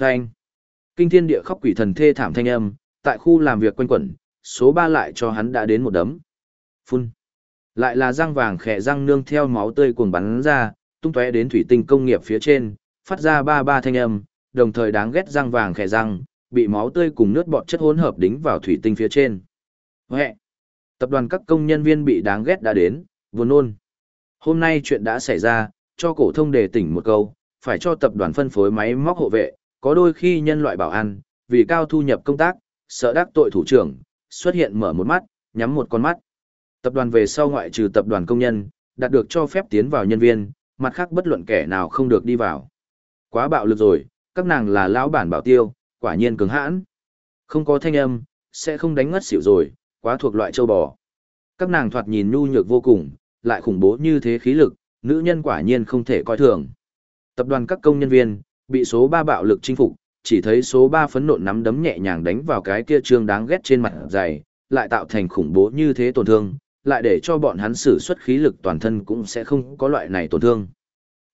Phanh. Kinh thiên địa khóc quỷ thần thê thảm thanh âm, tại khu làm việc quanh quẩn, số 3 lại cho hắn đã đến một đấm. Phun. Lại là răng vàng khẽ răng nương theo máu tươi cuồng bắn ra, tung tóe đến thủy tinh công nghiệp phía trên, phát ra ba ba thanh âm, đồng thời đáng ghét răng vàng khẽ răng, bị máu tươi cùng nước bọt chất hỗn hợp đính vào thủy tinh phía trên. Huệ. Tập đoàn các công nhân viên bị đáng ghét đã đến, buồn nôn. Hôm nay chuyện đã xảy ra, cho cổ thông đề tỉnh một câu, phải cho tập đoàn phân phối máy móc hộ vệ, có đôi khi nhân loại bảo an, vì cao thu nhập công tác, sợ đắc tội thủ trưởng, xuất hiện mở một mắt, nhắm một con mắt. Tập đoàn về sau ngoại trừ tập đoàn công nhân, đạt được cho phép tiến vào nhân viên, mặt khác bất luận kẻ nào không được đi vào. Quá bạo lực rồi, các nàng là lão bản bảo tiêu, quả nhiên cứng hãn. Không có thanh âm, sẽ không đánh ngất xỉu rồi, quá thuộc loại châu bò. Các nàng thoạt nhìn nhu nhược vô cùng, lại khủng bố như thế khí lực, nữ nhân quả nhiên không thể coi thường. Tập đoàn các công nhân viên, bị số 3 bạo lực chinh phục, chỉ thấy số 3 phấn nộn nắm đấm nhẹ nhàng đánh vào cái kia trương đáng ghét trên mặt dày, lại tạo thành khủng bố như thế tổn thương, lại để cho bọn hắn sử xuất khí lực toàn thân cũng sẽ không có loại này tổn thương.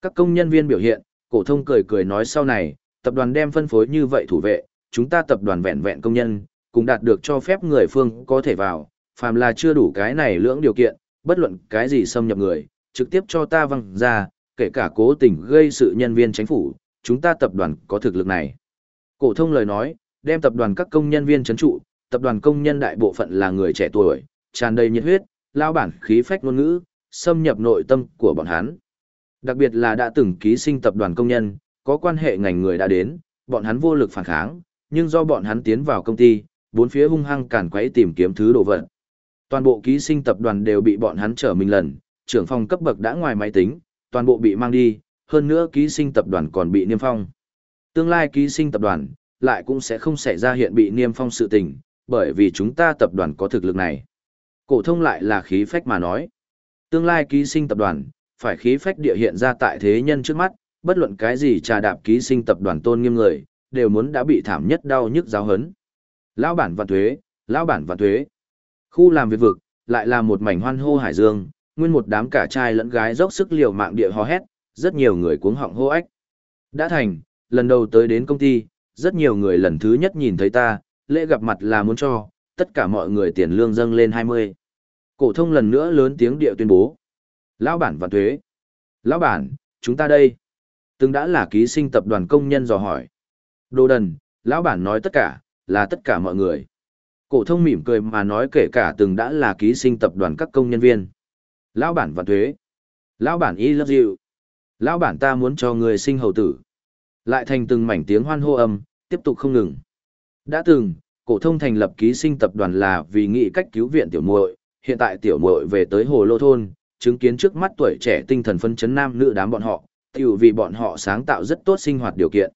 Các công nhân viên biểu hiện, cổ thông cười cười nói sau này, tập đoàn đem phân phối như vậy thủ vệ, chúng ta tập đoàn vẹn vẹn công nhân, cũng đạt được cho phép người phương có thể vào, phàm là chưa đủ cái này lưỡng điều kiện, bất luận cái gì xâm nhập người, trực tiếp cho ta văng ra, kể cả cố tình gây sự nhân viên chính phủ, chúng ta tập đoàn có thực lực này. Cổ thông lời nói, đem tập đoàn các công nhân viên trấn trụ, tập đoàn công nhân đại bộ phận là người trẻ tuổi, tràn đầy nhiệt huyết, lao bản khí phách ngôn ngữ, xâm nhập nội tâm của bọn hắn. Đặc biệt là đã từng ký sinh tập đoàn công nhân, có quan hệ ngành người đã đến, bọn hắn vô lực phản kháng, nhưng do bọn hắn tiến vào công ty, bốn phía hung hăng càn quấy tìm kiếm thứ đồ vật. Toàn bộ ký sinh tập đoàn đều bị bọn hắn trở mình lần, trưởng phòng cấp bậc đã ngoài máy tính, toàn bộ bị mang đi, hơn nữa ký sinh tập đoàn còn bị niêm phong. Tương lai ký sinh tập đoàn, lại cũng sẽ không xảy ra hiện bị niêm phong sự tình, bởi vì chúng ta tập đoàn có thực lực này. Cổ thông lại là khí phách mà nói. Tương lai ký sinh tập đoàn, phải khí phách địa hiện ra tại thế nhân trước mắt, bất luận cái gì trà đạp ký sinh tập đoàn tôn nghiêm người, đều muốn đã bị thảm nhất đau nhức giáo hấn. Lão bản vạn thuế, lão bản vạn thuế. Khu làm việc vực, lại là một mảnh hoan hô hải dương, nguyên một đám cả trai lẫn gái dốc sức liều mạng địa hò hét, rất nhiều người cuống họng hô ếch. Đã thành, lần đầu tới đến công ty, rất nhiều người lần thứ nhất nhìn thấy ta, lễ gặp mặt là muốn cho, tất cả mọi người tiền lương dâng lên 20. Cổ thông lần nữa lớn tiếng địa tuyên bố. Lão bản và thuế. Lão bản, chúng ta đây. Từng đã là ký sinh tập đoàn công nhân dò hỏi. Đồ đần, lão bản nói tất cả, là tất cả mọi người. Cổ thông mỉm cười mà nói kể cả từng đã là ký sinh tập đoàn các công nhân viên. Lão bản và thuế. Lão bản y love you. Lão bản ta muốn cho người sinh hầu tử. Lại thành từng mảnh tiếng hoan hô âm, tiếp tục không ngừng. Đã từng, cổ thông thành lập ký sinh tập đoàn là vì nghĩ cách cứu viện tiểu muội, hiện tại tiểu muội về tới Hồ Lô thôn, chứng kiến trước mắt tuổi trẻ tinh thần phân chấn nam nữ đám bọn họ, tiểu vì bọn họ sáng tạo rất tốt sinh hoạt điều kiện.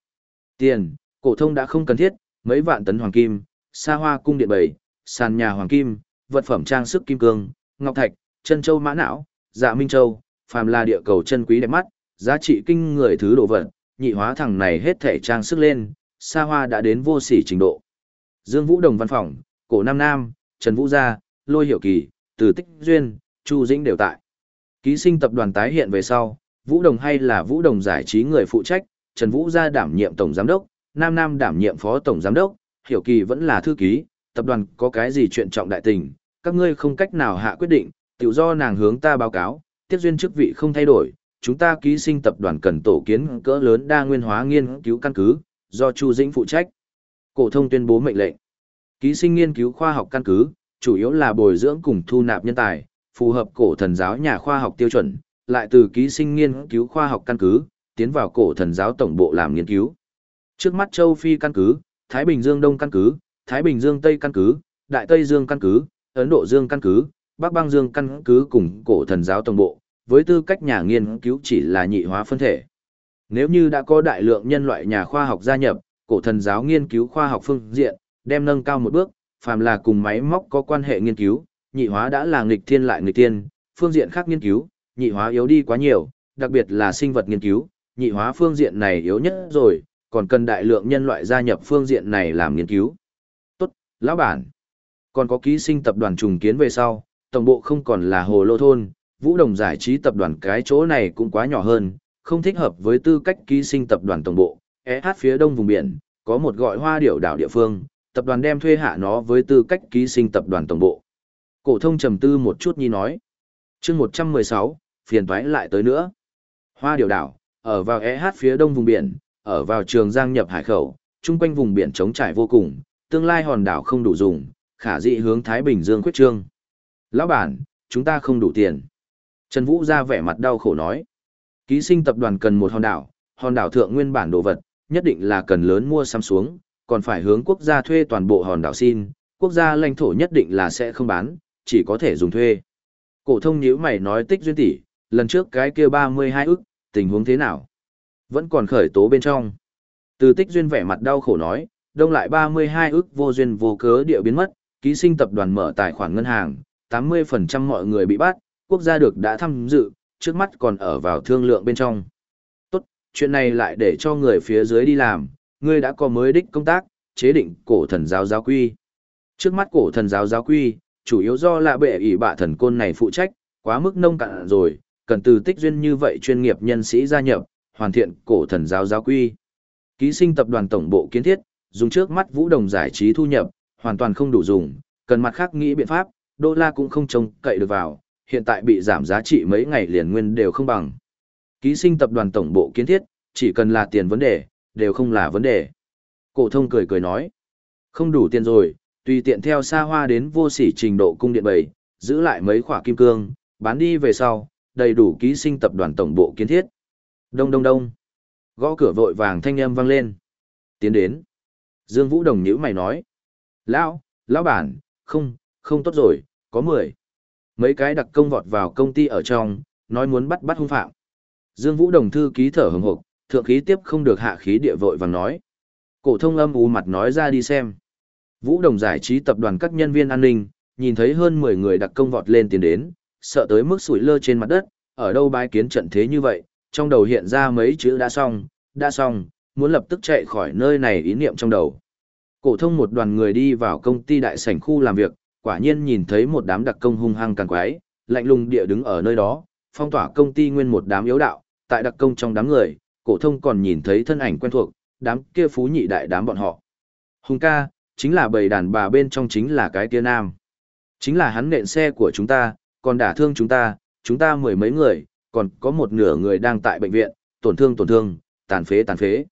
Tiền, cổ thông đã không cần thiết, mấy vạn tấn hoàng kim, xa hoa cung điện bày, sàn nhà hoàng kim, vật phẩm trang sức kim cương, ngọc thạch, chân châu mã não, dạ minh châu, phàm là địa cầu chân quý đẹp mắt, giá trị kinh người thứ đồ vật, nhị hóa thằng này hết thể trang sức lên, xa hoa đã đến vô sỉ trình độ. Dương Vũ Đồng văn phòng, Cổ Nam Nam, Trần Vũ Gia, Lôi Hiểu Kỳ, Từ Tích Duyên, Chu Dĩnh đều tại. Ký sinh tập đoàn tái hiện về sau, Vũ Đồng hay là Vũ Đồng giải trí người phụ trách, Trần Vũ Gia đảm nhiệm tổng giám đốc, Nam Nam đảm nhiệm phó tổng giám đốc, Hiểu Kỳ vẫn là thư ký, tập đoàn có cái gì chuyện trọng đại tình, các ngươi không cách nào hạ quyết định, tiểu do nàng hướng ta báo cáo, tiết duyên chức vị không thay đổi, chúng ta ký sinh tập đoàn cần tổ kiến cỡ lớn đa nguyên hóa nghiên cứu căn cứ, do Chu Dĩnh phụ trách. Cổ thông tuyên bố mệnh lệnh. Ký sinh nghiên cứu khoa học căn cứ, chủ yếu là bồi dưỡng cùng thu nạp nhân tài, phù hợp cổ thần giáo nhà khoa học tiêu chuẩn, lại từ ký sinh nghiên cứu khoa học căn cứ, tiến vào cổ thần giáo tổng bộ làm nghiên cứu. Trước mắt châu Phi căn cứ, Thái Bình Dương Đông căn cứ, Thái Bình Dương Tây căn cứ, Đại Tây Dương căn cứ, Ấn Độ Dương căn cứ, Bắc Bang Dương căn cứ cùng cổ thần giáo tổng bộ, với tư cách nhà nghiên cứu chỉ là nhị hóa phân thể. Nếu như đã có đại lượng nhân loại nhà khoa học gia nhập, cổ thần giáo nghiên cứu khoa học phương diện, đem nâng cao một bước, phàm là cùng máy móc có quan hệ nghiên cứu, nhị hóa đã là nghịch thiên lại nghịch tiên phương diện khác nghiên cứu, nhị hóa yếu đi quá nhiều, đặc biệt là sinh vật nghiên cứu, nhị hóa phương diện này yếu nhất rồi, còn cần đại lượng nhân loại gia nhập phương diện này làm nghiên cứu. Tốt, lão bản. Còn có ký sinh tập đoàn trùng kiến về sau, tổng bộ không còn là hồ lô thôn, vũ đồng giải trí tập đoàn cái chỗ này cũng quá nhỏ hơn, không thích hợp với tư cách ký sinh tập đoàn tổng bộ, EH phía đông vùng biển, có một gọi hoa điểu đảo địa phương, tập đoàn đem thuê hạ nó với tư cách ký sinh tập đoàn tổng bộ. Cổ thông trầm tư một chút nhi nói. chương 116, phiền toái lại tới nữa. Hoa điểu đảo, ở vào EH phía đông vùng biển, ở vào trường giang nhập hải khẩu, chung quanh vùng biển trống trải vô cùng, tương lai hòn đảo không đủ dùng, khả dị hướng Thái Bình Dương quyết trương. Lão bản, chúng ta không đủ tiền. Trần Vũ ra vẻ mặt đau khổ nói. Ký sinh tập đoàn cần một hòn đảo, hòn đảo thượng nguyên bản đồ vật, nhất định là cần lớn mua sắm xuống, còn phải hướng quốc gia thuê toàn bộ hòn đảo xin, quốc gia lãnh thổ nhất định là sẽ không bán, chỉ có thể dùng thuê. Cổ thông nhíu mày nói tích duyên tỷ, lần trước cái kia 32 ức, tình huống thế nào? Vẫn còn khởi tố bên trong. Từ tích duyên vẻ mặt đau khổ nói, đông lại 32 ức vô duyên vô cớ địa biến mất, ký sinh tập đoàn mở tài khoản ngân hàng, 80% mọi người bị bắt, quốc gia được đã tham dự, trước mắt còn ở vào thương lượng bên trong. Tốt, chuyện này lại để cho người phía dưới đi làm, ngươi đã có mới đích công tác, chế định cổ thần giáo giáo quy. Trước mắt cổ thần giáo giáo quy, chủ yếu do lạ bệ ỷ bạ thần côn này phụ trách, quá mức nông cạn rồi, cần từ tích duyên như vậy chuyên nghiệp nhân sĩ gia nhập, hoàn thiện cổ thần giáo giáo quy. Ký sinh tập đoàn tổng bộ kiến thiết, dùng trước mắt vũ đồng giải trí thu nhập, hoàn toàn không đủ dùng, cần mặt khác nghĩ biện pháp, đô la cũng không trông cậy được vào, hiện tại bị giảm giá trị mấy ngày liền nguyên đều không bằng. Ký sinh tập đoàn tổng bộ kiến thiết, chỉ cần là tiền vấn đề, đều không là vấn đề. Cổ thông cười cười nói, không đủ tiền rồi, tùy tiện theo xa hoa đến vô sỉ trình độ cung điện bầy, giữ lại mấy khỏa kim cương, bán đi về sau, đầy đủ ký sinh tập đoàn tổng bộ kiến thiết. Đông đông đông. Gõ cửa vội vàng thanh âm vang lên. Tiến đến. Dương Vũ Đồng nhíu mày nói. Lão, lão bản, không, không tốt rồi, có mười. Mấy cái đặc công vọt vào công ty ở trong, nói muốn bắt bắt hung phạm. Dương Vũ Đồng thư ký thở hừng hực, thượng khí tiếp không được hạ khí địa vội vàng nói. Cổ thông âm u mặt nói ra đi xem. Vũ Đồng giải trí tập đoàn các nhân viên an ninh, nhìn thấy hơn 10 người đặc công vọt lên tiến đến, sợ tới mức sủi lơ trên mặt đất, ở đâu bái kiến trận thế như vậy, trong đầu hiện ra mấy chữ đã xong, đã xong, muốn lập tức chạy khỏi nơi này ý niệm trong đầu. Cổ thông một đoàn người đi vào công ty đại sảnh khu làm việc, quả nhiên nhìn thấy một đám đặc công hung hăng càng quái, lạnh lùng địa đứng ở nơi đó, phong tỏa công ty nguyên một đám yếu đạo, tại đặc công trong đám người, cổ thông còn nhìn thấy thân ảnh quen thuộc, đám kia phú nhị đại đám bọn họ. Hùng ca, chính là bầy đàn bà bên trong chính là cái kia nam. Chính là hắn nện xe của chúng ta, còn đả thương chúng ta, chúng ta mười mấy người, còn có một nửa người đang tại bệnh viện, tổn thương tổn thương, tàn phế tàn phế.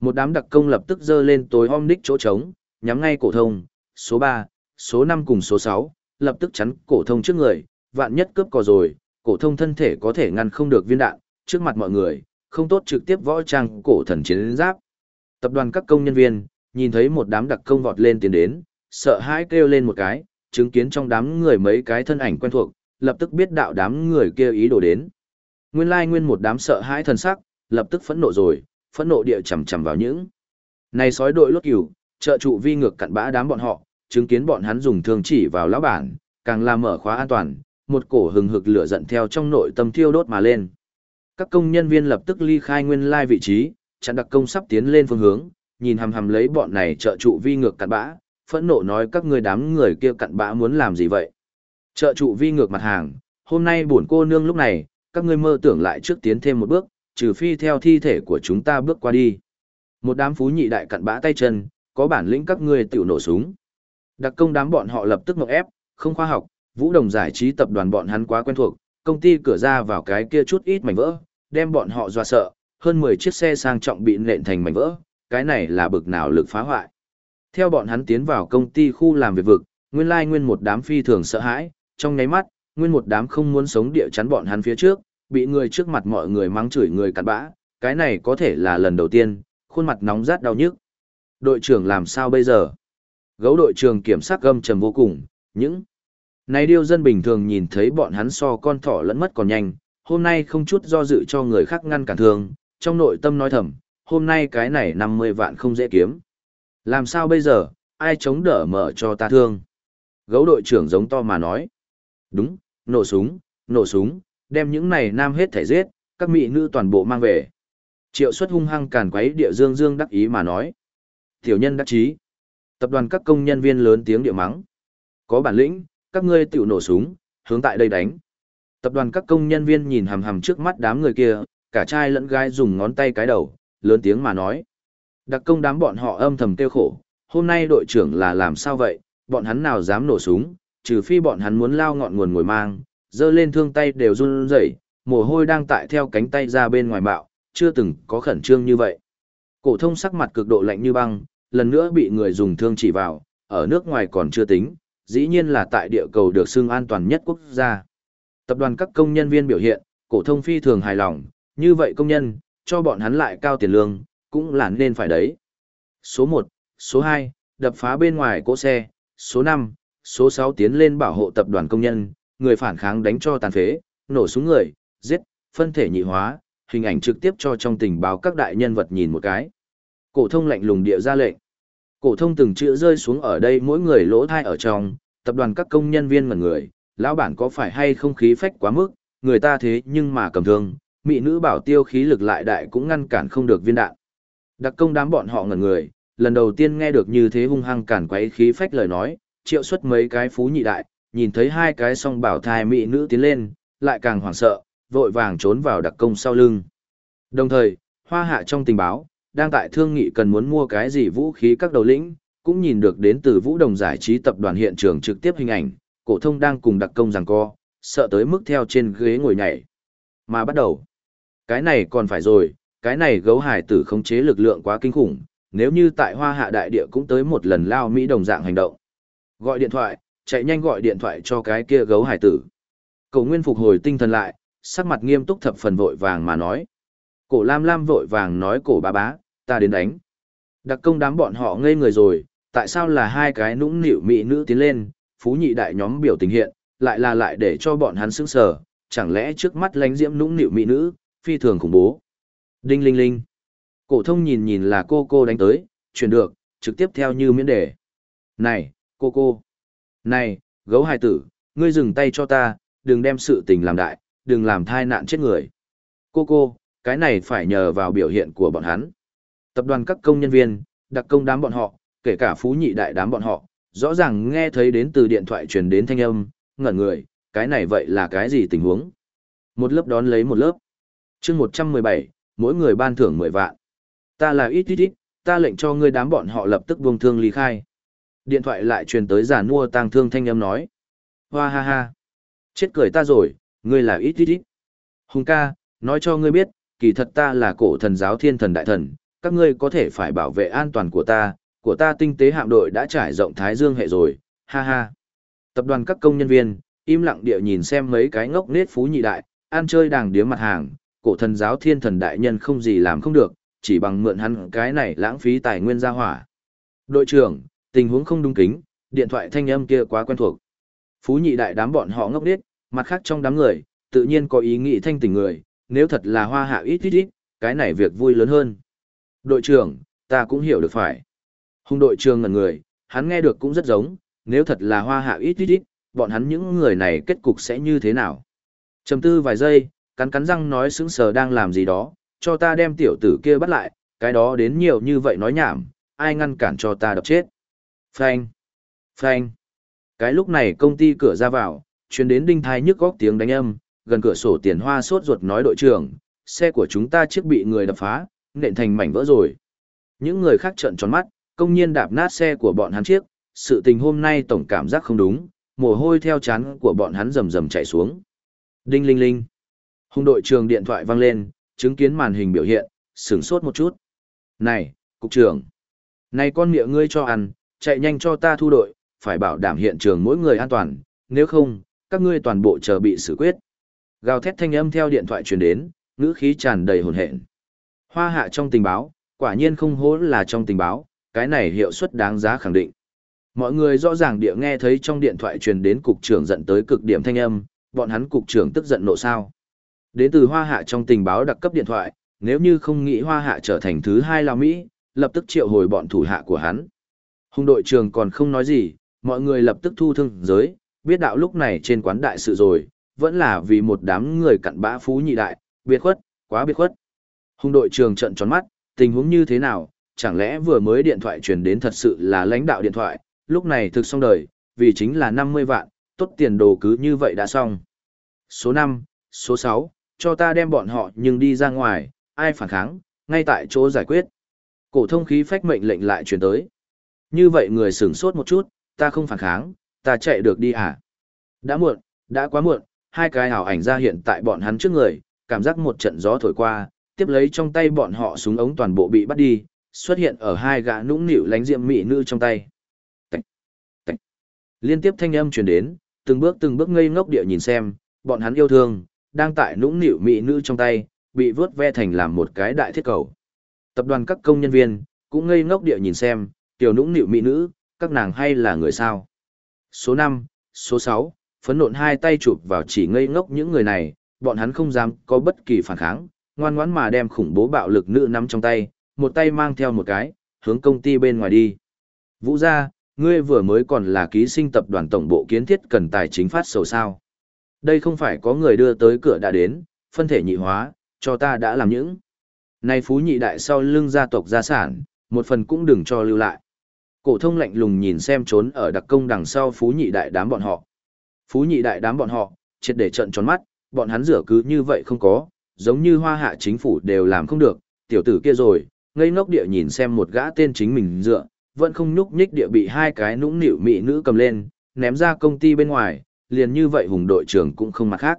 Một đám đặc công lập tức dơ lên tối om đích chỗ trống, nhắm ngay cổ thông, số 3, số 5 cùng số 6, lập tức chắn cổ thông trước người, vạn nhất cướp cò rồi, cổ thông thân thể có thể ngăn không được viên đạn, trước mặt mọi người, không tốt trực tiếp võ trang cổ thần chiến giáp. Tập đoàn các công nhân viên, nhìn thấy một đám đặc công vọt lên tiến đến, sợ hãi kêu lên một cái, chứng kiến trong đám người mấy cái thân ảnh quen thuộc, lập tức biết đạo đám người kia ý đồ đến. Nguyên lai nguyên một đám sợ hãi thần sắc, lập tức phẫn nộ rồi, phẫn nộ địa chầm chầm vào những. Này sói đội lốt cửu, trợ trụ vi ngược cặn bã đám bọn họ, chứng kiến bọn hắn dùng thương chỉ vào lão bản, càng làm mở khóa an toàn, một cổ hừng hực lửa giận theo trong nội tâm thiêu đốt mà lên. Các công nhân viên lập tức ly khai nguyên lai vị trí, chặn đặc công sắp tiến lên phương hướng, nhìn hằm hằm lấy bọn này trợ trụ vi ngược cặn bã, phẫn nộ nói các người đám người kia cặn bã muốn làm gì vậy. Trợ trụ vi ngược mặt hàng, hôm nay buồn cô nương lúc này, các ngươi mơ tưởng lại trước tiến thêm một bước, trừ phi theo thi thể của chúng ta bước qua đi. Một đám phú nhị đại cặn bã tay chân, có bản lĩnh các ngươi tiểu nổ súng. Đặc công đám bọn họ lập tức ngộp ép, không khoa học, vũ đồng giải trí tập đoàn bọn hắn quá quen thuộc, công ty cửa ra vào cái kia chút ít mảnh vỡ, đem bọn họ dọa sợ, hơn 10 chiếc xe sang trọng bị nện thành mảnh vỡ, cái này là bực nào lực phá hoại. Theo bọn hắn tiến vào công ty khu làm việc vực, nguyên lai nguyên một đám phi thường sợ hãi, trong nháy mắt, nguyên một đám không muốn sống địa chắn bọn hắn phía trước, bị người trước mặt mọi người mắng chửi người cặn bã, cái này có thể là lần đầu tiên, khuôn mặt nóng rát đau nhức. Đội trưởng làm sao bây giờ? Gấu đội trưởng kiểm soát gâm trầm vô cùng, những này điêu dân bình thường nhìn thấy bọn hắn so con thỏ lẫn mất còn nhanh, hôm nay không chút do dự cho người khác ngăn cản thường, trong nội tâm nói thầm, hôm nay cái này 50 vạn không dễ kiếm. Làm sao bây giờ, ai chống đỡ mở cho ta thương? Gấu đội trưởng giống to mà nói. Đúng, nổ súng, nổ súng, đem những này nam hết thể giết, các mỹ nữ toàn bộ mang về. Triệu suất hung hăng càn quấy địa dương dương đắc ý mà nói. Tiểu nhân đắc chí. Tập đoàn các công nhân viên lớn tiếng địa mắng. Có bản lĩnh, các ngươi tiểu nổ súng, hướng tại đây đánh. Tập đoàn các công nhân viên nhìn hằm hằm trước mắt đám người kia, cả trai lẫn gái dùng ngón tay cái đầu, lớn tiếng mà nói. Đặc công đám bọn họ âm thầm tiêu khổ, hôm nay đội trưởng là làm sao vậy, bọn hắn nào dám nổ súng, trừ phi bọn hắn muốn lao ngọn nguồn ngồi mang, dơ lên thương tay đều run rẩy, mồ hôi đang tại theo cánh tay ra bên ngoài bạo, chưa từng có khẩn trương như vậy. Cổ thông sắc mặt cực độ lạnh như băng, lần nữa bị người dùng thương chỉ vào, ở nước ngoài còn chưa tính, dĩ nhiên là tại địa cầu được xưng an toàn nhất quốc gia. Tập đoàn các công nhân viên biểu hiện, cổ thông phi thường hài lòng, như vậy công nhân, cho bọn hắn lại cao tiền lương, cũng là nên phải đấy. Số 1, số 2, đập phá bên ngoài cỗ xe, số 5, số 6 tiến lên bảo hộ tập đoàn công nhân, người phản kháng đánh cho tàn phế, nổ súng người, giết, phân thể nhị hóa, hình ảnh trực tiếp cho trong tình báo các đại nhân vật nhìn một cái. Cổ thông lạnh lùng địa ra lệnh. Cổ thông từng chữ rơi xuống ở đây mỗi người lỗ thai ở trong, tập đoàn các công nhân viên ngẩn người, lão bản có phải hay không khí phách quá mức, người ta thế nhưng mà cầm thương, mỹ nữ bảo tiêu khí lực lại đại cũng ngăn cản không được viên đạn. Đặc công đám bọn họ ngẩn người, lần đầu tiên nghe được như thế hung hăng cản quấy khí phách lời nói, triệu xuất mấy cái phú nhị đại, nhìn thấy hai cái song bảo thai mỹ nữ tiến lên, lại càng hoảng sợ, vội vàng trốn vào đặc công sau lưng. Đồng thời, hoa hạ trong tình báo, đang tại thương nghị cần muốn mua cái gì vũ khí các đầu lĩnh, cũng nhìn được đến từ vũ đồng giải trí tập đoàn hiện trường trực tiếp hình ảnh, cổ thông đang cùng đặc công giằng co, sợ tới mức theo trên ghế ngồi nhảy. Mà bắt đầu, cái này còn phải rồi, cái này gấu hải tử khống chế lực lượng quá kinh khủng, nếu như tại hoa hạ đại địa cũng tới một lần lao Mỹ đồng dạng hành động. Gọi điện thoại, chạy nhanh gọi điện thoại cho cái kia gấu hải tử. Cổ Nguyên phục hồi tinh thần lại, sắc mặt nghiêm túc thập phần vội vàng mà nói. Cổ Lam Lam vội vàng nói cổ bá bá, ta đến đánh. Đặc công đám bọn họ ngây người rồi, tại sao là hai cái nũng nịu mỹ nữ tiến lên, phú nhị đại nhóm biểu tình hiện, lại là lại để cho bọn hắn sững sờ, chẳng lẽ trước mắt lánh diễm nũng nịu mỹ nữ, phi thường khủng bố. Đinh linh linh. Cổ thông nhìn nhìn là cô cô đánh tới, chuyển được, trực tiếp theo như miễn đề. Này, cô cô. Này, gấu hài tử, ngươi dừng tay cho ta, đừng đem sự tình làm đại, đừng làm thai nạn chết người. Cô cô, cái này phải nhờ vào biểu hiện của bọn hắn. Tập đoàn các công nhân viên, đặc công đám bọn họ, kể cả phú nhị đại đám bọn họ, rõ ràng nghe thấy đến từ điện thoại truyền đến thanh âm, ngẩn người, cái này vậy là cái gì tình huống? Một lớp đón lấy một lớp. chương 117, mỗi người ban thưởng 10 vạn. Ta là ít ít ít, ta lệnh cho ngươi đám bọn họ lập tức buông thương ly khai. Điện thoại lại truyền tới giả mua tang thương thanh âm nói. Hoa ha ha. Chết cười ta rồi, ngươi là ít ít ít. Hùng ca, nói cho ngươi biết, kỳ thật ta là cổ thần giáo thiên thần đại thần, các ngươi có thể phải bảo vệ an toàn của ta, của ta tinh tế hạm đội đã trải rộng Thái Dương hệ rồi, ha ha. Tập đoàn các công nhân viên, im lặng địa nhìn xem mấy cái ngốc nết phú nhị đại, ăn chơi đàng điếm mặt hàng, cổ thần giáo thiên thần đại nhân không gì làm không được, chỉ bằng mượn hắn cái này lãng phí tài nguyên gia hỏa. Đội trưởng, tình huống không đúng kính, điện thoại thanh âm kia quá quen thuộc. Phú nhị đại đám bọn họ ngốc nết, mặt khác trong đám người, tự nhiên có ý nghĩ thanh tỉnh người, nếu thật là hoa hạ ít ít ít, cái này việc vui lớn hơn. Đội trưởng, ta cũng hiểu được phải. Hùng đội trưởng ngần người, hắn nghe được cũng rất giống, nếu thật là hoa hạ ít ít ít, bọn hắn những người này kết cục sẽ như thế nào? Trầm tư vài giây, cắn cắn răng nói sững sờ đang làm gì đó, cho ta đem tiểu tử kia bắt lại, cái đó đến nhiều như vậy nói nhảm, ai ngăn cản cho ta đập chết. Phanh! Phanh! Cái lúc này công ty cửa ra vào, chuyến đến đinh thai nhức góc tiếng đánh âm, gần cửa sổ tiền hoa sốt ruột nói đội trưởng, xe của chúng ta trước bị người đập phá, nện thành mảnh vỡ rồi. Những người khác trợn tròn mắt, công nhiên đạp nát xe của bọn hắn chiếc, sự tình hôm nay tổng cảm giác không đúng, mồ hôi theo chán của bọn hắn rầm rầm chạy xuống. Đinh linh linh. Hùng đội trưởng điện thoại vang lên, chứng kiến màn hình biểu hiện, sửng sốt một chút. Này, cục trưởng. Này con miệng ngươi cho ăn, chạy nhanh cho ta thu đội, phải bảo đảm hiện trường mỗi người an toàn, nếu không, các ngươi toàn bộ chờ bị xử quyết. Gào thét thanh âm theo điện thoại truyền đến, ngữ khí tràn đầy hồn hện. Hoa hạ trong tình báo, quả nhiên không hố là trong tình báo, cái này hiệu suất đáng giá khẳng định. Mọi người rõ ràng địa nghe thấy trong điện thoại truyền đến cục trưởng giận tới cực điểm thanh âm, bọn hắn cục trưởng tức giận nộ sao. Đến từ hoa hạ trong tình báo đặc cấp điện thoại, nếu như không nghĩ hoa hạ trở thành thứ hai là Mỹ, lập tức triệu hồi bọn thủ hạ của hắn. Hùng đội trưởng còn không nói gì, mọi người lập tức thu thương giới, biết đạo lúc này trên quán đại sự rồi, vẫn là vì một đám người cặn bã phú nhị đại, biệt khuất, quá biệt khuất. Hùng đội trường trận tròn mắt, tình huống như thế nào, chẳng lẽ vừa mới điện thoại truyền đến thật sự là lãnh đạo điện thoại, lúc này thực xong đời, vì chính là 50 vạn, tốt tiền đồ cứ như vậy đã xong. Số 5, số 6, cho ta đem bọn họ nhưng đi ra ngoài, ai phản kháng, ngay tại chỗ giải quyết. Cổ thông khí phách mệnh lệnh lại truyền tới. Như vậy người sửng sốt một chút, ta không phản kháng, ta chạy được đi à? Đã muộn, đã quá muộn, hai cái ảo ảnh ra hiện tại bọn hắn trước người, cảm giác một trận gió thổi qua, tiếp lấy trong tay bọn họ súng ống toàn bộ bị bắt đi, xuất hiện ở hai gã nũng nịu lánh diệm mỹ nữ trong tay. Tạch, tạch. Liên tiếp thanh âm truyền đến, từng bước từng bước ngây ngốc địa nhìn xem, bọn hắn yêu thương, đang tại nũng nịu mỹ nữ trong tay, bị vớt ve thành làm một cái đại thiết cầu. Tập đoàn các công nhân viên, cũng ngây ngốc địa nhìn xem, tiểu nũng nịu mỹ nữ, các nàng hay là người sao. Số 5, số 6, phấn nộn hai tay chụp vào chỉ ngây ngốc những người này, bọn hắn không dám có bất kỳ phản kháng, ngoan ngoãn mà đem khủng bố bạo lực nữ nắm trong tay, một tay mang theo một cái, hướng công ty bên ngoài đi. Vũ gia, ngươi vừa mới còn là ký sinh tập đoàn tổng bộ kiến thiết cần tài chính phát sầu sao. Đây không phải có người đưa tới cửa đã đến, phân thể nhị hóa, cho ta đã làm những. Này phú nhị đại sau lưng gia tộc gia sản, một phần cũng đừng cho lưu lại. Cổ thông lạnh lùng nhìn xem trốn ở đặc công đằng sau phú nhị đại đám bọn họ. Phú nhị đại đám bọn họ, triệt để trận tròn mắt, bọn hắn rửa cứ như vậy không có, giống như hoa hạ chính phủ đều làm không được, tiểu tử kia rồi, ngây ngốc địa nhìn xem một gã tên chính mình dựa, vẫn không nhúc nhích địa bị hai cái nũng nịu mỹ nữ cầm lên, ném ra công ty bên ngoài, liền như vậy hùng đội trưởng cũng không mặt khác.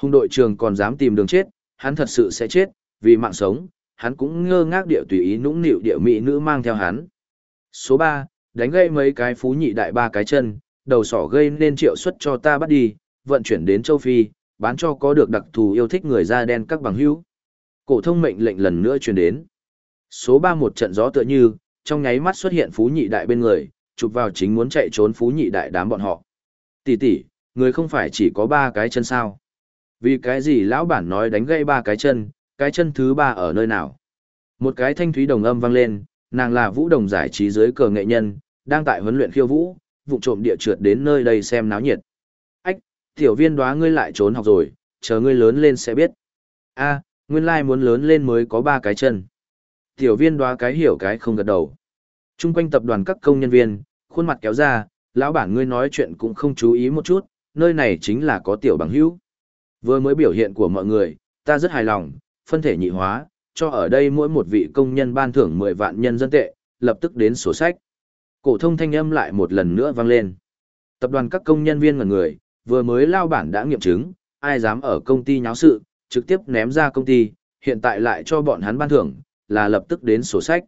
Hùng đội trưởng còn dám tìm đường chết, hắn thật sự sẽ chết, vì mạng sống, hắn cũng ngơ ngác địa tùy ý nũng nịu địa mỹ nữ mang theo hắn. Số 3, đánh gây mấy cái phú nhị đại ba cái chân, đầu sỏ gây nên triệu suất cho ta bắt đi, vận chuyển đến châu Phi, bán cho có được đặc thù yêu thích người da đen các bằng hữu. Cổ thông mệnh lệnh lần nữa truyền đến. Số ba một trận gió tựa như, trong nháy mắt xuất hiện phú nhị đại bên người, chụp vào chính muốn chạy trốn phú nhị đại đám bọn họ. Tỷ tỷ, người không phải chỉ có ba cái chân sao? Vì cái gì lão bản nói đánh gây ba cái chân, cái chân thứ ba ở nơi nào? Một cái thanh thúy đồng âm vang lên, nàng là vũ đồng giải trí dưới cờ nghệ nhân, đang tại huấn luyện khiêu vũ, vụ trộm địa trượt đến nơi đây xem náo nhiệt. Ách, tiểu viên đoá ngươi lại trốn học rồi, chờ ngươi lớn lên sẽ biết. a nguyên lai muốn lớn lên mới có ba cái chân. Tiểu viên đoá cái hiểu cái không gật đầu. Trung quanh tập đoàn các công nhân viên, khuôn mặt kéo ra, lão bản ngươi nói chuyện cũng không chú ý một chút, nơi này chính là có tiểu bằng hữu. Vừa mới biểu hiện của mọi người, ta rất hài lòng, phân thể nhị hóa, cho ở đây mỗi một vị công nhân ban thưởng 10 vạn nhân dân tệ, lập tức đến sổ sách. Cổ thông thanh âm lại một lần nữa vang lên. Tập đoàn các công nhân viên ngẩn người, vừa mới lao bản đã nghiệm chứng, ai dám ở công ty nháo sự, trực tiếp ném ra công ty, hiện tại lại cho bọn hắn ban thưởng, là lập tức đến sổ sách.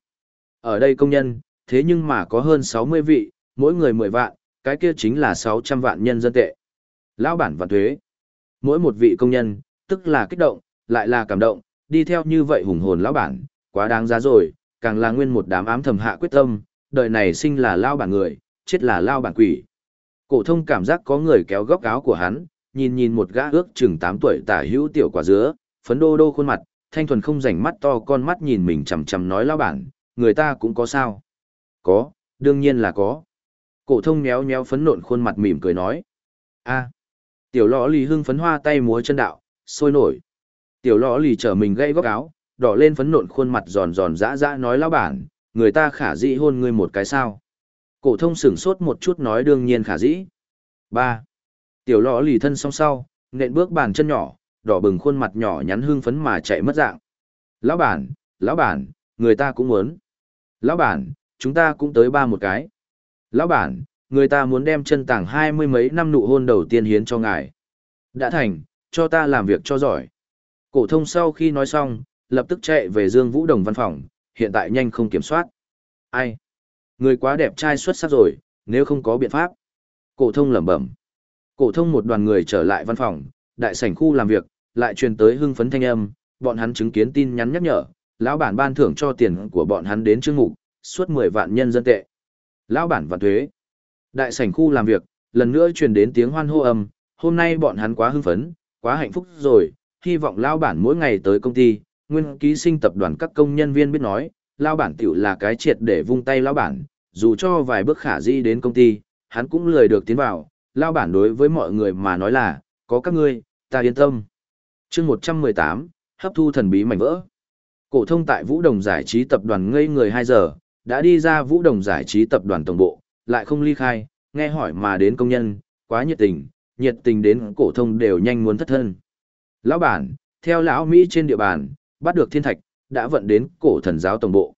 Ở đây công nhân, thế nhưng mà có hơn 60 vị, mỗi người 10 vạn, cái kia chính là 600 vạn nhân dân tệ. Lão bản và thuế. Mỗi một vị công nhân, tức là kích động, lại là cảm động, đi theo như vậy hùng hồn lão bản, quá đáng giá rồi, càng là nguyên một đám ám thầm hạ quyết tâm, đời này sinh là lao bản người, chết là lao bản quỷ. Cổ thông cảm giác có người kéo góc áo của hắn, nhìn nhìn một gã ước chừng 8 tuổi tả hữu tiểu quả dứa, phấn đô đô khuôn mặt, thanh thuần không rảnh mắt to con mắt nhìn mình chằm chằm nói lao bản, người ta cũng có sao? Có, đương nhiên là có. Cổ thông méo méo phấn nộn khuôn mặt mỉm cười nói. a tiểu lõ lì hưng phấn hoa tay múa chân đạo, sôi nổi. Tiểu lõ lì trở mình gây góc áo, đỏ lên phấn nộn khuôn mặt giòn giòn dã dã nói lao bản, người ta khả dĩ hôn ngươi một cái sao. Cổ thông sửng sốt một chút nói đương nhiên khả dĩ. ba Tiểu lọ lì thân song sau, nện bước bàn chân nhỏ, đỏ bừng khuôn mặt nhỏ nhắn hưng phấn mà chạy mất dạng. Lão bản, lão bản, người ta cũng muốn. Lão bản, chúng ta cũng tới ba một cái. Lão bản, người ta muốn đem chân tảng hai mươi mấy năm nụ hôn đầu tiên hiến cho ngài. Đã thành, cho ta làm việc cho giỏi. Cổ thông sau khi nói xong, lập tức chạy về Dương Vũ Đồng văn phòng, hiện tại nhanh không kiểm soát. Ai? Người quá đẹp trai xuất sắc rồi, nếu không có biện pháp. Cổ thông lẩm bẩm. Cổ thông một đoàn người trở lại văn phòng, đại sảnh khu làm việc, lại truyền tới hưng phấn thanh âm, bọn hắn chứng kiến tin nhắn nhắc nhở, lão bản ban thưởng cho tiền của bọn hắn đến chương mục, suốt 10 vạn nhân dân tệ. Lão bản và thuế. Đại sảnh khu làm việc, lần nữa truyền đến tiếng hoan hô âm, hôm nay bọn hắn quá hưng phấn, quá hạnh phúc rồi, hy vọng lão bản mỗi ngày tới công ty, nguyên ký sinh tập đoàn các công nhân viên biết nói, lao bản tiểu là cái triệt để vung tay lao bản, dù cho vài bước khả di đến công ty, hắn cũng lười được tiến vào, lao bản đối với mọi người mà nói là, có các ngươi, ta yên tâm. chương 118, hấp thu thần bí mảnh vỡ. Cổ thông tại Vũ Đồng giải trí tập đoàn ngây người 2 giờ, đã đi ra Vũ Đồng giải trí tập đoàn tổng bộ, lại không ly khai, nghe hỏi mà đến công nhân, quá nhiệt tình, nhiệt tình đến cổ thông đều nhanh muốn thất thân. Lão bản, theo lão Mỹ trên địa bàn, bắt được thiên thạch, đã vận đến cổ thần giáo tổng bộ.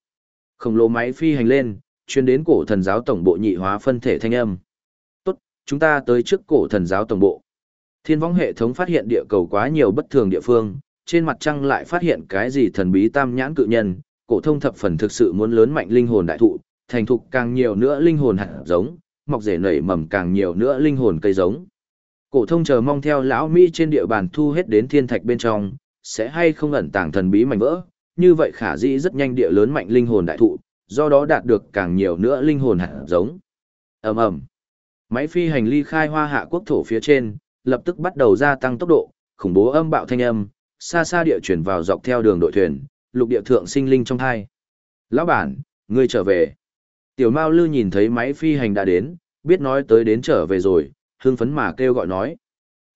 Khổng lồ máy phi hành lên, chuyên đến cổ thần giáo tổng bộ nhị hóa phân thể thanh âm. Tốt, chúng ta tới trước cổ thần giáo tổng bộ. Thiên võng hệ thống phát hiện địa cầu quá nhiều bất thường địa phương, trên mặt trăng lại phát hiện cái gì thần bí tam nhãn cự nhân, cổ thông thập phần thực sự muốn lớn mạnh linh hồn đại thụ, thành thục càng nhiều nữa linh hồn hạt giống, mọc rễ nảy mầm càng nhiều nữa linh hồn cây giống. Cổ thông chờ mong theo lão Mỹ trên địa bàn thu hết đến thiên thạch bên trong, sẽ hay không ẩn tàng thần bí mảnh vỡ, như vậy khả dĩ rất nhanh địa lớn mạnh linh hồn đại thụ, do đó đạt được càng nhiều nữa linh hồn hạt giống. Ầm ầm. Máy phi hành ly khai hoa hạ quốc thổ phía trên, lập tức bắt đầu gia tăng tốc độ, khủng bố âm bạo thanh âm, xa xa địa chuyển vào dọc theo đường đội thuyền, lục địa thượng sinh linh trong hai. Lão bản, ngươi trở về. Tiểu Mao Lư nhìn thấy máy phi hành đã đến, biết nói tới đến trở về rồi, hưng phấn mà kêu gọi nói.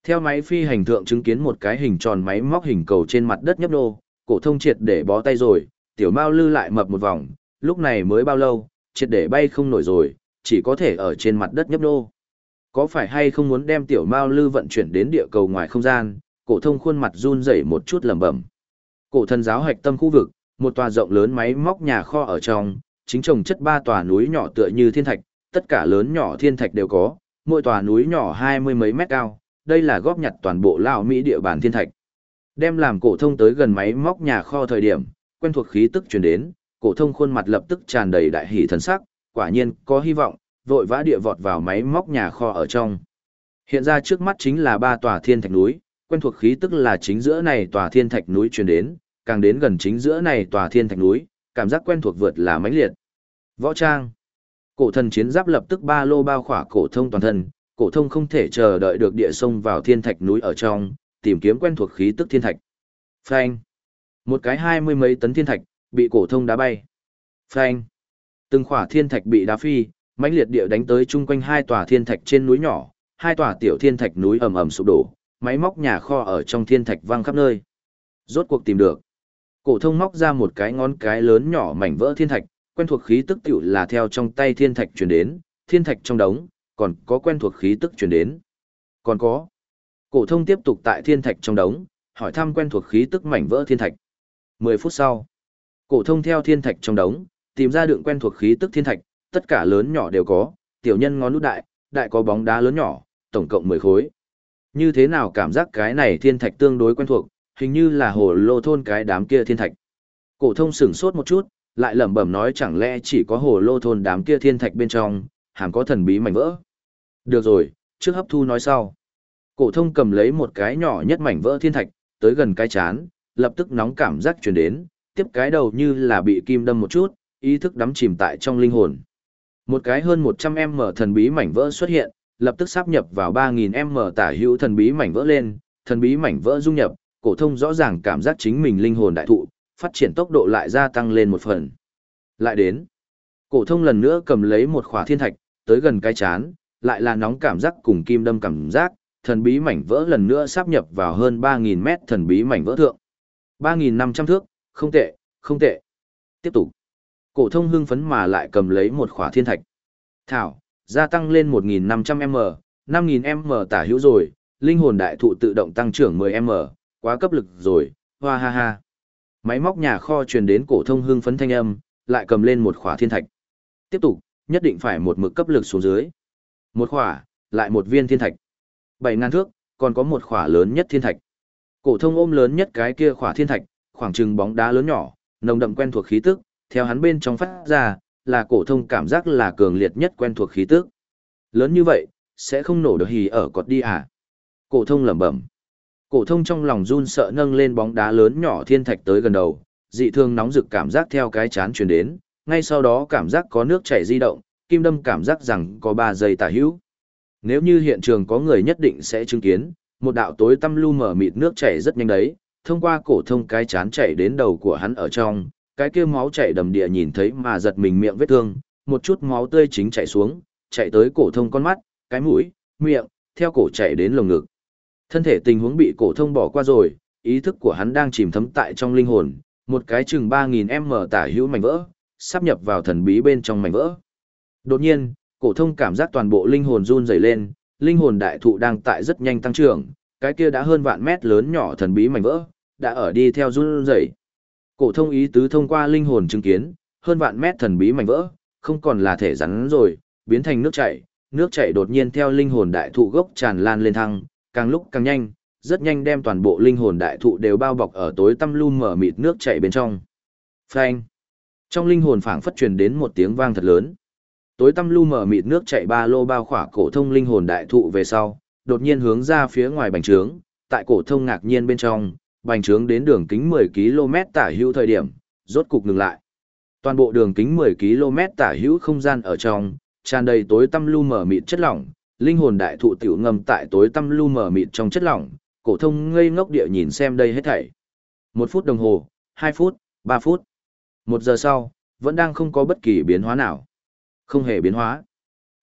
Theo máy phi hành thượng chứng kiến một cái hình tròn máy móc hình cầu trên mặt đất nhấp nô, cổ thông triệt để bó tay rồi, tiểu Mao Lư lại mập một vòng, lúc này mới bao lâu, triệt để bay không nổi rồi, chỉ có thể ở trên mặt đất nhấp nô. Có phải hay không muốn đem tiểu Mao Lư vận chuyển đến địa cầu ngoài không gian, cổ thông khuôn mặt run rẩy một chút lẩm bẩm. Cổ thần giáo hạch tâm khu vực, một tòa rộng lớn máy móc nhà kho ở trong, chính trồng chất ba tòa núi nhỏ tựa như thiên thạch, tất cả lớn nhỏ thiên thạch đều có, mỗi tòa núi nhỏ hai mươi mấy mét cao, đây là góp nhặt toàn bộ Lao Mỹ địa bàn thiên thạch. Đem làm cổ thông tới gần máy móc nhà kho thời điểm, quen thuộc khí tức truyền đến, cổ thông khuôn mặt lập tức tràn đầy đại hỉ thần sắc, quả nhiên có hy vọng, vội vã địa vọt vào máy móc nhà kho ở trong. Hiện ra trước mắt chính là ba tòa thiên thạch núi, quen thuộc khí tức là chính giữa này tòa thiên thạch núi truyền đến, càng đến gần chính giữa này tòa thiên thạch núi, cảm giác quen thuộc vượt là mãnh liệt. Võ trang. Cổ thần chiến giáp lập tức ba lô bao khỏa cổ thông toàn thân, cổ thông không thể chờ đợi được địa sông vào thiên thạch núi ở trong, tìm kiếm quen thuộc khí tức thiên thạch. Phanh. Một cái hai mươi mấy tấn thiên thạch bị cổ thông đá bay. Phanh. Từng khỏa thiên thạch bị đá phi, mãnh liệt địa đánh tới chung quanh hai tòa thiên thạch trên núi nhỏ, hai tòa tiểu thiên thạch núi ầm ầm sụp đổ, máy móc nhà kho ở trong thiên thạch vang khắp nơi. Rốt cuộc tìm được. Cổ thông móc ra một cái ngón cái lớn nhỏ mảnh vỡ thiên thạch, quen thuộc khí tức tiểu là theo trong tay thiên thạch truyền đến, thiên thạch trong đống, còn có quen thuộc khí tức truyền đến. Còn có. Cổ thông tiếp tục tại thiên thạch trong đống, hỏi thăm quen thuộc khí tức mảnh vỡ thiên thạch. 10 phút sau, cổ thông theo thiên thạch trong đống, tìm ra đựng quen thuộc khí tức thiên thạch, tất cả lớn nhỏ đều có, tiểu nhân ngón nút đại, đại có bóng đá lớn nhỏ, tổng cộng 10 khối. Như thế nào cảm giác cái này thiên thạch tương đối quen thuộc, hình như là hồ lô thôn cái đám kia thiên thạch. Cổ thông sửng sốt một chút, lại lẩm bẩm nói chẳng lẽ chỉ có hồ lô thôn đám kia thiên thạch bên trong, hàm có thần bí mảnh vỡ. Được rồi, trước hấp thu nói sau. Cổ thông cầm lấy một cái nhỏ nhất mảnh vỡ thiên thạch, tới gần cái chán, lập tức nóng cảm giác truyền đến, tiếp cái đầu như là bị kim đâm một chút, ý thức đắm chìm tại trong linh hồn. Một cái hơn 100m thần bí mảnh vỡ xuất hiện, lập tức sáp nhập vào 3000m tả hữu thần bí mảnh vỡ lên, thần bí mảnh vỡ dung nhập, cổ thông rõ ràng cảm giác chính mình linh hồn đại thụ, phát triển tốc độ lại gia tăng lên một phần. Lại đến, cổ thông lần nữa cầm lấy một khỏa thiên thạch, tới gần cái chán, lại là nóng cảm giác cùng kim đâm cảm giác, thần bí mảnh vỡ lần nữa sáp nhập vào hơn 3000 mét thần bí mảnh vỡ thượng. 3500 thước, không tệ, không tệ. Tiếp tục. Cổ thông hưng phấn mà lại cầm lấy một khỏa thiên thạch. Thảo, gia tăng lên 1.500m, 5.000m tả hữu rồi, linh hồn đại thụ tự động tăng trưởng 10m, quá cấp lực rồi, hoa ha ha. Máy móc nhà kho truyền đến cổ thông hưng phấn thanh âm, lại cầm lên một khỏa thiên thạch. Tiếp tục, nhất định phải một mực cấp lực xuống dưới. Một khỏa, lại một viên thiên thạch. bảy ngàn thước, còn có một khỏa lớn nhất thiên thạch. Cổ thông ôm lớn nhất cái kia khỏa thiên thạch, khoảng chừng bóng đá lớn nhỏ, nồng đậm quen thuộc khí tức, theo hắn bên trong phát ra, là cổ thông cảm giác là cường liệt nhất quen thuộc khí tức. Lớn như vậy, sẽ không nổ được hì ở cột đi à? Cổ thông lẩm bẩm. Cổ thông trong lòng run sợ nâng lên bóng đá lớn nhỏ thiên thạch tới gần đầu, dị thường nóng rực cảm giác theo cái chán truyền đến, ngay sau đó cảm giác có nước chảy di động, kim đâm cảm giác rằng có 3 giây tả hữu. Nếu như hiện trường có người nhất định sẽ chứng kiến, một đạo tối tăm lu mở mịt nước chảy rất nhanh đấy, thông qua cổ thông cái chán chảy đến đầu của hắn ở trong, cái kia máu chảy đầm địa nhìn thấy mà giật mình miệng vết thương, một chút máu tươi chính chảy xuống, chạy tới cổ thông con mắt, cái mũi, miệng, theo cổ chảy đến lồng ngực. Thân thể tình huống bị cổ thông bỏ qua rồi, ý thức của hắn đang chìm thấm tại trong linh hồn, một cái chừng 3000m tả hữu mảnh vỡ, sắp nhập vào thần bí bên trong mảnh vỡ. Đột nhiên, cổ thông cảm giác toàn bộ linh hồn run rẩy lên, linh hồn đại thụ đang tại rất nhanh tăng trưởng, cái kia đã hơn vạn mét lớn nhỏ thần bí mảnh vỡ, đã ở đi theo run rẩy. Cổ thông ý tứ thông qua linh hồn chứng kiến, hơn vạn mét thần bí mảnh vỡ, không còn là thể rắn rồi, biến thành nước chảy, nước chảy đột nhiên theo linh hồn đại thụ gốc tràn lan lên thăng, càng lúc càng nhanh, rất nhanh đem toàn bộ linh hồn đại thụ đều bao bọc ở tối tăm lu mở mịt nước chảy bên trong. Phanh! Trong linh hồn phảng phất truyền đến một tiếng vang thật lớn. Tối tăm lu mở mịt nước chảy ba lô bao khỏa cổ thông linh hồn đại thụ về sau, đột nhiên hướng ra phía ngoài bành trướng, tại cổ thông ngạc nhiên bên trong, bành trướng đến đường kính 10 km tả hữu thời điểm, rốt cục ngừng lại. Toàn bộ đường kính 10 km tả hữu không gian ở trong, tràn đầy tối tăm lu mở mịt chất lỏng, linh hồn đại thụ tiểu ngầm tại tối tăm lu mở mịt trong chất lỏng, cổ thông ngây ngốc địa nhìn xem đây hết thảy. Một phút đồng hồ, hai phút, ba phút. Một giờ sau, vẫn đang không có bất kỳ biến hóa nào. Không hề biến hóa.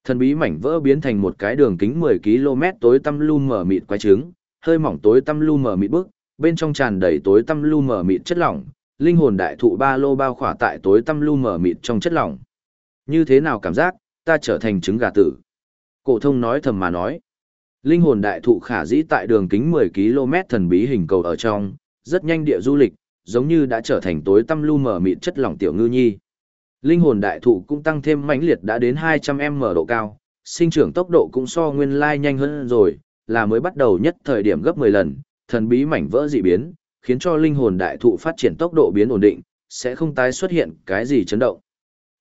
Thần bí mảnh vỡ biến thành một cái đường kính 10 km tối tăm lu mở mịt quái trứng, hơi mỏng tối tăm lu mở mịt bức, bên trong tràn đầy tối tăm lu mở mịt chất lỏng, linh hồn đại thụ ba lô bao khỏa tại tối tăm lu mở mịt trong chất lỏng. Như thế nào cảm giác, ta trở thành trứng gà tử. Cổ thông nói thầm mà nói. Linh hồn đại thụ khả dĩ tại đường kính 10 km thần bí hình cầu ở trong, rất nhanh địa du lịch, giống như đã trở thành tối tăm lu mở mịt chất lỏng tiểu ngư nhi. Linh hồn đại thụ cũng tăng thêm mãnh liệt đã đến 200m độ cao, sinh trưởng tốc độ cũng so nguyên lai nhanh hơn rồi, là mới bắt đầu nhất thời điểm gấp 10 lần, thần bí mảnh vỡ dị biến, khiến cho linh hồn đại thụ phát triển tốc độ biến ổn định, sẽ không tái xuất hiện cái gì chấn động.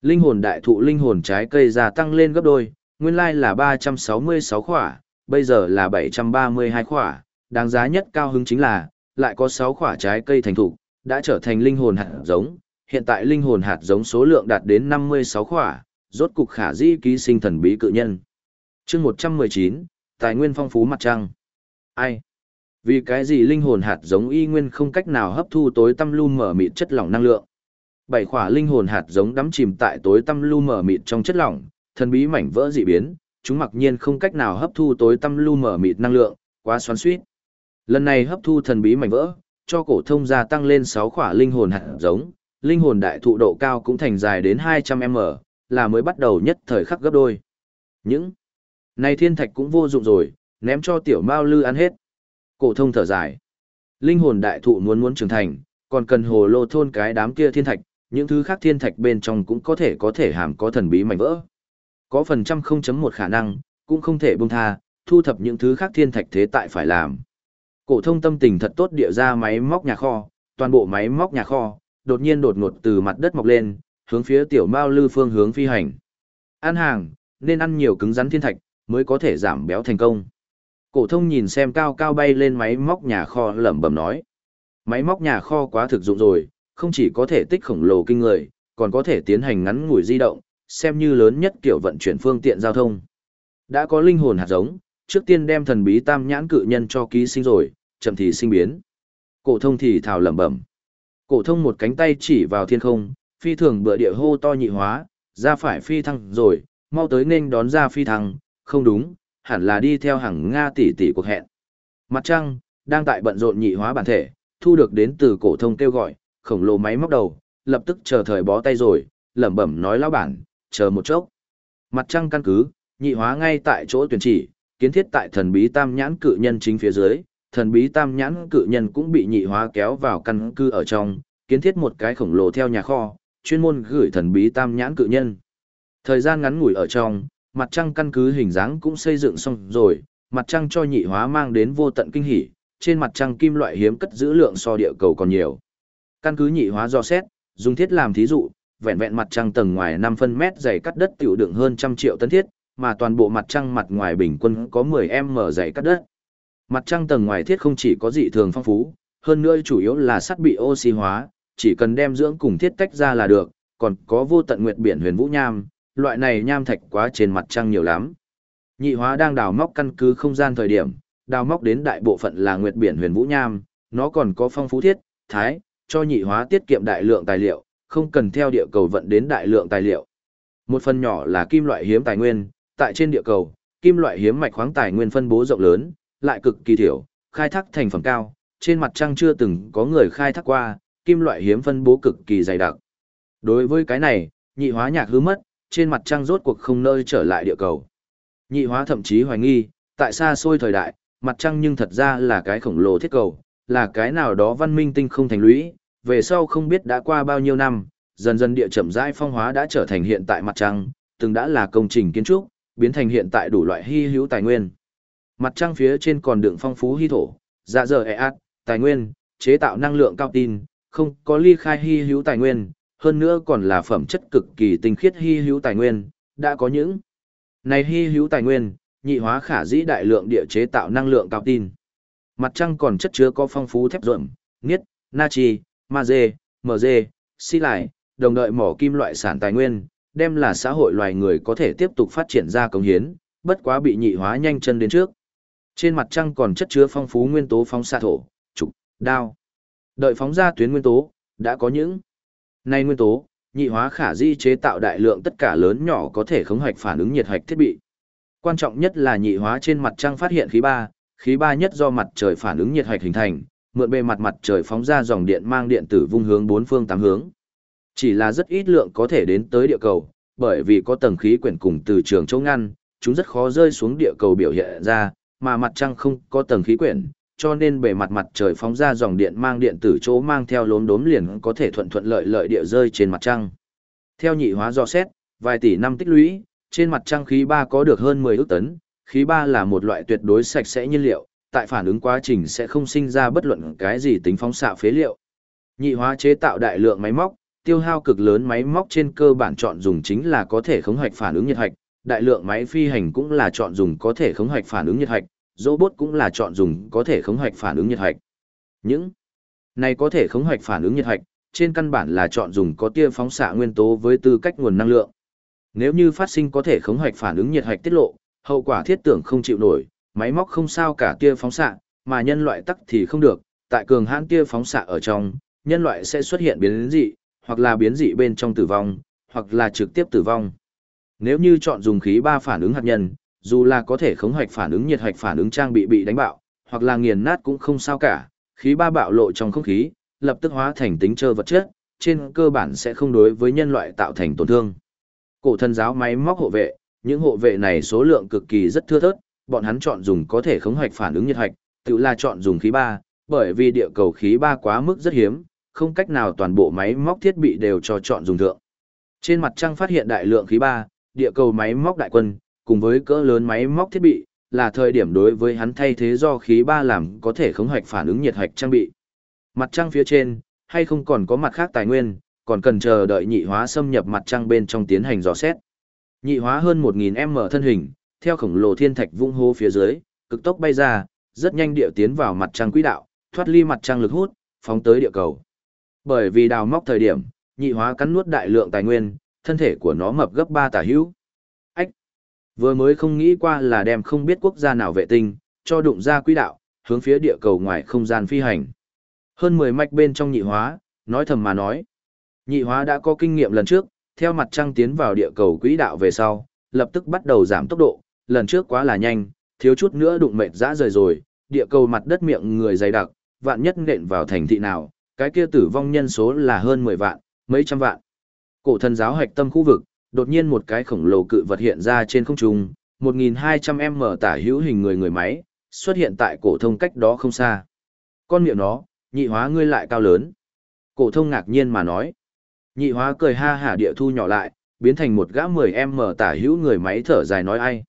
Linh hồn đại thụ linh hồn trái cây gia tăng lên gấp đôi, nguyên lai là 366 khỏa, bây giờ là 732 khỏa, đáng giá nhất cao hứng chính là, lại có 6 khỏa trái cây thành thụ, đã trở thành linh hồn hạt giống, hiện tại linh hồn hạt giống số lượng đạt đến 56 khỏa, rốt cục khả dĩ ký sinh thần bí cự nhân. chương 119, tài nguyên phong phú mặt trăng. Ai? Vì cái gì linh hồn hạt giống y nguyên không cách nào hấp thu tối tâm lu mở mịt chất lỏng năng lượng? Bảy khỏa linh hồn hạt giống đắm chìm tại tối tâm lu mở mịt trong chất lỏng, thần bí mảnh vỡ dị biến, chúng mặc nhiên không cách nào hấp thu tối tâm lu mở mịt năng lượng, quá xoắn xuýt. Lần này hấp thu thần bí mảnh vỡ, cho cổ thông gia tăng lên 6 khỏa linh hồn hạt giống, linh hồn đại thụ độ cao cũng thành dài đến 200m, là mới bắt đầu nhất thời khắc gấp đôi. Những này thiên thạch cũng vô dụng rồi, ném cho tiểu Mao Lư ăn hết. Cổ thông thở dài. Linh hồn đại thụ muốn muốn trưởng thành, còn cần hồ lô thôn cái đám kia thiên thạch, những thứ khác thiên thạch bên trong cũng có thể có thể hàm có thần bí mảnh vỡ. Có phần trăm không chấm một khả năng, cũng không thể buông tha, thu thập những thứ khác thiên thạch thế tại phải làm. Cổ thông tâm tình thật tốt địa ra máy móc nhà kho, toàn bộ máy móc nhà kho, đột nhiên đột ngột từ mặt đất mọc lên, hướng phía tiểu Mao Lư phương hướng phi hành. Ăn hàng, nên ăn nhiều cứng rắn thiên thạch, mới có thể giảm béo thành công. Cổ thông nhìn xem cao cao bay lên máy móc nhà kho lẩm bẩm nói. Máy móc nhà kho quá thực dụng rồi, không chỉ có thể tích khổng lồ kinh người, còn có thể tiến hành ngắn ngủi di động, xem như lớn nhất kiểu vận chuyển phương tiện giao thông. Đã có linh hồn hạt giống, trước tiên đem thần bí tam nhãn cự nhân cho ký sinh rồi, chậm thì sinh biến. Cổ thông thì thào lẩm bẩm. Cổ thông một cánh tay chỉ vào thiên không, phi thường bựa địa hô to nhị hóa, ra phải phi thăng rồi, mau tới nên đón ra phi thăng, không đúng, hẳn là đi theo hàng Nga tỷ tỷ cuộc hẹn. Mặt trăng, đang tại bận rộn nhị hóa bản thể, thu được đến từ cổ thông kêu gọi, khổng lồ máy móc đầu, lập tức chờ thời bó tay rồi, lẩm bẩm nói lão bản, chờ một chốc. Mặt trăng căn cứ, nhị hóa ngay tại chỗ tuyển chỉ, kiến thiết tại thần bí tam nhãn cự nhân chính phía dưới, thần bí tam nhãn cự nhân cũng bị nhị hóa kéo vào căn cứ ở trong, kiến thiết một cái khổng lồ theo nhà kho, chuyên môn gửi thần bí tam nhãn cự nhân. Thời gian ngắn ngủi ở trong, mặt trăng căn cứ hình dáng cũng xây dựng xong rồi, mặt trăng cho nhị hóa mang đến vô tận kinh hỉ, trên mặt trăng kim loại hiếm cất giữ lượng so địa cầu còn nhiều. Căn cứ nhị hóa do xét, dùng thiết làm thí dụ, vẹn vẹn mặt trăng tầng ngoài 5 phân mét dày cắt đất tiểu đựng hơn trăm triệu tấn thiết, mà toàn bộ mặt trăng mặt ngoài bình quân có 10m dày cắt đất. Mặt trăng tầng ngoài thiết không chỉ có dị thường phong phú, hơn nữa chủ yếu là sắt bị oxy hóa, chỉ cần đem dưỡng cùng thiết tách ra là được, còn có vô tận nguyệt biển huyền vũ nham, loại này nham thạch quá trên mặt trăng nhiều lắm. Nhị hóa đang đào móc căn cứ không gian thời điểm, đào móc đến đại bộ phận là nguyệt biển huyền vũ nham, nó còn có phong phú thiết, thái, cho nhị hóa tiết kiệm đại lượng tài liệu, không cần theo địa cầu vận đến đại lượng tài liệu. Một phần nhỏ là kim loại hiếm tài nguyên, tại trên địa cầu, kim loại hiếm mạch khoáng tài nguyên phân bố rộng lớn, lại cực kỳ thiểu, khai thác thành phẩm cao, trên mặt trăng chưa từng có người khai thác qua, kim loại hiếm phân bố cực kỳ dày đặc. Đối với cái này, nhị hóa nhạc hứa mất, trên mặt trăng rốt cuộc không nơi trở lại địa cầu. Nhị hóa thậm chí hoài nghi, tại xa xôi thời đại, mặt trăng nhưng thật ra là cái khổng lồ thiết cầu, là cái nào đó văn minh tinh không thành lũy, về sau không biết đã qua bao nhiêu năm, dần dần địa chậm rãi phong hóa đã trở thành hiện tại mặt trăng, từng đã là công trình kiến trúc, biến thành hiện tại đủ loại hy hữu tài nguyên. Mặt trăng phía trên còn đựng phong phú hy thổ, dạ dở e tài nguyên, chế tạo năng lượng cao tin, không có ly khai hy hữu tài nguyên, hơn nữa còn là phẩm chất cực kỳ tinh khiết hy hữu tài nguyên, đã có những này hy hữu tài nguyên, nhị hóa khả dĩ đại lượng địa chế tạo năng lượng cao tin. Mặt trăng còn chất chứa có phong phú thép ruộng, niết, natri, magie, mg, xi lại, đồng đợi mỏ kim loại sản tài nguyên, đem là xã hội loài người có thể tiếp tục phát triển ra công hiến, bất quá bị nhị hóa nhanh chân đến trước. Trên mặt trăng còn chất chứa phong phú nguyên tố phóng xạ thổ, trục, đao. Đợi phóng ra tuyến nguyên tố, đã có những nay nguyên tố, nhị hóa khả di chế tạo đại lượng tất cả lớn nhỏ có thể khống hoạch phản ứng nhiệt hạch thiết bị. Quan trọng nhất là nhị hóa trên mặt trăng phát hiện khí ba, khí ba nhất do mặt trời phản ứng nhiệt hạch hình thành, mượn bề mặt mặt trời phóng ra dòng điện mang điện tử vung hướng bốn phương tám hướng. Chỉ là rất ít lượng có thể đến tới địa cầu, bởi vì có tầng khí quyển cùng từ trường chống ngăn, chúng rất khó rơi xuống địa cầu biểu hiện ra, mà mặt trăng không có tầng khí quyển, cho nên bề mặt mặt trời phóng ra dòng điện mang điện tử chỗ mang theo lốm đốm liền có thể thuận thuận lợi lợi địa rơi trên mặt trăng. Theo nhị hóa do xét, vài tỷ năm tích lũy, trên mặt trăng khí ba có được hơn 10 ức tấn, khí ba là một loại tuyệt đối sạch sẽ nhiên liệu, tại phản ứng quá trình sẽ không sinh ra bất luận cái gì tính phóng xạ phế liệu. Nhị hóa chế tạo đại lượng máy móc, tiêu hao cực lớn máy móc trên cơ bản chọn dùng chính là có thể khống hoạch phản ứng nhiệt hạch, đại lượng máy phi hành cũng là chọn dùng có thể khống hoạch phản ứng nhiệt hạch, robot cũng là chọn dùng có thể khống hoạch phản ứng nhiệt hạch. Những này có thể khống hoạch phản ứng nhiệt hạch, trên căn bản là chọn dùng có tia phóng xạ nguyên tố với tư cách nguồn năng lượng. Nếu như phát sinh có thể khống hoạch phản ứng nhiệt hạch tiết lộ, hậu quả thiết tưởng không chịu nổi, máy móc không sao cả tia phóng xạ, mà nhân loại tắc thì không được, tại cường hãn tia phóng xạ ở trong, nhân loại sẽ xuất hiện biến dị, hoặc là biến dị bên trong tử vong, hoặc là trực tiếp tử vong. Nếu như chọn dùng khí ba phản ứng hạt nhân, dù là có thể khống hoạch phản ứng nhiệt hoạch phản ứng trang bị bị đánh bạo, hoặc là nghiền nát cũng không sao cả, khí ba bạo lộ trong không khí, lập tức hóa thành tính trơ vật chất, trên cơ bản sẽ không đối với nhân loại tạo thành tổn thương. Cổ thân giáo máy móc hộ vệ, những hộ vệ này số lượng cực kỳ rất thưa thớt, bọn hắn chọn dùng có thể khống hoạch phản ứng nhiệt hoạch, tự là chọn dùng khí ba, bởi vì địa cầu khí ba quá mức rất hiếm, không cách nào toàn bộ máy móc thiết bị đều cho chọn dùng thượng. Trên mặt trăng phát hiện đại lượng khí ba, địa cầu máy móc đại quân, cùng với cỡ lớn máy móc thiết bị, là thời điểm đối với hắn thay thế do khí ba làm có thể khống hoạch phản ứng nhiệt hạch trang bị. Mặt trăng phía trên, hay không còn có mặt khác tài nguyên, còn cần chờ đợi nhị hóa xâm nhập mặt trăng bên trong tiến hành dò xét. Nhị hóa hơn 1000m thân hình, theo khổng lồ thiên thạch vung hô phía dưới, cực tốc bay ra, rất nhanh điệu tiến vào mặt trăng quỹ đạo, thoát ly mặt trăng lực hút, phóng tới địa cầu. Bởi vì đào móc thời điểm, nhị hóa cắn nuốt đại lượng tài nguyên, thân thể của nó mập gấp ba tả hữu. Ách! Vừa mới không nghĩ qua là đem không biết quốc gia nào vệ tinh, cho đụng ra quỹ đạo, hướng phía địa cầu ngoài không gian phi hành. Hơn 10 mạch bên trong nhị hóa, nói thầm mà nói. Nhị hóa đã có kinh nghiệm lần trước, theo mặt trăng tiến vào địa cầu quỹ đạo về sau, lập tức bắt đầu giảm tốc độ, lần trước quá là nhanh, thiếu chút nữa đụng mệt dã rời rồi, địa cầu mặt đất miệng người dày đặc, vạn nhất nện vào thành thị nào, cái kia tử vong nhân số là hơn 10 vạn, mấy trăm vạn. Cổ thần giáo hạch tâm khu vực, đột nhiên một cái khổng lồ cự vật hiện ra trên không trung, 1200m tả hữu hình người người máy, xuất hiện tại cổ thông cách đó không xa. Con miệng nó, nhị hóa ngươi lại cao lớn. Cổ thông ngạc nhiên mà nói. Nhị hóa cười ha hả địa thu nhỏ lại, biến thành một gã 10m tả hữu người máy thở dài nói ai.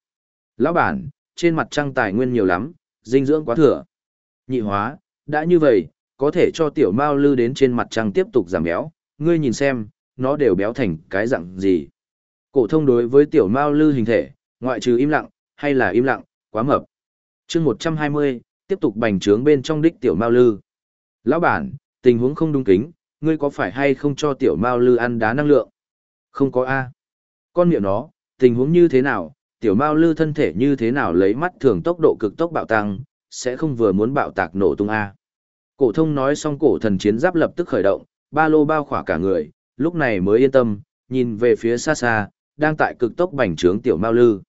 Lão bản, trên mặt trăng tài nguyên nhiều lắm, dinh dưỡng quá thừa. Nhị hóa, đã như vậy, có thể cho tiểu mao lư đến trên mặt trăng tiếp tục giảm béo, ngươi nhìn xem, nó đều béo thành cái dạng gì. Cổ thông đối với tiểu mao lư hình thể, ngoại trừ im lặng, hay là im lặng, quá mập. Chương 120, tiếp tục bành trướng bên trong đích tiểu mao lư. Lão bản, tình huống không đúng kính, ngươi có phải hay không cho tiểu mao lư ăn đá năng lượng? Không có a. Con miệng nó, tình huống như thế nào, tiểu mao lư thân thể như thế nào lấy mắt thường tốc độ cực tốc bạo tăng, sẽ không vừa muốn bạo tạc nổ tung a. Cổ thông nói xong cổ thần chiến giáp lập tức khởi động, ba lô bao khỏa cả người, lúc này mới yên tâm, nhìn về phía xa xa, đang tại cực tốc bành trướng tiểu mao lư.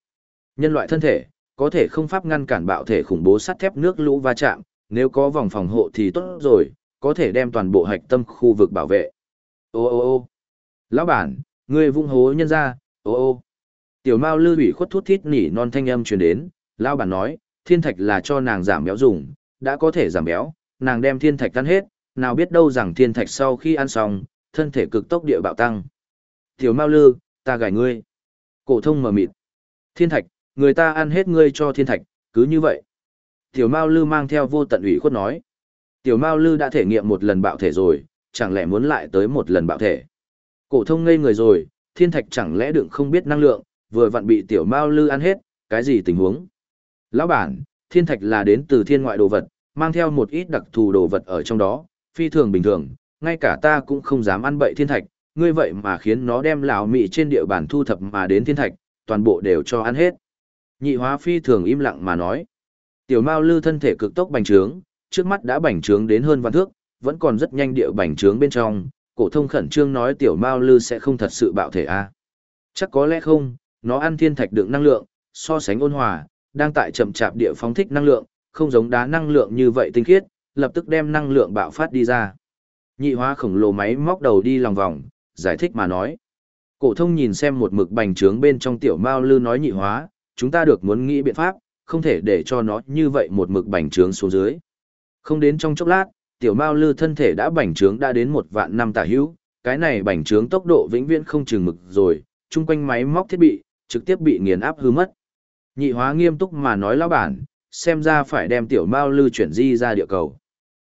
Nhân loại thân thể, có thể không pháp ngăn cản bạo thể khủng bố sắt thép nước lũ va chạm, nếu có vòng phòng hộ thì tốt rồi, có thể đem toàn bộ hạch tâm khu vực bảo vệ. Ô ô ô lão bản, người vung hố nhân ra, ô ô. Tiểu Mao Lư ủy khuất thút thít nỉ non thanh âm truyền đến, lão bản nói, thiên thạch là cho nàng giảm béo dùng, đã có thể giảm béo, nàng đem thiên thạch ăn hết, nào biết đâu rằng thiên thạch sau khi ăn xong, thân thể cực tốc địa bạo tăng. Tiểu Mao Lư, ta gài ngươi. Cổ thông mở mịt. Thiên thạch, người ta ăn hết ngươi cho thiên thạch, cứ như vậy. Tiểu Mao Lư mang theo vô tận ủy khuất nói. Tiểu Mao Lư đã thể nghiệm một lần bạo thể rồi, chẳng lẽ muốn lại tới một lần bạo thể. Cổ thông ngây người rồi, thiên thạch chẳng lẽ đựng không biết năng lượng, vừa vặn bị Tiểu Mao Lư ăn hết, cái gì tình huống? Lão bản, thiên thạch là đến từ thiên ngoại đồ vật, mang theo một ít đặc thù đồ vật ở trong đó, phi thường bình thường, ngay cả ta cũng không dám ăn bậy thiên thạch, ngươi vậy mà khiến nó đem lão mị trên địa bàn thu thập mà đến thiên thạch, toàn bộ đều cho ăn hết. Nhị hóa phi thường im lặng mà nói. Tiểu Mao Lư thân thể cực tốc bành trướng, trước mắt đã bành trướng đến hơn vạn thước, vẫn còn rất nhanh địa bành trướng bên trong, cổ thông khẩn trương nói Tiểu Mao Lư sẽ không thật sự bạo thể a. À? Chắc có lẽ không, nó ăn thiên thạch đựng năng lượng, so sánh ôn hòa, đang tại chậm chạp địa phóng thích năng lượng, không giống đá năng lượng như vậy tinh khiết, lập tức đem năng lượng bạo phát đi ra. Nhị hóa khổng lồ máy móc đầu đi lòng vòng, giải thích mà nói. Cổ thông nhìn xem một mực bành trướng bên trong tiểu mao lư nói nhị hóa, chúng ta được muốn nghĩ biện pháp, không thể để cho nó như vậy một mực bành trướng xuống dưới. Không đến trong chốc lát, tiểu mao lư thân thể đã bành trướng đã đến một vạn năm tả hữu, cái này bành trướng tốc độ vĩnh viễn không chừng mực rồi, chung quanh máy móc thiết bị, trực tiếp bị nghiền áp hư mất. Nhị hóa nghiêm túc mà nói lão bản, xem ra phải đem tiểu mao lư chuyển di ra địa cầu.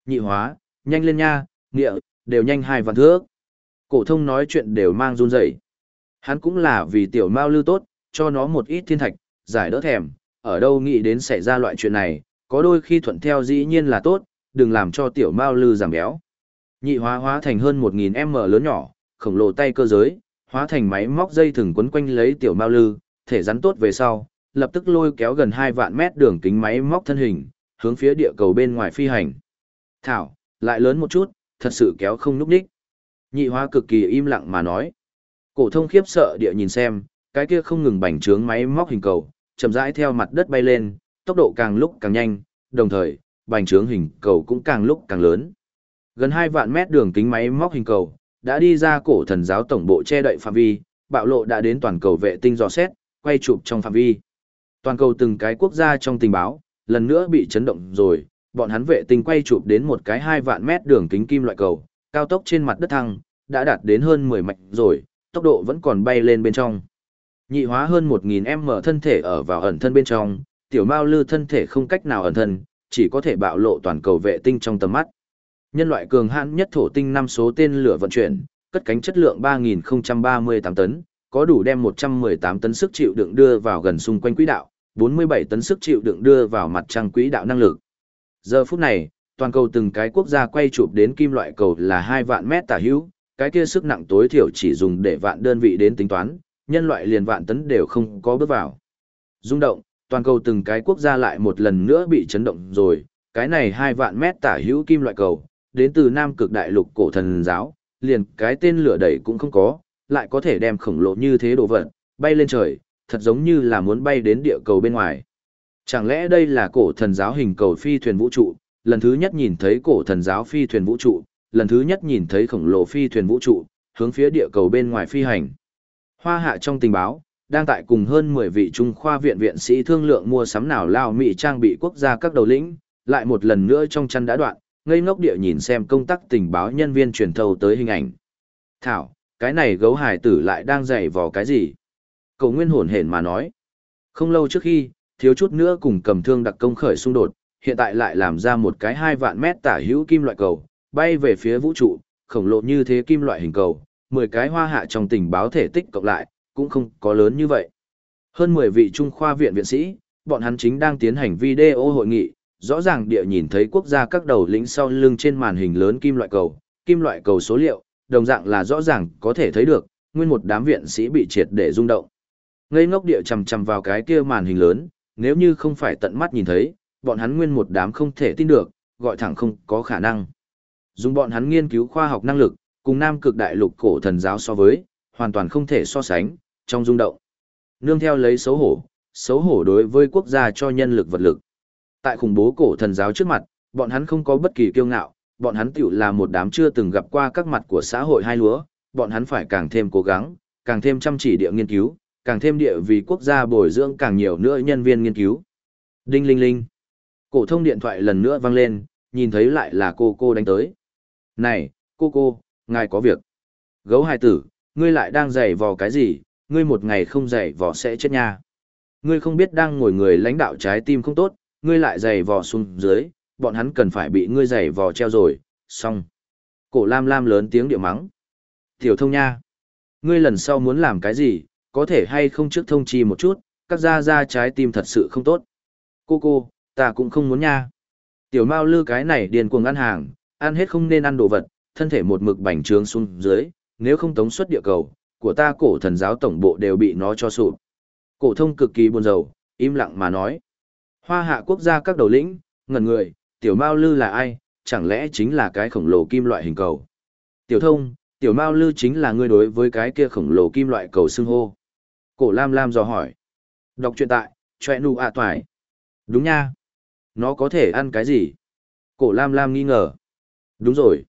Nhị hóa, nhanh lên nha, nghĩa, đều nhanh hai vạn thước. Cổ thông nói chuyện đều mang run rẩy. Hắn cũng là vì tiểu mao lư tốt, cho nó một ít thiên thạch, giải đỡ thèm, ở đâu nghĩ đến xảy ra loại chuyện này, có đôi khi thuận theo dĩ nhiên là tốt, đừng làm cho tiểu mao lư giảm béo. Nhị hóa hóa thành hơn 1000m lớn nhỏ, khổng lồ tay cơ giới, hóa thành máy móc dây thừng quấn quanh lấy tiểu mao lư, thể rắn tốt về sau, lập tức lôi kéo gần 2 vạn mét đường kính máy móc thân hình, hướng phía địa cầu bên ngoài phi hành. Thảo, lại lớn một chút, thật sự kéo không núp đích. Nhị hóa cực kỳ im lặng mà nói. Cổ thông khiếp sợ địa nhìn xem, cái kia không ngừng bành trướng máy móc hình cầu, chậm rãi theo mặt đất bay lên, tốc độ càng lúc càng nhanh, đồng thời, bành trướng hình cầu cũng càng lúc càng lớn. Gần 2 vạn mét đường kính máy móc hình cầu, đã đi ra cổ thần giáo tổng bộ che đậy phạm vi, bạo lộ đã đến toàn cầu vệ tinh dò xét, quay chụp trong phạm vi. Toàn cầu từng cái quốc gia trong tình báo, lần nữa bị chấn động rồi, bọn hắn vệ tinh quay chụp đến một cái hai vạn mét đường kính kim loại cầu, cao tốc trên mặt đất thăng, đã đạt đến hơn 10 mạch rồi, tốc độ vẫn còn bay lên bên trong. Nhị hóa hơn 1000m thân thể ở vào ẩn thân bên trong, tiểu mao lư thân thể không cách nào ẩn thân, chỉ có thể bạo lộ toàn cầu vệ tinh trong tầm mắt. Nhân loại cường hãn nhất thổ tinh năm số tên lửa vận chuyển, cất cánh chất lượng 3038 tấn, có đủ đem 118 tấn sức chịu đựng đưa vào gần xung quanh quỹ đạo, 47 tấn sức chịu đựng đưa vào mặt trăng quỹ đạo năng lực. Giờ phút này, toàn cầu từng cái quốc gia quay chụp đến kim loại cầu là 2 vạn mét tả hữu, cái kia sức nặng tối thiểu chỉ dùng để vạn đơn vị đến tính toán, nhân loại liền vạn tấn đều không có bước vào. Rung động, toàn cầu từng cái quốc gia lại một lần nữa bị chấn động rồi, cái này 2 vạn mét tả hữu kim loại cầu, đến từ Nam cực đại lục cổ thần giáo, liền cái tên lửa đẩy cũng không có, lại có thể đem khổng lồ như thế đồ vật, bay lên trời, thật giống như là muốn bay đến địa cầu bên ngoài. Chẳng lẽ đây là cổ thần giáo hình cầu phi thuyền vũ trụ, lần thứ nhất nhìn thấy cổ thần giáo phi thuyền vũ trụ, lần thứ nhất nhìn thấy khổng lồ phi thuyền vũ trụ, hướng phía địa cầu bên ngoài phi hành. Hoa hạ trong tình báo, đang tại cùng hơn 10 vị trung khoa viện viện sĩ thương lượng mua sắm nào lao mỹ trang bị quốc gia các đầu lĩnh, lại một lần nữa trong chăn đã đoạn, ngây ngốc địa nhìn xem công tác tình báo nhân viên truyền thầu tới hình ảnh. Thảo, cái này gấu hải tử lại đang dạy vò cái gì? Cầu nguyên hồn hển mà nói. Không lâu trước khi, thiếu chút nữa cùng cầm thương đặc công khởi xung đột, hiện tại lại làm ra một cái hai vạn mét tả hữu kim loại cầu, bay về phía vũ trụ, khổng lồ như thế kim loại hình cầu, 10 cái hoa hạ trong tình báo thể tích cộng lại, cũng không có lớn như vậy. Hơn 10 vị trung khoa viện viện sĩ, bọn hắn chính đang tiến hành video hội nghị, rõ ràng địa nhìn thấy quốc gia các đầu lĩnh sau lưng trên màn hình lớn kim loại cầu, kim loại cầu số liệu, đồng dạng là rõ ràng có thể thấy được, nguyên một đám viện sĩ bị triệt để rung động. Ngây ngốc địa chầm chầm vào cái kia màn hình lớn, nếu như không phải tận mắt nhìn thấy, bọn hắn nguyên một đám không thể tin được, gọi thẳng không có khả năng. Dùng bọn hắn nghiên cứu khoa học năng lực, cùng Nam cực đại lục cổ thần giáo so với, hoàn toàn không thể so sánh, trong rung động. Nương theo lấy xấu hổ, xấu hổ đối với quốc gia cho nhân lực vật lực. Tại khủng bố cổ thần giáo trước mặt, bọn hắn không có bất kỳ kiêu ngạo, bọn hắn tiểu là một đám chưa từng gặp qua các mặt của xã hội hai lúa, bọn hắn phải càng thêm cố gắng, càng thêm chăm chỉ địa nghiên cứu, càng thêm địa vì quốc gia bồi dưỡng càng nhiều nữa nhân viên nghiên cứu. Đinh linh linh. Cổ thông điện thoại lần nữa vang lên, nhìn thấy lại là cô cô đánh tới. Này, cô cô, ngài có việc. Gấu hài tử, ngươi lại đang giày vò cái gì, ngươi một ngày không giày vò sẽ chết nha. Ngươi không biết đang ngồi người lãnh đạo trái tim không tốt, ngươi lại giày vò xuống dưới, bọn hắn cần phải bị ngươi giày vò treo rồi, xong. Cổ lam lam lớn tiếng điệu mắng. Tiểu thông nha. Ngươi lần sau muốn làm cái gì, có thể hay không trước thông chi một chút, các gia gia trái tim thật sự không tốt. Cô cô, ta cũng không muốn nha. Tiểu Mao lư cái này điền cuồng ăn hàng, ăn hết không nên ăn đồ vật, thân thể một mực bành trướng xuống dưới, nếu không tống xuất địa cầu, của ta cổ thần giáo tổng bộ đều bị nó cho sụp. Cổ thông cực kỳ buồn rầu, im lặng mà nói. Hoa hạ quốc gia các đầu lĩnh, ngẩn người, tiểu Mao lư là ai, chẳng lẽ chính là cái khổng lồ kim loại hình cầu. Tiểu thông, tiểu Mao lư chính là ngươi đối với cái kia khổng lồ kim loại cầu xưng hô. Cổ Lam Lam dò hỏi. Đọc truyện tại, chọe nụ ạ toài. Đúng nha. Nó có thể ăn cái gì? Cổ Lam Lam nghi ngờ. Đúng rồi.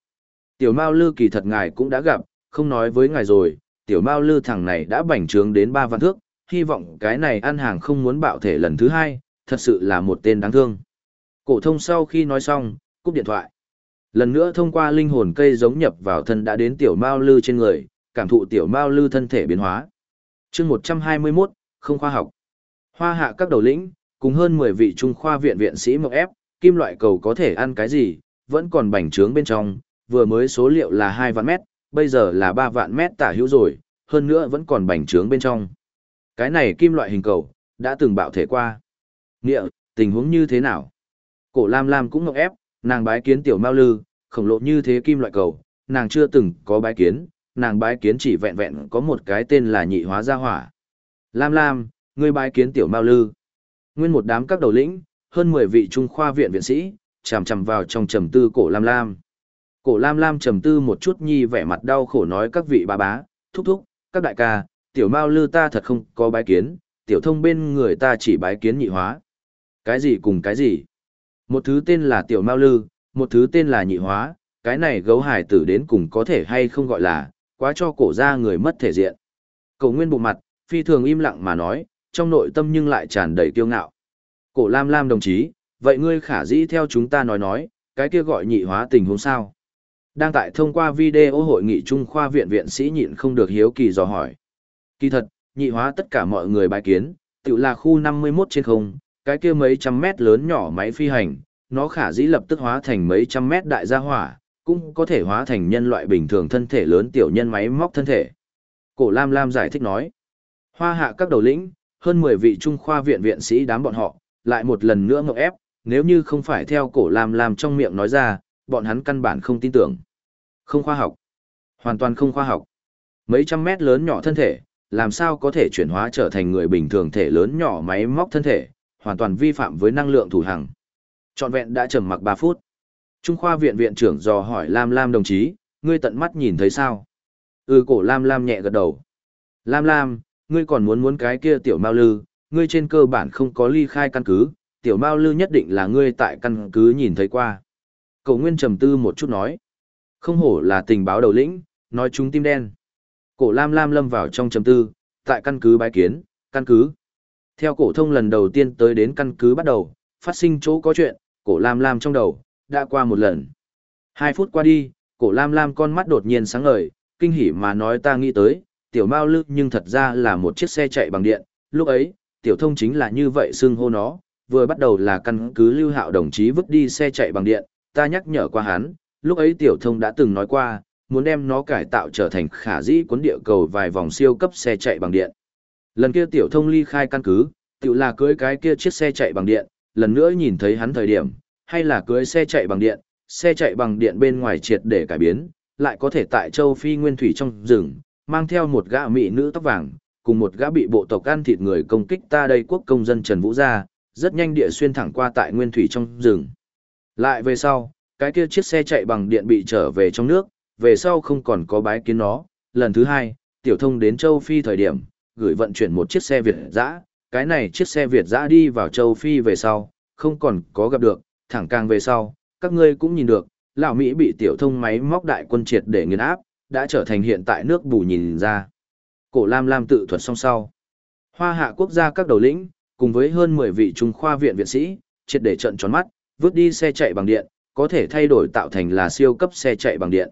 Tiểu Mao Lư kỳ thật ngài cũng đã gặp, không nói với ngài rồi, tiểu Mao Lư thằng này đã bành trướng đến ba vạn thước, hy vọng cái này ăn hàng không muốn bạo thể lần thứ hai, thật sự là một tên đáng thương. Cổ thông sau khi nói xong, cúp điện thoại. Lần nữa thông qua linh hồn cây giống nhập vào thân đã đến tiểu Mao Lư trên người, cảm thụ tiểu Mao Lư thân thể biến hóa. Chương 121, không khoa học. Hoa hạ các đầu lĩnh, cùng hơn 10 vị trung khoa viện viện sĩ mộc ép, kim loại cầu có thể ăn cái gì, vẫn còn bành trướng bên trong, vừa mới số liệu là 2 vạn mét, bây giờ là 3 vạn mét tả hữu rồi, hơn nữa vẫn còn bành trướng bên trong. Cái này kim loại hình cầu, đã từng bạo thể qua. Nghĩa, tình huống như thế nào? Cổ Lam Lam cũng ngọc ép, nàng bái kiến tiểu Mao Lư, khổng lồ như thế kim loại cầu, nàng chưa từng có bái kiến, nàng bái kiến chỉ vẹn vẹn có một cái tên là nhị hóa gia hỏa. Lam Lam, ngươi bái kiến tiểu Mao Lư. Nguyên một đám các đầu lĩnh, hơn 10 vị trung khoa viện viện sĩ, chằm chằm vào trong trầm tư cổ Lam Lam. Cổ Lam Lam trầm tư một chút nhi vẻ mặt đau khổ nói các vị bà bá, thúc thúc, các đại ca, tiểu Mao Lư ta thật không có bái kiến, tiểu thông bên người ta chỉ bái kiến nhị hóa. Cái gì cùng cái gì? Một thứ tên là tiểu Mao Lư, một thứ tên là nhị hóa, cái này gấu hải tử đến cùng có thể hay không gọi là, quá cho cổ ra người mất thể diện. Cổ nguyên bộ mặt, phi thường im lặng mà nói, trong nội tâm nhưng lại tràn đầy kiêu ngạo. Cổ Lam Lam đồng chí, vậy ngươi khả dĩ theo chúng ta nói nói, cái kia gọi nhị hóa tình huống sao? Đang tại thông qua video hội nghị Trung khoa viện viện sĩ nhịn không được hiếu kỳ dò hỏi. Kỳ thật, nhị hóa tất cả mọi người bài kiến, tự là khu 51 trên không, cái kia mấy trăm mét lớn nhỏ máy phi hành, nó khả dĩ lập tức hóa thành mấy trăm mét đại gia hỏa, cũng có thể hóa thành nhân loại bình thường thân thể lớn tiểu nhân máy móc thân thể. Cổ Lam Lam giải thích nói, hoa hạ các đầu lĩnh, hơn 10 vị trung khoa viện viện sĩ đám bọn họ, lại một lần nữa ngọc ép, nếu như không phải theo cổ Lam Lam trong miệng nói ra, bọn hắn căn bản không tin tưởng. Không khoa học. Hoàn toàn không khoa học. Mấy trăm mét lớn nhỏ thân thể, làm sao có thể chuyển hóa trở thành người bình thường thể lớn nhỏ máy móc thân thể, hoàn toàn vi phạm với năng lượng thủ hằng. Trọn vẹn đã trầm mặc 3 phút. Trung khoa viện viện trưởng dò hỏi Lam Lam đồng chí, ngươi tận mắt nhìn thấy sao? Ừ cổ Lam Lam nhẹ gật đầu. Lam Lam, ngươi còn muốn muốn cái kia tiểu Mao Lư, ngươi trên cơ bản không có ly khai căn cứ, tiểu Mao Lư nhất định là ngươi tại căn cứ nhìn thấy qua. Cậu Nguyên trầm tư một chút nói. Không hổ là tình báo đầu lĩnh, nói chúng tim đen. Cổ Lam Lam lâm vào trong trầm tư, tại căn cứ bái kiến, căn cứ. Theo cổ thông lần đầu tiên tới đến căn cứ bắt đầu, phát sinh chỗ có chuyện, cổ Lam Lam trong đầu, đã qua một lần. Hai phút qua đi, cổ Lam Lam con mắt đột nhiên sáng ngời, kinh hỉ mà nói ta nghĩ tới, tiểu Mao Lư nhưng thật ra là một chiếc xe chạy bằng điện, lúc ấy, tiểu thông chính là như vậy xưng hô nó, vừa bắt đầu là căn cứ lưu hạo đồng chí vứt đi xe chạy bằng điện, ta nhắc nhở qua hắn, lúc ấy tiểu thông đã từng nói qua, muốn đem nó cải tạo trở thành khả dĩ cuốn địa cầu vài vòng siêu cấp xe chạy bằng điện. Lần kia tiểu thông ly khai căn cứ, tự là cưới cái kia chiếc xe chạy bằng điện, lần nữa nhìn thấy hắn thời điểm, hay là cưới xe chạy bằng điện, xe chạy bằng điện bên ngoài triệt để cải biến, lại có thể tại châu Phi nguyên thủy trong rừng, mang theo một gã mỹ nữ tóc vàng, cùng một gã bị bộ tộc ăn thịt người công kích ta đây quốc công dân Trần Vũ gia, rất nhanh địa xuyên thẳng qua tại nguyên thủy trong rừng. Lại về sau, cái kia chiếc xe chạy bằng điện bị trở về trong nước, về sau không còn có bái kiến nó. Lần thứ hai, tiểu thông đến châu Phi thời điểm, gửi vận chuyển một chiếc xe Việt dã, cái này chiếc xe Việt dã đi vào châu Phi về sau, không còn có gặp được, thẳng càng về sau, các ngươi cũng nhìn được, lão Mỹ bị tiểu thông máy móc đại quân triệt để nghiền áp, đã trở thành hiện tại nước bù nhìn ra. Cổ Lam Lam tự thuật song sau. Hoa hạ quốc gia các đầu lĩnh, cùng với hơn 10 vị trung khoa viện viện sĩ, triệt để trận tròn mắt, vứt đi xe chạy bằng điện, có thể thay đổi tạo thành là siêu cấp xe chạy bằng điện.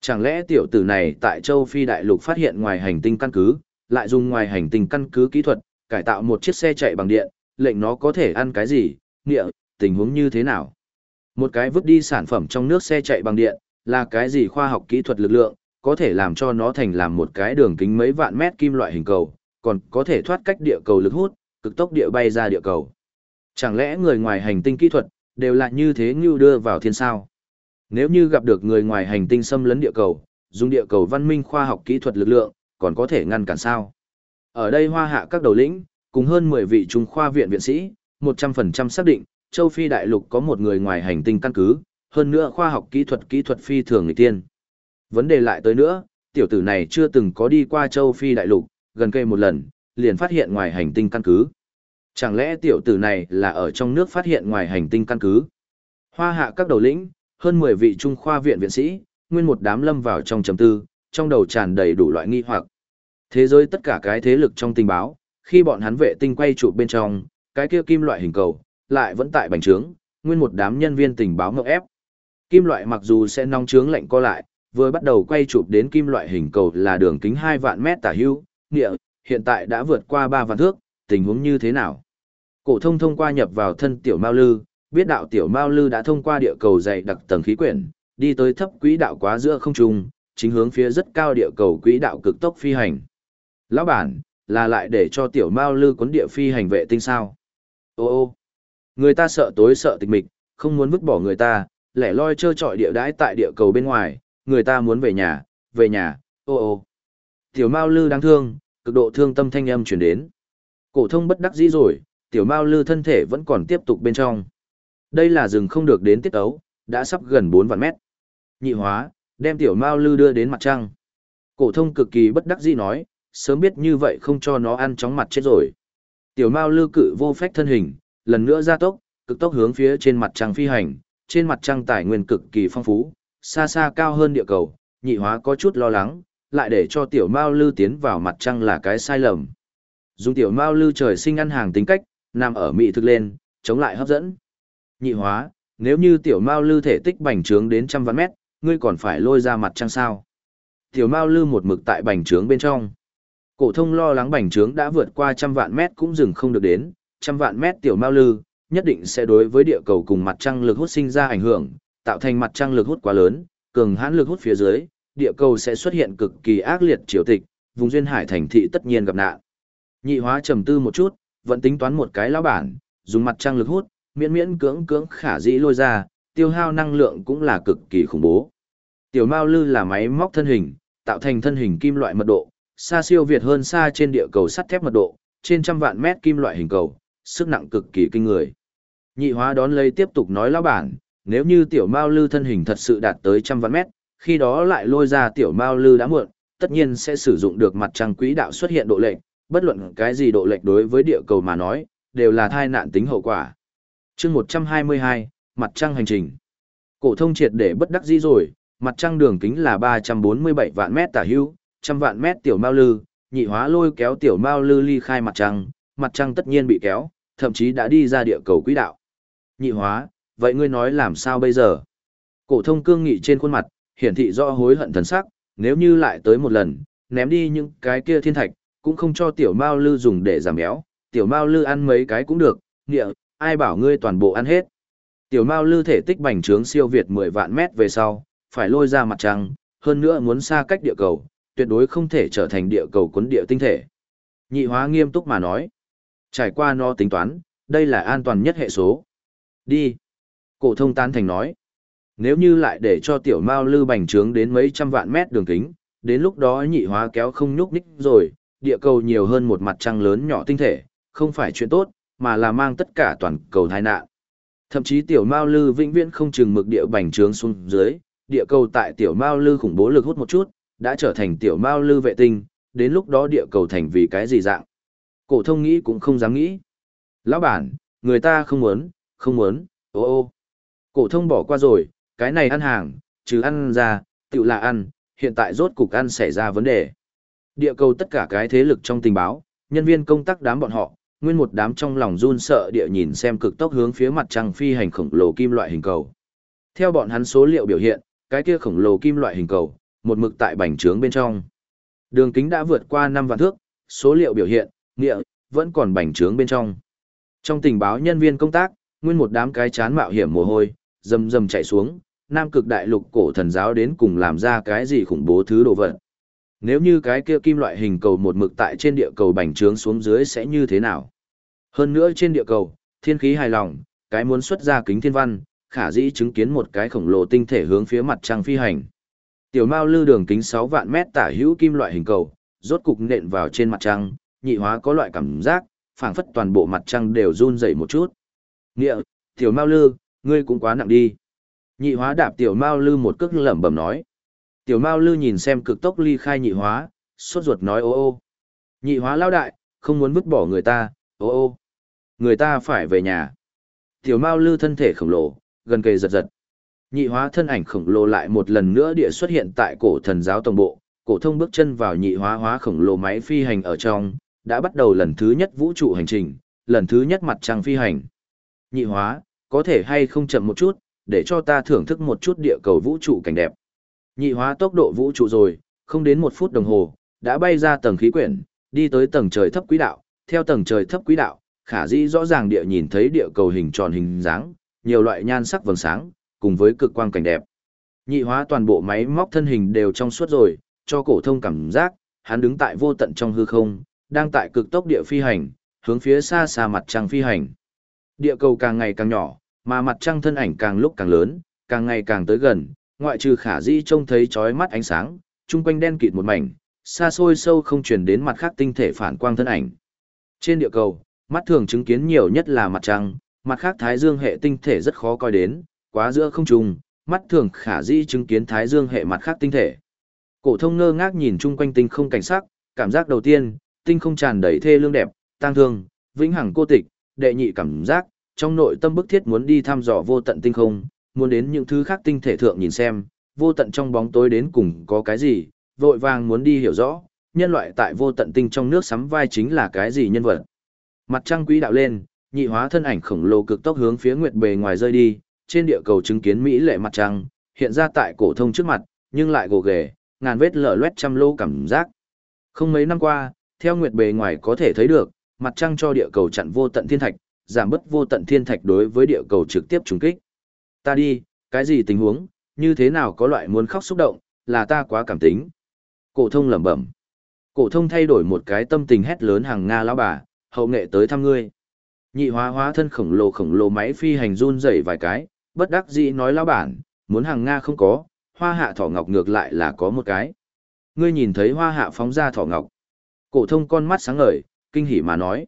Chẳng lẽ tiểu tử này tại châu Phi đại lục phát hiện ngoài hành tinh căn cứ, lại dùng ngoài hành tinh căn cứ kỹ thuật, cải tạo một chiếc xe chạy bằng điện, lệnh nó có thể ăn cái gì, nghĩa tình huống như thế nào? Một cái vứt đi sản phẩm trong nước xe chạy bằng điện, là cái gì khoa học kỹ thuật lực lượng, có thể làm cho nó thành làm một cái đường kính mấy vạn mét kim loại hình cầu, còn có thể thoát cách địa cầu lực hút, cực tốc địa bay ra địa cầu. Chẳng lẽ người ngoài hành tinh kỹ thuật, đều là như thế như đưa vào thiên sao? Nếu như gặp được người ngoài hành tinh xâm lấn địa cầu, dùng địa cầu văn minh khoa học kỹ thuật lực lượng, còn có thể ngăn cản sao? Ở đây hoa hạ các đầu lĩnh, cùng hơn 10 vị trung khoa viện viện sĩ, 100% xác định, châu Phi đại lục có một người ngoài hành tinh căn cứ, hơn nữa khoa học kỹ thuật kỹ thuật phi thường người tiên. Vấn đề lại tới nữa, tiểu tử này chưa từng có đi qua châu Phi đại lục, gần cây một lần, liền phát hiện ngoài hành tinh căn cứ. Chẳng lẽ tiểu tử này là ở trong nước phát hiện ngoài hành tinh căn cứ? Hoa hạ các đầu lĩnh, hơn 10 vị trung khoa viện viện sĩ, nguyên một đám lâm vào trong trầm tư, trong đầu tràn đầy đủ loại nghi hoặc. Thế giới tất cả cái thế lực trong tình báo, khi bọn hắn vệ tinh quay trụ bên trong, cái kia kim loại hình cầu, lại vẫn tại bành trướng, nguyên một đám nhân viên tình báo ngọc ép. Kim loại mặc dù sẽ nóng trướng lạnh co lại, vừa bắt đầu quay chụp đến kim loại hình cầu là đường kính 2 vạn mét tả hưu, địa, hiện tại đã vượt qua 3 vạn thước, tình huống như thế nào? Cổ thông thông qua nhập vào thân tiểu Mao Lư, biết đạo tiểu Mao Lư đã thông qua địa cầu dày đặc tầng khí quyển, đi tới thấp quỹ đạo quá giữa không trung, chính hướng phía rất cao địa cầu quỹ đạo cực tốc phi hành. Lão bản, là lại để cho tiểu Mao Lư cuốn địa phi hành vệ tinh sao? Ô ô, người ta sợ tối sợ tịch mịch, không muốn vứt bỏ người ta, lẻ loi trơ trọi địa đãi tại địa cầu bên ngoài, người ta muốn về nhà, về nhà, ô ô. Tiểu Mao Lư đáng thương, cực độ thương tâm thanh âm truyền đến. Cổ thông bất đắc dĩ rồi, tiểu Mao Lư thân thể vẫn còn tiếp tục bên trong. Đây là rừng không được đến tiết ấu, đã sắp gần 4 vạn mét. Nhị hóa, đem tiểu Mao Lư đưa đến mặt trăng. Cổ thông cực kỳ bất đắc dĩ nói, sớm biết như vậy không cho nó ăn chóng mặt chết rồi. Tiểu Mao Lư cự vô phách thân hình, lần nữa gia tốc, cực tốc hướng phía trên mặt trăng phi hành, trên mặt trăng tài nguyên cực kỳ phong phú, xa xa cao hơn địa cầu, nhị hóa có chút lo lắng, lại để cho tiểu Mao Lư tiến vào mặt trăng là cái sai lầm. Dùng tiểu Mao Lư trời sinh ăn hàng tính cách, nằm ở mị thực lên, chống lại hấp dẫn. Nhị hóa, nếu như tiểu Mao Lư thể tích bành trướng đến trăm vạn mét, ngươi còn phải lôi ra mặt trăng sao? Tiểu Mao Lư một mực tại bành trướng bên trong. Cổ thông lo lắng bành trướng đã vượt qua trăm vạn mét cũng dừng không được đến, trăm vạn mét tiểu Mao Lư, nhất định sẽ đối với địa cầu cùng mặt trăng lực hút sinh ra ảnh hưởng, tạo thành mặt trăng lực hút quá lớn, cường hãn lực hút phía dưới, địa cầu sẽ xuất hiện cực kỳ ác liệt triều tịch, vùng duyên hải thành thị tất nhiên gặp nạn. Nhị hóa trầm tư một chút, vẫn tính toán một cái lão bản, dùng mặt trăng lực hút, miễn miễn cưỡng cưỡng khả dĩ lôi ra, tiêu hao năng lượng cũng là cực kỳ khủng bố. Tiểu Mao Lư là máy móc thân hình, tạo thành thân hình kim loại mật độ, xa siêu việt hơn xa trên địa cầu sắt thép mật độ, trên trăm vạn mét kim loại hình cầu, sức nặng cực kỳ kinh người. Nhị hóa đón lấy tiếp tục nói lão bản, nếu như tiểu Mao Lư thân hình thật sự đạt tới trăm vạn mét, khi đó lại lôi ra tiểu Mao Lư đã muộn, tất nhiên sẽ sử dụng được mặt trăng quỹ đạo xuất hiện độ lệch, bất luận cái gì độ lệch đối với địa cầu mà nói, đều là thai nạn tính hậu quả. chương 122, mặt trăng hành trình. Cổ thông triệt để bất đắc dĩ rồi, mặt trăng đường kính là 347 vạn mét tả hữu, trăm vạn mét tiểu Mao Lư, nhị hóa lôi kéo tiểu Mao Lư ly khai mặt trăng, mặt trăng tất nhiên bị kéo, thậm chí đã đi ra địa cầu quỹ đạo. Nhị hóa, vậy ngươi nói làm sao bây giờ? Cổ thông cương nghị trên khuôn mặt, hiển thị rõ hối hận thần sắc, nếu như lại tới một lần, ném đi những cái kia thiên thạch, cũng không cho tiểu Mao Lư dùng để giảm béo, tiểu Mao Lư ăn mấy cái cũng được, nghĩa, ai bảo ngươi toàn bộ ăn hết. Tiểu Mao Lư thể tích bành trướng siêu việt 10 vạn mét về sau, phải lôi ra mặt trăng, hơn nữa muốn xa cách địa cầu, tuyệt đối không thể trở thành địa cầu cuốn địa tinh thể. Nhị hóa nghiêm túc mà nói, trải qua nó tính toán, đây là an toàn nhất hệ số. Đi. Cổ thông tán thành nói. Nếu như lại để cho tiểu mao lư bành trướng đến mấy trăm vạn mét đường kính, đến lúc đó nhị hóa kéo không nhúc nhích rồi, địa cầu nhiều hơn một mặt trăng lớn nhỏ tinh thể, không phải chuyện tốt, mà là mang tất cả toàn cầu tai nạn. Thậm chí tiểu mao lư vĩnh viễn không chừng mực địa bành trướng xuống dưới, địa cầu tại tiểu mao lư khủng bố lực hút một chút, đã trở thành tiểu mao lư vệ tinh, đến lúc đó địa cầu thành vì cái gì dạng. Cổ thông nghĩ cũng không dám nghĩ. Lão bản, người ta không muốn, không muốn, ô ô. Cổ thông bỏ qua rồi, cái này ăn hàng, chứ ăn ra, tự là ăn, hiện tại rốt cục ăn xảy ra vấn đề. Địa cầu tất cả cái thế lực trong tình báo, nhân viên công tác đám bọn họ, nguyên một đám trong lòng run sợ địa nhìn xem cực tốc hướng phía mặt trăng phi hành khổng lồ kim loại hình cầu. Theo bọn hắn số liệu biểu hiện, cái kia khổng lồ kim loại hình cầu, một mực tại bành trướng bên trong. Đường kính đã vượt qua 5 vạn thước, số liệu biểu hiện, nghĩa, vẫn còn bành trướng bên trong. Trong tình báo nhân viên công tác, nguyên một đám cái chán mạo hiểm mồ hôi, rầm rầm chạy xuống, Nam cực đại lục cổ thần giáo đến cùng làm ra cái gì khủng bố thứ đồ vật. Nếu như cái kia kim loại hình cầu một mực tại trên địa cầu bành trướng xuống dưới sẽ như thế nào? Hơn nữa trên địa cầu, thiên khí hài lòng, cái muốn xuất ra kính thiên văn, khả dĩ chứng kiến một cái khổng lồ tinh thể hướng phía mặt trăng phi hành. Tiểu Mao lư đường kính 6 vạn mét tả hữu kim loại hình cầu, rốt cục nện vào trên mặt trăng, nhị hóa có loại cảm giác, phảng phất toàn bộ mặt trăng đều run rẩy một chút. Nghĩa, Tiểu Mao lư, ngươi cũng quá nặng đi. Nhị hóa đạp Tiểu Mao lư một cước lẩm bẩm nói. Tiểu Mao lư nhìn xem cực tốc ly khai nhị hóa, sốt ruột nói ô ô. Nhị hóa lao đại, không muốn vứt bỏ người ta, ô ô. Người ta phải về nhà. Tiểu Mao lư thân thể khổng lồ, gần kề giật giật. Nhị hóa thân ảnh khổng lồ lại một lần nữa địa xuất hiện tại cổ thần giáo tổng bộ, cổ thông bước chân vào nhị hóa hóa khổng lồ máy phi hành ở trong, đã bắt đầu lần thứ nhất vũ trụ hành trình, lần thứ nhất mặt trăng phi hành. Nhị hóa, có thể hay không chậm một chút, để cho ta thưởng thức một chút địa cầu vũ trụ cảnh đẹp. Nhị hóa tốc độ vũ trụ rồi, không đến một phút đồng hồ, đã bay ra tầng khí quyển, đi tới tầng trời thấp quỹ đạo, theo tầng trời thấp quỹ đạo, khả dĩ rõ ràng địa nhìn thấy địa cầu hình tròn hình dáng, nhiều loại nhan sắc vầng sáng, cùng với cực quang cảnh đẹp. Nhị hóa toàn bộ máy móc thân hình đều trong suốt rồi, cho cổ thông cảm giác, hắn đứng tại vô tận trong hư không, đang tại cực tốc địa phi hành, hướng phía xa xa mặt trăng phi hành. Địa cầu càng ngày càng nhỏ, mà mặt trăng thân ảnh càng lúc càng lớn, càng ngày càng tới gần, ngoại trừ khả dĩ trông thấy chói mắt ánh sáng, chung quanh đen kịt một mảnh, xa xôi sâu không truyền đến mặt khác tinh thể phản quang thân ảnh. Trên địa cầu, mắt thường chứng kiến nhiều nhất là mặt trăng, mặt khác thái dương hệ tinh thể rất khó coi đến, quá giữa không trùng, mắt thường khả dĩ chứng kiến thái dương hệ mặt khác tinh thể. Cổ thông ngơ ngác nhìn chung quanh tinh không cảnh sắc, cảm giác đầu tiên, tinh không tràn đầy thê lương đẹp, tang thương, vĩnh hằng cô tịch, đệ nhị cảm giác, trong nội tâm bức thiết muốn đi thăm dò vô tận tinh không, muốn đến những thứ khác tinh thể thượng nhìn xem, vô tận trong bóng tối đến cùng có cái gì, vội vàng muốn đi hiểu rõ, nhân loại tại vô tận tinh trong nước sắm vai chính là cái gì nhân vật. Mặt trăng quý đạo lên, nhị hóa thân ảnh khổng lồ cực tốc hướng phía nguyệt bề ngoài rơi đi, trên địa cầu chứng kiến mỹ lệ mặt trăng, hiện ra tại cổ thông trước mặt, nhưng lại gồ ghề, ngàn vết lở loét trăm lô cảm giác. Không mấy năm qua, theo nguyệt bề ngoài có thể thấy được, mặt trăng cho địa cầu chặn vô tận thiên thạch, giảm bớt vô tận thiên thạch đối với địa cầu trực tiếp trùng kích. Ta đi, cái gì tình huống, như thế nào có loại muốn khóc xúc động, là ta quá cảm tính. Cổ thông lẩm bẩm. Cổ thông thay đổi một cái tâm tình hét lớn hàng Nga lão bà, hậu nghệ tới thăm ngươi. Nhị hóa hóa thân khổng lồ khổng lồ máy phi hành run rẩy vài cái, bất đắc dĩ nói lão bản, muốn hàng Nga không có, hoa hạ thỏ ngọc ngược lại là có một cái. Ngươi nhìn thấy hoa hạ phóng ra thỏ ngọc. Cổ thông con mắt sáng ngời, kinh hỉ mà nói.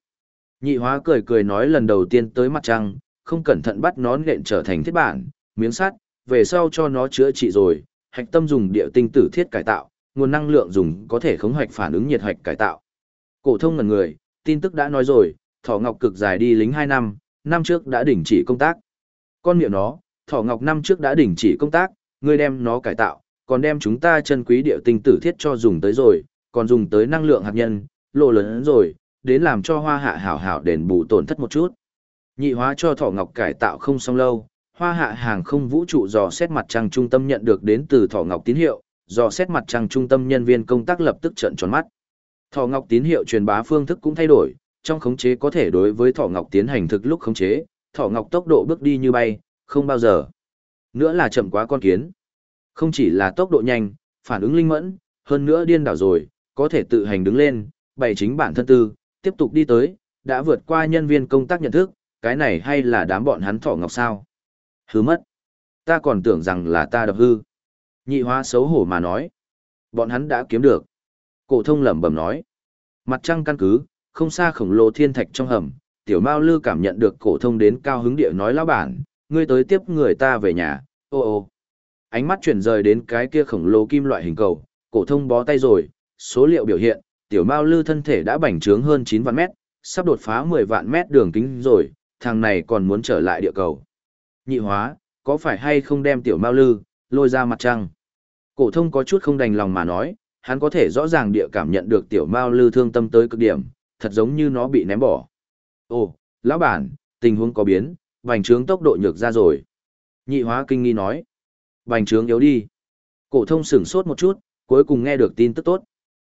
Nhị hóa cười cười nói lần đầu tiên tới mặt trăng, không cẩn thận bắt nó nện trở thành thiết bản, miếng sắt, về sau cho nó chữa trị rồi, hạch tâm dùng địa tinh tử thiết cải tạo, nguồn năng lượng dùng có thể khống hạch phản ứng nhiệt hạch cải tạo. Cổ thông ngần người, tin tức đã nói rồi, Thỏ Ngọc cực dài đi lính 2 năm, năm trước đã đình chỉ công tác. Con miệng nó, Thỏ Ngọc năm trước đã đình chỉ công tác, ngươi đem nó cải tạo, còn đem chúng ta chân quý địa tinh tử thiết cho dùng tới rồi, còn dùng tới năng lượng hạt nhân, lộ lớn rồi, đến làm cho hoa hạ hảo hảo đền bù tổn thất một chút. Nhị hóa cho Thỏ Ngọc cải tạo không xong lâu, hoa hạ hàng không vũ trụ dò xét mặt trăng trung tâm nhận được đến từ Thỏ Ngọc tín hiệu, dò xét mặt trăng trung tâm nhân viên công tác lập tức trợn tròn mắt. Thỏ Ngọc tín hiệu truyền bá phương thức cũng thay đổi, trong khống chế có thể đối với Thỏ Ngọc tiến hành thực lúc khống chế, Thỏ Ngọc tốc độ bước đi như bay, không bao giờ. Nữa là chậm quá con kiến. Không chỉ là tốc độ nhanh, phản ứng linh mẫn, hơn nữa điên đảo rồi, có thể tự hành đứng lên, bày chính bản thân tư, tiếp tục đi tới, đã vượt qua nhân viên công tác nhận thức, cái này hay là đám bọn hắn Thỏ Ngọc sao? Hư mất. Ta còn tưởng rằng là ta đập hư. Nhị hóa xấu hổ mà nói. Bọn hắn đã kiếm được. Cổ thông lẩm bẩm nói. Mặt trăng căn cứ, không xa khổng lồ thiên thạch trong hầm, tiểu mao lư cảm nhận được cổ thông đến cao hứng địa nói lão bản, ngươi tới tiếp người ta về nhà, ô ô. Ánh mắt chuyển rời đến cái kia khổng lồ kim loại hình cầu, cổ thông bó tay rồi, số liệu biểu hiện, tiểu mao lư thân thể đã bành trướng hơn 9 vạn mét, sắp đột phá 10 vạn mét đường kính rồi, thằng này còn muốn trở lại địa cầu. Nhị hóa, có phải hay không đem tiểu mao lư, lôi ra mặt trăng? Cổ thông có chút không đành lòng mà nói, hắn có thể rõ ràng địa cảm nhận được tiểu mao lư thương tâm tới cực điểm, thật giống như nó bị ném bỏ. Ồ, lão bản, tình huống có biến, bành trướng tốc độ nhược ra rồi. Nhị hóa kinh nghi nói. Bành trướng yếu đi. Cổ thông sửng sốt một chút, cuối cùng nghe được tin tức tốt.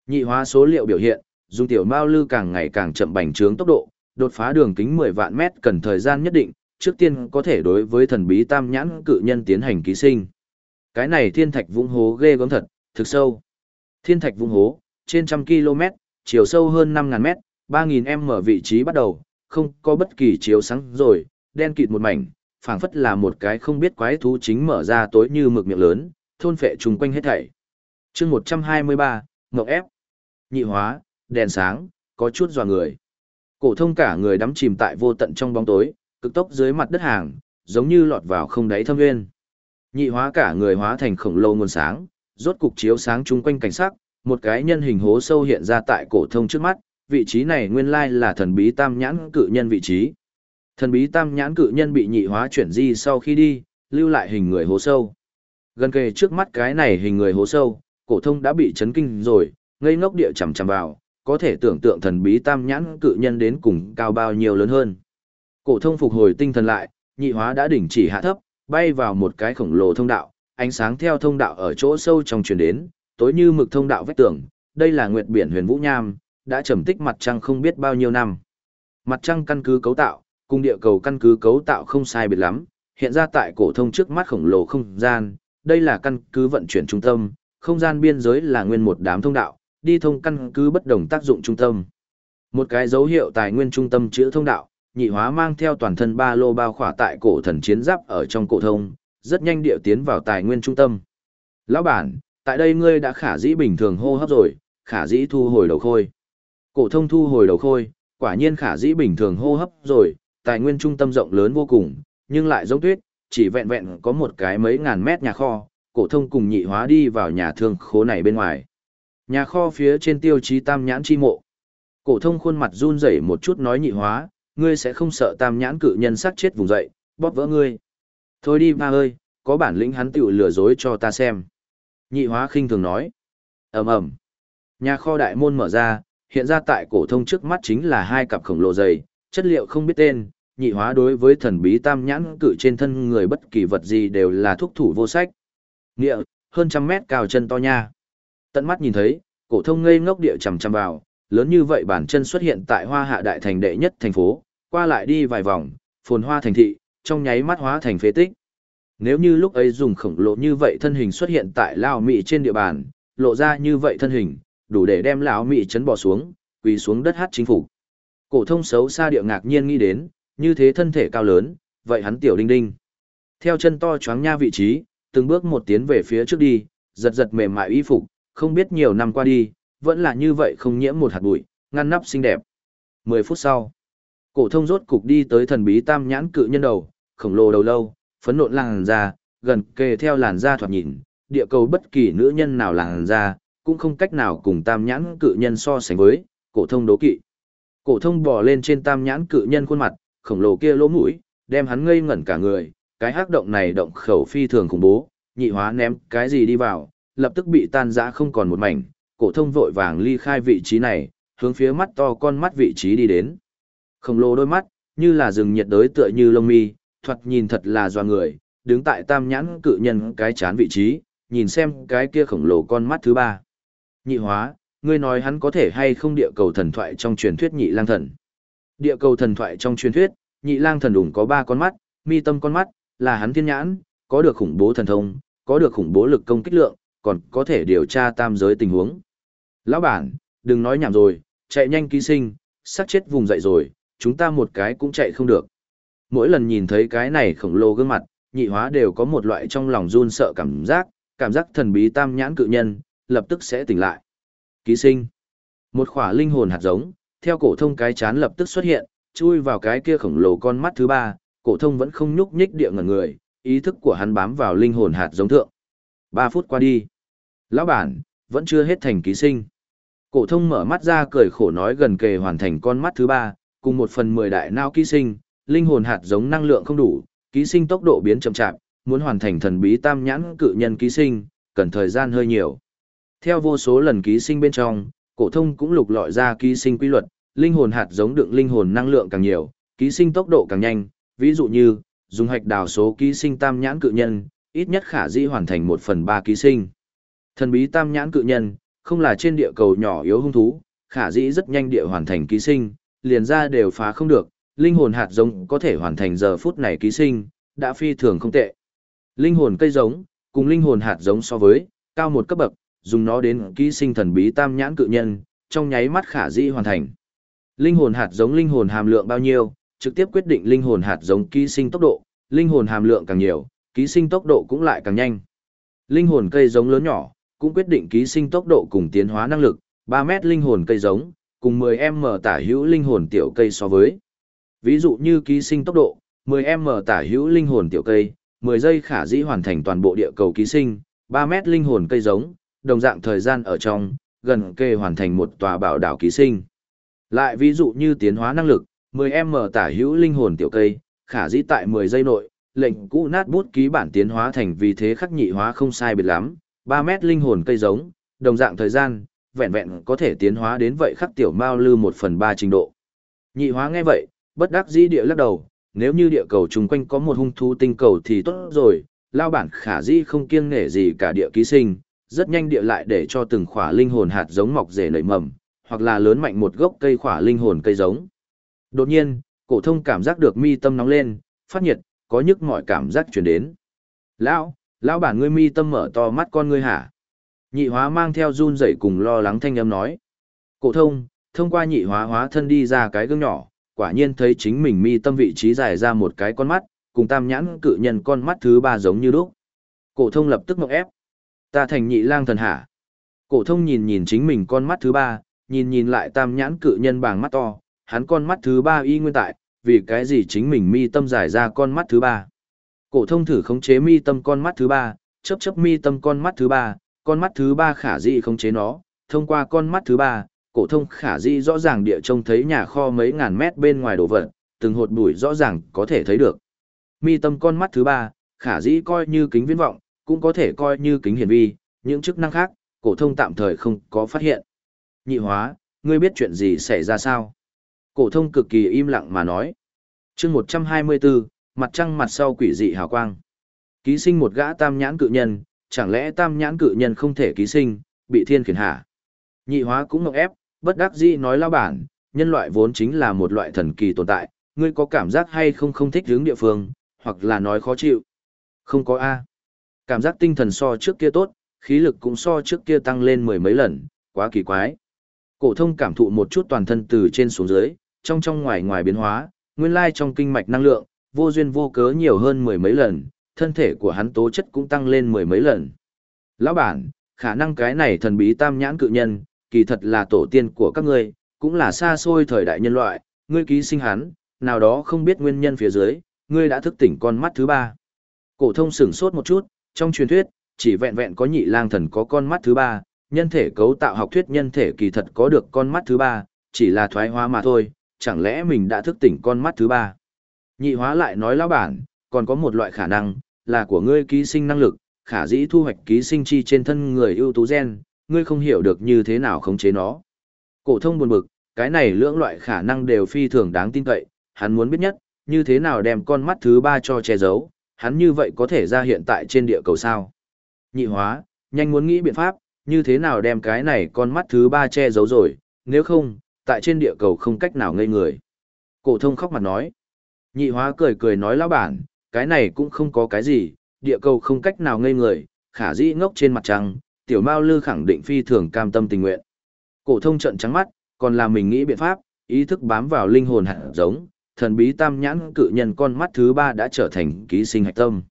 Nhị hóa số liệu biểu hiện, dùng tiểu mao lư càng ngày càng chậm bành trướng tốc độ, đột phá đường kính 10 vạn mét cần thời gian nhất định, trước tiên có thể đối với thần bí tam nhãn cự nhân tiến hành ký sinh. Cái này thiên thạch vũng hố ghê gớm thật, thực sâu. Thiên thạch vũng hố, trên trăm km, chiều sâu hơn 5.000 mét, 3.000 m vị trí bắt đầu, không có bất kỳ chiếu sáng rồi, đen kịt một mảnh, phảng phất là một cái không biết quái thú chính mở ra tối như mực miệng lớn, thôn phệ trùng quanh hết thảy. chương 123, Ngọc ép. Nhị hóa, đèn sáng, có chút dò người. Cổ thông cả người đắm chìm tại vô tận trong bóng tối, cực tốc dưới mặt đất hàng, giống như lọt vào không đáy thâm nguyên. Nhị hóa cả người hóa thành khổng lồ nguồn sáng, rốt cục chiếu sáng chung quanh cảnh sắc, một cái nhân hình hố sâu hiện ra tại cổ thông trước mắt, vị trí này nguyên lai là thần bí tam nhãn cự nhân vị trí. Thần bí tam nhãn cự nhân bị nhị hóa chuyển di sau khi đi, lưu lại hình người hố sâu. Gần kề trước mắt cái này hình người hố sâu, cổ thông đã bị chấn kinh rồi, ngây ngốc địa chằm chằm vào, có thể tưởng tượng thần bí tam nhãn cự nhân đến cùng cao bao nhiêu lớn hơn. Cổ thông phục hồi tinh thần lại, nhị hóa đã đỉnh chỉ hạ thấp, bay vào một cái khổng lồ thông đạo, ánh sáng theo thông đạo ở chỗ sâu trong truyền đến, tối như mực thông đạo vách tường, đây là nguyệt biển huyền vũ nham, đã trầm tích mặt trăng không biết bao nhiêu năm. Mặt trăng căn cứ cấu tạo, cùng địa cầu căn cứ cấu tạo không sai biệt lắm, hiện ra tại cổ thông trước mắt khổng lồ không gian, đây là căn cứ vận chuyển trung tâm, không gian biên giới là nguyên một đám thông đạo, đi thông căn cứ bất đồng tác dụng trung tâm. Một cái dấu hiệu tài nguyên trung tâm chữa thông đạo, nhị hóa mang theo toàn thân ba lô bao khỏa tại cổ thần chiến giáp ở trong cổ thông, rất nhanh điệu tiến vào tài nguyên trung tâm. Lão bản, tại đây ngươi đã khả dĩ bình thường hô hấp rồi, khả dĩ thu hồi đầu khôi. Cổ thông thu hồi đầu khôi, quả nhiên khả dĩ bình thường hô hấp rồi, tài nguyên trung tâm rộng lớn vô cùng, nhưng lại giống tuyết, chỉ vẹn vẹn có một cái mấy ngàn mét nhà kho, cổ thông cùng nhị hóa đi vào nhà thương khố này bên ngoài. Nhà kho phía trên tiêu chí tam nhãn chi mộ. Cổ thông khuôn mặt run rẩy một chút nói nhị hóa, ngươi sẽ không sợ tam nhãn cự nhân sát chết vùng dậy, bóp vỡ ngươi. Thôi đi ba ơi, có bản lĩnh hắn tiểu lừa dối cho ta xem. Nhị hóa khinh thường nói. ầm ầm Nhà kho đại môn mở ra, hiện ra tại cổ thông trước mắt chính là hai cặp khổng lồ dày, chất liệu không biết tên, nhị hóa đối với thần bí tam nhãn cự trên thân người bất kỳ vật gì đều là thuốc thủ vô sách. Nghĩa, hơn trăm mét cao chân to nha. Tận mắt nhìn thấy, cổ thông ngây ngốc địa chằm chằm vào, lớn như vậy bản chân xuất hiện tại Hoa Hạ đại thành đệ nhất thành phố, qua lại đi vài vòng, phồn hoa thành thị, trong nháy mắt hóa thành phế tích. Nếu như lúc ấy dùng khổng lồ như vậy thân hình xuất hiện tại Lao Mỹ trên địa bàn, lộ ra như vậy thân hình, đủ để đem lão Mỹ chấn bỏ xuống, quỳ xuống đất hát chính phủ. Cổ thông xấu xa địa ngạc nhiên nghĩ đến, như thế thân thể cao lớn, vậy hắn tiểu đinh đinh. Theo chân to choáng nha vị trí, từng bước một tiến về phía trước đi, giật giật mềm mại y phục, không biết nhiều năm qua đi, vẫn là như vậy không nhiễm một hạt bụi, ngăn nắp xinh đẹp. 10 phút sau, cổ thông rốt cục đi tới thần bí tam nhãn cự nhân đầu, khổng lồ đầu lâu, phấn nộn làn da, gần kề theo làn da thoạt nhìn, địa cầu bất kỳ nữ nhân nào làn da, cũng không cách nào cùng tam nhãn cự nhân so sánh với, cổ thông đố kỵ. Cổ thông bò lên trên tam nhãn cự nhân khuôn mặt, khổng lồ kia lỗ mũi, đem hắn ngây ngẩn cả người, cái hắc động này động khẩu phi thường khủng bố, nhị hóa ném cái gì đi vào, lập tức bị tan rã không còn một mảnh, cổ thông vội vàng ly khai vị trí này, hướng phía mắt to con mắt vị trí đi đến. Khổng lồ đôi mắt, như là rừng nhiệt đới tựa như lông mi, thoạt nhìn thật là doa người, đứng tại tam nhãn cự nhân cái chán vị trí, nhìn xem cái kia khổng lồ con mắt thứ ba. Nhị hóa, ngươi nói hắn có thể hay không địa cầu thần thoại trong truyền thuyết nhị lang thần. Địa cầu thần thoại trong truyền thuyết, nhị lang thần đủng có ba con mắt, mi tâm con mắt, là hắn thiên nhãn, có được khủng bố thần thông, có được khủng bố lực công kích lượng, còn có thể điều tra tam giới tình huống. Lão bản, đừng nói nhảm rồi, chạy nhanh ký sinh, sát chết vùng dậy rồi, chúng ta một cái cũng chạy không được. Mỗi lần nhìn thấy cái này khổng lồ gương mặt, nhị hóa đều có một loại trong lòng run sợ cảm giác, cảm giác thần bí tam nhãn cự nhân, lập tức sẽ tỉnh lại. Ký sinh. Một khỏa linh hồn hạt giống, theo cổ thông cái chán lập tức xuất hiện, chui vào cái kia khổng lồ con mắt thứ ba, cổ thông vẫn không nhúc nhích địa ngẩn người, ý thức của hắn bám vào linh hồn hạt giống thượng. 3 phút qua đi. Lão bản, vẫn chưa hết thành ký sinh. Cổ thông mở mắt ra cười khổ nói gần kề hoàn thành con mắt thứ ba, cùng một phần 10 đại não ký sinh, linh hồn hạt giống năng lượng không đủ, ký sinh tốc độ biến chậm chạp, muốn hoàn thành thần bí tam nhãn cự nhân ký sinh, cần thời gian hơi nhiều. Theo vô số lần ký sinh bên trong, cổ thông cũng lục lọi ra ký sinh quy luật, linh hồn hạt giống đựng linh hồn năng lượng càng nhiều, ký sinh tốc độ càng nhanh, ví dụ như, dùng hạch đào số ký sinh tam nhãn cự nhân, ít nhất khả dĩ hoàn thành 1 phần 3 ký sinh. Thần bí tam nhãn cự nhân, không là trên địa cầu nhỏ yếu hung thú, khả dĩ rất nhanh địa hoàn thành ký sinh, liền ra đều phá không được, linh hồn hạt giống có thể hoàn thành giờ phút này ký sinh, đã phi thường không tệ. Linh hồn cây giống, cùng linh hồn hạt giống so với, cao một cấp bậc, dùng nó đến ký sinh thần bí tam nhãn cự nhân, trong nháy mắt khả dĩ hoàn thành. Linh hồn hạt giống linh hồn hàm lượng bao nhiêu, trực tiếp quyết định linh hồn hạt giống ký sinh tốc độ, linh hồn hàm lượng càng nhiều, ký sinh tốc độ cũng lại càng nhanh. Linh hồn cây giống lớn nhỏ, cũng quyết định ký sinh tốc độ cùng tiến hóa năng lực, 3 mét linh hồn cây giống, cùng 10m tả hữu linh hồn tiểu cây so với. Ví dụ như ký sinh tốc độ, 10m tả hữu linh hồn tiểu cây, 10 giây khả dĩ hoàn thành toàn bộ địa cầu ký sinh, 3 mét linh hồn cây giống, đồng dạng thời gian ở trong, gần kề hoàn thành một tòa bảo đảo ký sinh. Lại ví dụ như tiến hóa năng lực, 10m tả hữu linh hồn tiểu cây, khả dĩ tại 10 giây nội, lệnh cũ nát bút ký bản tiến hóa thành vì thế khắc nhị hóa không sai biệt lắm, 3 mét linh hồn cây giống, đồng dạng thời gian, vẹn vẹn có thể tiến hóa đến vậy khắc tiểu mao lư 1 phần 3 trình độ. Nhị hóa nghe vậy, bất đắc dĩ địa lắc đầu, nếu như địa cầu chung quanh có một hung thú tinh cầu thì tốt rồi, lao bản khả dĩ không kiêng nể gì cả địa ký sinh, rất nhanh địa lại để cho từng khỏa linh hồn hạt giống mọc rể nảy mầm, hoặc là lớn mạnh một gốc cây khỏa linh hồn cây giống. Đột nhiên, cổ thông cảm giác được mi tâm nóng lên, phát nhiệt, có nhức mọi cảm giác truyền đến. Lão, lão bản ngươi mi tâm mở to mắt con ngươi hả? Nhị hóa mang theo run rẩy cùng lo lắng thanh âm nói. Cổ thông, thông qua nhị hóa hóa thân đi ra cái gương nhỏ, quả nhiên thấy chính mình mi tâm vị trí dài ra một cái con mắt, cùng tam nhãn cự nhân con mắt thứ ba giống như lúc. Cổ thông lập tức ngọc ép. Ta thành nhị lang thần hả? Cổ thông nhìn nhìn chính mình con mắt thứ ba, nhìn nhìn lại tam nhãn cự nhân bằng mắt to, hắn con mắt thứ ba y nguyên tại, vì cái gì chính mình mi tâm giải ra con mắt thứ ba. Cổ thông thử khống chế mi tâm con mắt thứ ba, chớp chớp mi tâm con mắt thứ ba, con mắt thứ ba khả dĩ khống chế nó, thông qua con mắt thứ ba, cổ thông khả dĩ rõ ràng địa trông thấy nhà kho mấy ngàn mét bên ngoài đồ vật, từng hột bụi rõ ràng có thể thấy được. Mi tâm con mắt thứ ba, khả dĩ coi như kính viễn vọng, cũng có thể coi như kính hiển vi, những chức năng khác, cổ thông tạm thời không có phát hiện. Nhị hóa, ngươi biết chuyện gì xảy ra sao? Cổ thông cực kỳ im lặng mà nói. Chương 124, mặt trăng mặt sau quỷ dị hào quang. Ký sinh một gã tam nhãn cự nhân, chẳng lẽ tam nhãn cự nhân không thể ký sinh, bị thiên khiển hạ. Nhị hóa cũng ngọc ép, bất đắc dĩ nói lao bản, nhân loại vốn chính là một loại thần kỳ tồn tại, ngươi có cảm giác hay không không thích hướng địa phương, hoặc là nói khó chịu. Không có A. Cảm giác tinh thần so trước kia tốt, khí lực cũng so trước kia tăng lên mười mấy lần, quá kỳ quái. Cổ thông cảm thụ một chút toàn thân từ trên xuống dưới, trong trong ngoài ngoài biến hóa, nguyên lai trong kinh mạch năng lượng, vô duyên vô cớ nhiều hơn mười mấy lần, thân thể của hắn tố chất cũng tăng lên mười mấy lần. Lão bản, khả năng cái này thần bí tam nhãn cự nhân, kỳ thật là tổ tiên của các ngươi, cũng là xa xôi thời đại nhân loại, ngươi ký sinh hắn, nào đó không biết nguyên nhân phía dưới, ngươi đã thức tỉnh con mắt thứ ba. Cổ thông sửng sốt một chút, trong truyền thuyết, chỉ vẹn vẹn có nhị lang thần có con mắt thứ ba, nhân thể cấu tạo học thuyết nhân thể kỳ thật có được con mắt thứ ba, chỉ là thoái hóa mà thôi, chẳng lẽ mình đã thức tỉnh con mắt thứ ba. Nhị hóa lại nói lão bản, còn có một loại khả năng, là của ngươi ký sinh năng lực, khả dĩ thu hoạch ký sinh chi trên thân người ưu tú gen, ngươi không hiểu được như thế nào khống chế nó. Cổ thông buồn bực, cái này lưỡng loại khả năng đều phi thường đáng tin cậy, hắn muốn biết nhất, như thế nào đem con mắt thứ ba cho che giấu, hắn như vậy có thể ra hiện tại trên địa cầu sao. Nhị hóa, nhanh muốn nghĩ biện pháp, như thế nào đem cái này con mắt thứ ba che giấu rồi, nếu không, tại trên địa cầu không cách nào ngây người. Cổ thông khóc mặt nói. Nhị hóa cười cười nói lão bản, cái này cũng không có cái gì, địa cầu không cách nào ngây người, khả dĩ ngốc trên mặt trăng, tiểu mao lư khẳng định phi thường cam tâm tình nguyện. Cổ thông trợn trắng mắt, còn là mình nghĩ biện pháp, ý thức bám vào linh hồn hạt giống, thần bí tam nhãn cự nhân con mắt thứ ba đã trở thành ký sinh hạch tâm.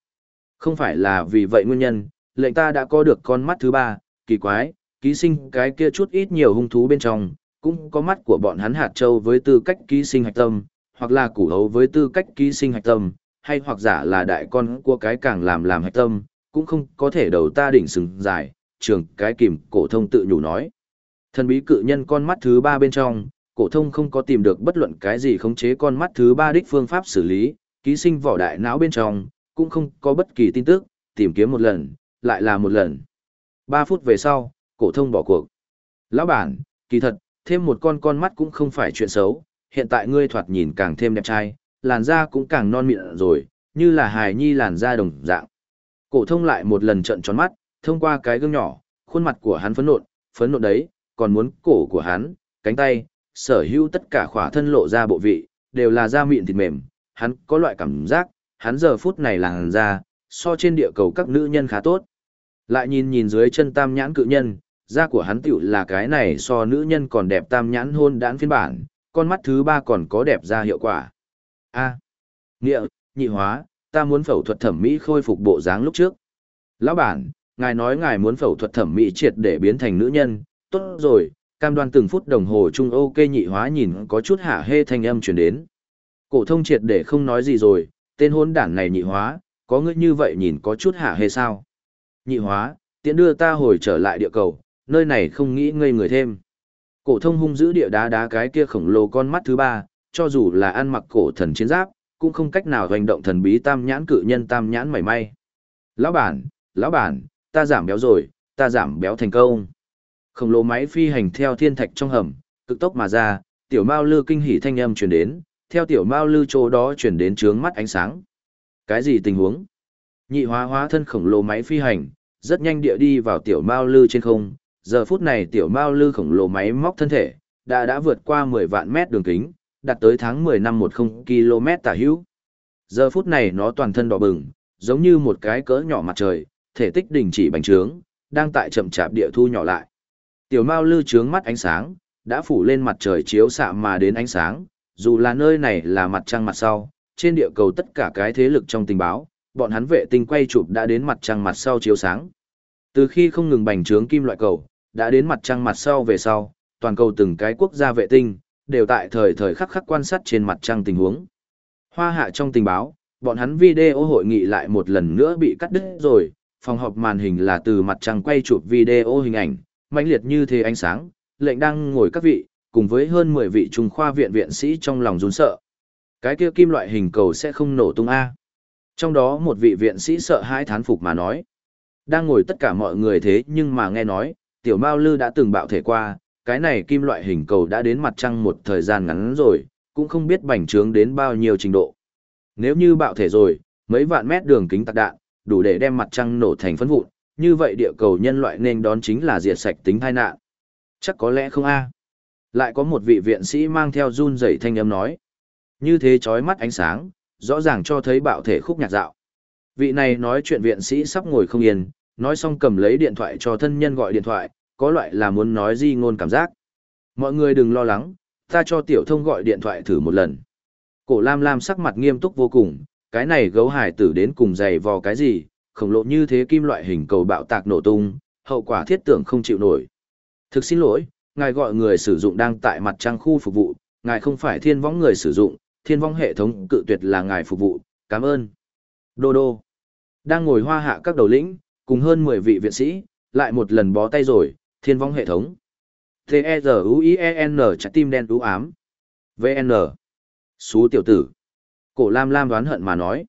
Không phải là vì vậy nguyên nhân, lệnh ta đã có được con mắt thứ ba, kỳ quái, ký sinh cái kia chút ít nhiều hung thú bên trong, cũng có mắt của bọn hắn hạt châu với tư cách ký sinh hạch tâm, hoặc là củ hấu với tư cách ký sinh hạch tâm, hay hoặc giả là đại con của cái càng làm làm hạch tâm, cũng không có thể đầu ta đỉnh sừng dài, trường cái kìm cổ thông tự nhủ nói. Thần bí cự nhân con mắt thứ ba bên trong, cổ thông không có tìm được bất luận cái gì khống chế con mắt thứ ba đích phương pháp xử lý, ký sinh vỏ đại não bên trong, cũng không có bất kỳ tin tức, tìm kiếm một lần, lại là một lần. 3 phút về sau, cổ thông bỏ cuộc. Lão bản, kỳ thật, thêm một con con mắt cũng không phải chuyện xấu, hiện tại ngươi thoạt nhìn càng thêm đẹp trai, làn da cũng càng non mịn rồi, như là hài nhi làn da đồng dạng. Cổ thông lại một lần trợn tròn mắt, thông qua cái gương nhỏ, khuôn mặt của hắn phấn nộn, phấn nộn đấy, còn muốn cổ của hắn, cánh tay, sở hữu tất cả khỏa thân lộ ra bộ vị, đều là da mịn thịt mềm, hắn có loại cảm giác, hắn giờ phút này làn da, so trên địa cầu các nữ nhân khá tốt. Lại nhìn nhìn dưới chân tam nhãn cự nhân, da của hắn tiểu là cái này so nữ nhân còn đẹp tam nhãn hôn đãn phiên bản, con mắt thứ ba còn có đẹp ra hiệu quả. A. Nghĩa, nhị hóa, ta muốn phẫu thuật thẩm mỹ khôi phục bộ dáng lúc trước. Lão bản, ngài nói ngài muốn phẫu thuật thẩm mỹ triệt để biến thành nữ nhân, tốt rồi, cam đoan từng phút đồng hồ chung ok nhị hóa nhìn có chút hạ hê thanh âm truyền đến. Cổ thông triệt để không nói gì rồi, tên hôn đản này nhị hóa, có ngươi như vậy nhìn có chút hạ hê sao. Nhị hóa, tiện đưa ta hồi trở lại địa cầu, nơi này không nghĩ ngây người thêm. Cổ thông hung dữ địa đá đá cái kia khổng lồ con mắt thứ ba, cho dù là ăn mặc cổ thần chiến giáp, cũng không cách nào hành động thần bí tam nhãn cự nhân tam nhãn mảy may. Lão bản, lão bản, ta giảm béo rồi, ta giảm béo thành công. Khổng lồ máy phi hành theo thiên thạch trong hầm, cực tốc mà ra, tiểu mao lư kinh hỉ thanh âm truyền đến, theo tiểu mao lư chỗ đó truyền đến trướng mắt ánh sáng. Cái gì tình huống? Nhị hóa hóa thân khổng lồ máy phi hành, rất nhanh địa đi vào tiểu mao lư trên không. Giờ phút này tiểu mao lư khổng lồ máy móc thân thể, đã đã vượt qua 10 vạn mét đường kính, đạt tới tháng 10 năm 10 km tả hữu. Giờ phút này nó toàn thân đỏ bừng, giống như một cái cỡ nhỏ mặt trời, thể tích đình chỉ bành trướng, đang tại chậm chạp địa thu nhỏ lại. Tiểu Mao lư trướng mắt ánh sáng, đã phủ lên mặt trời chiếu xạ mà đến ánh sáng, dù là nơi này là mặt trăng mặt sau, trên địa cầu tất cả cái thế lực trong tình báo, bọn hắn vệ tinh quay chụp đã đến mặt trăng mặt sau chiếu sáng. Từ khi không ngừng bành trướng kim loại cầu, đã đến mặt trăng mặt sau về sau, toàn cầu từng cái quốc gia vệ tinh, đều tại thời thời khắc khắc quan sát trên mặt trăng tình huống. Hoa hạ trong tình báo, bọn hắn video hội nghị lại một lần nữa bị cắt đứt rồi, phòng họp màn hình là từ mặt trăng quay chụp video hình ảnh, mãnh liệt như thế ánh sáng, lệnh đang ngồi các vị, cùng với hơn 10 vị trung khoa viện viện sĩ trong lòng run sợ. Cái kia kim loại hình cầu sẽ không nổ tung A. Trong đó một vị viện sĩ sợ hãi thán phục mà nói. Đang ngồi tất cả mọi người thế nhưng mà nghe nói, tiểu Mao Lư đã từng bạo thể qua, cái này kim loại hình cầu đã đến mặt trăng một thời gian ngắn rồi, cũng không biết bành trướng đến bao nhiêu trình độ. Nếu như bạo thể rồi, mấy vạn mét đường kính tạc đạn, đủ để đem mặt trăng nổ thành phân vụn, như vậy địa cầu nhân loại nên đón chính là diệt sạch tính tai nạn. Chắc có lẽ không a. Lại có một vị viện sĩ mang theo run rẩy thanh âm nói. Như thế chói mắt ánh sáng, rõ ràng cho thấy bạo thể khúc nhạc dạo. Vị này nói chuyện viện sĩ sắp ngồi không yên, nói xong cầm lấy điện thoại cho thân nhân gọi điện thoại, có loại là muốn nói di ngôn cảm giác. Mọi người đừng lo lắng, ta cho tiểu thông gọi điện thoại thử một lần. Cổ Lam Lam sắc mặt nghiêm túc vô cùng, cái này gấu hải tử đến cùng dày vò cái gì, khổng lộ như thế kim loại hình cầu bạo tạc nổ tung, hậu quả thiết tưởng không chịu nổi. Thực xin lỗi, ngài gọi người sử dụng đang tại mặt trang khu phục vụ, ngài không phải thiên võng người sử dụng, thiên võng hệ thống cự tuyệt là ngài phục vụ, cảm ơn. Đô đô. Đang ngồi hoa hạ các đầu lĩnh, cùng hơn 10 vị viện sĩ, lại một lần bó tay rồi, thiên vong hệ thống. T-E-Z-U-I-E-N trái tim đen đú ám. V-N. Xú tiểu tử. Cổ Lam Lam đoán hận mà nói.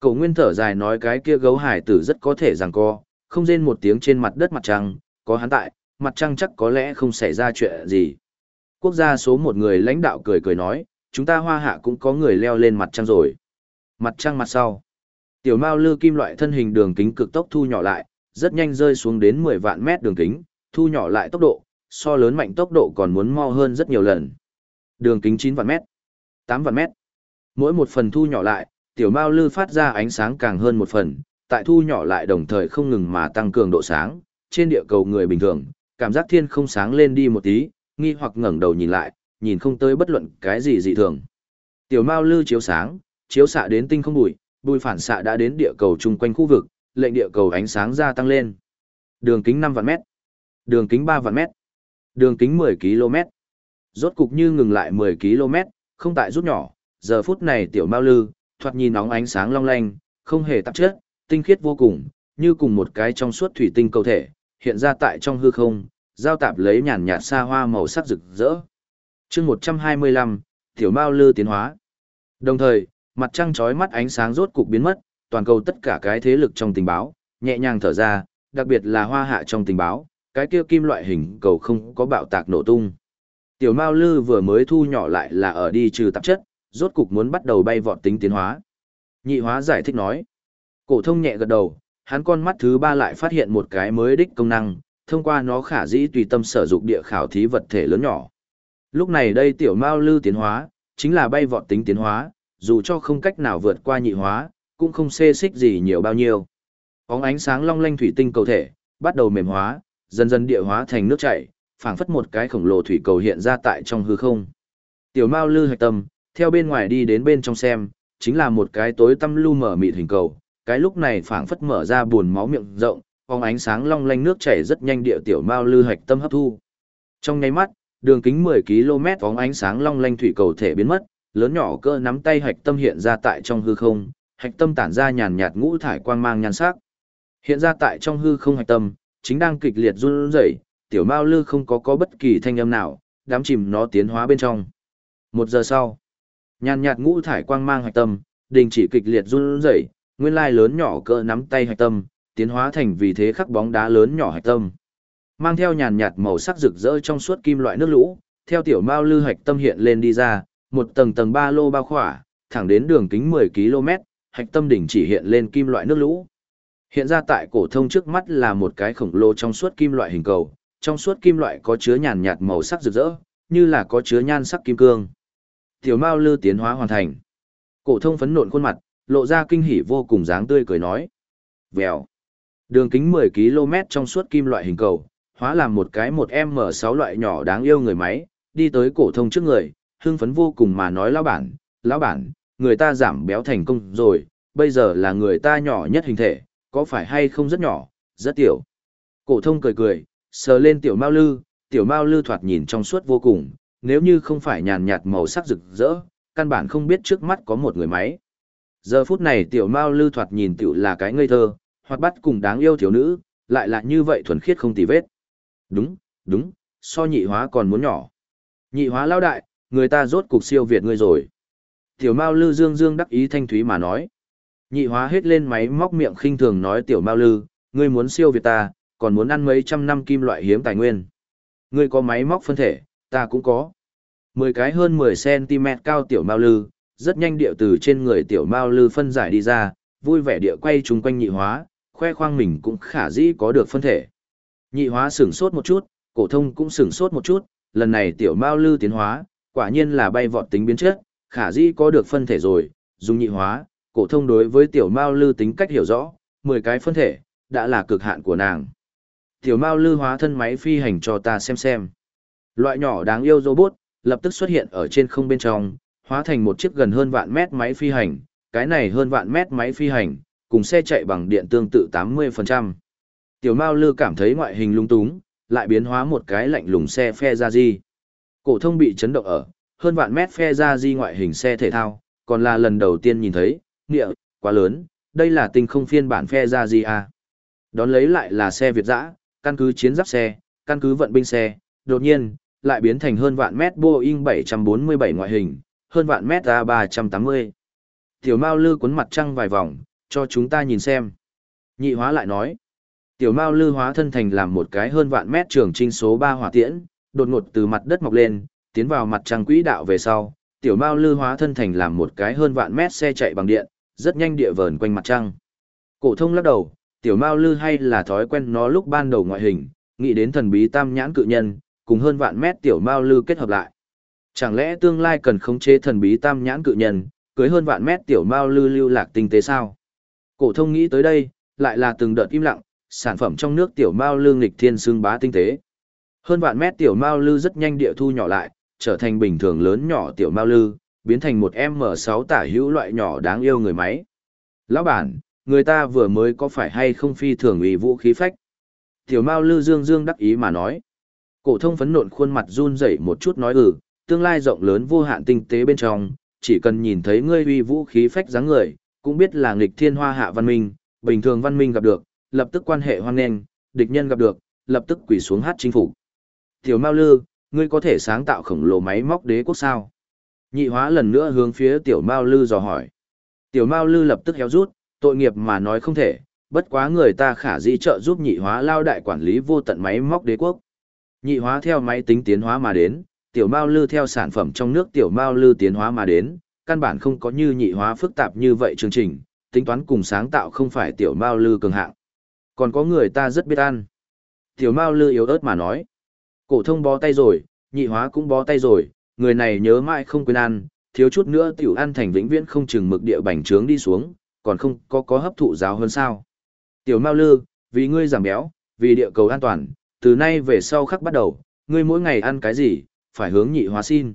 Cậu nguyên thở dài nói cái kia gấu hải tử rất có thể rằng co, không rên một tiếng trên mặt đất mặt trăng, có hắn tại, mặt trăng chắc có lẽ không xảy ra chuyện gì. Quốc gia số một người lãnh đạo cười cười nói, chúng ta hoa hạ cũng có người leo lên mặt trăng rồi. Mặt trăng mặt sau. Tiểu Mao lư kim loại thân hình đường kính cực tốc thu nhỏ lại, rất nhanh rơi xuống đến 10 vạn mét đường kính, thu nhỏ lại tốc độ, so lớn mạnh tốc độ còn muốn mo hơn rất nhiều lần. Đường kính 9 vạn mét, 8 vạn mét. Mỗi một phần thu nhỏ lại, tiểu mao lư phát ra ánh sáng càng hơn một phần, tại thu nhỏ lại đồng thời không ngừng mà tăng cường độ sáng, trên địa cầu người bình thường, cảm giác thiên không sáng lên đi một tí, nghi hoặc ngẩng đầu nhìn lại, nhìn không tới bất luận cái gì dị thường. Tiểu mao lư chiếu sáng, chiếu xạ đến tinh không bụi, bùi phản xạ đã đến địa cầu chung quanh khu vực, lệnh địa cầu ánh sáng gia tăng lên. Đường kính 5 vạn mét, đường kính 3 vạn mét, đường kính 10 km. Rốt cục như ngừng lại 10 km, không tại rút nhỏ, giờ phút này tiểu mao lư, thoạt nhìn nóng ánh sáng long lanh, không hề tạp chất, tinh khiết vô cùng, như cùng một cái trong suốt thủy tinh cầu thể, hiện ra tại trong hư không, giao tạp lấy nhàn nhạt xa hoa màu sắc rực rỡ. chương 125, tiểu mao lư tiến hóa. Đồng thời, mặt trăng chói mắt ánh sáng rốt cục biến mất, toàn cầu tất cả cái thế lực trong tình báo, nhẹ nhàng thở ra, đặc biệt là hoa hạ trong tình báo, cái kia kim loại hình cầu không có bạo tạc nổ tung. Tiểu Mao Lư vừa mới thu nhỏ lại là ở đi trừ tạp chất, rốt cục muốn bắt đầu bay vọt tính tiến hóa. Nhị hóa giải thích nói. Cổ thông nhẹ gật đầu, hắn con mắt thứ ba lại phát hiện một cái mới đích công năng, thông qua nó khả dĩ tùy tâm sở dụng địa khảo thí vật thể lớn nhỏ. Lúc này đây tiểu mao lư tiến hóa, chính là bay vọt tính tiến hóa, dù cho không cách nào vượt qua nhị hóa, cũng không xê xích gì nhiều bao nhiêu. Bóng ánh sáng long lanh thủy tinh cầu thể, bắt đầu mềm hóa, dần dần địa hóa thành nước chảy, phảng phất một cái khổng lồ thủy cầu hiện ra tại trong hư không. Tiểu Mao Lư hạch tâm, theo bên ngoài đi đến bên trong xem, chính là một cái tối tăm lu mở mịt hình cầu, cái lúc này phảng phất mở ra buồn máu miệng rộng, bóng ánh sáng long lanh nước chảy rất nhanh địa tiểu Mao Lư hạch tâm hấp thu. Trong nháy mắt, đường kính 10 km bóng ánh sáng long lanh thủy cầu thể biến mất, lớn nhỏ cơ nắm tay hạch tâm hiện ra tại trong hư không, hạch tâm tản ra nhàn nhạt ngũ thải quang mang nhan sắc. Hiện ra tại trong hư không hạch tâm, chính đang kịch liệt run rẩy, tiểu Mao Lư không có có bất kỳ thanh âm nào, đám chìm nó tiến hóa bên trong. Một giờ sau, nhàn nhạt ngũ thải quang mang hạch tâm, đình chỉ kịch liệt run rẩy, nguyên lai lớn nhỏ cỡ nắm tay hạch tâm, tiến hóa thành vì thế khắc bóng đá lớn nhỏ hạch tâm. Mang theo nhàn nhạt màu sắc rực rỡ trong suốt kim loại nước lũ, theo tiểu mao lư hạch tâm hiện lên đi ra, một tầng tầng ba lô bao khỏa, thẳng đến đường kính 10 km, hạch tâm đỉnh chỉ hiện lên kim loại nước lũ. Hiện ra tại cổ thông trước mắt là một cái khổng lồ trong suốt kim loại hình cầu, trong suốt kim loại có chứa nhàn nhạt màu sắc rực rỡ, như là có chứa nhan sắc kim cương. Tiểu Mao Lư tiến hóa hoàn thành. Cổ thông phấn nộn khuôn mặt, lộ ra kinh hỉ vô cùng dáng tươi cười nói. Vèo. Đường kính 10 km trong suốt kim loại hình cầu, hóa làm một cái một M6 loại nhỏ đáng yêu người máy, đi tới cổ thông trước người, hưng phấn vô cùng mà nói lão bản, lão bản, người ta giảm béo thành công rồi, bây giờ là người ta nhỏ nhất hình thể, có phải hay không rất nhỏ, rất tiểu. Cổ thông cười cười, sờ lên tiểu Mao Lư, tiểu Mao Lư thoạt nhìn trong suốt vô cùng, nếu như không phải nhàn nhạt màu sắc rực rỡ, căn bản không biết trước mắt có một người máy. Giờ phút này tiểu Mao Lư thoạt nhìn tiểu là cái ngây thơ, hoạt bát cùng đáng yêu thiếu nữ, lại là như vậy thuần khiết không tì vết. Đúng, đúng, so nhị hóa còn muốn nhỏ. Nhị hóa lao đại, người ta rốt cục siêu việt ngươi rồi. Tiểu Mao Lư dương dương đắc ý thanh thúy mà nói. Nhị hóa hết lên máy móc miệng khinh thường nói tiểu Mao Lư, ngươi muốn siêu việt ta, còn muốn ăn mấy trăm năm kim loại hiếm tài nguyên. Ngươi có máy móc phân thể, ta cũng có. Mười cái hơn 10cm cao tiểu Mao Lư, rất nhanh điệu từ trên người tiểu Mao Lư phân giải đi ra, vui vẻ địa quay chung quanh nhị hóa, khoe khoang mình cũng khả dĩ có được phân thể. Nhị hóa sửng sốt một chút, cổ thông cũng sửng sốt một chút, lần này tiểu Mao Lư tiến hóa, quả nhiên là bay vọt tính biến chất, khả dĩ có được phân thể rồi, dùng nhị hóa, cổ thông đối với tiểu Mao Lư tính cách hiểu rõ, 10 cái phân thể, đã là cực hạn của nàng. Tiểu Mao Lư hóa thân máy phi hành cho ta xem xem. Loại nhỏ đáng yêu robot, lập tức xuất hiện ở trên không bên trong, hóa thành một chiếc gần hơn vạn mét máy phi hành, cái này hơn vạn mét máy phi hành, cùng xe chạy bằng điện tương tự 80%. Tiểu Mao Lư cảm thấy ngoại hình lung túng, lại biến hóa một cái lạnh lùng xe phe ra gì. Cổ thông bị chấn động ở, hơn vạn mét phe ra di ngoại hình xe thể thao, còn là lần đầu tiên nhìn thấy, nghĩa, quá lớn, đây là tình không phiên bản phe ra di à. Đón lấy lại là xe Việt dã, căn cứ chiến giáp xe, căn cứ vận binh xe, đột nhiên, lại biến thành hơn vạn mét Boeing 747 ngoại hình, hơn vạn mét A380. Tiểu Mao Lư cuốn mặt trăng vài vòng, cho chúng ta nhìn xem. Nhị hóa lại nói, Tiểu Mao Lư hóa thân thành làm một cái hơn vạn mét trường trinh số 3 hỏa tiễn, đột ngột từ mặt đất mọc lên, tiến vào mặt trăng quỹ đạo về sau. Tiểu Mao Lư hóa thân thành làm một cái hơn vạn mét xe chạy bằng điện, rất nhanh địa vờn quanh mặt trăng. Cổ thông lắc đầu, Tiểu Mao Lư hay là thói quen nó lúc ban đầu ngoại hình, nghĩ đến thần bí tam nhãn cự nhân, cùng hơn vạn mét tiểu mao lư kết hợp lại. Chẳng lẽ tương lai cần khống chế thần bí tam nhãn cự nhân, cưới hơn vạn mét tiểu mao lư lưu lạc tinh tế sao? Cổ thông nghĩ tới đây, lại là từng đợt im lặng, sản phẩm trong nước tiểu mao lư nghịch thiên xương bá tinh tế. Hơn vạn mét tiểu mao lư rất nhanh địa thu nhỏ lại, trở thành bình thường lớn nhỏ tiểu mao lư, biến thành một M6 tả hữu loại nhỏ đáng yêu người máy. Lão bản, người ta vừa mới có phải hay không phi thường ủy vũ khí phách? Tiểu Mao Lư Dương Dương đắc ý mà nói. Cổ thông phấn nộn khuôn mặt run rẩy một chút nói ừ, tương lai rộng lớn vô hạn tinh tế bên trong, chỉ cần nhìn thấy ngươi uy vũ khí phách dáng người, cũng biết là nghịch thiên hoa hạ văn minh, bình thường văn minh gặp được, lập tức quan hệ hoan nghênh, địch nhân gặp được, lập tức quỳ xuống hát chính phủ. Tiểu Mao Lư, ngươi có thể sáng tạo khổng lồ máy móc đế quốc sao? Nhị hóa lần nữa hướng phía Tiểu Mao Lư dò hỏi. Tiểu Mao Lư lập tức héo rút, tội nghiệp mà nói không thể, bất quá người ta khả dĩ trợ giúp nhị hóa lao đại quản lý vô tận máy móc đế quốc. Nhị hóa theo máy tính tiến hóa mà đến, tiểu mao lư theo sản phẩm trong nước tiểu mao lư tiến hóa mà đến, căn bản không có như nhị hóa phức tạp như vậy chương trình, tính toán cùng sáng tạo không phải tiểu mao lư cường hạng. Còn có người ta rất biết ăn. Tiểu Mao lư yếu ớt mà nói. Cổ thông bó tay rồi, nhị hóa cũng bó tay rồi, người này nhớ mãi không quên ăn, thiếu chút nữa tiểu ăn thành vĩnh viễn không chừng mực địa bành trướng đi xuống, còn không có có hấp thụ giáo hơn sao. Tiểu Mao lư, vì ngươi giảm béo, vì địa cầu an toàn, từ nay về sau khắc bắt đầu, ngươi mỗi ngày ăn cái gì, phải hướng nhị hóa xin.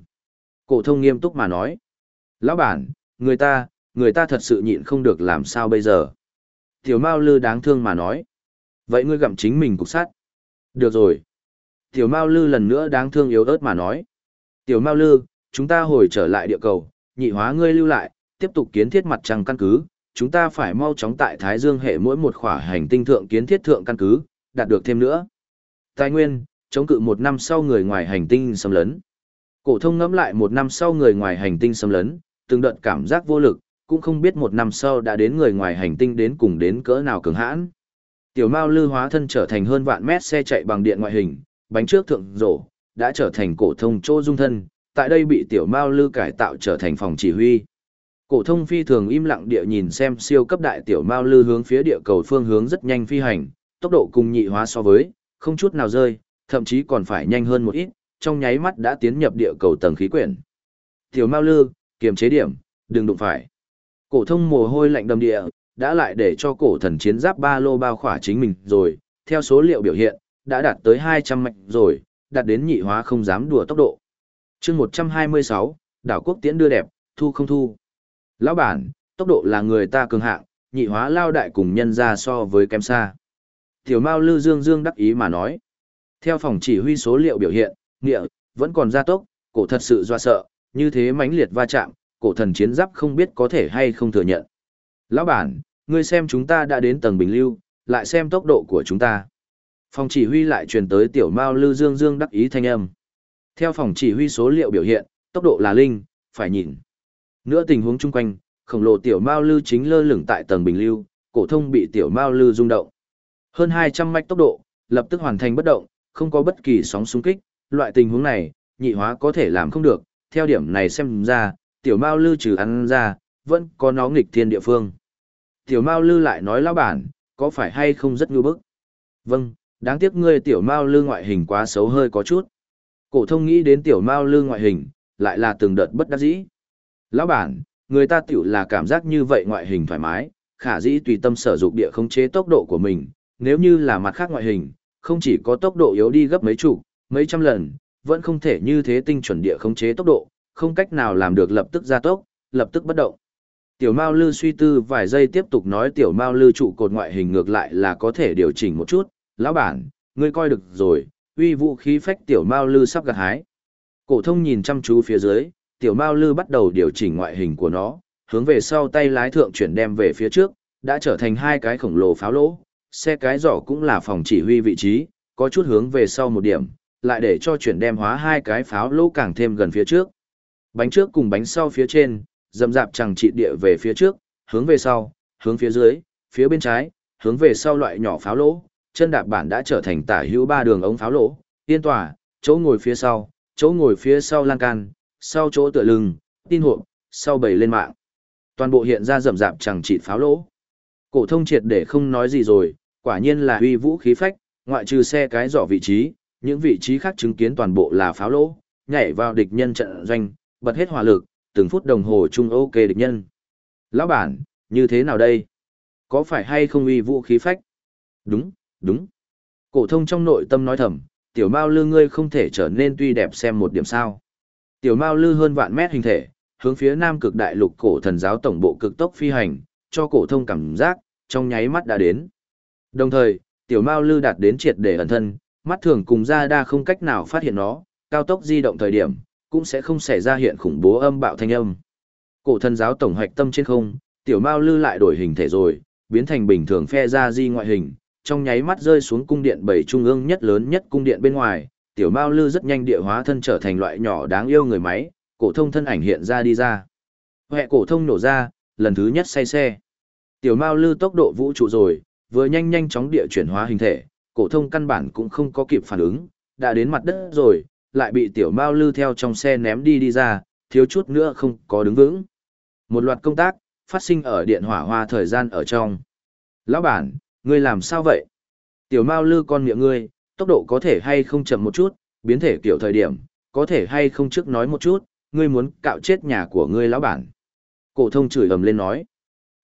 Cổ thông nghiêm túc mà nói. Lão bản, người ta, người ta thật sự nhịn không được làm sao bây giờ. Tiểu Mao lư đáng thương mà nói. Vậy ngươi gặm chính mình cục sát. Được rồi. Tiểu Mao lư lần nữa đáng thương yếu ớt mà nói. Tiểu Mao lư, chúng ta hồi trở lại địa cầu, nhị hóa ngươi lưu lại, tiếp tục kiến thiết mặt trăng căn cứ. Chúng ta phải mau chóng tại Thái Dương hệ mỗi một khỏa hành tinh thượng kiến thiết thượng căn cứ, đạt được thêm nữa. Tài nguyên, chống cự một năm sau người ngoài hành tinh xâm lấn. Cổ thông ngẫm lại một năm sau người ngoài hành tinh xâm lấn, từng đợt cảm giác vô lực, cũng không biết một năm sau đã đến người ngoài hành tinh đến cùng đến cỡ nào cường hãn. Tiểu Mao Lư hóa thân trở thành hơn vạn mét xe chạy bằng điện ngoại hình, bánh trước thượng rổ, đã trở thành cổ thông chỗ dung thân, tại đây bị Tiểu Mao Lư cải tạo trở thành phòng chỉ huy. Cổ thông phi thường im lặng địa nhìn xem siêu cấp đại Tiểu Mao Lư hướng phía địa cầu phương hướng rất nhanh phi hành, tốc độ cùng nhị hóa so với, không chút nào rơi, thậm chí còn phải nhanh hơn một ít, trong nháy mắt đã tiến nhập địa cầu tầng khí quyển. Tiểu Mao Lư, kiềm chế điểm, đừng đụng phải. Cổ thông mồ hôi lạnh đầm địa, đã lại để cho cổ thần chiến giáp ba lô bao khỏa chính mình rồi, theo số liệu biểu hiện, đã đạt tới 200 mạch rồi, đạt đến nhị hóa không dám đùa tốc độ. Chương 126, đảo quốc tiễn đưa đẹp, thu không thu. Lão bản, tốc độ là người ta cường hạng, nhị hóa lao đại cùng nhân ra so với kém xa. Tiểu Mao Lư Dương Dương đắc ý mà nói. Theo phòng chỉ huy số liệu biểu hiện, nghĩa, vẫn còn gia tốc, cổ thật sự doa sợ, như thế mãnh liệt va chạm, cổ thần chiến giáp không biết có thể hay không thừa nhận. Lão bản, ngươi xem chúng ta đã đến tầng bình lưu, lại xem tốc độ của chúng ta. Phòng chỉ huy lại truyền tới tiểu Mao Lư Dương Dương đắc ý thanh âm. Theo phòng chỉ huy số liệu biểu hiện, tốc độ là linh, phải nhìn. Nữa tình huống chung quanh, khổng lồ tiểu Mao Lư chính lơ lửng tại tầng bình lưu, cổ thông bị tiểu Mao Lư rung động. Hơn 200 mạch tốc độ, lập tức hoàn thành bất động, không có bất kỳ sóng xung kích, loại tình huống này, nhị hóa có thể làm không được, theo điểm này xem ra, tiểu Mao Lư trừ ăn ra, vẫn có nó nghịch thiên địa phương. Tiểu Mao Lư lại nói lão bản, có phải hay không rất ngư bức? Vâng, đáng tiếc ngươi tiểu Mao Lư ngoại hình quá xấu hơi có chút. Cổ thông nghĩ đến tiểu Mao Lư ngoại hình, lại là từng đợt bất đắc dĩ. Lão bản, người ta tiểu là cảm giác như vậy ngoại hình thoải mái, khả dĩ tùy tâm sở dụng địa khống chế tốc độ của mình, nếu như là mặt khác ngoại hình, không chỉ có tốc độ yếu đi gấp mấy chục, mấy trăm lần, vẫn không thể như thế tinh chuẩn địa khống chế tốc độ, không cách nào làm được lập tức gia tốc, lập tức bất động. Tiểu Mao Lư suy tư vài giây tiếp tục nói Tiểu Mao Lư trụ cột ngoại hình ngược lại là có thể điều chỉnh một chút, lão bản, ngươi coi được rồi, uy vũ khí phách Tiểu Mao Lư sắp gặt hái. Cổ thông nhìn chăm chú phía dưới, Tiểu Mao Lư bắt đầu điều chỉnh ngoại hình của nó, hướng về sau tay lái thượng chuyển đem về phía trước, đã trở thành hai cái khổng lồ pháo lỗ, xe cái giỏ cũng là phòng chỉ huy vị trí, có chút hướng về sau một điểm, lại để cho chuyển đem hóa hai cái pháo lỗ càng thêm gần phía trước. Bánh trước cùng bánh sau phía trên, dầm dạp chẳng trị địa về phía trước, hướng về sau, hướng phía dưới, phía bên trái, hướng về sau loại nhỏ pháo lỗ, chân đạp bản đã trở thành tả hữu ba đường ống pháo lỗ, yên tòa, chỗ ngồi phía sau, chỗ ngồi phía sau lan can, sau chỗ tựa lưng, tin hộp, sau bầy lên mạng. Toàn bộ hiện ra rầm rạp chẳng chỉ pháo lỗ. Cổ thông triệt để không nói gì rồi, quả nhiên là uy vũ khí phách, ngoại trừ xe cái giỏ vị trí, những vị trí khác chứng kiến toàn bộ là pháo lỗ, nhảy vào địch nhân trận doanh, bật hết hỏa lực, từng phút đồng hồ chung ok địch nhân. Lão bản, như thế nào đây? Có phải hay không uy vũ khí phách? Đúng, đúng. Cổ thông trong nội tâm nói thầm, tiểu mao lư ngươi không thể trở nên tuy đẹp xem một điểm sao. Tiểu mao lư hơn vạn mét hình thể, hướng phía nam cực đại lục cổ thần giáo tổng bộ cực tốc phi hành, cho cổ thông cảm giác, trong nháy mắt đã đến. Đồng thời, tiểu mao lư đạt đến triệt để ẩn thân, mắt thường cùng ra đa không cách nào phát hiện nó, cao tốc di động thời điểm, cũng sẽ không xảy ra hiện khủng bố âm bạo thanh âm. Cổ thần giáo tổng hoạch tâm trên không, tiểu mao lư lại đổi hình thể rồi, biến thành bình thường phe ra di ngoại hình, trong nháy mắt rơi xuống cung điện bảy trung ương nhất lớn nhất cung điện bên ngoài, tiểu mao lư rất nhanh địa hóa thân trở thành loại nhỏ đáng yêu người máy, cổ thông thân ảnh hiện ra đi ra. Hệ cổ thông nổ ra, lần thứ nhất say xe. Tiểu mao lư tốc độ vũ trụ rồi, vừa nhanh nhanh chóng địa chuyển hóa hình thể, cổ thông căn bản cũng không có kịp phản ứng, đã đến mặt đất rồi, lại bị tiểu mao lư theo trong xe ném đi đi ra, thiếu chút nữa không có đứng vững. Một loạt công tác, phát sinh ở điện hỏa hoa thời gian ở trong. Lão bản, ngươi làm sao vậy? Tiểu mao lư con miệng ngươi, tốc độ có thể hay không chậm một chút, biến thể kiểu thời điểm, có thể hay không trước nói một chút, ngươi muốn cạo chết nhà của ngươi lão bản. Cổ thông chửi ầm lên nói.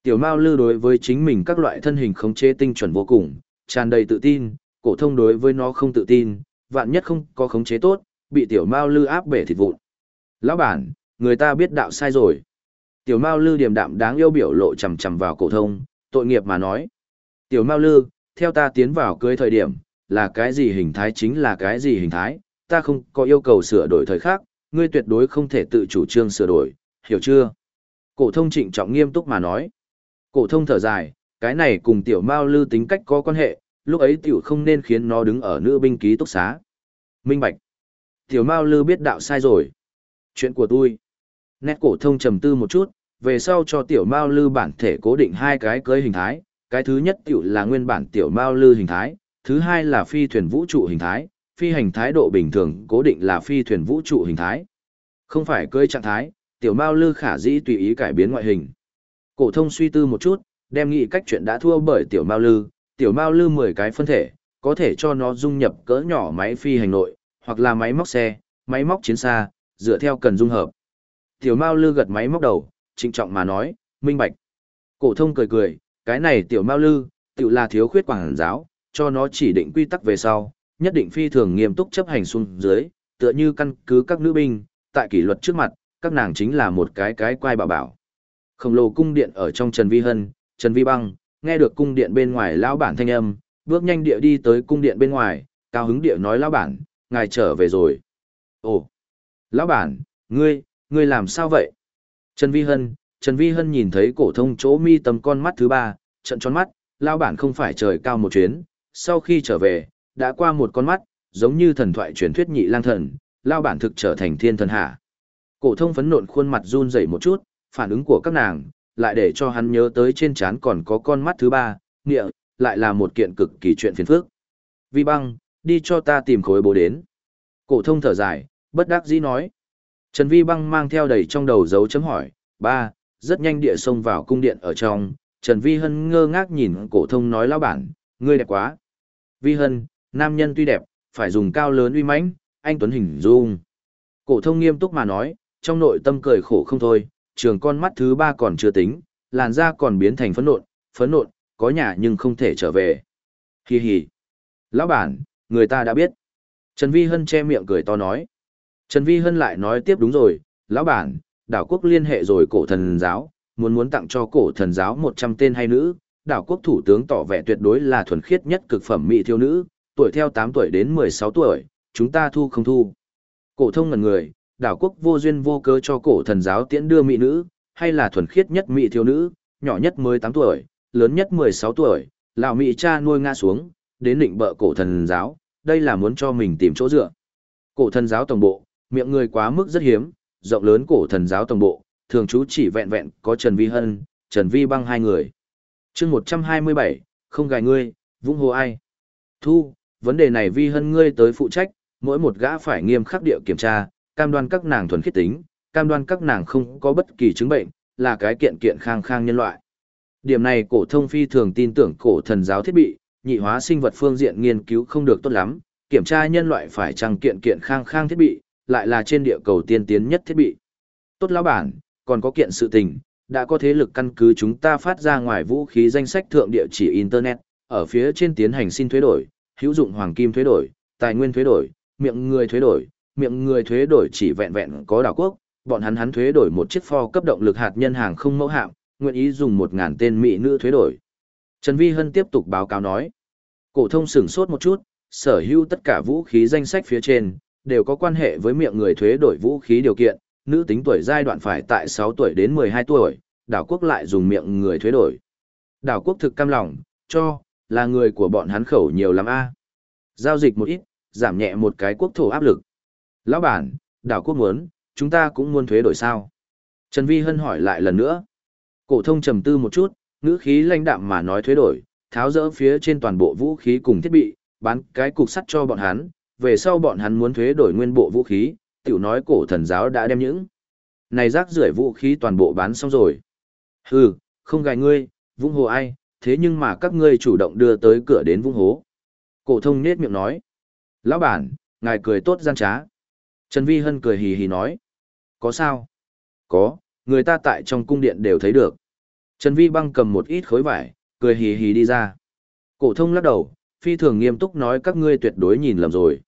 Tiểu Mao Lư đối với chính mình các loại thân hình khống chế tinh chuẩn vô cùng, tràn đầy tự tin, cổ thông đối với nó không tự tin, vạn nhất không có khống chế tốt, bị tiểu Mao Lư áp bể thịt vụn. Lão bản, người ta biết đạo sai rồi. Tiểu Mao Lư điềm đạm đáng yêu biểu lộ chằm chằm vào cổ thông, tội nghiệp mà nói. Tiểu Mao Lư, theo ta tiến vào cưới thời điểm, là cái gì hình thái chính là cái gì hình thái, ta không có yêu cầu sửa đổi thời khác, ngươi tuyệt đối không thể tự chủ trương sửa đổi, hiểu chưa? Cổ thông trịnh trọng nghiêm túc mà nói. Cổ thông thở dài, cái này cùng tiểu Mao Lư tính cách có quan hệ, lúc ấy tiểu không nên khiến nó đứng ở nữ binh ký túc xá. Minh Bạch. Tiểu Mao Lư biết đạo sai rồi. Chuyện của tôi. Nét cổ thông trầm tư một chút, về sau cho tiểu Mao Lư bản thể cố định hai cái cưới hình thái, cái thứ nhất tiểu là nguyên bản tiểu Mao Lư hình thái, thứ hai là phi thuyền vũ trụ hình thái, phi hành thái độ bình thường cố định là phi thuyền vũ trụ hình thái. Không phải cơi trạng thái, tiểu Mao Lư khả dĩ tùy ý cải biến ngoại hình. Cổ thông suy tư một chút, đem nghĩ cách chuyện đã thua bởi tiểu Mao Lư, tiểu Mao Lư 10 cái phân thể, có thể cho nó dung nhập cỡ nhỏ máy phi hành nội, hoặc là máy móc xe, máy móc chiến xa, dựa theo cần dung hợp. Tiểu Mao Lư gật máy móc đầu, trịnh trọng mà nói, minh bạch. Cổ thông cười cười, cái này tiểu Mao Lư, tiểu là thiếu khuyết quảng giáo, cho nó chỉ định quy tắc về sau, nhất định phi thường nghiêm túc chấp hành xuống dưới, tựa như căn cứ các nữ binh, tại kỷ luật trước mặt, các nàng chính là một cái cái quai bảo bảo. Khổng lồ cung điện ở trong Trần Vi Hân, Trần Vi Băng, nghe được cung điện bên ngoài lão bản thanh âm, bước nhanh địa đi tới cung điện bên ngoài, cao hứng địa nói lão bản, ngài trở về rồi. Ồ, lão bản, ngươi, ngươi làm sao vậy? Trần Vi Hân, Trần Vi Hân nhìn thấy cổ thông chỗ mi tầm con mắt thứ ba, trận tròn mắt, lão bản không phải trời cao một chuyến, sau khi trở về, đã qua một con mắt, giống như thần thoại truyền thuyết nhị lang thần, lão bản thực trở thành thiên thần hạ. Cổ thông phấn nộn khuôn mặt run rẩy một chút, phản ứng của các nàng, lại để cho hắn nhớ tới trên trán còn có con mắt thứ ba, nghĩa, lại là một kiện cực kỳ chuyện phiền phức. Vi băng, đi cho ta tìm khối bố đến. Cổ thông thở dài, bất đắc dĩ nói. Trần Vi băng mang theo đầy trong đầu dấu chấm hỏi, ba, rất nhanh địa xông vào cung điện ở trong. Trần Vi Hân ngơ ngác nhìn cổ thông nói lão bản, ngươi đẹp quá. Vi Hân, nam nhân tuy đẹp, phải dùng cao lớn uy mãnh, anh tuấn hình dung. Cổ thông nghiêm túc mà nói, trong nội tâm cười khổ không thôi, trường con mắt thứ ba còn chưa tính, làn da còn biến thành phấn nộn, phấn nộn, có nhà nhưng không thể trở về. Hi hi. Lão bản, người ta đã biết. Trần Vi Hân che miệng cười to nói. Trần Vi Hân lại nói tiếp đúng rồi, lão bản, đảo quốc liên hệ rồi cổ thần giáo, muốn muốn tặng cho cổ thần giáo 100 tên hay nữ, đảo quốc thủ tướng tỏ vẻ tuyệt đối là thuần khiết nhất cực phẩm mỹ thiếu nữ, tuổi theo 8 tuổi đến 16 tuổi, chúng ta thu không thu. Cổ thông ngần người, đảo quốc vô duyên vô cớ cho cổ thần giáo tiễn đưa mỹ nữ, hay là thuần khiết nhất mỹ thiếu nữ, nhỏ nhất 18 tuổi, lớn nhất 16 tuổi, lão mỹ cha nuôi ngã xuống, đến định bợ cổ thần giáo, đây là muốn cho mình tìm chỗ dựa. Cổ thần giáo tổng bộ, miệng người quá mức rất hiếm, rộng lớn cổ thần giáo tổng bộ, thường trú chỉ vẹn vẹn có Trần Vi Hân, Trần Vi Băng hai người. chương 127, không gài ngươi, vũng hồ ai. Thu, vấn đề này Vi Hân ngươi tới phụ trách, mỗi một gã phải nghiêm khắc địa kiểm tra, cam đoan các nàng thuần khiết tính, cam đoan các nàng không có bất kỳ chứng bệnh, là cái kiện kiện khang khang nhân loại. Điểm này cổ thông phi thường tin tưởng cổ thần giáo thiết bị, nhị hóa sinh vật phương diện nghiên cứu không được tốt lắm, kiểm tra nhân loại phải chăng kiện kiện khang khang thiết bị, lại là trên địa cầu tiên tiến nhất thiết bị. Tốt lão bản, còn có kiện sự tình, đã có thế lực căn cứ chúng ta phát ra ngoài vũ khí danh sách thượng địa chỉ internet, ở phía trên tiến hành xin thuế đổi, hữu dụng hoàng kim thuế đổi, tài nguyên thuế đổi, miệng người thuế đổi, miệng người thuế đổi chỉ vẹn vẹn có đảo quốc, bọn hắn hắn thuế đổi một chiếc pho cấp động lực hạt nhân hàng không mẫu hạm, nguyện ý dùng một ngàn tên mỹ nữ thuế đổi. Trần Vi Hân tiếp tục báo cáo nói. Cổ thông sửng sốt một chút, sở hữu tất cả vũ khí danh sách phía trên, đều có quan hệ với miệng người thuế đổi vũ khí điều kiện, nữ tính tuổi giai đoạn phải tại 6 tuổi đến 12 tuổi, đảo quốc lại dùng miệng người thuế đổi. Đảo quốc thực cam lòng, cho, là người của bọn hắn khẩu nhiều lắm a. Giao dịch một ít, giảm nhẹ một cái quốc thổ áp lực. Lão bản, đảo quốc muốn, chúng ta cũng muốn thuế đổi sao? Trần Vi Hân hỏi lại lần nữa. Cổ thông trầm tư một chút, ngữ khí lãnh đạm mà nói thuế đổi, tháo dỡ phía trên toàn bộ vũ khí cùng thiết bị, bán cái cục sắt cho bọn hắn, về sau bọn hắn muốn thuế đổi nguyên bộ vũ khí, tiểu nói cổ thần giáo đã đem những này rác rưởi vũ khí toàn bộ bán xong rồi. Hừ, không gài ngươi, vung hồ ai, thế nhưng mà các ngươi chủ động đưa tới cửa đến vung hố. Cổ thông nết miệng nói. Lão bản, ngài cười tốt gian trá. Trần Vi Hân cười hì hì nói. Có sao? Có, người ta tại trong cung điện đều thấy được. Trần Vi băng cầm một ít khối vải, cười hì hì đi ra. Cổ thông lắc đầu, phi thường nghiêm túc nói các ngươi tuyệt đối nhìn lầm rồi.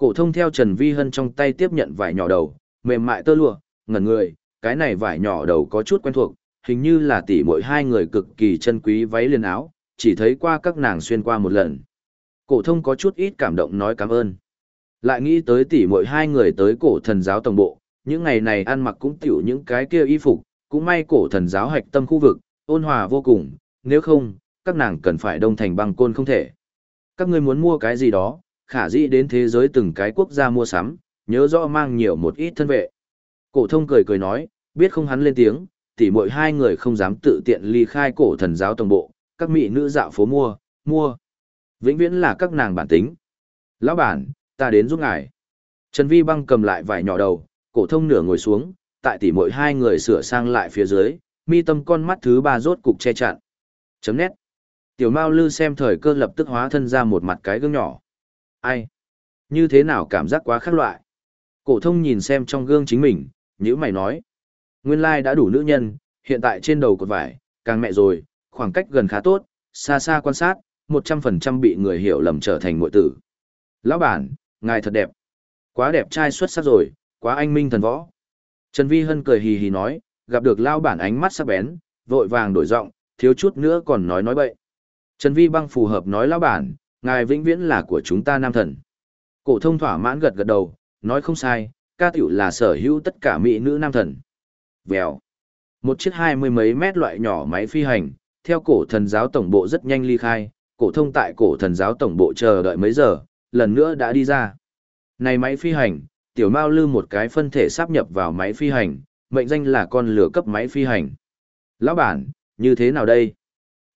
Cổ thông theo Trần Vi Hân trong tay tiếp nhận vải nhỏ đầu, mềm mại tơ lụa, ngẩn người, cái này vải nhỏ đầu có chút quen thuộc, hình như là tỷ muội hai người cực kỳ chân quý váy liền áo, chỉ thấy qua các nàng xuyên qua một lần. Cổ thông có chút ít cảm động nói cảm ơn. Lại nghĩ tới tỷ muội hai người tới cổ thần giáo tổng bộ, những ngày này ăn mặc cũng tiểu những cái kia y phục, cũng may cổ thần giáo hạch tâm khu vực, ôn hòa vô cùng, nếu không, các nàng cần phải đông thành băng côn không thể. Các ngươi muốn mua cái gì đó, khả dĩ đến thế giới từng cái quốc gia mua sắm, nhớ rõ mang nhiều một ít thân vệ. Cổ thông cười cười nói, biết không hắn lên tiếng, tỷ muội hai người không dám tự tiện ly khai cổ thần giáo tổng bộ, các mỹ nữ dạo phố mua, mua. Vĩnh viễn là các nàng bản tính. Lão bản, ta đến giúp ngài. Trần Vi băng cầm lại vải nhỏ đầu, cổ thông nửa ngồi xuống, tại tỷ muội hai người sửa sang lại phía dưới, mi tâm con mắt thứ ba rốt cục che chặn. Chấm nét. Tiểu Mao Lư xem thời cơ lập tức hóa thân ra một mặt cái gương nhỏ. Ai? Như thế nào cảm giác quá khác loại? Cổ thông nhìn xem trong gương chính mình, nhữ mày nói. Nguyên lai đã đủ nữ nhân, hiện tại trên đầu cột vải, càng mẹ rồi, khoảng cách gần khá tốt, xa xa quan sát, 100% bị người hiểu lầm trở thành muội tử. Lão bản, ngài thật đẹp. Quá đẹp trai xuất sắc rồi, quá anh minh thần võ. Trần Vi Hân cười hì hì nói, gặp được lão bản ánh mắt sắc bén, vội vàng đổi giọng, thiếu chút nữa còn nói nói bậy. Trần Vi băng phù hợp nói lão bản, ngài vĩnh viễn là của chúng ta nam thần. Cổ thông thỏa mãn gật gật đầu, nói không sai, ca tiểu là sở hữu tất cả mỹ nữ nam thần. Vèo. Một chiếc hai mươi mấy mét loại nhỏ máy phi hành, theo cổ thần giáo tổng bộ rất nhanh ly khai, cổ thông tại cổ thần giáo tổng bộ chờ đợi mấy giờ, lần nữa đã đi ra. Này máy phi hành, tiểu mao lư một cái phân thể sáp nhập vào máy phi hành, mệnh danh là con lửa cấp máy phi hành. Lão bản, như thế nào đây?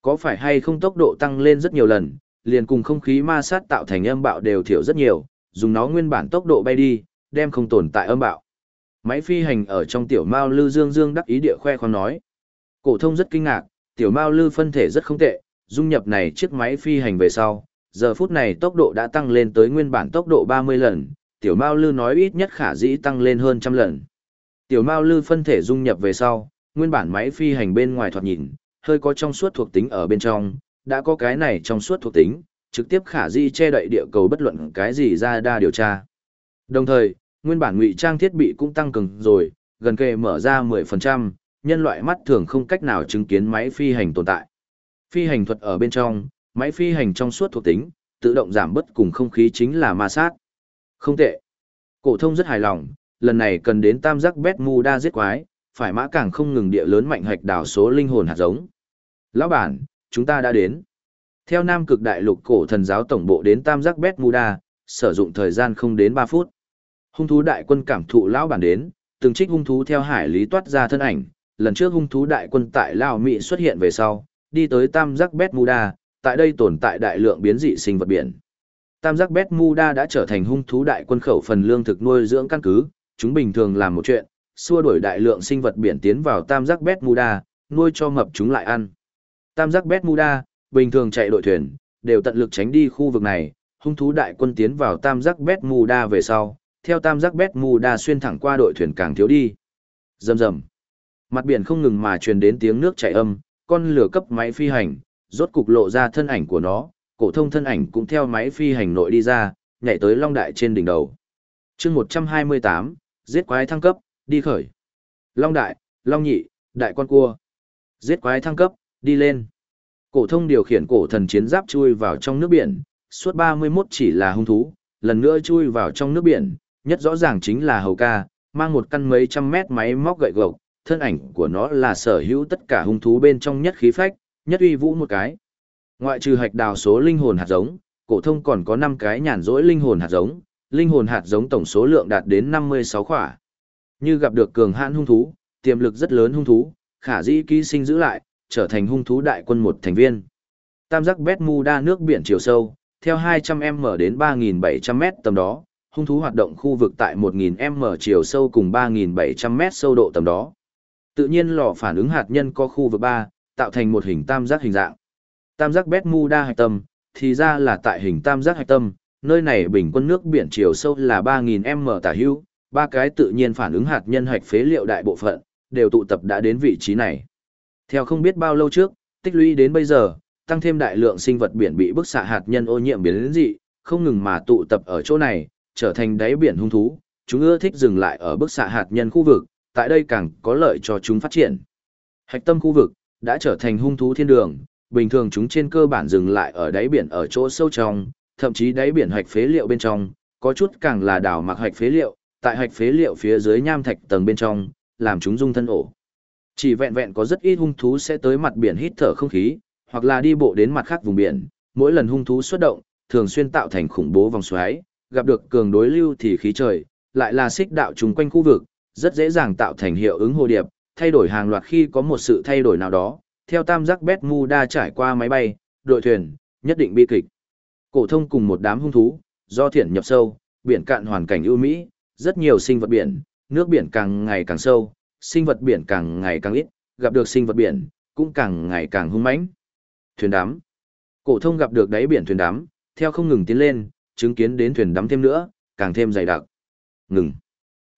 Có phải hay không tốc độ tăng lên rất nhiều lần, liền cùng không khí ma sát tạo thành âm bạo đều thiểu rất nhiều, dùng nó nguyên bản tốc độ bay đi, đem không tồn tại âm bạo. Máy phi hành ở trong tiểu mao lư dương dương đắc ý địa khoe khoang nói. Cổ thông rất kinh ngạc, tiểu mao lư phân thể rất không tệ, dung nhập này chiếc máy phi hành về sau, giờ phút này tốc độ đã tăng lên tới nguyên bản tốc độ 30 lần, tiểu mao lư nói ít nhất khả dĩ tăng lên hơn trăm lần. Tiểu mao lư phân thể dung nhập về sau, nguyên bản máy phi hành bên ngoài thoạt nhìn, hơi có trong suốt thuộc tính ở bên trong, đã có cái này trong suốt thuộc tính, trực tiếp khả di che đậy địa cầu bất luận cái gì ra đa điều tra. Đồng thời, nguyên bản ngụy trang thiết bị cũng tăng cường rồi, gần kề mở ra 10%, nhân loại mắt thường không cách nào chứng kiến máy phi hành tồn tại. Phi hành thuật ở bên trong, máy phi hành trong suốt thuộc tính, tự động giảm bất cùng không khí chính là ma sát. Không tệ. Cổ thông rất hài lòng, lần này cần đến tam giác bét đa giết quái, phải mã càng không ngừng địa lớn mạnh hạch đào số linh hồn hạt giống. Lão bản, chúng ta đã đến. Theo Nam Cực Đại Lục cổ thần giáo tổng bộ đến tam giác Bermuda, sử dụng thời gian không đến 3 phút. Hung thú đại quân cảm thụ lão bản đến, từng trích hung thú theo hải lý toát ra thân ảnh, lần trước hung thú đại quân tại Lao Mỹ xuất hiện về sau, đi tới tam giác Bermuda, tại đây tồn tại đại lượng biến dị sinh vật biển. Tam giác Bermuda đã trở thành hung thú đại quân khẩu phần lương thực nuôi dưỡng căn cứ, chúng bình thường làm một chuyện, xua đuổi đại lượng sinh vật biển tiến vào tam giác Bermuda, nuôi cho mập chúng lại ăn. Tam giác Bermuda, bình thường chạy đội thuyền, đều tận lực tránh đi khu vực này, hung thú đại quân tiến vào tam giác Bermuda về sau, theo tam giác Bermuda xuyên thẳng qua đội thuyền càng thiếu đi. Rầm rầm. Mặt biển không ngừng mà truyền đến tiếng nước chảy âm, con lửa cấp máy phi hành, rốt cục lộ ra thân ảnh của nó, cổ thông thân ảnh cũng theo máy phi hành nội đi ra, nhảy tới long đại trên đỉnh đầu. Chương 128, giết quái thăng cấp, đi khởi. Long đại, long nhị, đại con cua. Giết quái thăng cấp, đi lên. Cổ thông điều khiển cổ thần chiến giáp chui vào trong nước biển, suốt 31 chỉ là hung thú, lần nữa chui vào trong nước biển, nhất rõ ràng chính là hầu ca, mang một căn mấy trăm mét máy móc gậy gộc, thân ảnh của nó là sở hữu tất cả hung thú bên trong nhất khí phách, nhất uy vũ một cái. Ngoại trừ hạch đào số linh hồn hạt giống, cổ thông còn có 5 cái nhàn rỗi linh hồn hạt giống, linh hồn hạt giống tổng số lượng đạt đến 56 khỏa. Như gặp được cường hãn hung thú, tiềm lực rất lớn hung thú, khả dĩ ký sinh giữ lại, trở thành hung thú đại quân một thành viên. Tam giác Bermuda nước biển chiều sâu, theo 200m đến 3.700m tầm đó, hung thú hoạt động khu vực tại 1.000m chiều sâu cùng 3.700m sâu độ tầm đó. Tự nhiên lò phản ứng hạt nhân có khu vực 3, tạo thành một hình tam giác hình dạng. Tam giác Bermuda hạch tâm, thì ra là tại hình tam giác hạch tâm, nơi này bình quân nước biển chiều sâu là 3.000 m tả hữu, ba cái tự nhiên phản ứng hạt nhân hạch phế liệu đại bộ phận, đều tụ tập đã đến vị trí này. Theo không biết bao lâu trước, tích lũy đến bây giờ, tăng thêm đại lượng sinh vật biển bị bức xạ hạt nhân ô nhiễm biến dị, không ngừng mà tụ tập ở chỗ này, trở thành đáy biển hung thú, chúng ưa thích dừng lại ở bức xạ hạt nhân khu vực, tại đây càng có lợi cho chúng phát triển. Hạch tâm khu vực đã trở thành hung thú thiên đường, bình thường chúng trên cơ bản dừng lại ở đáy biển ở chỗ sâu trong, thậm chí đáy biển hạch phế liệu bên trong, có chút càng là đảo mặc hạch phế liệu, tại hạch phế liệu phía dưới nham thạch tầng bên trong, làm chúng dung thân ổ. Chỉ vẹn vẹn có rất ít hung thú sẽ tới mặt biển hít thở không khí, hoặc là đi bộ đến mặt khác vùng biển, mỗi lần hung thú xuất động, thường xuyên tạo thành khủng bố vòng xoáy, gặp được cường đối lưu thì khí trời, lại là xích đạo trùng quanh khu vực, rất dễ dàng tạo thành hiệu ứng hồ điệp, thay đổi hàng loạt khi có một sự thay đổi nào đó, theo tam giác bét mu đa trải qua máy bay, đội thuyền, nhất định bi kịch. Cổ thông cùng một đám hung thú, do thiện nhập sâu, biển cạn hoàn cảnh ưu mỹ, rất nhiều sinh vật biển, nước biển càng ngày càng sâu, sinh vật biển càng ngày càng ít, gặp được sinh vật biển, cũng càng ngày càng hung mãnh. Thuyền đắm. Cổ thông gặp được đáy biển thuyền đắm, theo không ngừng tiến lên, chứng kiến đến thuyền đắm thêm nữa, càng thêm dày đặc. Ngừng.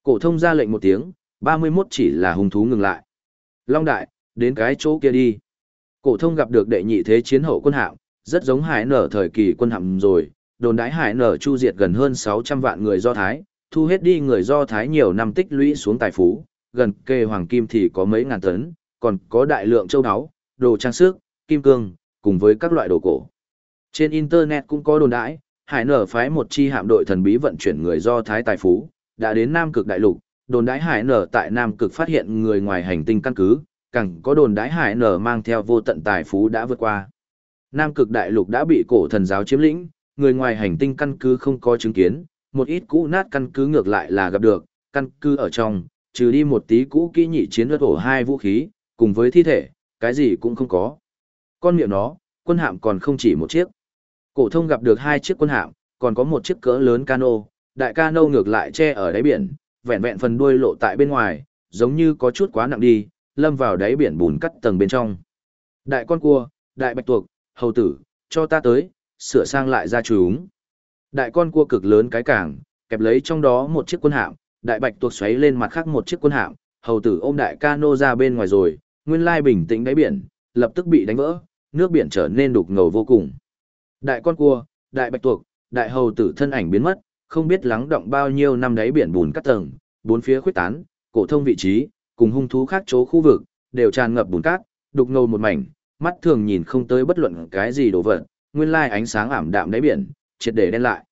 Cổ thông ra lệnh một tiếng, 31 chỉ là hung thú ngừng lại. Long đại, đến cái chỗ kia đi. Cổ thông gặp được đệ nhị thế chiến hậu quân hạm, rất giống hải nở thời kỳ quân hạm rồi, đồn đãi hải nở chu diệt gần hơn 600 vạn người Do Thái, thu hết đi người Do Thái nhiều năm tích lũy xuống tài phú, gần kề hoàng kim thì có mấy ngàn tấn, còn có đại lượng châu áo, đồ trang sức, kim cương, cùng với các loại đồ cổ. Trên Internet cũng có đồn đãi, hải nở phái một chi hạm đội thần bí vận chuyển người Do Thái tài phú, đã đến Nam Cực Đại Lục, đồn đãi hải nở tại Nam Cực phát hiện người ngoài hành tinh căn cứ, càng có đồn đãi hải nở mang theo vô tận tài phú đã vượt qua. Nam Cực Đại Lục đã bị cổ thần giáo chiếm lĩnh, người ngoài hành tinh căn cứ không có chứng kiến, một ít cũ nát căn cứ ngược lại là gặp được, căn cứ ở trong, trừ đi một tí cũ kỹ nhị chiến đất ổ hai vũ khí, cùng với thi thể, cái gì cũng không có. Con miệng nó, quân hạm còn không chỉ một chiếc. Cổ thông gặp được hai chiếc quân hạm, còn có một chiếc cỡ lớn cano, đại cano ngược lại che ở đáy biển, vẹn vẹn phần đuôi lộ tại bên ngoài, giống như có chút quá nặng đi, lâm vào đáy biển bùn cắt tầng bên trong. Đại con cua, đại bạch tuộc, hầu tử, cho ta tới, sửa sang lại ra chúng. Đại con cua cực lớn cái cảng, kẹp lấy trong đó một chiếc quân hạm, đại bạch tuộc xoáy lên mặt khác một chiếc quân hạm, hầu tử ôm đại cano ra bên ngoài rồi, nguyên lai bình tĩnh đáy biển, lập tức bị đánh vỡ, nước biển trở nên đục ngầu vô cùng. Đại con cua, đại bạch tuộc, đại hầu tử thân ảnh biến mất, không biết lắng động bao nhiêu năm đáy biển bùn cát tầng, bốn phía khuyết tán, cổ thông vị trí, cùng hung thú khác chỗ khu vực, đều tràn ngập bùn cát, đục ngầu một mảnh, mắt thường nhìn không tới bất luận cái gì đồ vật, nguyên lai ánh sáng ảm đạm đáy biển, triệt để đen lại.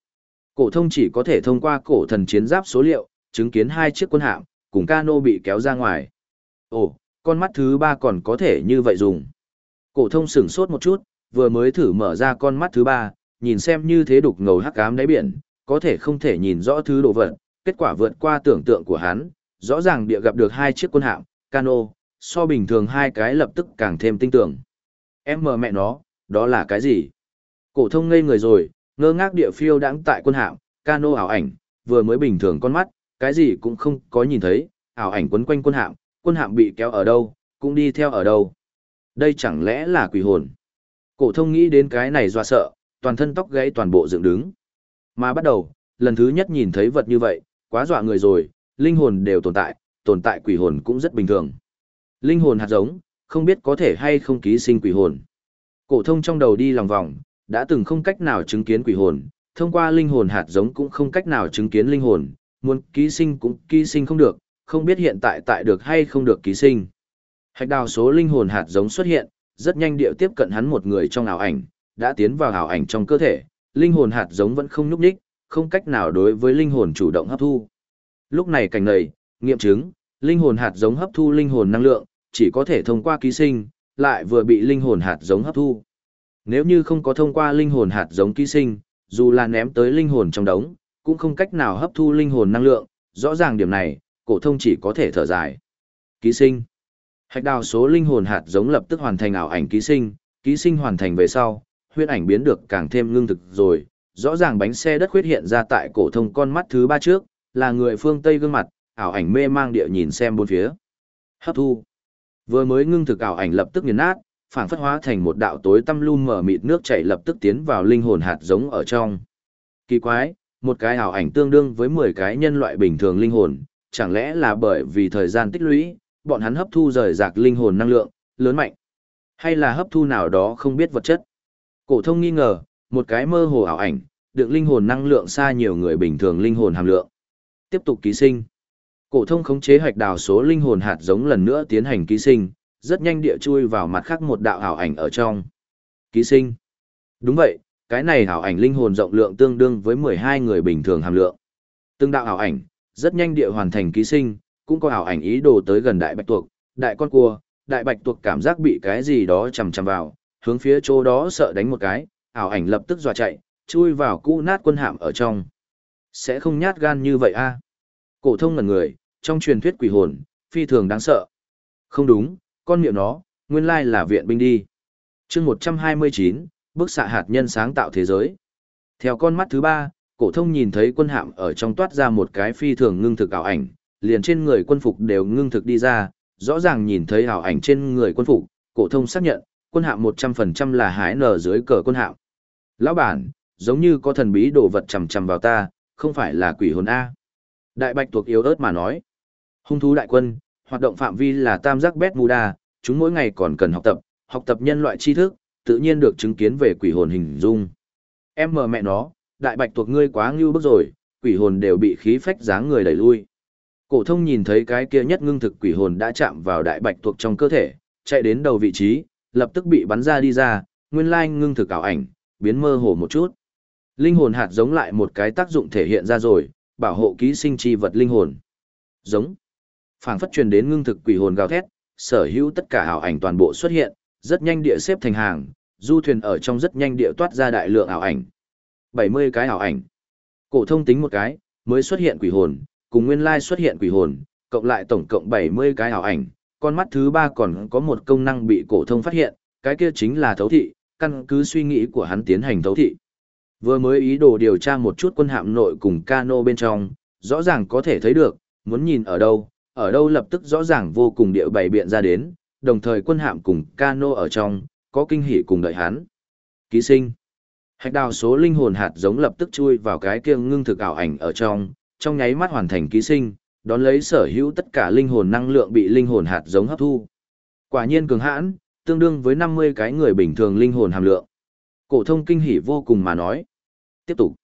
Cổ thông chỉ có thể thông qua cổ thần chiến giáp số liệu, chứng kiến hai chiếc quân hạm cùng cano bị kéo ra ngoài. Ồ, con mắt thứ ba còn có thể như vậy dùng. Cổ thông sửng sốt một chút, vừa mới thử mở ra con mắt thứ ba, nhìn xem như thế đục ngầu hắc ám đáy biển, có thể không thể nhìn rõ thứ đồ vật, kết quả vượt qua tưởng tượng của hắn, rõ ràng địa gặp được hai chiếc quân hạm, cano, so bình thường hai cái lập tức càng thêm tinh tưởng. Em mờ mẹ nó, đó là cái gì? Cổ thông ngây người rồi, ngơ ngác địa phiêu đãng tại quân hạm, cano ảo ảnh, vừa mới bình thường con mắt, cái gì cũng không có nhìn thấy, ảo ảnh quấn quanh quân hạm, quân hạm bị kéo ở đâu, cũng đi theo ở đâu. Đây chẳng lẽ là quỷ hồn? Cổ thông nghĩ đến cái này dọa sợ, toàn thân tóc gãy toàn bộ dựng đứng. Mà bắt đầu, lần thứ nhất nhìn thấy vật như vậy, quá dọa người rồi, linh hồn đều tồn tại, tồn tại quỷ hồn cũng rất bình thường. Linh hồn hạt giống, không biết có thể hay không ký sinh quỷ hồn. Cổ thông trong đầu đi lòng vòng, đã từng không cách nào chứng kiến quỷ hồn, thông qua linh hồn hạt giống cũng không cách nào chứng kiến linh hồn, muốn ký sinh cũng ký sinh không được, không biết hiện tại tại được hay không được ký sinh. Hạch đào số linh hồn hạt giống xuất hiện, rất nhanh điệu tiếp cận hắn một người trong ảo ảnh, đã tiến vào ảo ảnh trong cơ thể, linh hồn hạt giống vẫn không nhúc nhích, không cách nào đối với linh hồn chủ động hấp thu. Lúc này cảnh này, nghiệm chứng, linh hồn hạt giống hấp thu linh hồn năng lượng, chỉ có thể thông qua ký sinh, lại vừa bị linh hồn hạt giống hấp thu. Nếu như không có thông qua linh hồn hạt giống ký sinh, dù là ném tới linh hồn trong đống, cũng không cách nào hấp thu linh hồn năng lượng, rõ ràng điểm này, cổ thông chỉ có thể thở dài. Ký sinh. Hạch đào số linh hồn hạt giống lập tức hoàn thành ảo ảnh ký sinh, ký sinh hoàn thành về sau, huyễn ảnh biến được càng thêm ngưng thực rồi, rõ ràng bánh xe đất khuyết hiện ra tại cổ thông con mắt thứ ba trước, là người phương Tây gương mặt, ảo ảnh mê mang địa nhìn xem bốn phía. Hấp thu. Vừa mới ngưng thực ảo ảnh lập tức nghiền nát, phản phất hóa thành một đạo tối tăm lu mở mịt nước chảy lập tức tiến vào linh hồn hạt giống ở trong. Kỳ quái, một cái ảo ảnh tương đương với 10 cái nhân loại bình thường linh hồn, chẳng lẽ là bởi vì thời gian tích lũy, bọn hắn hấp thu rời rạc linh hồn năng lượng, lớn mạnh, hay là hấp thu nào đó không biết vật chất. Cổ thông nghi ngờ, một cái mơ hồ ảo ảnh, được linh hồn năng lượng xa nhiều người bình thường linh hồn hàm lượng. Tiếp tục ký sinh. Cổ thông khống chế hạch đào số linh hồn hạt giống lần nữa tiến hành ký sinh, rất nhanh địa chui vào mặt khác một đạo ảo ảnh ở trong. Ký sinh. Đúng vậy, cái này ảo ảnh linh hồn rộng lượng tương đương với 12 người bình thường hàm lượng. Từng đạo ảo ảnh, rất nhanh địa hoàn thành ký sinh, cũng có ảo ảnh ý đồ tới gần đại bạch tuộc, đại con cua, đại bạch tuộc cảm giác bị cái gì đó chầm chầm vào, hướng phía chỗ đó sợ đánh một cái, ảo ảnh lập tức dọa chạy, chui vào cũ nát quân hạm ở trong. Sẽ không nhát gan như vậy a à? Cổ thông ngẩn người, trong truyền thuyết quỷ hồn, phi thường đáng sợ. Không đúng, con miệng nó, nguyên lai là viện binh đi. chương 129, bức xạ hạt nhân sáng tạo thế giới. Theo con mắt thứ ba, cổ thông nhìn thấy quân hạm ở trong toát ra một cái phi thường ngưng thực ảo ảnh, liền trên người quân phục đều ngưng thực đi ra, rõ ràng nhìn thấy ảo ảnh trên người quân phục, cổ thông xác nhận, quân hạm 100% là hải nở dưới cờ quân hạm. Lão bản, giống như có thần bí đồ vật chằm chằm vào ta, không phải là quỷ hồn A. Đại bạch tuộc yếu ớt mà nói. Hung thú đại quân, hoạt động phạm vi là tam giác bét chúng mỗi ngày còn cần học tập, học tập nhân loại tri thức, tự nhiên được chứng kiến về quỷ hồn hình dung. Em mờ mẹ nó, đại bạch tuộc ngươi quá ngưu bức rồi, quỷ hồn đều bị khí phách dáng người đẩy lui. Cổ thông nhìn thấy cái kia nhất ngưng thực quỷ hồn đã chạm vào đại bạch tuộc trong cơ thể, chạy đến đầu vị trí, lập tức bị bắn ra đi ra, nguyên lai ngưng thực ảo ảnh, biến mơ hồ một chút. Linh hồn hạt giống lại một cái tác dụng thể hiện ra rồi, bảo hộ ký sinh chi vật linh hồn. Giống. Phảng phất truyền đến ngưng thực quỷ hồn gào thét, sở hữu tất cả ảo ảnh toàn bộ xuất hiện, rất nhanh địa xếp thành hàng, du thuyền ở trong rất nhanh địa toát ra đại lượng ảo ảnh. 70 cái ảo ảnh. Cổ thông tính một cái, mới xuất hiện quỷ hồn, cùng nguyên lai xuất hiện quỷ hồn, cộng lại tổng cộng 70 cái ảo ảnh, con mắt thứ ba còn có một công năng bị cổ thông phát hiện, cái kia chính là thấu thị, căn cứ suy nghĩ của hắn tiến hành thấu thị. Vừa mới ý đồ điều tra một chút quân hạm nội cùng cano bên trong, rõ ràng có thể thấy được, muốn nhìn ở đâu, ở đâu lập tức rõ ràng vô cùng địa bày biện ra đến, đồng thời quân hạm cùng cano ở trong, có kinh hỉ cùng đợi hắn. Ký sinh. Hạch đào số linh hồn hạt giống lập tức chui vào cái kia ngưng thực ảo ảnh ở trong, trong nháy mắt hoàn thành ký sinh, đón lấy sở hữu tất cả linh hồn năng lượng bị linh hồn hạt giống hấp thu. Quả nhiên cường hãn, tương đương với 50 cái người bình thường linh hồn hàm lượng. Cổ thông kinh hỉ vô cùng mà nói. Tiếp tục.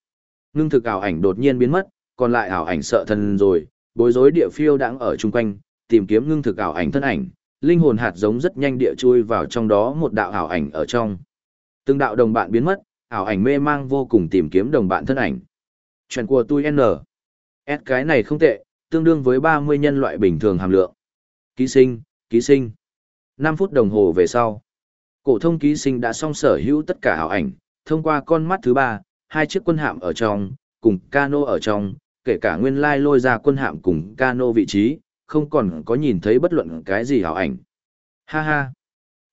Ngưng thực ảo ảnh đột nhiên biến mất, còn lại ảo ảnh sợ thần rồi, bối rối địa phiêu đang ở chung quanh, tìm kiếm ngưng thực ảo ảnh thân ảnh, linh hồn hạt giống rất nhanh địa chui vào trong đó một đạo ảo ảnh ở trong. Từng đạo đồng bạn biến mất, ảo ảnh mê mang vô cùng tìm kiếm đồng bạn thân ảnh. Chuyện của tôi N. S cái này không tệ, tương đương với 30 nhân loại bình thường hàm lượng. Ký sinh, ký sinh. 5 phút đồng hồ về sau. Cổ thông ký sinh đã xong sở hữu tất cả ảo ảnh, thông qua con mắt thứ ba, hai chiếc quân hạm ở trong, cùng cano ở trong, kể cả nguyên lai lôi ra quân hạm cùng cano vị trí, không còn có nhìn thấy bất luận cái gì hảo ảnh. Ha ha.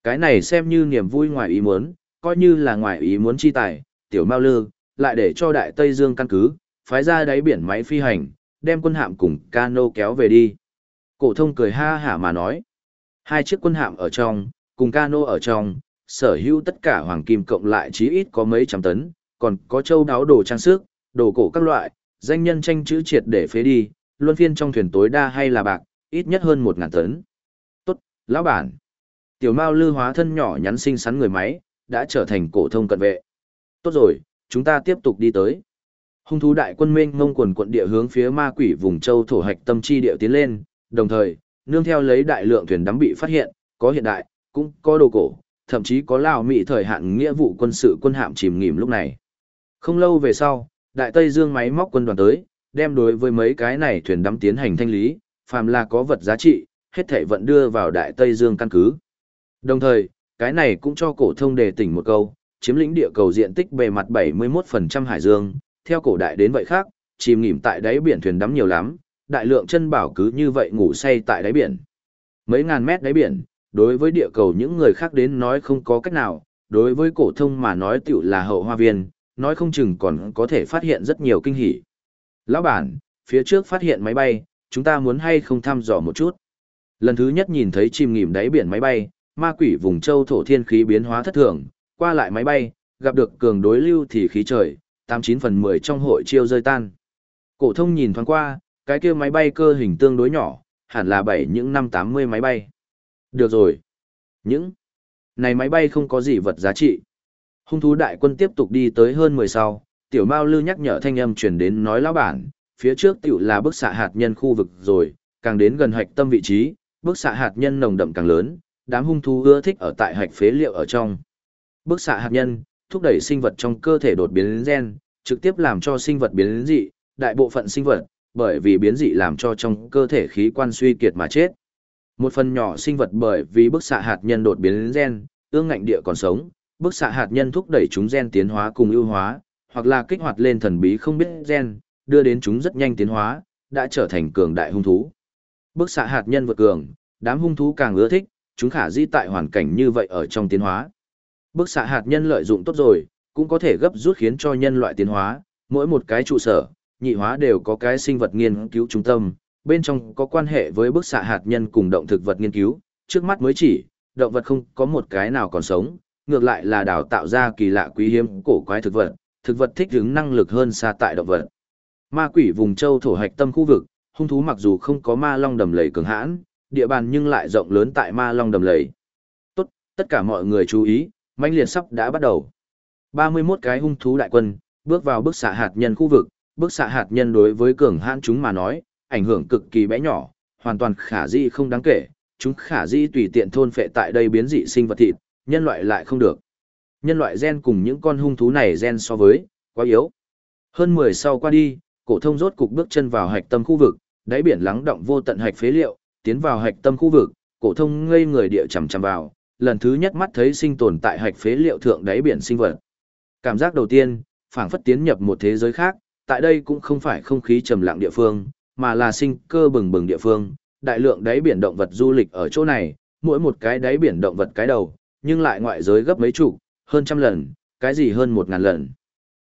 Cái này xem như niềm vui ngoài ý muốn, coi như là ngoài ý muốn chi tài, tiểu Mao Lư, lại để cho Đại Tây Dương căn cứ, phái ra đáy biển máy phi hành, đem quân hạm cùng cano kéo về đi. Cổ thông cười ha hả mà nói. Hai chiếc quân hạm ở trong, cùng cano ở trong, sở hữu tất cả hoàng kim cộng lại chí ít có mấy trăm tấn, còn có châu đáo đồ trang sức, đồ cổ các loại, danh nhân tranh chữ triệt để phế đi, luân phiên trong thuyền tối đa hay là bạc, ít nhất hơn một ngàn tấn. Tốt, lão bản. Tiểu Mao lư hóa thân nhỏ nhắn xinh xắn người máy, đã trở thành cổ thông cận vệ. Tốt rồi, chúng ta tiếp tục đi tới. Hung thú đại quân mênh mông quần quận địa hướng phía ma quỷ vùng châu thổ hạch tâm chi địa tiến lên, đồng thời, nương theo lấy đại lượng thuyền đắm bị phát hiện, có hiện đại, cũng có đồ cổ, thậm chí có lao mỹ thời hạn nghĩa vụ quân sự quân hạm chìm nghỉm lúc này. Không lâu về sau, đại Tây Dương máy móc quân đoàn tới, đem đối với mấy cái này thuyền đắm tiến hành thanh lý, phàm là có vật giá trị, hết thảy vận đưa vào đại Tây Dương căn cứ. Đồng thời, cái này cũng cho cổ thông đề tỉnh một câu, chiếm lĩnh địa cầu diện tích bề mặt 71% hải dương, theo cổ đại đến vậy khác, chìm nghỉm tại đáy biển thuyền đắm nhiều lắm, đại lượng chân bảo cứ như vậy ngủ say tại đáy biển. Mấy ngàn mét đáy biển, đối với địa cầu những người khác đến nói không có cách nào, đối với cổ thông mà nói tiểu là hậu hoa viên, nói không chừng còn có thể phát hiện rất nhiều kinh hỉ. Lão bản, phía trước phát hiện máy bay, chúng ta muốn hay không thăm dò một chút. Lần thứ nhất nhìn thấy chìm nghỉm đáy biển máy bay, ma quỷ vùng châu thổ thiên khí biến hóa thất thường, qua lại máy bay, gặp được cường đối lưu thì khí trời, 89 phần 10 trong hội chiêu rơi tan. Cổ thông nhìn thoáng qua, cái kia máy bay cơ hình tương đối nhỏ, hẳn là bảy những năm 80 máy bay. Được rồi. Những này máy bay không có gì vật giá trị. Hung thú đại quân tiếp tục đi tới hơn 10 sau, tiểu Mao Lư nhắc nhở thanh âm truyền đến nói lão bản, phía trước tiểu là bức xạ hạt nhân khu vực rồi, càng đến gần hạch tâm vị trí, bức xạ hạt nhân nồng đậm càng lớn, đám hung thú ưa thích ở tại hạch phế liệu ở trong. Bức xạ hạt nhân thúc đẩy sinh vật trong cơ thể đột biến gen, trực tiếp làm cho sinh vật biến dị, đại bộ phận sinh vật bởi vì biến dị làm cho trong cơ thể khí quan suy kiệt mà chết. Một phần nhỏ sinh vật bởi vì bức xạ hạt nhân đột biến gen, ương ngạnh địa còn sống, bức xạ hạt nhân thúc đẩy chúng gen tiến hóa cùng ưu hóa, hoặc là kích hoạt lên thần bí không biết gen, đưa đến chúng rất nhanh tiến hóa, đã trở thành cường đại hung thú. Bức xạ hạt nhân vượt cường, đám hung thú càng ưa thích, chúng khả di tại hoàn cảnh như vậy ở trong tiến hóa. Bức xạ hạt nhân lợi dụng tốt rồi, cũng có thể gấp rút khiến cho nhân loại tiến hóa, mỗi một cái trụ sở, nhị hóa đều có cái sinh vật nghiên cứu trung tâm, bên trong có quan hệ với bức xạ hạt nhân cùng động thực vật nghiên cứu, trước mắt mới chỉ, động vật không có một cái nào còn sống, ngược lại là đào tạo ra kỳ lạ quý hiếm cổ quái thực vật, thực vật thích ứng năng lực hơn xa tại động vật. Ma quỷ vùng châu thổ hạch tâm khu vực, hung thú mặc dù không có ma long đầm lầy cường hãn, địa bàn nhưng lại rộng lớn tại ma long đầm lầy. Tốt, tất cả mọi người chú ý, manh liệt sắp đã bắt đầu. 31 cái hung thú đại quân, bước vào bức xạ hạt nhân khu vực, bức xạ hạt nhân đối với cường hãn chúng mà nói, ảnh hưởng cực kỳ bé nhỏ, hoàn toàn khả di không đáng kể, chúng khả di tùy tiện thôn phệ tại đây biến dị sinh vật thịt, nhân loại lại không được. Nhân loại gen cùng những con hung thú này gen so với, quá yếu. Hơn 10 sau qua đi, cổ thông rốt cục bước chân vào hạch tâm khu vực, đáy biển lắng động vô tận hạch phế liệu, tiến vào hạch tâm khu vực, cổ thông ngây người địa chằm chằm vào, lần thứ nhất mắt thấy sinh tồn tại hạch phế liệu thượng đáy biển sinh vật. Cảm giác đầu tiên, phảng phất tiến nhập một thế giới khác, tại đây cũng không phải không khí trầm lặng địa phương, mà là sinh cơ bừng bừng địa phương, đại lượng đáy biển động vật du lịch ở chỗ này, mỗi một cái đáy biển động vật cái đầu, nhưng lại ngoại giới gấp mấy chục, hơn trăm lần, cái gì hơn một ngàn lần.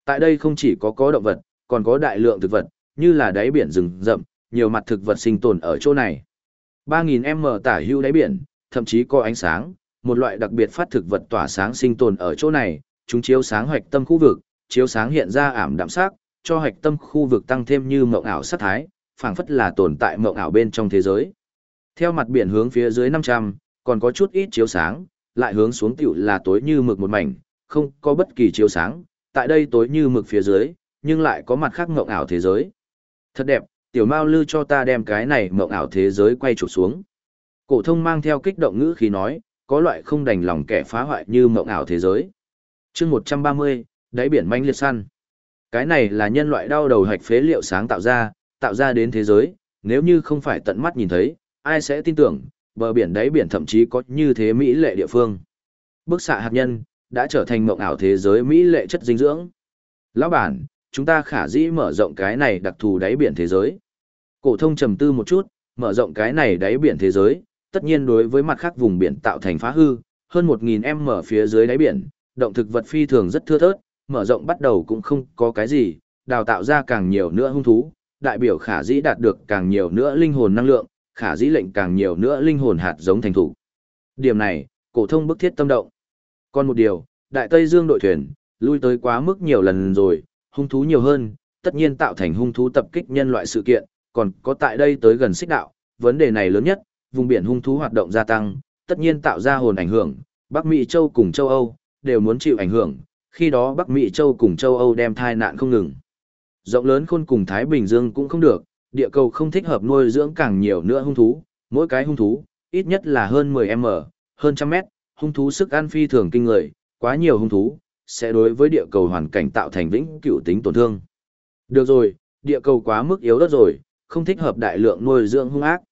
Tại đây không chỉ có có động vật, còn có đại lượng thực vật, như là đáy biển rừng rậm, nhiều mặt thực vật sinh tồn ở chỗ này. 3.000m tả hưu đáy biển, thậm chí có ánh sáng, một loại đặc biệt phát thực vật tỏa sáng sinh tồn ở chỗ này, chúng chiếu sáng hoạch tâm khu vực, chiếu sáng hiện ra ảm đạm sắc, cho hoạch tâm khu vực tăng thêm như mộng ảo sát thái, phảng phất là tồn tại mộng ảo bên trong thế giới. Theo mặt biển hướng phía dưới 500, còn có chút ít chiếu sáng, lại hướng xuống tiểu là tối như mực một mảnh, không có bất kỳ chiếu sáng, tại đây tối như mực phía dưới, nhưng lại có mặt khác mộng ảo thế giới. Thật đẹp, tiểu mao lư cho ta đem cái này mộng ảo thế giới quay chụp xuống. Cổ thông mang theo kích động ngữ khí nói, có loại không đành lòng kẻ phá hoại như mộng ảo thế giới. Chương 130, đáy biển manh liệt săn. Cái này là nhân loại đau đầu hạch phế liệu sáng tạo ra, tạo ra đến thế giới, nếu như không phải tận mắt nhìn thấy, ai sẽ tin tưởng, bờ biển đáy biển thậm chí có như thế mỹ lệ địa phương. Bức xạ hạt nhân đã trở thành mộng ảo thế giới mỹ lệ chất dinh dưỡng. Lão bản, chúng ta khả dĩ mở rộng cái này đặc thù đáy biển thế giới. Cổ thông trầm tư một chút, mở rộng cái này đáy biển thế giới, tất nhiên đối với mặt khác vùng biển tạo thành phá hư, hơn 1000m phía dưới đáy biển, động thực vật phi thường rất thưa thớt, mở rộng bắt đầu cũng không có cái gì, đào tạo ra càng nhiều nữa hung thú, đại biểu khả dĩ đạt được càng nhiều nữa linh hồn năng lượng, khả dĩ lệnh càng nhiều nữa linh hồn hạt giống thành thủ. Điểm này, cổ thông bức thiết tâm động. Còn một điều, Đại Tây Dương đội thuyền, lui tới quá mức nhiều lần rồi, hung thú nhiều hơn, tất nhiên tạo thành hung thú tập kích nhân loại sự kiện, còn có tại đây tới gần xích đạo, vấn đề này lớn nhất, vùng biển hung thú hoạt động gia tăng, tất nhiên tạo ra hồn ảnh hưởng, Bắc Mỹ châu cùng châu Âu đều muốn chịu ảnh hưởng, khi đó Bắc Mỹ châu cùng châu Âu đem thai nạn không ngừng. Rộng lớn khôn cùng Thái Bình Dương cũng không được, địa cầu không thích hợp nuôi dưỡng càng nhiều nữa hung thú, mỗi cái hung thú, ít nhất là hơn 10m, hơn trăm mét, hung thú sức ăn phi thường kinh người, quá nhiều hung thú, sẽ đối với địa cầu hoàn cảnh tạo thành vĩnh cửu tính tổn thương. Được rồi, địa cầu quá mức yếu đất rồi, không thích hợp đại lượng nuôi dưỡng hung ác.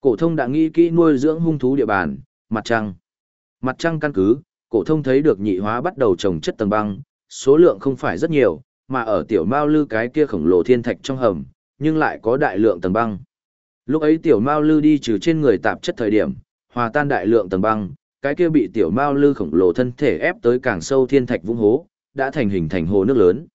Cổ thông đã nghĩ kỹ nuôi dưỡng hung thú địa bàn, mặt trăng. Mặt trăng căn cứ, cổ thông thấy được nhị hóa bắt đầu trồng chất tầng băng, số lượng không phải rất nhiều, mà ở tiểu mao lư cái kia khổng lồ thiên thạch trong hầm, nhưng lại có đại lượng tầng băng. Lúc ấy tiểu mao lư đi trừ trên người tạp chất thời điểm, hòa tan đại lượng tầng băng, cái kia bị tiểu mao lư khổng lồ thân thể ép tới càng sâu thiên thạch vũng hố, đã thành hình thành hồ nước lớn.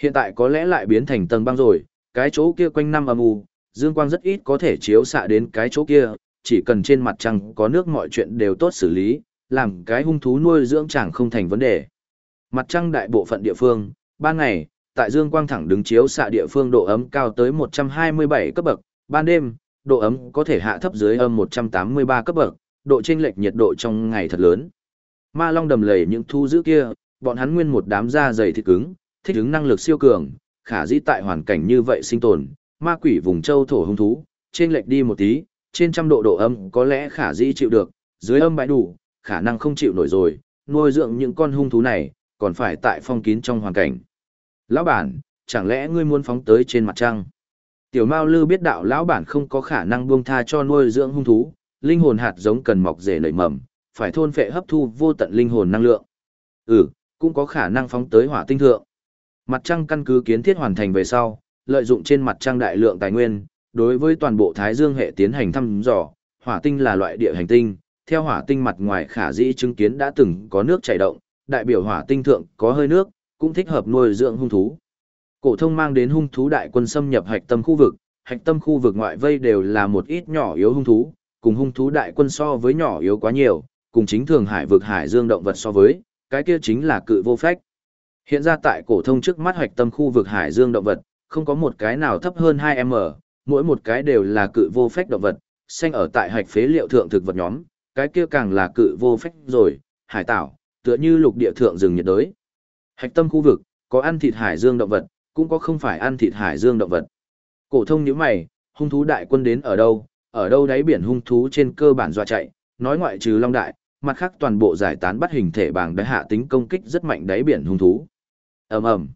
Hiện tại có lẽ lại biến thành tầng băng rồi, cái chỗ kia quanh năm âm u, dương quang rất ít có thể chiếu xạ đến cái chỗ kia, chỉ cần trên mặt trăng có nước mọi chuyện đều tốt xử lý, làm cái hung thú nuôi dưỡng chẳng không thành vấn đề. Mặt trăng đại bộ phận địa phương, ban ngày, tại dương quang thẳng đứng chiếu xạ địa phương độ ấm cao tới 127 cấp bậc, ban đêm, độ ấm có thể hạ thấp dưới âm 183 cấp bậc, độ chênh lệch nhiệt độ trong ngày thật lớn. Ma Long đầm lầy những thu giữ kia, bọn hắn nguyên một đám da dày thịt cứng, thích ứng năng lực siêu cường, khả dĩ tại hoàn cảnh như vậy sinh tồn, ma quỷ vùng châu thổ hung thú, chênh lệch đi một tí, trên trăm độ độ âm có lẽ khả dĩ chịu được, dưới âm bãi đủ, khả năng không chịu nổi rồi, nuôi dưỡng những con hung thú này, còn phải tại phong kín trong hoàn cảnh. Lão bản, chẳng lẽ ngươi muốn phóng tới trên mặt trăng? Tiểu Mao Lư biết đạo lão bản không có khả năng buông tha cho nuôi dưỡng hung thú, linh hồn hạt giống cần mọc rễ nảy mầm, phải thôn phệ hấp thu vô tận linh hồn năng lượng. Ừ, cũng có khả năng phóng tới hỏa tinh thượng. Mặt trăng căn cứ kiến thiết hoàn thành về sau, lợi dụng trên mặt trăng đại lượng tài nguyên, đối với toàn bộ Thái Dương hệ tiến hành thăm dò, hỏa tinh là loại địa hành tinh, theo hỏa tinh mặt ngoài khả dĩ chứng kiến đã từng có nước chảy động, đại biểu hỏa tinh thượng có hơi nước, cũng thích hợp nuôi dưỡng hung thú. Cổ thông mang đến hung thú đại quân xâm nhập hạch tâm khu vực, hạch tâm khu vực ngoại vây đều là một ít nhỏ yếu hung thú, cùng hung thú đại quân so với nhỏ yếu quá nhiều, cùng chính thường hải vực hải dương động vật so với, cái kia chính là cự vô phách. Hiện ra tại cổ thông trước mắt hạch tâm khu vực hải dương động vật, không có một cái nào thấp hơn 2m, mỗi một cái đều là cự vô phách động vật, Xanh ở tại hạch phế liệu thượng thực vật nhóm, cái kia càng là cự vô phách rồi, hải tảo, tựa như lục địa thượng rừng nhiệt đới. Hạch tâm khu vực, có ăn thịt hải dương động vật, cũng có không phải ăn thịt hải dương động vật. Cổ thông nhíu mày, hung thú đại quân đến ở đâu? Ở đâu đáy biển hung thú trên cơ bản dọa chạy, nói ngoại trừ long đại, mặt khác toàn bộ giải tán bắt hình thể bằng đáy hạ tính công kích rất mạnh đáy biển hung thú. Ầm ầm.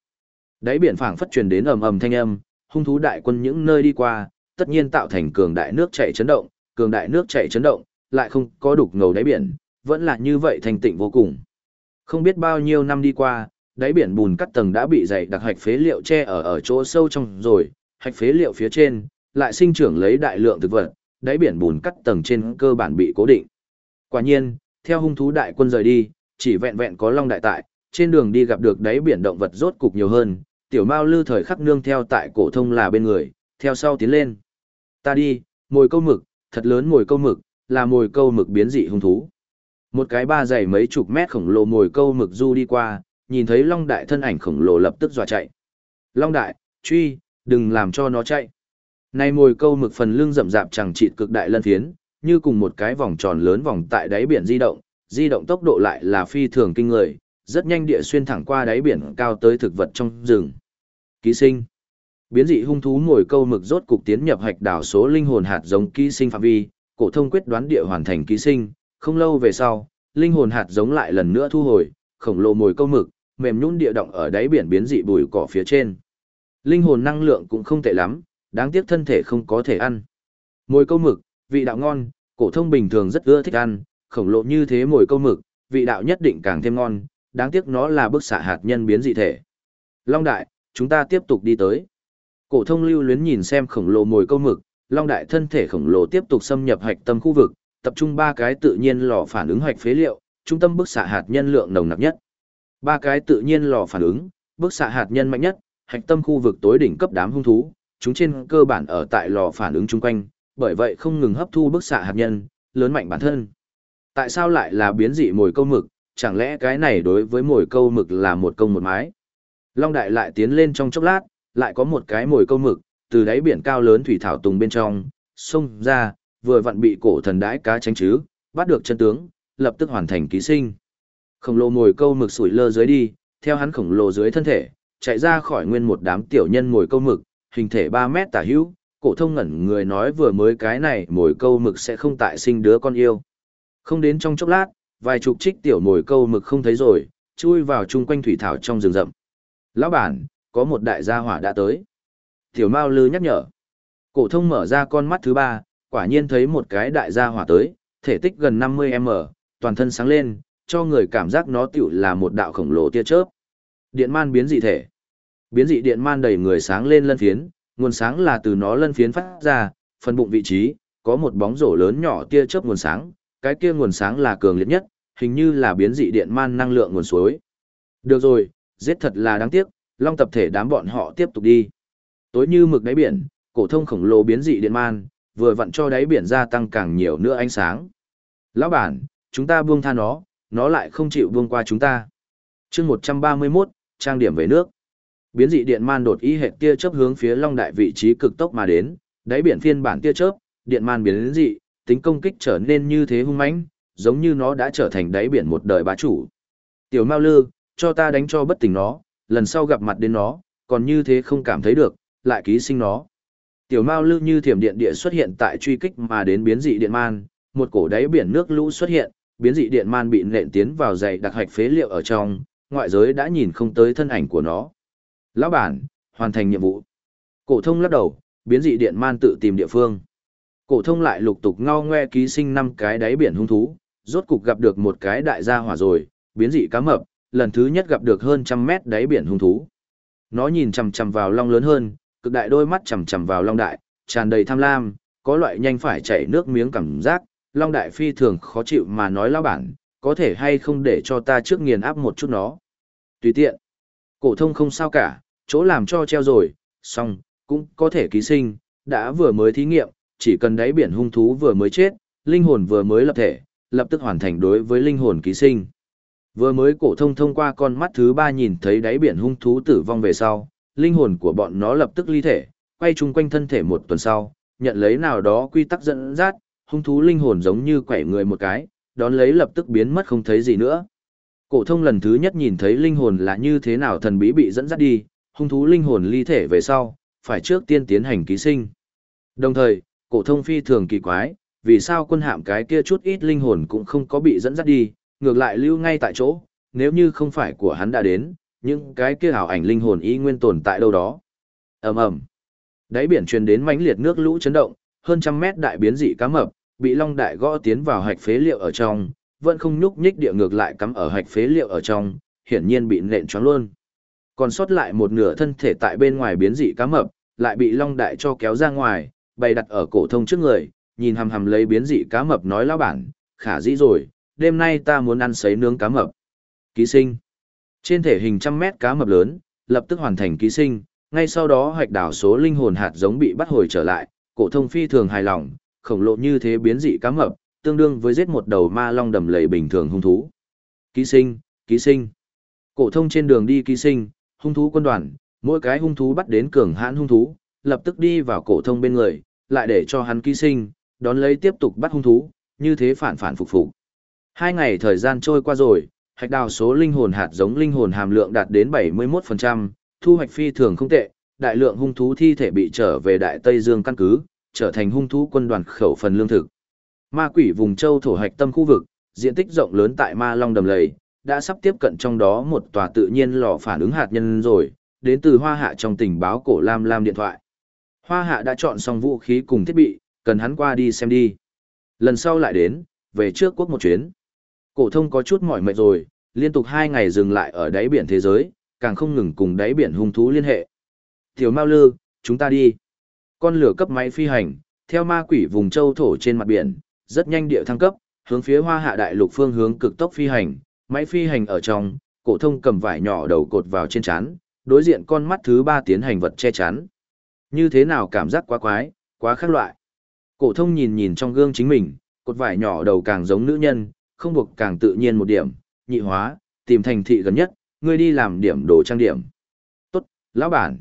Đáy biển phảng phất truyền đến ầm ầm thanh âm, hung thú đại quân những nơi đi qua, tất nhiên tạo thành cường đại nước chảy chấn động, cường đại nước chảy chấn động, lại không có đục ngầu đáy biển, vẫn là như vậy thanh tịnh vô cùng. Không biết bao nhiêu năm đi qua, đáy biển bùn cắt tầng đã bị dày đặc hạch phế liệu che ở ở chỗ sâu trong rồi, hạch phế liệu phía trên lại sinh trưởng lấy đại lượng thực vật, đáy biển bùn cắt tầng trên cơ bản bị cố định. Quả nhiên, theo hung thú đại quân rời đi, chỉ vẹn vẹn có long đại tại, trên đường đi gặp được đáy biển động vật rốt cục nhiều hơn, tiểu mao lư thời khắc nương theo tại cổ thông là bên người, theo sau tiến lên. Ta đi, mồi câu mực, thật lớn mồi câu mực, là mồi câu mực biến dị hung thú. Một cái ba dày mấy chục mét khổng lồ mồi câu mực du đi qua, nhìn thấy Long Đại thân ảnh khổng lồ lập tức dọa chạy. Long Đại, truy, đừng làm cho nó chạy. Này mồi câu mực phần lưng rậm rạp chẳng chịt cực đại lân phiến, như cùng một cái vòng tròn lớn vòng tại đáy biển di động, di động tốc độ lại là phi thường kinh người, rất nhanh địa xuyên thẳng qua đáy biển cao tới thực vật trong rừng. Ký sinh. Biến dị hung thú mồi câu mực rốt cục tiến nhập hạch đảo số linh hồn hạt giống ký sinh phạm vi, cổ thông quyết đoán địa hoàn thành ký sinh, không lâu về sau, linh hồn hạt giống lại lần nữa thu hồi, khổng lồ mồi câu mực, mềm nhũn địa động ở đáy biển biến dị bùi cỏ phía trên. Linh hồn năng lượng cũng không tệ lắm, đáng tiếc thân thể không có thể ăn. Mồi câu mực, vị đạo ngon, cổ thông bình thường rất ưa thích ăn, khổng lồ như thế mồi câu mực, vị đạo nhất định càng thêm ngon, đáng tiếc nó là bức xạ hạt nhân biến dị thể. Long đại, chúng ta tiếp tục đi tới. Cổ thông lưu luyến nhìn xem khổng lồ mồi câu mực, long đại thân thể khổng lồ tiếp tục xâm nhập hạch tâm khu vực, tập trung ba cái tự nhiên lò phản ứng hạch phế liệu, trung tâm bức xạ hạt nhân lượng nồng nặc nhất. Ba cái tự nhiên lò phản ứng, bức xạ hạt nhân mạnh nhất, hạch tâm khu vực tối đỉnh cấp đám hung thú, chúng trên cơ bản ở tại lò phản ứng chung quanh, bởi vậy không ngừng hấp thu bức xạ hạt nhân, lớn mạnh bản thân. Tại sao lại là biến dị mồi câu mực, chẳng lẽ cái này đối với mồi câu mực là một công một mái? Long đại lại tiến lên trong chốc lát, lại có một cái mồi câu mực, từ đáy biển cao lớn thủy thảo tùng bên trong, xông ra, vừa vặn bị cổ thần đái cá tránh chứ, bắt được chân tướng, lập tức hoàn thành ký sinh. Khổng lồ mồi câu mực sủi lơ dưới đi, theo hắn khổng lồ dưới thân thể, chạy ra khỏi nguyên một đám tiểu nhân mồi câu mực, hình thể 3 mét tả hữu, cổ thông ngẩn người nói vừa mới cái này mồi câu mực sẽ không tại sinh đứa con yêu. Không đến trong chốc lát, vài chục trích tiểu mồi câu mực không thấy rồi, chui vào chung quanh thủy thảo trong rừng rậm. Lão bản, có một đại gia hỏa đã tới. Tiểu Mao Lư nhắc nhở. Cổ thông mở ra con mắt thứ ba, quả nhiên thấy một cái đại gia hỏa tới, thể tích gần 50m, toàn thân sáng lên, cho người cảm giác nó tiểu là một đạo khổng lồ tia chớp. Điện man biến dị thể. Biến dị điện man đầy người sáng lên lân phiến, nguồn sáng là từ nó lân phiến phát ra, phần bụng vị trí, có một bóng rổ lớn nhỏ tia chớp nguồn sáng, cái kia nguồn sáng là cường liệt nhất, hình như là biến dị điện man năng lượng nguồn suối. Được rồi, giết thật là đáng tiếc, long tập thể đám bọn họ tiếp tục đi. Tối như mực đáy biển, cổ thông khổng lồ biến dị điện man, vừa vặn cho đáy biển gia tăng càng nhiều nữa ánh sáng. Lão bản, chúng ta buông tha nó, nó lại không chịu buông qua chúng ta. chương 131, trang điểm về nước. Biến dị điện man đột ý hệ tia chớp hướng phía Long Đại vị trí cực tốc mà đến, đáy biển phiên bản tia chớp, điện man biến dị, tính công kích trở nên như thế hung mãnh, giống như nó đã trở thành đáy biển một đời bá chủ. Tiểu Mao Lư, cho ta đánh cho bất tỉnh nó, lần sau gặp mặt đến nó, còn như thế không cảm thấy được, lại ký sinh nó. Tiểu Mao Lư như thiểm điện địa xuất hiện tại truy kích mà đến biến dị điện man, một cổ đáy biển nước lũ xuất hiện, biến dị điện man bị nện tiến vào dày đặc hạch phế liệu ở trong, ngoại giới đã nhìn không tới thân ảnh của nó. Lão bản, hoàn thành nhiệm vụ. Cổ thông lắc đầu, biến dị điện man tự tìm địa phương. Cổ thông lại lục tục ngao ngoe ký sinh năm cái đáy biển hung thú, rốt cục gặp được một cái đại gia hỏa rồi, biến dị cá mập, lần thứ nhất gặp được hơn trăm mét đáy biển hung thú. Nó nhìn chằm chằm vào long lớn hơn, cực đại đôi mắt chằm chằm vào long đại, tràn đầy tham lam, có loại nhanh phải chảy nước miếng cảm giác, long đại phi thường khó chịu mà nói lão bản, có thể hay không để cho ta trước nghiền áp một chút nó. Tùy tiện. Cổ thông không sao cả, chỗ làm cho treo rồi, xong, cũng có thể ký sinh, đã vừa mới thí nghiệm, chỉ cần đáy biển hung thú vừa mới chết, linh hồn vừa mới lập thể, lập tức hoàn thành đối với linh hồn ký sinh. Vừa mới cổ thông thông qua con mắt thứ ba nhìn thấy đáy biển hung thú tử vong về sau, linh hồn của bọn nó lập tức ly thể, quay chung quanh thân thể một tuần sau, nhận lấy nào đó quy tắc dẫn dắt, hung thú linh hồn giống như quẩy người một cái, đón lấy lập tức biến mất không thấy gì nữa. Cổ thông lần thứ nhất nhìn thấy linh hồn là như thế nào thần bí bị dẫn dắt đi, hung thú linh hồn ly thể về sau, phải trước tiên tiến hành ký sinh. Đồng thời, cổ thông phi thường kỳ quái, vì sao quân hạm cái kia chút ít linh hồn cũng không có bị dẫn dắt đi, ngược lại lưu ngay tại chỗ, nếu như không phải của hắn đã đến, những cái kia ảo ảnh linh hồn y nguyên tồn tại đâu đó. Ầm ầm. Đáy biển truyền đến mãnh liệt nước lũ chấn động, hơn trăm mét đại biến dị cá mập, bị long đại gõ tiến vào hạch phế liệu ở trong, vẫn không nhúc nhích địa ngược lại cắm ở hạch phế liệu ở trong, hiển nhiên bị nện choáng luôn. Còn sót lại một nửa thân thể tại bên ngoài biến dị cá mập, lại bị long đại cho kéo ra ngoài, bày đặt ở cổ thông trước người, nhìn hằm hằm lấy biến dị cá mập nói lão bản, khả dĩ rồi, đêm nay ta muốn ăn sấy nướng cá mập. Ký sinh. Trên thể hình trăm mét cá mập lớn, lập tức hoàn thành ký sinh, ngay sau đó hoạch đảo số linh hồn hạt giống bị bắt hồi trở lại, cổ thông phi thường hài lòng, khổng lồ như thế biến dị cá mập, tương đương với giết một đầu ma long đầm lầy bình thường hung thú. Ký sinh, ký sinh. Cổ thông trên đường đi ký sinh, hung thú quân đoàn, mỗi cái hung thú bắt đến cường hãn hung thú, lập tức đi vào cổ thông bên người, lại để cho hắn ký sinh, đón lấy tiếp tục bắt hung thú, như thế phản phản phục phục. Hai ngày thời gian trôi qua rồi, hạch đào số linh hồn hạt giống linh hồn hàm lượng đạt đến 71%, thu hoạch phi thường không tệ, đại lượng hung thú thi thể bị trở về Đại Tây Dương căn cứ, trở thành hung thú quân đoàn khẩu phần lương thực. Ma quỷ vùng châu thổ hạch tâm khu vực, diện tích rộng lớn tại Ma Long đầm lầy, đã sắp tiếp cận trong đó một tòa tự nhiên lò phản ứng hạt nhân rồi, đến từ Hoa Hạ trong tình báo cổ Lam Lam điện thoại. Hoa Hạ đã chọn xong vũ khí cùng thiết bị, cần hắn qua đi xem đi. Lần sau lại đến, về trước quốc một chuyến. Cổ thông có chút mỏi mệt rồi, liên tục hai ngày dừng lại ở đáy biển thế giới, càng không ngừng cùng đáy biển hung thú liên hệ. Tiểu Mao Lư, chúng ta đi. Con lửa cấp máy phi hành, theo ma quỷ vùng châu thổ trên mặt biển, rất nhanh địa thăng cấp, hướng phía hoa hạ đại lục phương hướng cực tốc phi hành, máy phi hành ở trong, cổ thông cầm vải nhỏ đầu cột vào trên chán, đối diện con mắt thứ ba tiến hành vật che chắn. Như thế nào cảm giác quá quái, quá khác loại. Cổ thông nhìn nhìn trong gương chính mình, cột vải nhỏ đầu càng giống nữ nhân, không buộc càng tự nhiên một điểm, nhị hóa, tìm thành thị gần nhất, ngươi đi làm điểm đồ trang điểm. Tốt, lão bản.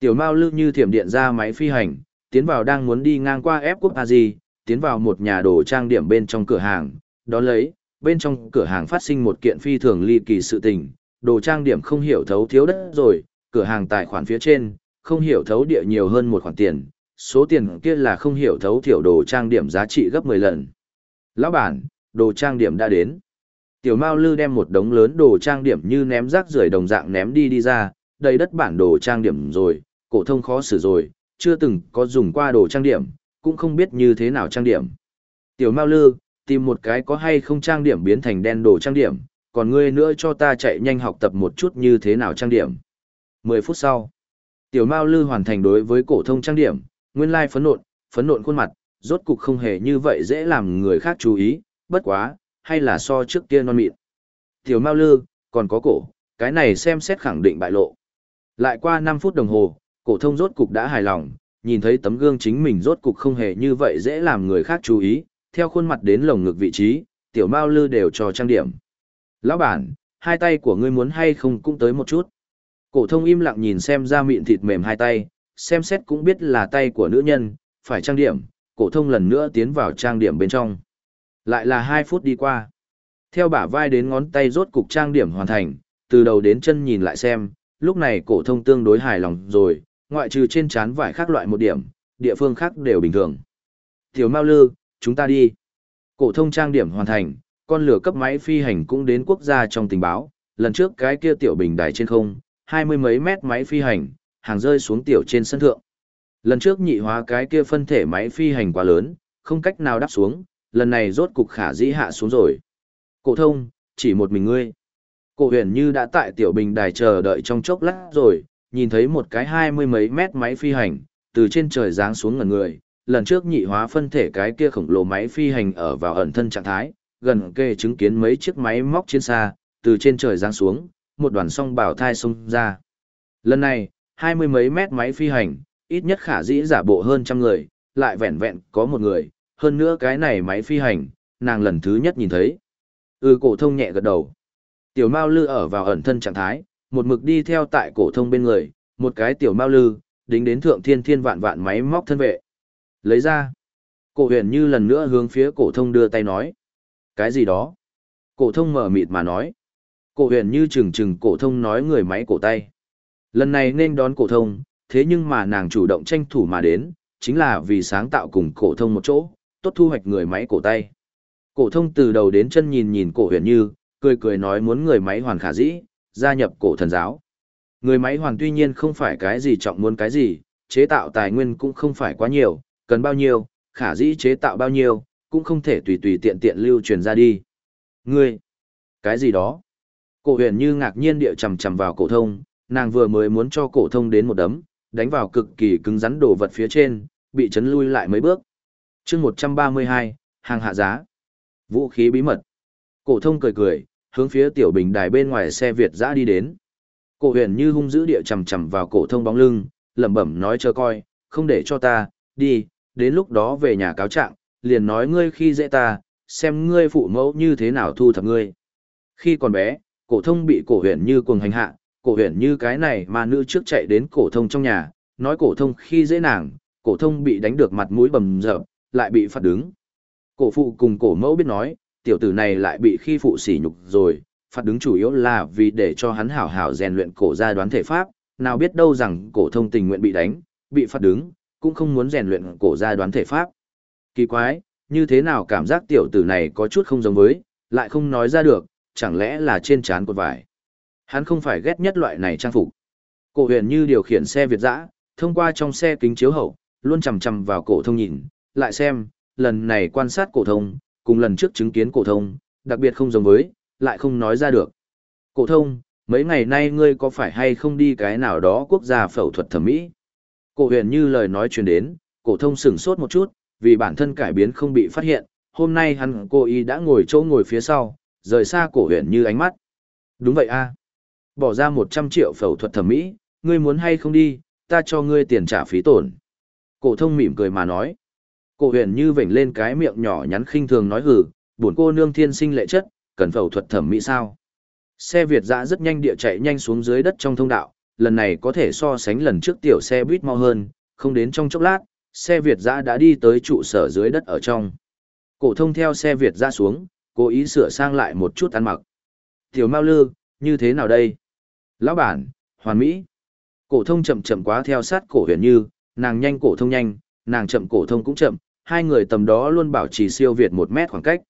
Tiểu Mao Lư như thiểm điện ra máy phi hành, tiến vào đang muốn đi ngang qua ép quốc a di, tiến vào một nhà đồ trang điểm bên trong cửa hàng, đó lấy, bên trong cửa hàng phát sinh một kiện phi thường ly kỳ sự tình, đồ trang điểm không hiểu thấu thiếu đất rồi, cửa hàng tài khoản phía trên, không hiểu thấu địa nhiều hơn một khoản tiền, số tiền kia là không hiểu thấu thiểu đồ trang điểm giá trị gấp 10 lần. Lão bản, đồ trang điểm đã đến. Tiểu Mao Lư đem một đống lớn đồ trang điểm như ném rác rưởi đồng dạng ném đi đi ra, đầy đất bản đồ trang điểm rồi, cổ thông khó xử rồi, chưa từng có dùng qua đồ trang điểm, cũng không biết như thế nào trang điểm. Tiểu Mao Lư, tìm một cái có hay không trang điểm biến thành đen đồ trang điểm, còn ngươi nữa cho ta chạy nhanh học tập một chút như thế nào trang điểm. 10 phút sau, Tiểu Mao Lư hoàn thành đối với cổ thông trang điểm, nguyên lai phấn nộn, phấn nộn khuôn mặt, rốt cục không hề như vậy dễ làm người khác chú ý, bất quá, hay là so trước kia non mịn. Tiểu Mao Lư, còn có cổ, cái này xem xét khẳng định bại lộ. Lại qua 5 phút đồng hồ, cổ thông rốt cục đã hài lòng, nhìn thấy tấm gương chính mình rốt cục không hề như vậy dễ làm người khác chú ý, theo khuôn mặt đến lồng ngực vị trí, tiểu Mao Lư đều cho trang điểm. Lão bản, hai tay của ngươi muốn hay không cũng tới một chút. Cổ thông im lặng nhìn xem da mịn thịt mềm hai tay, xem xét cũng biết là tay của nữ nhân, phải trang điểm, cổ thông lần nữa tiến vào trang điểm bên trong. Lại là 2 phút đi qua. Theo bả vai đến ngón tay rốt cục trang điểm hoàn thành, từ đầu đến chân nhìn lại xem, lúc này cổ thông tương đối hài lòng rồi, ngoại trừ trên trán vải khác loại một điểm, địa phương khác đều bình thường. Tiểu Mao Lư, chúng ta đi. Cổ thông trang điểm hoàn thành, con lửa cấp máy phi hành cũng đến quốc gia trong tình báo, lần trước cái kia tiểu bình đài trên không, hai mươi mấy mét máy phi hành, hàng rơi xuống tiểu trên sân thượng. Lần trước nhị hóa cái kia phân thể máy phi hành quá lớn, không cách nào đáp xuống, lần này rốt cục khả dĩ hạ xuống rồi. Cổ thông, chỉ một mình ngươi. Cổ huyền như đã tại tiểu bình đài chờ đợi trong chốc lát rồi, nhìn thấy một cái hai mươi mấy mét máy phi hành, từ trên trời giáng xuống ngần người. Lần trước nhị hóa phân thể cái kia khổng lồ máy phi hành ở vào ẩn thân trạng thái, gần kề chứng kiến mấy chiếc máy móc trên xa, từ trên trời giáng xuống, một đoàn song bảo thai xông ra. Lần này, hai mươi mấy mét máy phi hành, ít nhất khả dĩ giả bộ hơn trăm người, lại vẹn vẹn có một người, hơn nữa cái này máy phi hành, nàng lần thứ nhất nhìn thấy. Ừ cổ thông nhẹ gật đầu. Tiểu Mao Lư ở vào ẩn thân trạng thái, một mực đi theo tại cổ thông bên người, một cái tiểu Mao Lư, đính đến thượng thiên thiên vạn vạn máy móc thân vệ. Lấy ra. Cổ huyền như lần nữa hướng phía cổ thông đưa tay nói. Cái gì đó? Cổ thông mở mịt mà nói. Cổ huyền như chừng chừng cổ thông nói người máy cổ tay. Lần này nên đón cổ thông, thế nhưng mà nàng chủ động tranh thủ mà đến, chính là vì sáng tạo cùng cổ thông một chỗ, tốt thu hoạch người máy cổ tay. Cổ thông từ đầu đến chân nhìn nhìn cổ huyền như, cười cười nói muốn người máy hoàn khả dĩ, gia nhập cổ thần giáo. Người máy hoàn tuy nhiên không phải cái gì trọng muốn cái gì, chế tạo tài nguyên cũng không phải quá nhiều, cần bao nhiêu, khả dĩ chế tạo bao nhiêu, cũng không thể tùy tùy tiện tiện lưu truyền ra đi. Ngươi, cái gì đó? Cổ huyền như ngạc nhiên địa chầm chầm vào cổ thông, nàng vừa mới muốn cho cổ thông đến một đấm, đánh vào cực kỳ cứng rắn đồ vật phía trên, bị chấn lui lại mấy bước. Chương 132, hàng hạ giá. Vũ khí bí mật. Cổ thông cười cười, hướng phía tiểu bình đài bên ngoài xe Việt dã đi đến. Cổ huyền như hung dữ địa chầm chầm vào cổ thông bóng lưng, lẩm bẩm nói chờ coi, không để cho ta, đi, đến lúc đó về nhà cáo trạng, liền nói ngươi khi dễ ta, xem ngươi phụ mẫu như thế nào thu thập ngươi. Khi còn bé, cổ thông bị cổ huyền như cuồng hành hạ, cổ huyền như cái này mà nữ trước chạy đến cổ thông trong nhà, nói cổ thông khi dễ nàng, cổ thông bị đánh được mặt mũi bầm dập, lại bị phạt đứng. Cổ phụ cùng cổ mẫu biết nói, tiểu tử này lại bị khi phụ sỉ nhục rồi, phạt đứng chủ yếu là vì để cho hắn hảo hảo rèn luyện cổ gia đoán thể pháp, nào biết đâu rằng cổ thông tình nguyện bị đánh, bị phạt đứng, cũng không muốn rèn luyện cổ gia đoán thể pháp. Kỳ quái, như thế nào cảm giác tiểu tử này có chút không giống với, lại không nói ra được, chẳng lẽ là trên trán cột vải. Hắn không phải ghét nhất loại này trang phục. Cổ huyền như điều khiển xe Việt dã, thông qua trong xe kính chiếu hậu, luôn chầm chầm vào cổ thông nhìn, lại xem, lần này quan sát cổ thông, cùng lần trước chứng kiến cổ thông, đặc biệt không giống với, lại không nói ra được. Cổ thông, mấy ngày nay ngươi có phải hay không đi cái nào đó quốc gia phẫu thuật thẩm mỹ? Cổ huyền như lời nói truyền đến, cổ thông sững sốt một chút, vì bản thân cải biến không bị phát hiện, hôm nay hắn cô y đã ngồi chỗ ngồi phía sau, rời xa cổ huyền như ánh mắt. Đúng vậy a Bỏ ra 100 triệu phẫu thuật thẩm mỹ, ngươi muốn hay không đi, ta cho ngươi tiền trả phí tổn. Cổ thông mỉm cười mà nói. Cổ huyền như vểnh lên cái miệng nhỏ nhắn khinh thường nói hừ, buồn cô nương thiên sinh lệ chất, cần phẫu thuật thẩm mỹ sao. Xe Việt dã rất nhanh địa chạy nhanh xuống dưới đất trong thông đạo, lần này có thể so sánh lần trước tiểu xe buýt mau hơn, không đến trong chốc lát, xe Việt giã đã đi tới trụ sở dưới đất ở trong. Cổ thông theo xe Việt giã xuống, cố ý sửa sang lại một chút ăn mặc. Tiểu Mao Lư, như thế nào đây? Lão bản, hoàn mỹ. Cổ thông chậm chậm quá theo sát cổ huyền như, nàng nhanh cổ thông nhanh, nàng chậm cổ thông cũng chậm, hai người tầm đó luôn bảo trì siêu việt một mét khoảng cách.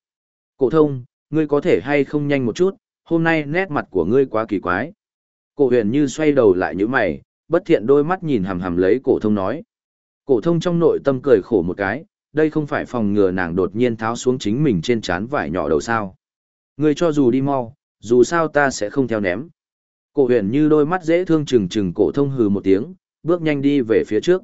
Cổ thông, ngươi có thể hay không nhanh một chút, hôm nay nét mặt của ngươi quá kỳ quái. Cổ huyền như xoay đầu lại như mày, bất thiện đôi mắt nhìn hằm hằm lấy cổ thông nói. Cổ thông trong nội tâm cười khổ một cái, đây không phải phòng ngừa nàng đột nhiên tháo xuống chính mình trên trán vải nhỏ đầu sao. Ngươi cho dù đi mau, dù sao ta sẽ không theo ném. Cổ huyền như đôi mắt dễ thương chừng chừng cổ thông hừ một tiếng, bước nhanh đi về phía trước.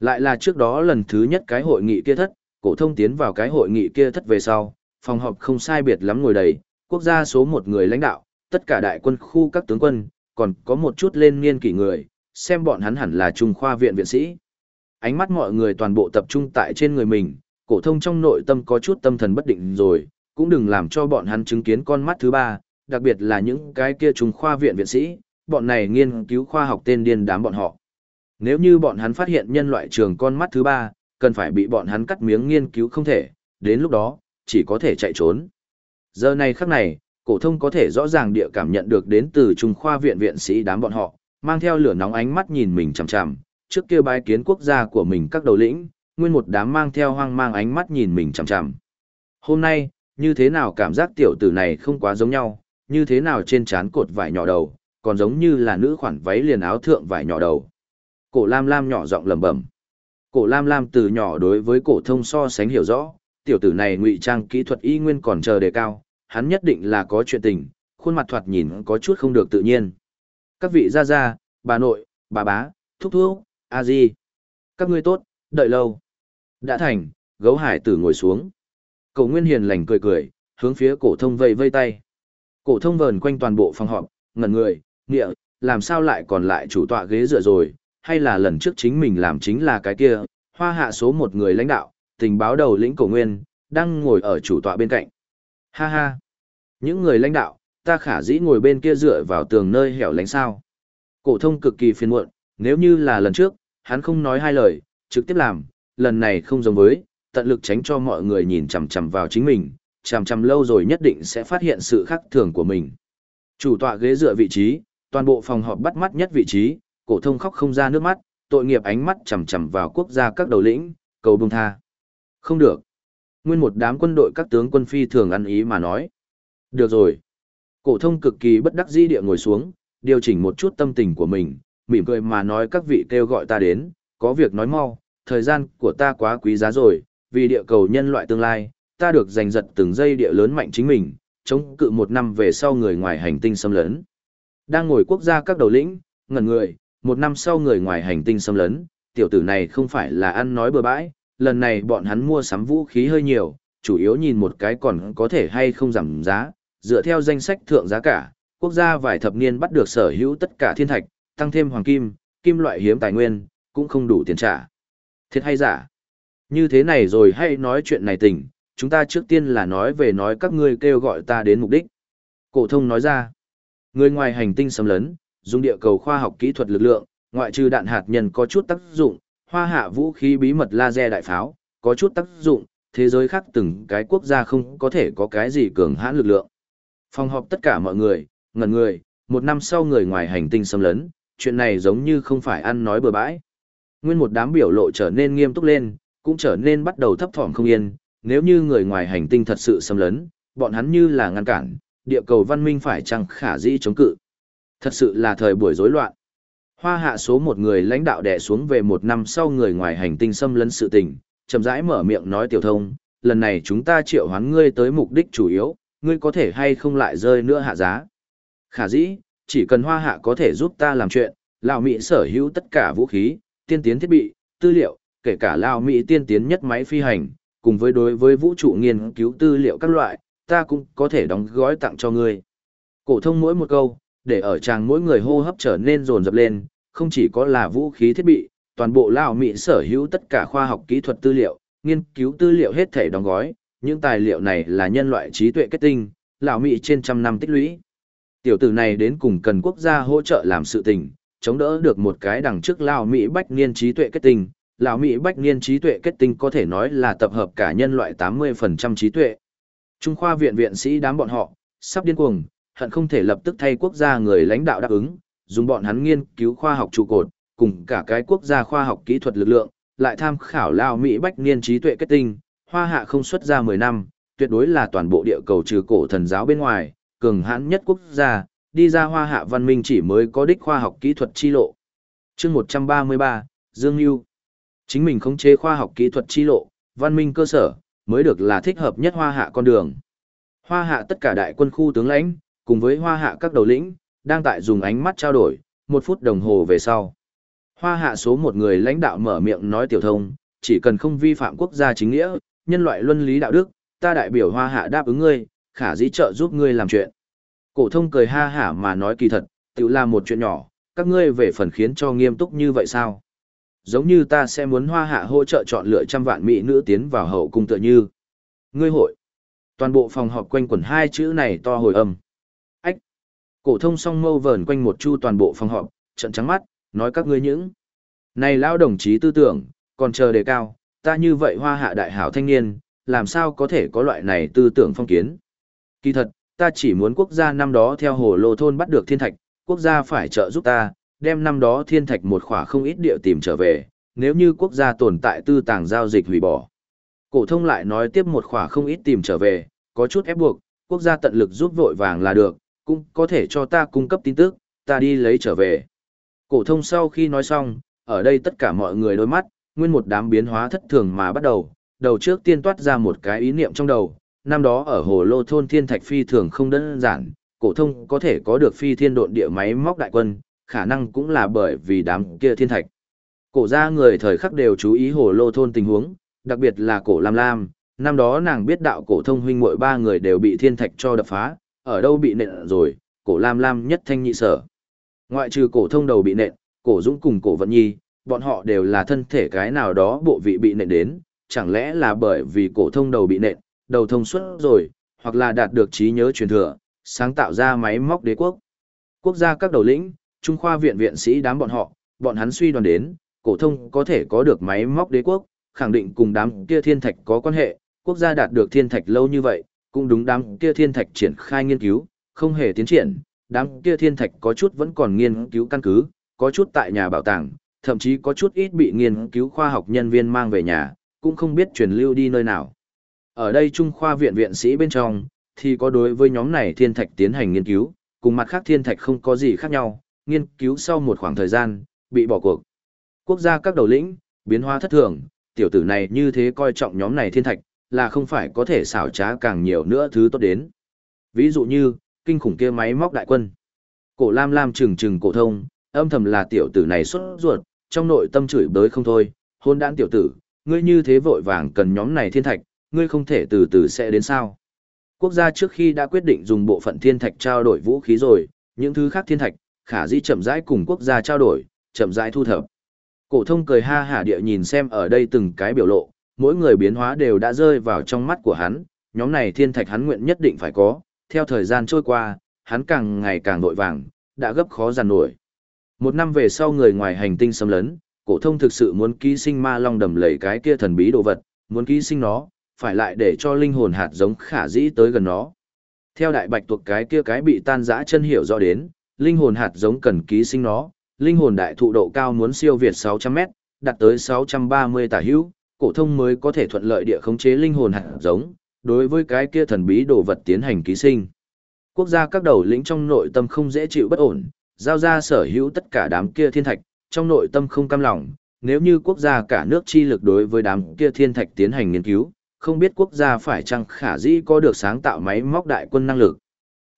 Lại là trước đó lần thứ nhất cái hội nghị kia thất, cổ thông tiến vào cái hội nghị kia thất về sau, phòng họp không sai biệt lắm ngồi đầy, quốc gia số một người lãnh đạo, tất cả đại quân khu các tướng quân, còn có một chút lên niên kỷ người, xem bọn hắn hẳn là trung khoa viện viện sĩ. Ánh mắt mọi người toàn bộ tập trung tại trên người mình, cổ thông trong nội tâm có chút tâm thần bất định rồi, cũng đừng làm cho bọn hắn chứng kiến con mắt thứ ba, đặc biệt là những cái kia trung khoa viện viện sĩ, bọn này nghiên cứu khoa học tên điên đám bọn họ. Nếu như bọn hắn phát hiện nhân loại trường con mắt thứ ba, cần phải bị bọn hắn cắt miếng nghiên cứu không thể, đến lúc đó, chỉ có thể chạy trốn. Giờ này khắc này, cổ thông có thể rõ ràng địa cảm nhận được đến từ Trung khoa viện viện sĩ đám bọn họ, mang theo lửa nóng ánh mắt nhìn mình chằm chằm, trước kia bái kiến quốc gia của mình các đầu lĩnh, nguyên một đám mang theo hoang mang ánh mắt nhìn mình chằm chằm. Hôm nay, như thế nào cảm giác tiểu tử này không quá giống nhau, như thế nào trên trán cột vải nhỏ đầu, còn giống như là nữ khoản váy liền áo thượng vải nhỏ đầu. Cổ Lam Lam nhỏ giọng lẩm bẩm. Cổ Lam Lam từ nhỏ đối với cổ thông so sánh hiểu rõ, tiểu tử này ngụy trang kỹ thuật y nguyên còn chờ đề cao, hắn nhất định là có chuyện tình, khuôn mặt thoạt nhìn có chút không được tự nhiên. Các vị gia gia, bà nội, bà bá, thúc thúc, a di, các ngươi tốt, đợi lâu. Đã thành, gấu hải tử ngồi xuống. Cổ Nguyên hiền lành cười cười, hướng phía cổ thông vây vây tay. Cổ thông vờn quanh toàn bộ phòng họp, ngẩn người, nghĩa, làm sao lại còn lại chủ tọa ghế dựa rồi, hay là lần trước chính mình làm chính là cái kia, hoa hạ số một người lãnh đạo, tình báo đầu lĩnh cổ nguyên, đang ngồi ở chủ tọa bên cạnh. Ha ha! Những người lãnh đạo, ta khả dĩ ngồi bên kia dựa vào tường nơi hẻo lánh sao. Cổ thông cực kỳ phiền muộn, nếu như là lần trước, hắn không nói hai lời, trực tiếp làm, lần này không giống với, tận lực tránh cho mọi người nhìn chằm chằm vào chính mình, chằm chằm lâu rồi nhất định sẽ phát hiện sự khác thường của mình. Chủ tọa ghế dựa vị trí, toàn bộ phòng họp bắt mắt nhất vị trí, cổ thông khóc không ra nước mắt, tội nghiệp ánh mắt chằm chằm vào quốc gia các đầu lĩnh, cầu buông tha. Không được. Nguyên một đám quân đội các tướng quân phi thường ăn ý mà nói. Được rồi. Cổ thông cực kỳ bất đắc dĩ địa ngồi xuống, điều chỉnh một chút tâm tình của mình, mỉm cười mà nói các vị kêu gọi ta đến, có việc nói mau, thời gian của ta quá quý giá rồi, vì địa cầu nhân loại tương lai, ta được giành giật từng giây địa lớn mạnh chính mình, chống cự một năm về sau người ngoài hành tinh xâm lấn. Đang ngồi quốc gia các đầu lĩnh, ngẩn người, một năm sau người ngoài hành tinh xâm lấn, tiểu tử này không phải là ăn nói bừa bãi, lần này bọn hắn mua sắm vũ khí hơi nhiều, chủ yếu nhìn một cái còn có thể hay không giảm giá, dựa theo danh sách thượng giá cả, quốc gia vài thập niên bắt được sở hữu tất cả thiên thạch, tăng thêm hoàng kim, kim loại hiếm tài nguyên, cũng không đủ tiền trả. Thiệt hay giả? Như thế này rồi hay nói chuyện này tỉnh, chúng ta trước tiên là nói về nói các ngươi kêu gọi ta đến mục đích. Cổ thông nói ra, người ngoài hành tinh xâm lấn, dùng địa cầu khoa học kỹ thuật lực lượng, ngoại trừ đạn hạt nhân có chút tác dụng, hoa hạ vũ khí bí mật laser đại pháo, có chút tác dụng, thế giới khác từng cái quốc gia không có thể có cái gì cường hãn lực lượng. Phòng họp tất cả mọi người, ngẩn người, một năm sau người ngoài hành tinh xâm lấn, chuyện này giống như không phải ăn nói bừa bãi. Nguyên một đám biểu lộ trở nên nghiêm túc lên, cũng trở nên bắt đầu thấp thỏm không yên, nếu như người ngoài hành tinh thật sự xâm lấn, bọn hắn như là ngăn cản, địa cầu văn minh phải chăng khả dĩ chống cự. Thật sự là thời buổi rối loạn. Hoa hạ số một người lãnh đạo đẻ xuống về một năm sau người ngoài hành tinh xâm lấn sự tình, chậm rãi mở miệng nói tiểu thông, lần này chúng ta triệu hoán ngươi tới mục đích chủ yếu, ngươi có thể hay không lại rơi nữa hạ giá. Khả dĩ, chỉ cần hoa hạ có thể giúp ta làm chuyện, Lào Mỹ sở hữu tất cả vũ khí, tiên tiến thiết bị, tư liệu, kể cả Lào Mỹ tiên tiến nhất máy phi hành, cùng với đối với vũ trụ nghiên cứu tư liệu các loại, ta cũng có thể đóng gói tặng cho ngươi. Cổ thông mỗi một câu, để ở chàng mỗi người hô hấp trở nên rồn rập lên, không chỉ có là vũ khí thiết bị, toàn bộ Lào Mỹ sở hữu tất cả khoa học kỹ thuật tư liệu, nghiên cứu tư liệu hết thể đóng gói, những tài liệu này là nhân loại trí tuệ kết tinh, Lào Mỹ trên trăm năm tích lũy. Tiểu tử này đến cùng cần quốc gia hỗ trợ làm sự tình, chống đỡ được một cái đằng trước Lào Mỹ bách niên trí tuệ kết tinh. Lào Mỹ bách niên trí tuệ kết tinh có thể nói là tập hợp cả nhân loại 80% trí tuệ. Trung khoa viện viện sĩ đám bọn họ, sắp điên cuồng, hận không thể lập tức thay quốc gia người lãnh đạo đáp ứng, dùng bọn hắn nghiên cứu khoa học trụ cột, cùng cả cái quốc gia khoa học kỹ thuật lực lượng, lại tham khảo lao Mỹ bách niên trí tuệ kết tinh, hoa hạ không xuất ra 10 năm, tuyệt đối là toàn bộ địa cầu trừ cổ thần giáo bên ngoài, cường hãn nhất quốc gia, đi ra hoa hạ văn minh chỉ mới có đích khoa học kỹ thuật chi lộ. chương 133, Dương Yêu. Chính mình khống chế khoa học kỹ thuật chi lộ, văn minh cơ sở, mới được là thích hợp nhất hoa hạ con đường. Hoa hạ tất cả đại quân khu tướng lãnh, cùng với hoa hạ các đầu lĩnh, đang tại dùng ánh mắt trao đổi, một phút đồng hồ về sau. Hoa hạ số một người lãnh đạo mở miệng nói tiểu thông, chỉ cần không vi phạm quốc gia chính nghĩa, nhân loại luân lý đạo đức, ta đại biểu hoa hạ đáp ứng ngươi, khả dĩ trợ giúp ngươi làm chuyện. Cổ thông cười ha hả mà nói kỳ thật, tự là một chuyện nhỏ, các ngươi về phần khiến cho nghiêm túc như vậy sao? Giống như ta sẽ muốn hoa hạ hỗ trợ chọn lựa trăm vạn mỹ nữ tiến vào hậu cung tựa như. Ngươi hội. Toàn bộ phòng họp quanh quẩn hai chữ này to hồi âm. Cổ thông song mâu vờn quanh một chu toàn bộ phòng họp, trận trắng mắt, nói các ngươi những. Này lão đồng chí tư tưởng, còn chờ đề cao, ta như vậy hoa hạ đại hảo thanh niên, làm sao có thể có loại này tư tưởng phong kiến. Kỳ thật, ta chỉ muốn quốc gia năm đó theo hồ lô thôn bắt được thiên thạch, quốc gia phải trợ giúp ta, đem năm đó thiên thạch một khỏa không ít địa tìm trở về, nếu như quốc gia tồn tại tư tàng giao dịch hủy bỏ. Cổ thông lại nói tiếp một khỏa không ít tìm trở về, có chút ép buộc, quốc gia tận lực giúp vội vàng là được, cũng có thể cho ta cung cấp tin tức, ta đi lấy trở về. Cổ thông sau khi nói xong, ở đây tất cả mọi người đôi mắt, nguyên một đám biến hóa thất thường mà bắt đầu, đầu trước tiên toát ra một cái ý niệm trong đầu, năm đó ở hồ lô thôn thiên thạch phi thường không đơn giản, cổ thông có thể có được phi thiên độn địa máy móc đại quân, khả năng cũng là bởi vì đám kia thiên thạch. Cổ gia người thời khắc đều chú ý hồ lô thôn tình huống, đặc biệt là cổ Lam Lam, năm đó nàng biết đạo cổ thông huynh muội ba người đều bị thiên thạch cho đập phá, ở đâu bị nện rồi, cổ Lam Lam nhất thanh nhị sở. Ngoại trừ cổ thông đầu bị nện, cổ Dũng cùng cổ Vận Nhi, bọn họ đều là thân thể cái nào đó bộ vị bị nện đến, chẳng lẽ là bởi vì cổ thông đầu bị nện, đầu thông suốt rồi, hoặc là đạt được trí nhớ truyền thừa, sáng tạo ra máy móc đế quốc. Quốc gia các đầu lĩnh, trung khoa viện viện sĩ đám bọn họ, bọn hắn suy đoán đến, cổ thông có thể có được máy móc đế quốc, khẳng định cùng đám kia thiên thạch có quan hệ, quốc gia đạt được thiên thạch lâu như vậy, cũng đúng đám kia thiên thạch triển khai nghiên cứu, không hề tiến triển, đám kia thiên thạch có chút vẫn còn nghiên cứu căn cứ, có chút tại nhà bảo tàng, thậm chí có chút ít bị nghiên cứu khoa học nhân viên mang về nhà, cũng không biết truyền lưu đi nơi nào. Ở đây Trung khoa viện viện sĩ bên trong, thì có đối với nhóm này thiên thạch tiến hành nghiên cứu, cùng mặt khác thiên thạch không có gì khác nhau, nghiên cứu sau một khoảng thời gian, bị bỏ cuộc. Quốc gia các đầu lĩnh, biến hóa thất thường, tiểu tử này như thế coi trọng nhóm này thiên thạch, là không phải có thể xảo trá càng nhiều nữa thứ tốt đến. Ví dụ như, kinh khủng kia máy móc đại quân. Cổ Lam Lam trừng trừng cổ thông, âm thầm là tiểu tử này xuất ruột, trong nội tâm chửi bới không thôi, hôn đản tiểu tử, ngươi như thế vội vàng cần nhóm này thiên thạch, ngươi không thể từ từ sẽ đến sao. Quốc gia trước khi đã quyết định dùng bộ phận thiên thạch trao đổi vũ khí rồi, những thứ khác thiên thạch, khả dĩ chậm rãi cùng quốc gia trao đổi, chậm rãi thu thập. Cổ thông cười ha hả địa nhìn xem ở đây từng cái biểu lộ, mỗi người biến hóa đều đã rơi vào trong mắt của hắn, nhóm này thiên thạch hắn nguyện nhất định phải có, theo thời gian trôi qua, hắn càng ngày càng vội vàng, đã gấp khó giàn nổi. Một năm về sau người ngoài hành tinh xâm lấn, cổ thông thực sự muốn ký sinh ma long đầm lầy cái kia thần bí đồ vật, muốn ký sinh nó, phải lại để cho linh hồn hạt giống khả dĩ tới gần nó. Theo đại bạch tuộc cái kia cái bị tan rã chân hiểu rõ đến, linh hồn hạt giống cần ký sinh nó, linh hồn đại thụ độ cao muốn siêu việt 600m, đạt tới 630 tả hữu, cổ thông mới có thể thuận lợi địa khống chế linh hồn hạt giống, đối với cái kia thần bí đồ vật tiến hành ký sinh. Quốc gia các đầu lĩnh trong nội tâm không dễ chịu bất ổn, giao ra sở hữu tất cả đám kia thiên thạch, trong nội tâm không cam lòng, nếu như quốc gia cả nước chi lực đối với đám kia thiên thạch tiến hành nghiên cứu, không biết quốc gia phải chăng khả dĩ có được sáng tạo máy móc đại quân năng lực.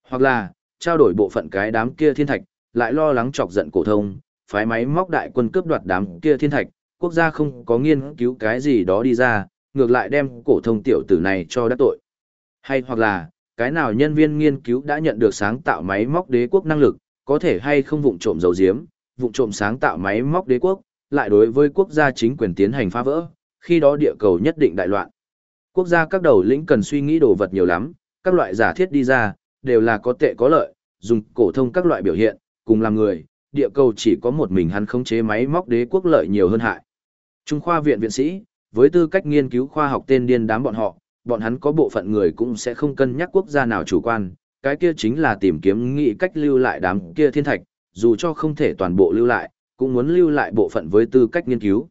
Hoặc là, trao đổi bộ phận cái đám kia thiên thạch, lại lo lắng chọc giận cổ thông, phái máy móc đại quân cướp đoạt đám kia thiên thạch, quốc gia không có nghiên cứu cái gì đó đi ra, ngược lại đem cổ thông tiểu tử này cho đắc tội. Hay hoặc là, cái nào nhân viên nghiên cứu đã nhận được sáng tạo máy móc đế quốc năng lực, có thể hay không vụng trộm dầu diếm, vụng trộm sáng tạo máy móc đế quốc, lại đối với quốc gia chính quyền tiến hành phá vỡ, khi đó địa cầu nhất định đại loạn. Quốc gia các đầu lĩnh cần suy nghĩ đồ vật nhiều lắm, các loại giả thiết đi ra, đều là có tệ có lợi, dùng cổ thông các loại biểu hiện, cùng làm người, địa cầu chỉ có một mình hắn khống chế máy móc đế quốc lợi nhiều hơn hại. Trung khoa viện viện sĩ, với tư cách nghiên cứu khoa học tên điên đám bọn họ, bọn hắn có bộ phận người cũng sẽ không cân nhắc quốc gia nào chủ quan, cái kia chính là tìm kiếm nghị cách lưu lại đám kia thiên thạch, dù cho không thể toàn bộ lưu lại, cũng muốn lưu lại bộ phận với tư cách nghiên cứu.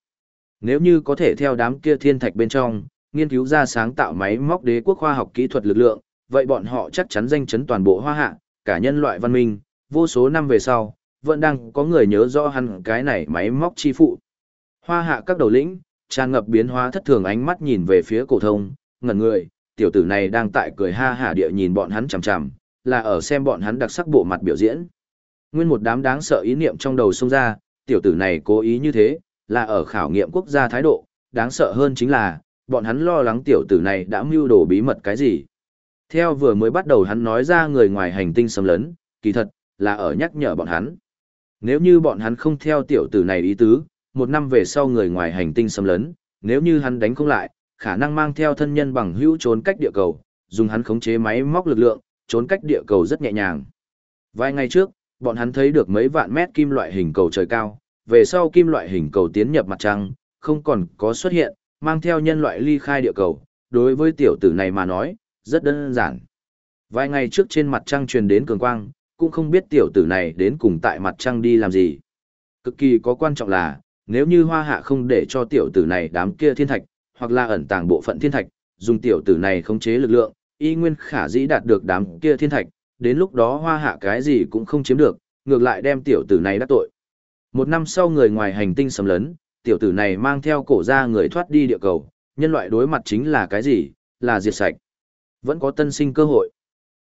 Nếu như có thể theo đám kia thiên thạch bên trong, nghiên cứu ra sáng tạo máy móc đế quốc khoa học kỹ thuật lực lượng, vậy bọn họ chắc chắn danh chấn toàn bộ hoa hạ, cả nhân loại văn minh, vô số năm về sau, vẫn đang có người nhớ rõ hẳn cái này máy móc chi phụ. Hoa hạ các đầu lĩnh, tràn ngập biến hóa thất thường ánh mắt nhìn về phía cổ thông, ngẩn người, tiểu tử này đang tại cười ha hả địa nhìn bọn hắn chằm chằm, là ở xem bọn hắn đặc sắc bộ mặt biểu diễn. Nguyên một đám đáng sợ ý niệm trong đầu xông ra, tiểu tử này cố ý như thế, là ở khảo nghiệm quốc gia thái độ, đáng sợ hơn chính là, bọn hắn lo lắng tiểu tử này đã mưu đồ bí mật cái gì. Theo vừa mới bắt đầu hắn nói ra người ngoài hành tinh xâm lấn, kỳ thật, là ở nhắc nhở bọn hắn. Nếu như bọn hắn không theo tiểu tử này ý tứ, một năm về sau người ngoài hành tinh xâm lấn, nếu như hắn đánh không lại, khả năng mang theo thân nhân bằng hữu trốn cách địa cầu, dùng hắn khống chế máy móc lực lượng, trốn cách địa cầu rất nhẹ nhàng. Vài ngày trước, bọn hắn thấy được mấy vạn mét kim loại hình cầu trời cao, về sau kim loại hình cầu tiến nhập mặt trăng, không còn có xuất hiện, mang theo nhân loại ly khai địa cầu, đối với tiểu tử này mà nói, rất đơn giản. Vài ngày trước trên mặt trăng truyền đến cường quang, cũng không biết tiểu tử này đến cùng tại mặt trăng đi làm gì. Cực kỳ có quan trọng là, nếu như hoa hạ không để cho tiểu tử này đám kia thiên thạch, hoặc là ẩn tàng bộ phận thiên thạch, dùng tiểu tử này khống chế lực lượng, y nguyên khả dĩ đạt được đám kia thiên thạch, đến lúc đó hoa hạ cái gì cũng không chiếm được, ngược lại đem tiểu tử này đắc tội. Một năm sau người ngoài hành tinh sầm lấn, tiểu tử này mang theo cổ ra người thoát đi địa cầu, nhân loại đối mặt chính là cái gì, là diệt sạch. Vẫn có tân sinh cơ hội.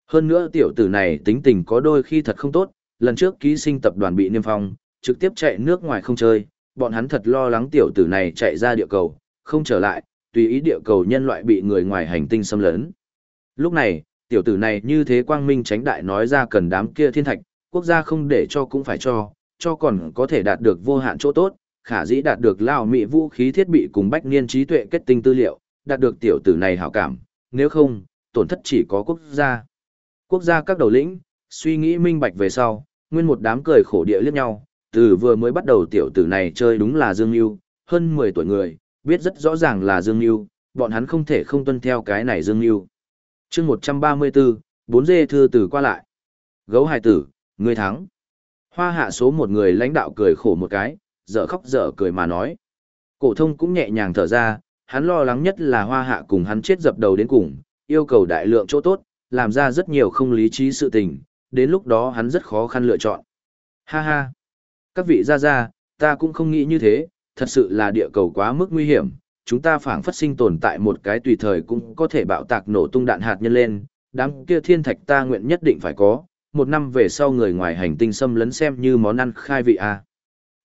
Hơn nữa tiểu tử này tính tình có đôi khi thật không tốt, lần trước ký sinh tập đoàn bị niêm phong, trực tiếp chạy nước ngoài không chơi, bọn hắn thật lo lắng tiểu tử này chạy ra địa cầu, không trở lại, tùy ý địa cầu nhân loại bị người ngoài hành tinh xâm lấn. Lúc này, tiểu tử này như thế quang minh tránh đại nói ra cần đám kia thiên thạch, quốc gia không để cho cũng phải cho, cho còn có thể đạt được vô hạn chỗ tốt, khả dĩ đạt được lao mỹ vũ khí thiết bị cùng bách niên trí tuệ kết tinh tư liệu, đạt được tiểu tử này hảo cảm, nếu không, tổn thất chỉ có quốc gia. Quốc gia các đầu lĩnh, suy nghĩ minh bạch về sau, nguyên một đám cười khổ địa liếc nhau, từ vừa mới bắt đầu tiểu tử này chơi đúng là Dương Nhu, hơn 10 tuổi người, biết rất rõ ràng là Dương Nhu, bọn hắn không thể không tuân theo cái này Dương Nhu. chương 134, 4 dê thư từ qua lại. Gấu hài tử, người thắng. Hoa hạ số một người lãnh đạo cười khổ một cái, dở khóc dở cười mà nói. Cổ thông cũng nhẹ nhàng thở ra, hắn lo lắng nhất là hoa hạ cùng hắn chết dập đầu đến cùng, yêu cầu đại lượng chỗ tốt, làm ra rất nhiều không lý trí sự tình, đến lúc đó hắn rất khó khăn lựa chọn. Ha ha! Các vị ra ra, ta cũng không nghĩ như thế, thật sự là địa cầu quá mức nguy hiểm, chúng ta phảng phất sinh tồn tại một cái tùy thời cũng có thể bạo tạc nổ tung đạn hạt nhân lên, đám kia thiên thạch ta nguyện nhất định phải có, một năm về sau người ngoài hành tinh xâm lấn xem như món ăn khai vị à.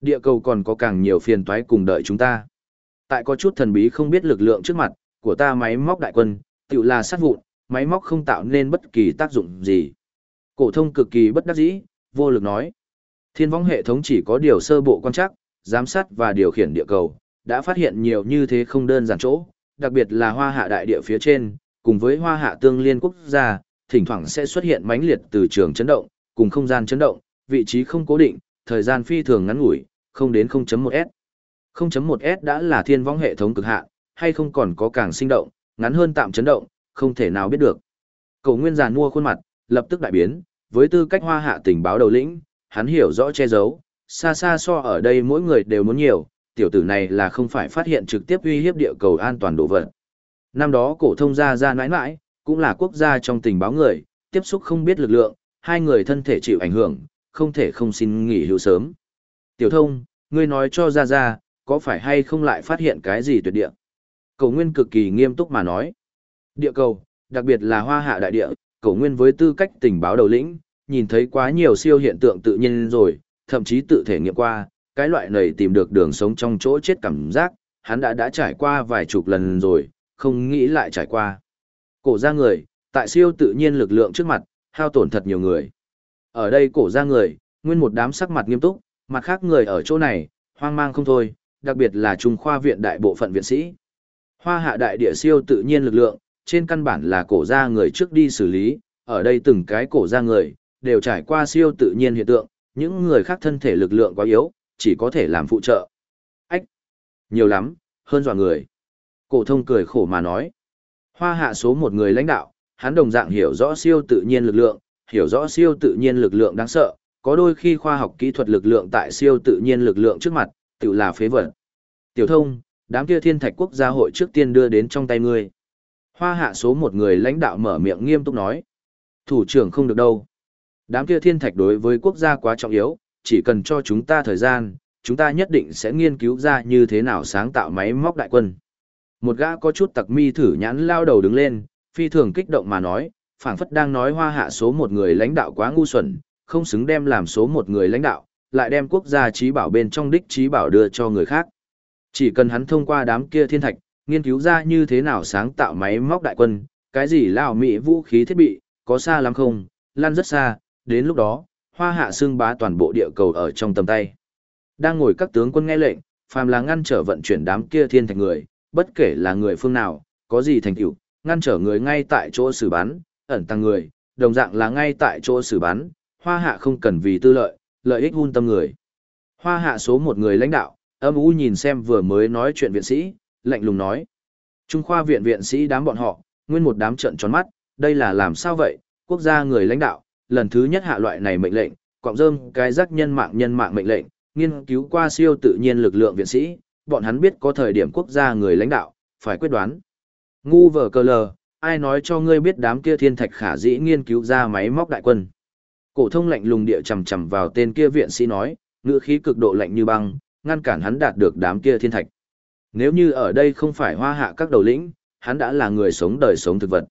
Địa cầu còn có càng nhiều phiền toái cùng đợi chúng ta. Tại có chút thần bí không biết lực lượng trước mặt, của ta máy móc đại quân, tự là sát vụn, máy móc không tạo nên bất kỳ tác dụng gì. Cổ thông cực kỳ bất đắc dĩ, vô lực nói. Thiên võng hệ thống chỉ có điều sơ bộ quan trắc, giám sát và điều khiển địa cầu, đã phát hiện nhiều như thế không đơn giản chỗ, đặc biệt là hoa hạ đại địa phía trên, cùng với hoa hạ tương liên quốc gia, thỉnh thoảng sẽ xuất hiện mãnh liệt từ trường chấn động, cùng không gian chấn động, vị trí không cố định, thời gian phi thường ngắn ngủi, không đến 0.1s. 0.1s đã là thiên võng hệ thống cực hạn, hay không còn có càng sinh động, ngắn hơn tạm chấn động, không thể nào biết được. Cầu nguyên giàn mua khuôn mặt, lập tức đại biến, với tư cách hoa hạ tình báo đầu lĩnh, hắn hiểu rõ che giấu, xa xa so ở đây mỗi người đều muốn nhiều, tiểu tử này là không phải phát hiện trực tiếp uy hiếp địa cầu an toàn độ vật. Năm đó cổ thông gia gia nãi nãi, cũng là quốc gia trong tình báo người, tiếp xúc không biết lực lượng, hai người thân thể chịu ảnh hưởng, không thể không xin nghỉ hưu sớm. Tiểu thông, ngươi nói cho gia gia, có phải hay không lại phát hiện cái gì tuyệt địa? Cổ Nguyên cực kỳ nghiêm túc mà nói. Địa cầu, đặc biệt là hoa hạ đại địa, cổ Nguyên với tư cách tình báo đầu lĩnh, nhìn thấy quá nhiều siêu hiện tượng tự nhiên rồi, thậm chí tự thể nghiệm qua, cái loại này tìm được đường sống trong chỗ chết cảm giác, hắn đã đã trải qua vài chục lần rồi, không nghĩ lại trải qua. Cổ ra người, tại siêu tự nhiên lực lượng trước mặt, hao tổn thật nhiều người. Ở đây cổ ra người, nguyên một đám sắc mặt nghiêm túc, mặt khác người ở chỗ này, hoang mang không thôi, đặc biệt là Trung khoa viện đại bộ phận viện sĩ. Hoa hạ đại địa siêu tự nhiên lực lượng, trên căn bản là cổ ra người trước đi xử lý, ở đây từng cái cổ ra người, đều trải qua siêu tự nhiên hiện tượng, những người khác thân thể lực lượng quá yếu, chỉ có thể làm phụ trợ. Ách! Nhiều lắm, hơn dọa người. Cổ thông cười khổ mà nói. Hoa hạ số một người lãnh đạo, hắn đồng dạng hiểu rõ siêu tự nhiên lực lượng, hiểu rõ siêu tự nhiên lực lượng đáng sợ, có đôi khi khoa học kỹ thuật lực lượng tại siêu tự nhiên lực lượng trước mặt, tự là phế vật. Tiểu thông, đám kia thiên thạch quốc gia hội trước tiên đưa đến trong tay ngươi. Hoa hạ số một người lãnh đạo mở miệng nghiêm túc nói. Thủ trưởng không được đâu. Đám kia thiên thạch đối với quốc gia quá trọng yếu, chỉ cần cho chúng ta thời gian, chúng ta nhất định sẽ nghiên cứu ra như thế nào sáng tạo máy móc đại quân. Một gã có chút tặc mi thử nhãn lao đầu đứng lên, phi thường kích động mà nói, phảng phất đang nói hoa hạ số một người lãnh đạo quá ngu xuẩn, không xứng đem làm số một người lãnh đạo, lại đem quốc gia trí bảo bên trong đích trí bảo đưa cho người khác. Chỉ cần hắn thông qua đám kia thiên thạch, nghiên cứu ra như thế nào sáng tạo máy móc đại quân, cái gì lao mỹ vũ khí thiết bị, có xa lắm không, lan rất xa, đến lúc đó, hoa hạ xương bá toàn bộ địa cầu ở trong tầm tay. Đang ngồi các tướng quân nghe lệnh, phàm là ngăn trở vận chuyển đám kia thiên thạch người, bất kể là người phương nào, có gì thành tựu, ngăn trở người ngay tại chỗ xử bắn, ẩn tăng người, đồng dạng là ngay tại chỗ xử bắn, hoa hạ không cần vì tư lợi, lợi ích hun tâm người. Hoa hạ số một người lãnh đạo, âm u nhìn xem vừa mới nói chuyện viện sĩ, lạnh lùng nói. Trung khoa viện viện sĩ đám bọn họ, nguyên một đám trận tròn mắt, đây là làm sao vậy, quốc gia người lãnh đạo, lần thứ nhất hạ loại này mệnh lệnh, cọng rơm cái rắc nhân mạng nhân mạng mệnh lệnh, nghiên cứu qua siêu tự nhiên lực lượng viện sĩ, bọn hắn biết có thời điểm quốc gia người lãnh đạo, phải quyết đoán. Ngu vở cờ lờ, ai nói cho ngươi biết đám kia thiên thạch khả dĩ nghiên cứu ra máy móc đại quân. Cổ thông lạnh lùng địa chầm chầm vào tên kia viện sĩ nói, ngữ khí cực độ lạnh như băng, ngăn cản hắn đạt được đám kia thiên thạch. Nếu như ở đây không phải hoa hạ các đầu lĩnh, hắn đã là người sống đời sống thực vật.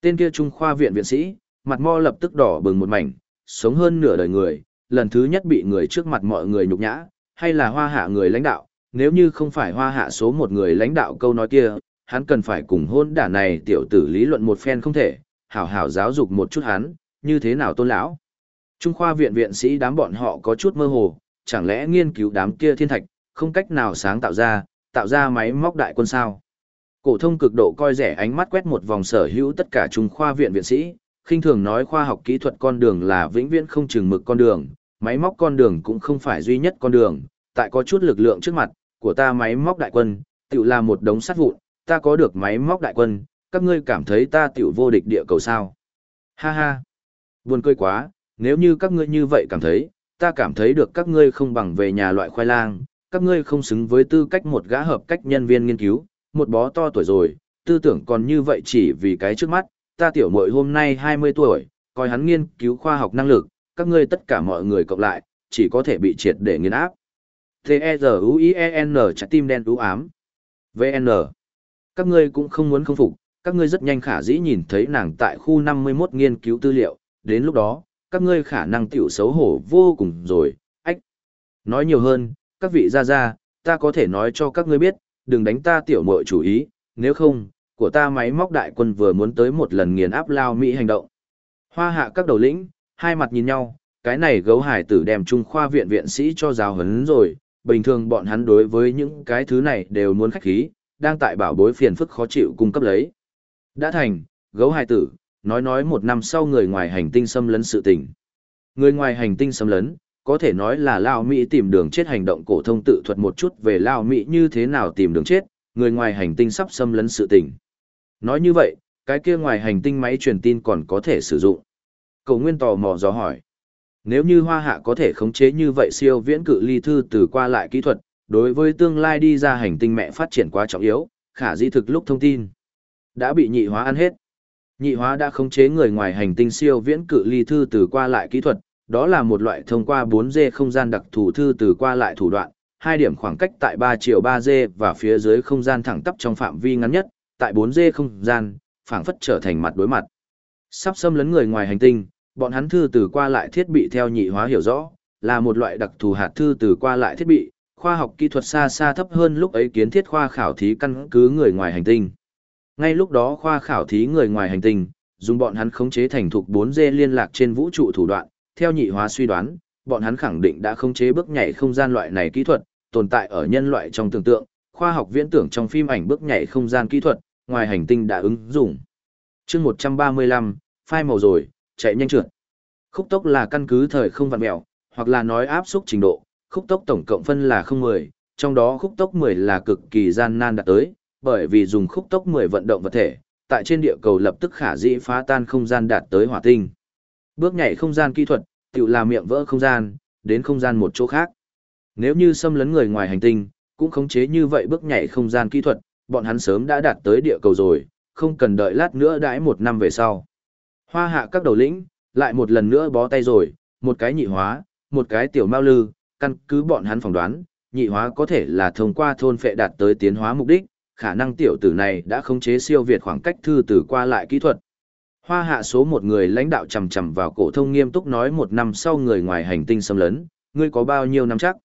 Tên kia trung khoa viện viện sĩ, mặt mo lập tức đỏ bừng một mảnh, sống hơn nửa đời người, lần thứ nhất bị người trước mặt mọi người nhục nhã, hay là hoa hạ người lãnh đạo, nếu như không phải hoa hạ số một người lãnh đạo câu nói kia, hắn cần phải cùng hôn đả này tiểu tử lý luận một phen không thể, hảo hảo giáo dục một chút hắn, như thế nào tôn lão. Trung khoa viện viện sĩ đám bọn họ có chút mơ hồ, chẳng lẽ nghiên cứu đám kia thiên thạch, không cách nào sáng tạo ra, tạo ra máy móc đại quân sao. Cổ thông cực độ coi rẻ ánh mắt quét một vòng sở hữu tất cả trung khoa viện viện sĩ, khinh thường nói khoa học kỹ thuật con đường là vĩnh viễn không chừng mực con đường, máy móc con đường cũng không phải duy nhất con đường, tại có chút lực lượng trước mặt, của ta máy móc đại quân, tiểu là một đống sắt vụn, ta có được máy móc đại quân, các ngươi cảm thấy ta tiểu vô địch địa cầu sao. Ha ha, buồn cười quá, nếu như các ngươi như vậy cảm thấy, ta cảm thấy được các ngươi không bằng về nhà loại khoai lang, các ngươi không xứng với tư cách một gã hợp cách nhân viên nghiên cứu, một bó to tuổi rồi, tư tưởng còn như vậy chỉ vì cái trước mắt, ta tiểu muội hôm nay 20 tuổi, coi hắn nghiên cứu khoa học năng lực, các ngươi tất cả mọi người cộng lại, chỉ có thể bị triệt để nghiền áp. T-E-Z-U-I-E-N trái tim đen đú ám. VN. Các ngươi cũng không muốn không phục, các ngươi rất nhanh khả dĩ nhìn thấy nàng tại khu 51 nghiên cứu tư liệu, đến lúc đó, các ngươi khả năng tiểu xấu hổ vô cùng rồi, ách. Nói nhiều hơn, các vị ra ra, ta có thể nói cho các ngươi biết, đừng đánh ta tiểu muội chủ ý, nếu không, của ta máy móc đại quân vừa muốn tới một lần nghiền áp lao Mỹ hành động. Hoa hạ các đầu lĩnh, hai mặt nhìn nhau, cái này gấu hải tử đem trung khoa viện viện sĩ cho giáo hấn rồi, bình thường bọn hắn đối với những cái thứ này đều muốn khách khí, đang tại bảo bối phiền phức khó chịu cung cấp lấy. Đã thành, gấu hải tử, nói nói một năm sau người ngoài hành tinh xâm lấn sự tình. Người ngoài hành tinh xâm lấn, có thể nói là Lao Mỹ tìm đường chết hành động cổ thông tự thuật một chút về Lao Mỹ như thế nào tìm đường chết, người ngoài hành tinh sắp xâm lấn sự tình. Nói như vậy, cái kia ngoài hành tinh máy truyền tin còn có thể sử dụng. Cầu Nguyên tò mò dò hỏi. Nếu như Hoa Hạ có thể khống chế như vậy siêu viễn cự ly thư từ qua lại kỹ thuật, đối với tương lai đi ra hành tinh mẹ phát triển quá trọng yếu, khả di thực lúc thông tin đã bị nhị hóa ăn hết. Nhị hóa đã khống chế người ngoài hành tinh siêu viễn cự ly thư từ qua lại kỹ thuật, đó là một loại thông qua 4G không gian đặc thù thư từ qua lại thủ đoạn, hai điểm khoảng cách tại 3 triệu 3G và phía dưới không gian thẳng tắp trong phạm vi ngắn nhất, tại 4G không gian, phảng phất trở thành mặt đối mặt. Sắp xâm lấn người ngoài hành tinh, bọn hắn thư từ qua lại thiết bị theo nhị hóa hiểu rõ, là một loại đặc thù hạt thư từ qua lại thiết bị, khoa học kỹ thuật xa xa thấp hơn lúc ấy kiến thiết khoa khảo thí căn cứ người ngoài hành tinh. Ngay lúc đó khoa khảo thí người ngoài hành tinh, dùng bọn hắn khống chế thành thục 4G liên lạc trên vũ trụ thủ đoạn, theo nhị hóa suy đoán, bọn hắn khẳng định đã khống chế bước nhảy không gian loại này kỹ thuật, tồn tại ở nhân loại trong tưởng tượng, khoa học viễn tưởng trong phim ảnh bước nhảy không gian kỹ thuật, ngoài hành tinh đã ứng dụng. chương 135, phai màu rồi, chạy nhanh trượt. Khúc tốc là căn cứ thời không vặn mẹo, hoặc là nói áp xúc trình độ, khúc tốc tổng cộng phân là 010, trong đó khúc tốc 10 là cực kỳ gian nan đạt tới, bởi vì dùng khúc tốc 10 vận động vật thể, tại trên địa cầu lập tức khả dĩ phá tan không gian đạt tới hỏa tinh. Bước nhảy không gian kỹ thuật, tự là miệng vỡ không gian, đến không gian một chỗ khác. Nếu như xâm lấn người ngoài hành tinh, cũng khống chế như vậy bước nhảy không gian kỹ thuật, bọn hắn sớm đã đạt tới địa cầu rồi, không cần đợi lát nữa đãi một năm về sau. Hoa hạ các đầu lĩnh, lại một lần nữa bó tay rồi, một cái nhị hóa, một cái tiểu mao lư, căn cứ bọn hắn phỏng đoán, nhị hóa có thể là thông qua thôn phệ đạt tới tiến hóa mục đích, khả năng tiểu tử này đã khống chế siêu việt khoảng cách thư từ qua lại kỹ thuật. Hoa hạ số một người lãnh đạo chầm chầm vào cổ thông nghiêm túc nói một năm sau người ngoài hành tinh xâm lấn, ngươi có bao nhiêu năm chắc?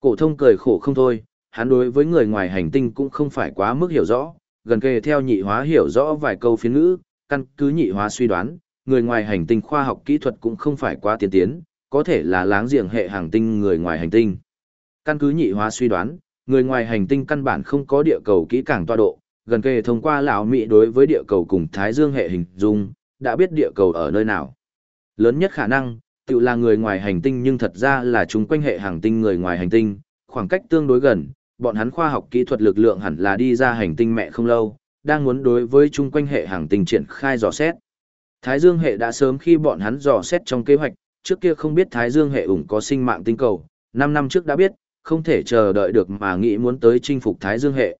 Cổ thông cười khổ không thôi, hắn đối với người ngoài hành tinh cũng không phải quá mức hiểu rõ, gần kề theo nhị hóa hiểu rõ vài câu phiên ngữ, căn cứ nhị hóa suy đoán, người ngoài hành tinh khoa học kỹ thuật cũng không phải quá tiên tiến, có thể là láng giềng hệ hành tinh người ngoài hành tinh. Căn cứ nhị hóa suy đoán, người ngoài hành tinh căn bản không có địa cầu kỹ càng tọa độ, gần kề thông qua lão mỹ đối với địa cầu cùng thái dương hệ hình dung, đã biết địa cầu ở nơi nào. Lớn nhất khả năng, tự là người ngoài hành tinh nhưng thật ra là chúng quanh hệ hành tinh người ngoài hành tinh, khoảng cách tương đối gần, bọn hắn khoa học kỹ thuật lực lượng hẳn là đi ra hành tinh mẹ không lâu, đang muốn đối với chung quanh hệ hàng tinh triển khai dò xét. Thái Dương hệ đã sớm khi bọn hắn dò xét trong kế hoạch, trước kia không biết Thái Dương hệ ủng có sinh mạng tinh cầu, 5 năm trước đã biết, không thể chờ đợi được mà nghĩ muốn tới chinh phục Thái Dương hệ.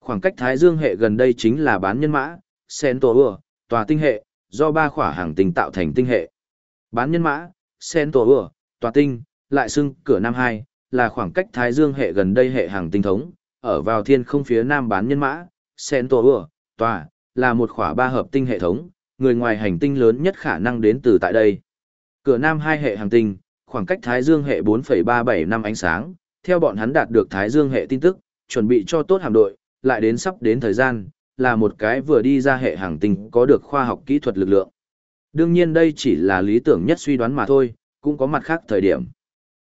Khoảng cách Thái Dương hệ gần đây chính là bán nhân mã, Centaur, tòa tinh hệ, do ba khỏa hàng tinh tạo thành tinh hệ. Bán nhân mã, Centaur, tòa tinh, lại xưng cửa Nam 2, là khoảng cách Thái Dương hệ gần đây hệ hàng tinh thống, ở vào thiên không phía Nam bán nhân mã, Centaur, tòa, là một khỏa ba hợp tinh hệ thống, người ngoài hành tinh lớn nhất khả năng đến từ tại đây. Cửa Nam hai hệ hàng tinh, khoảng cách Thái Dương hệ 4,37 năm ánh sáng, theo bọn hắn đạt được Thái Dương hệ tin tức, chuẩn bị cho tốt hạm đội, lại đến sắp đến thời gian, là một cái vừa đi ra hệ hàng tinh có được khoa học kỹ thuật lực lượng. Đương nhiên đây chỉ là lý tưởng nhất suy đoán mà thôi, cũng có mặt khác thời điểm.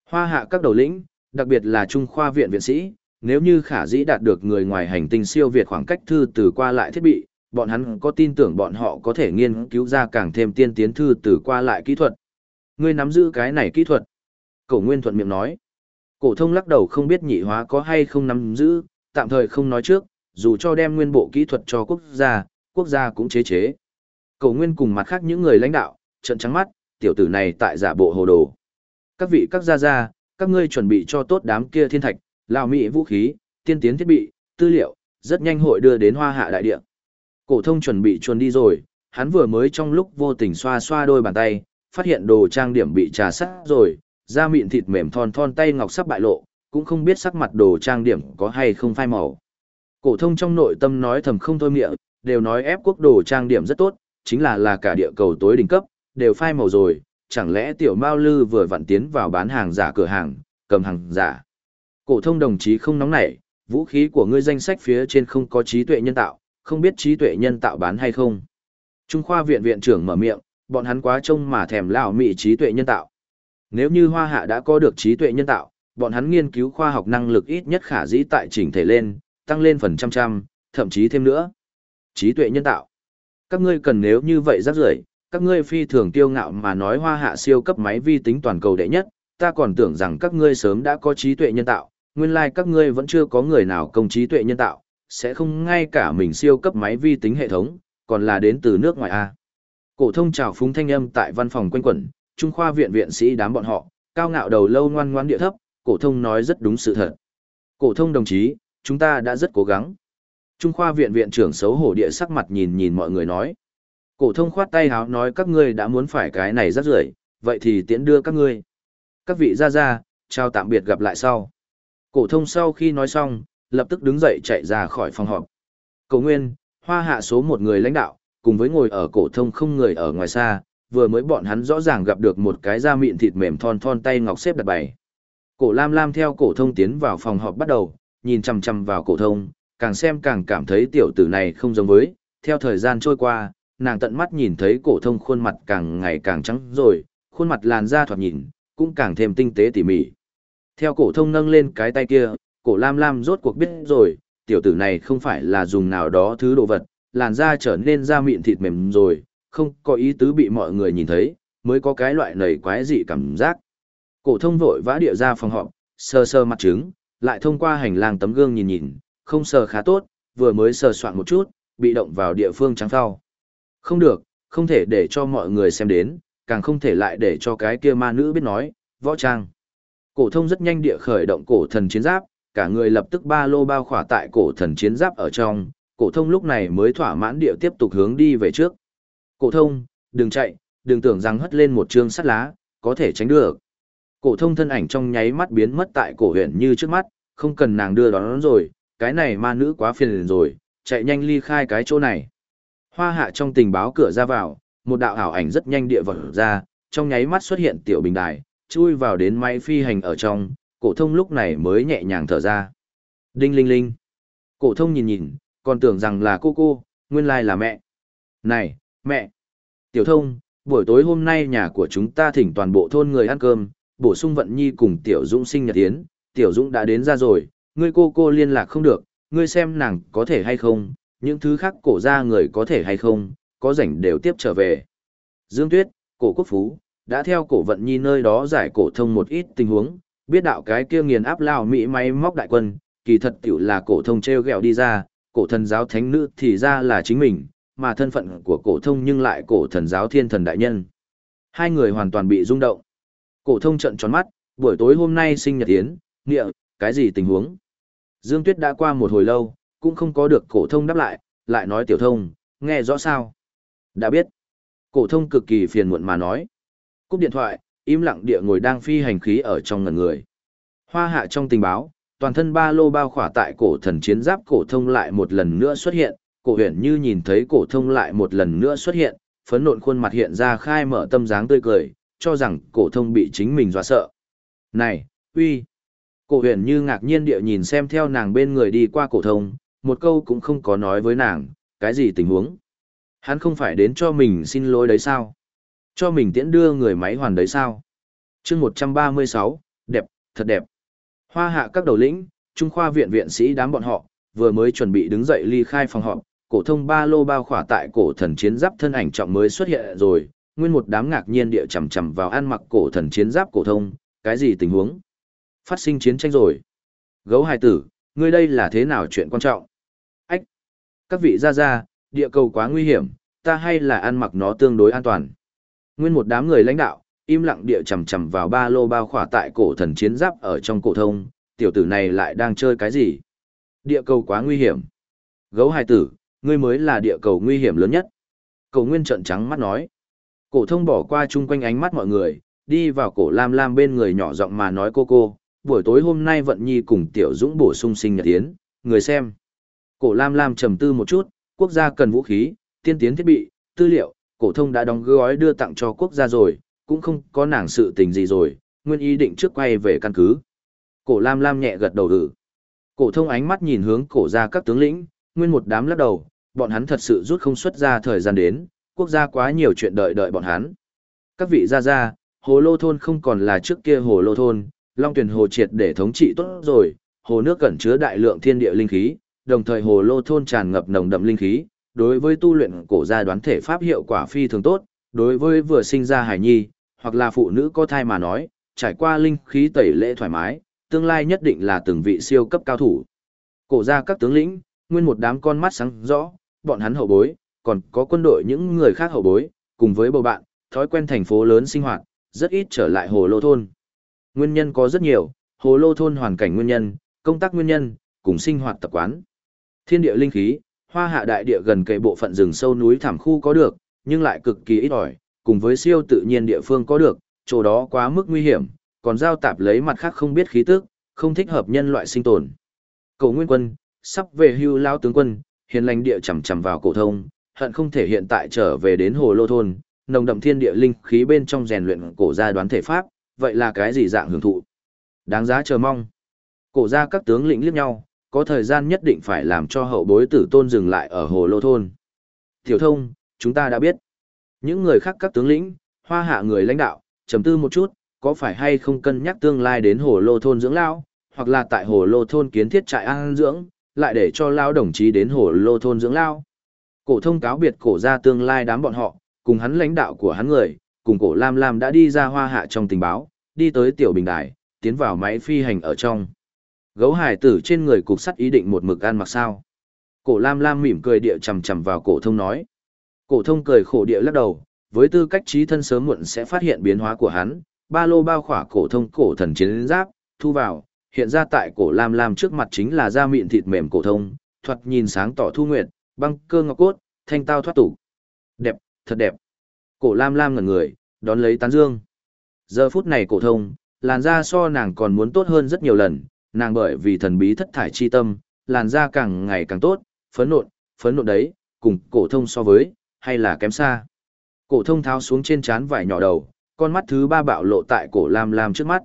Hoa hạ các đầu lĩnh, đặc biệt là Trung khoa viện viện sĩ, nếu như khả dĩ đạt được người ngoài hành tinh siêu việt khoảng cách thư từ qua lại thiết bị, bọn hắn có tin tưởng bọn họ có thể nghiên cứu ra càng thêm tiên tiến thư từ qua lại kỹ thuật. Ngươi nắm giữ cái này kỹ thuật. Cổ Nguyên thuận miệng nói. Cổ thông lắc đầu không biết nhị hóa có hay không nắm giữ, tạm thời không nói trước, dù cho đem nguyên bộ kỹ thuật cho quốc gia, quốc gia cũng chế chế. Cổ Nguyên cùng mặt khác những người lãnh đạo, trận trắng mắt, tiểu tử này tại giả bộ hồ đồ. Các vị các gia gia, các ngươi chuẩn bị cho tốt đám kia thiên thạch, lao mỹ vũ khí, tiên tiến thiết bị, tư liệu, rất nhanh hội đưa đến hoa hạ đại địa. Cổ thông chuẩn bị chuồn đi rồi, hắn vừa mới trong lúc vô tình xoa xoa đôi bàn tay, phát hiện đồ trang điểm bị trà sắt rồi, da mịn thịt mềm thon thon tay ngọc sắp bại lộ, cũng không biết sắc mặt đồ trang điểm có hay không phai màu. Cổ thông trong nội tâm nói thầm không thôi miệng, đều nói ép quốc đồ trang điểm rất tốt, chính là là cả địa cầu tối đỉnh cấp, đều phai màu rồi, chẳng lẽ tiểu Mao Lư vừa vặn tiến vào bán hàng giả cửa hàng, cầm hàng giả. Cổ thông đồng chí không nóng nảy, vũ khí của ngươi danh sách phía trên không có trí tuệ nhân tạo, không biết trí tuệ nhân tạo bán hay không. Trung khoa viện viện trưởng mở miệng, bọn hắn quá trông mà thèm lão mị trí tuệ nhân tạo. Nếu như Hoa Hạ đã có được trí tuệ nhân tạo, bọn hắn nghiên cứu khoa học năng lực ít nhất khả dĩ tại chỉnh thể lên, tăng lên phần trăm trăm, thậm chí thêm nữa. Trí tuệ nhân tạo. Các ngươi cần nếu như vậy rắc rưởi, các ngươi phi thường tiêu ngạo mà nói Hoa Hạ siêu cấp máy vi tính toàn cầu đệ nhất, ta còn tưởng rằng các ngươi sớm đã có trí tuệ nhân tạo, nguyên lai like các ngươi vẫn chưa có người nào công trí tuệ nhân tạo, sẽ không ngay cả mình siêu cấp máy vi tính hệ thống, còn là đến từ nước ngoài A. Cổ thông chào phúng thanh âm tại văn phòng quanh quẩn, trung khoa viện viện sĩ đám bọn họ, cao ngạo đầu lâu ngoan ngoãn địa thấp, cổ thông nói rất đúng sự thật. Cổ thông đồng chí, chúng ta đã rất cố gắng. Trung khoa viện viện trưởng xấu hổ địa sắc mặt nhìn nhìn mọi người nói. Cổ thông khoát tay háo nói các ngươi đã muốn phải cái này rất rưởi, vậy thì tiễn đưa các ngươi. Các vị ra ra, chào tạm biệt gặp lại sau. Cổ thông sau khi nói xong, lập tức đứng dậy chạy ra khỏi phòng họp. Cổ Nguyên, hoa hạ số một người lãnh đạo, cùng với ngồi ở cổ thông không người ở ngoài xa, vừa mới bọn hắn rõ ràng gặp được một cái da mịn thịt mềm thon thon tay ngọc xếp đặt bày. Cổ Lam Lam theo cổ thông tiến vào phòng họp bắt đầu, nhìn chằm chằm vào cổ thông, càng xem càng cảm thấy tiểu tử này không giống với, theo thời gian trôi qua, nàng tận mắt nhìn thấy cổ thông khuôn mặt càng ngày càng trắng rồi, khuôn mặt làn da thoạt nhìn cũng càng thêm tinh tế tỉ mỉ. Theo cổ thông nâng lên cái tay kia, cổ lam lam rốt cuộc biết rồi, tiểu tử này không phải là dùng nào đó thứ đồ vật, làn da trở nên da mịn thịt mềm rồi, không có ý tứ bị mọi người nhìn thấy, mới có cái loại nầy quái dị cảm giác. Cổ thông vội vã địa ra phòng họp, sờ sờ mặt trứng, lại thông qua hành lang tấm gương nhìn nhìn, không sờ khá tốt, vừa mới sờ soạn một chút, bị động vào địa phương trắng phao. Không được, không thể để cho mọi người xem đến, càng không thể lại để cho cái kia ma nữ biết nói, võ trang. Cổ thông rất nhanh địa khởi động cổ thần chiến giáp, cả người lập tức ba lô bao khỏa tại cổ thần chiến giáp ở trong, cổ thông lúc này mới thỏa mãn địa tiếp tục hướng đi về trước. Cổ thông, đừng chạy, đừng tưởng rằng hất lên một trương sắt lá, có thể tránh được. Cổ thông thân ảnh trong nháy mắt biến mất tại cổ huyện như trước mắt, không cần nàng đưa đón rồi, cái này ma nữ quá phiền rồi, chạy nhanh ly khai cái chỗ này. Hoa hạ trong tình báo cửa ra vào, một đạo ảo ảnh rất nhanh địa vật ra, trong nháy mắt xuất hiện tiểu bình đài, chui vào đến máy phi hành ở trong, cổ thông lúc này mới nhẹ nhàng thở ra. Đinh linh linh. Cổ thông nhìn nhìn, còn tưởng rằng là cô cô, nguyên lai là mẹ. Này, mẹ. Tiểu thông, buổi tối hôm nay nhà của chúng ta thỉnh toàn bộ thôn người ăn cơm, bổ sung vận nhi cùng Tiểu Dũng sinh nhật tiến, Tiểu Dũng đã đến ra rồi, ngươi cô cô liên lạc không được, ngươi xem nàng có thể hay không, những thứ khác cổ ra người có thể hay không, có rảnh đều tiếp trở về. Dương Tuyết, cổ quốc phú, đã theo cổ vận nhi nơi đó giải cổ thông một ít tình huống, biết đạo cái kia nghiền áp lao mỹ máy móc đại quân, kỳ thật tiểu là cổ thông treo gẹo đi ra, cổ thần giáo thánh nữ thì ra là chính mình, mà thân phận của cổ thông nhưng lại cổ thần giáo thiên thần đại nhân. Hai người hoàn toàn bị rung động. Cổ thông trợn tròn mắt, buổi tối hôm nay sinh nhật yến, nghĩa, cái gì tình huống? Dương Tuyết đã qua một hồi lâu, cũng không có được cổ thông đáp lại, lại nói tiểu thông, nghe rõ sao? Đã biết. Cổ thông cực kỳ phiền muộn mà nói. Cúp điện thoại, im lặng địa ngồi đang phi hành khí ở trong ngần người. Hoa hạ trong tình báo, toàn thân ba lô bao khỏa tại cổ thần chiến giáp cổ thông lại một lần nữa xuất hiện, cổ huyền như nhìn thấy cổ thông lại một lần nữa xuất hiện, phấn nộn khuôn mặt hiện ra khai mở tâm dáng tươi cười, cho rằng cổ thông bị chính mình dọa sợ. Này, uy! Cổ huyền như ngạc nhiên địa nhìn xem theo nàng bên người đi qua cổ thông, một câu cũng không có nói với nàng, cái gì tình huống. Hắn không phải đến cho mình xin lỗi đấy sao? Cho mình tiễn đưa người máy hoàn đấy sao? chương 136, đẹp, thật đẹp. Hoa hạ các đầu lĩnh, trung khoa viện viện sĩ đám bọn họ, vừa mới chuẩn bị đứng dậy ly khai phòng họp, cổ thông ba lô bao khỏa tại cổ thần chiến giáp thân ảnh trọng mới xuất hiện rồi, nguyên một đám ngạc nhiên địa chầm chầm vào ăn mặc cổ thần chiến giáp cổ thông, cái gì tình huống? Phát sinh chiến tranh rồi. Gấu hài tử, ngươi đây là thế nào chuyện quan trọng? Các vị ra ra, địa cầu quá nguy hiểm, ta hay là ăn mặc nó tương đối an toàn. Nguyên một đám người lãnh đạo, im lặng địa chầm chầm vào ba lô bao khỏa tại cổ thần chiến giáp ở trong cổ thông, tiểu tử này lại đang chơi cái gì? Địa cầu quá nguy hiểm. Gấu hài tử, ngươi mới là địa cầu nguy hiểm lớn nhất. Cầu Nguyên trợn trắng mắt nói. Cổ thông bỏ qua chung quanh ánh mắt mọi người, đi vào cổ Lam Lam bên người nhỏ giọng mà nói cô cô, buổi tối hôm nay Vận Nhi cùng Tiểu Dũng bổ sung sinh nhật tiến, người xem. Cổ Lam Lam trầm tư một chút, quốc gia cần vũ khí, tiên tiến thiết bị, tư liệu, cổ thông đã đóng gói đưa tặng cho quốc gia rồi, cũng không có nàng sự tình gì rồi, nguyên ý định trước quay về căn cứ. Cổ Lam Lam nhẹ gật đầu ừ. Cổ thông ánh mắt nhìn hướng cổ gia các tướng lĩnh, nguyên một đám lắc đầu, bọn hắn thật sự rút không xuất ra thời gian đến, quốc gia quá nhiều chuyện đợi đợi bọn hắn. Các vị gia gia, hồ lô thôn không còn là trước kia hồ lô thôn, long tuyển hồ triệt để thống trị tốt rồi, hồ nước cẩn chứa đại lượng thiên địa linh khí, đồng thời hồ lô thôn tràn ngập nồng đậm linh khí, đối với tu luyện cổ gia đoán thể pháp hiệu quả phi thường tốt, đối với vừa sinh ra hải nhi, hoặc là phụ nữ có thai mà nói, trải qua linh khí tẩy lễ thoải mái, tương lai nhất định là từng vị siêu cấp cao thủ. Cổ gia các tướng lĩnh, nguyên một đám con mắt sáng rõ, bọn hắn hậu bối, còn có quân đội những người khác hậu bối, cùng với bầu bạn, thói quen thành phố lớn sinh hoạt, rất ít trở lại hồ lô thôn. Nguyên nhân có rất nhiều, hồ lô thôn hoàn cảnh nguyên nhân, công tác nguyên nhân, cùng sinh hoạt tập quán. Thiên địa linh khí, hoa hạ đại địa gần kề bộ phận rừng sâu núi thảm khu có được, nhưng lại cực kỳ ít ỏi, cùng với siêu tự nhiên địa phương có được, chỗ đó quá mức nguy hiểm, còn giao tạp lấy mặt khác không biết khí tức, không thích hợp nhân loại sinh tồn. Cầu Nguyên Quân, sắp về hưu lao tướng quân, hiền lành địa chầm chầm vào cổ thông, hận không thể hiện tại trở về đến hồ lô thôn, nồng đậm thiên địa linh khí bên trong rèn luyện cổ gia đoán thể pháp, vậy là cái gì dạng hưởng thụ? Đáng giá chờ mong. Cổ gia các tướng lĩnh liếc nhau, có thời gian nhất định phải làm cho hậu bối tử tôn dừng lại ở hồ lô thôn. Tiểu thông, chúng ta đã biết. Những người khác các tướng lĩnh, hoa hạ người lãnh đạo, trầm tư một chút, có phải hay không cân nhắc tương lai đến hồ lô thôn dưỡng lao, hoặc là tại hồ lô thôn kiến thiết trại an dưỡng, lại để cho lao đồng chí đến hồ lô thôn dưỡng lao. Cổ thông cáo biệt cổ ra tương lai đám bọn họ, cùng hắn lãnh đạo của hắn người, cùng cổ Lam Lam đã đi ra hoa hạ trong tình báo, đi tới tiểu bình đài, tiến vào máy phi hành ở trong. Gấu hải tử trên người cục sắt ý định một mực ăn mặc sao. Cổ Lam Lam mỉm cười địa chầm chầm vào cổ thông nói. Cổ thông cười khổ địa lắc đầu, với tư cách trí thân sớm muộn sẽ phát hiện biến hóa của hắn, ba lô bao khỏa cổ thông cổ thần chiến giáp, thu vào, hiện ra tại cổ lam lam trước mặt chính là da mịn thịt mềm cổ thông, thoạt nhìn sáng tỏ thu nguyệt, băng cơ ngọc cốt, thanh tao thoát tục. Đẹp, thật đẹp. Cổ lam lam ngẩn người, đón lấy tán dương. Giờ phút này cổ thông, làn da so nàng còn muốn tốt hơn rất nhiều lần, nàng bởi vì thần bí thất thải chi tâm, làn da càng ngày càng tốt, phấn nộn, phấn nộn đấy, cùng cổ thông so với, hay là kém xa. Cổ thông tháo xuống trên trán vải nhỏ đầu, con mắt thứ ba bạo lộ tại cổ lam lam trước mắt.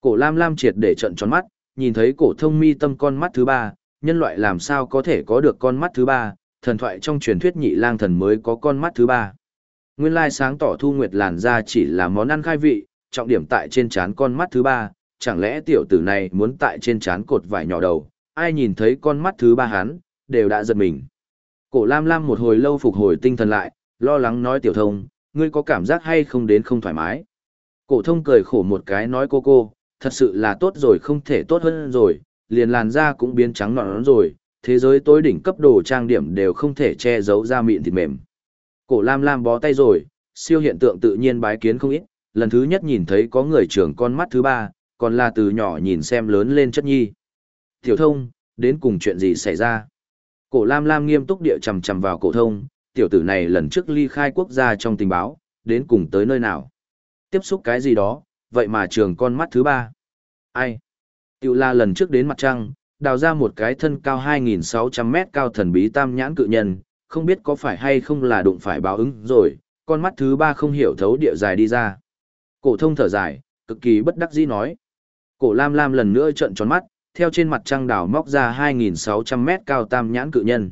Cổ lam lam triệt để trận tròn mắt, nhìn thấy cổ thông mi tâm con mắt thứ ba, nhân loại làm sao có thể có được con mắt thứ ba, thần thoại trong truyền thuyết nhị lang thần mới có con mắt thứ ba. Nguyên lai sáng tỏ thu nguyệt làn da chỉ là món ăn khai vị, trọng điểm tại trên trán con mắt thứ ba, chẳng lẽ tiểu tử này muốn tại trên trán cột vải nhỏ đầu, ai nhìn thấy con mắt thứ ba hắn, đều đã giật mình. Cổ Lam Lam một hồi lâu phục hồi tinh thần lại, lo lắng nói tiểu thông, ngươi có cảm giác hay không đến không thoải mái. Cổ thông cười khổ một cái nói cô cô, thật sự là tốt rồi không thể tốt hơn rồi, liền làn da cũng biến trắng nõn rồi, thế giới tối đỉnh cấp đồ trang điểm đều không thể che giấu da mịn thịt mềm. Cổ Lam Lam bó tay rồi, siêu hiện tượng tự nhiên bái kiến không ít, lần thứ nhất nhìn thấy có người trưởng con mắt thứ ba, còn là từ nhỏ nhìn xem lớn lên chất nhi. Tiểu thông, đến cùng chuyện gì xảy ra? Cổ Lam Lam nghiêm túc địa chầm chầm vào cổ thông, tiểu tử này lần trước ly khai quốc gia trong tình báo, đến cùng tới nơi nào? Tiếp xúc cái gì đó, vậy mà trường con mắt thứ ba. Ai? Tiểu la lần trước đến mặt trăng, đào ra một cái thân cao 2.600 mét cao thần bí tam nhãn cự nhân, không biết có phải hay không là đụng phải báo ứng rồi, con mắt thứ ba không hiểu thấu địa dài đi ra. Cổ thông thở dài, cực kỳ bất đắc dĩ nói. Cổ Lam Lam lần nữa trợn tròn mắt, theo trên mặt trăng đảo móc ra 2.600 mét cao tam nhãn cự nhân.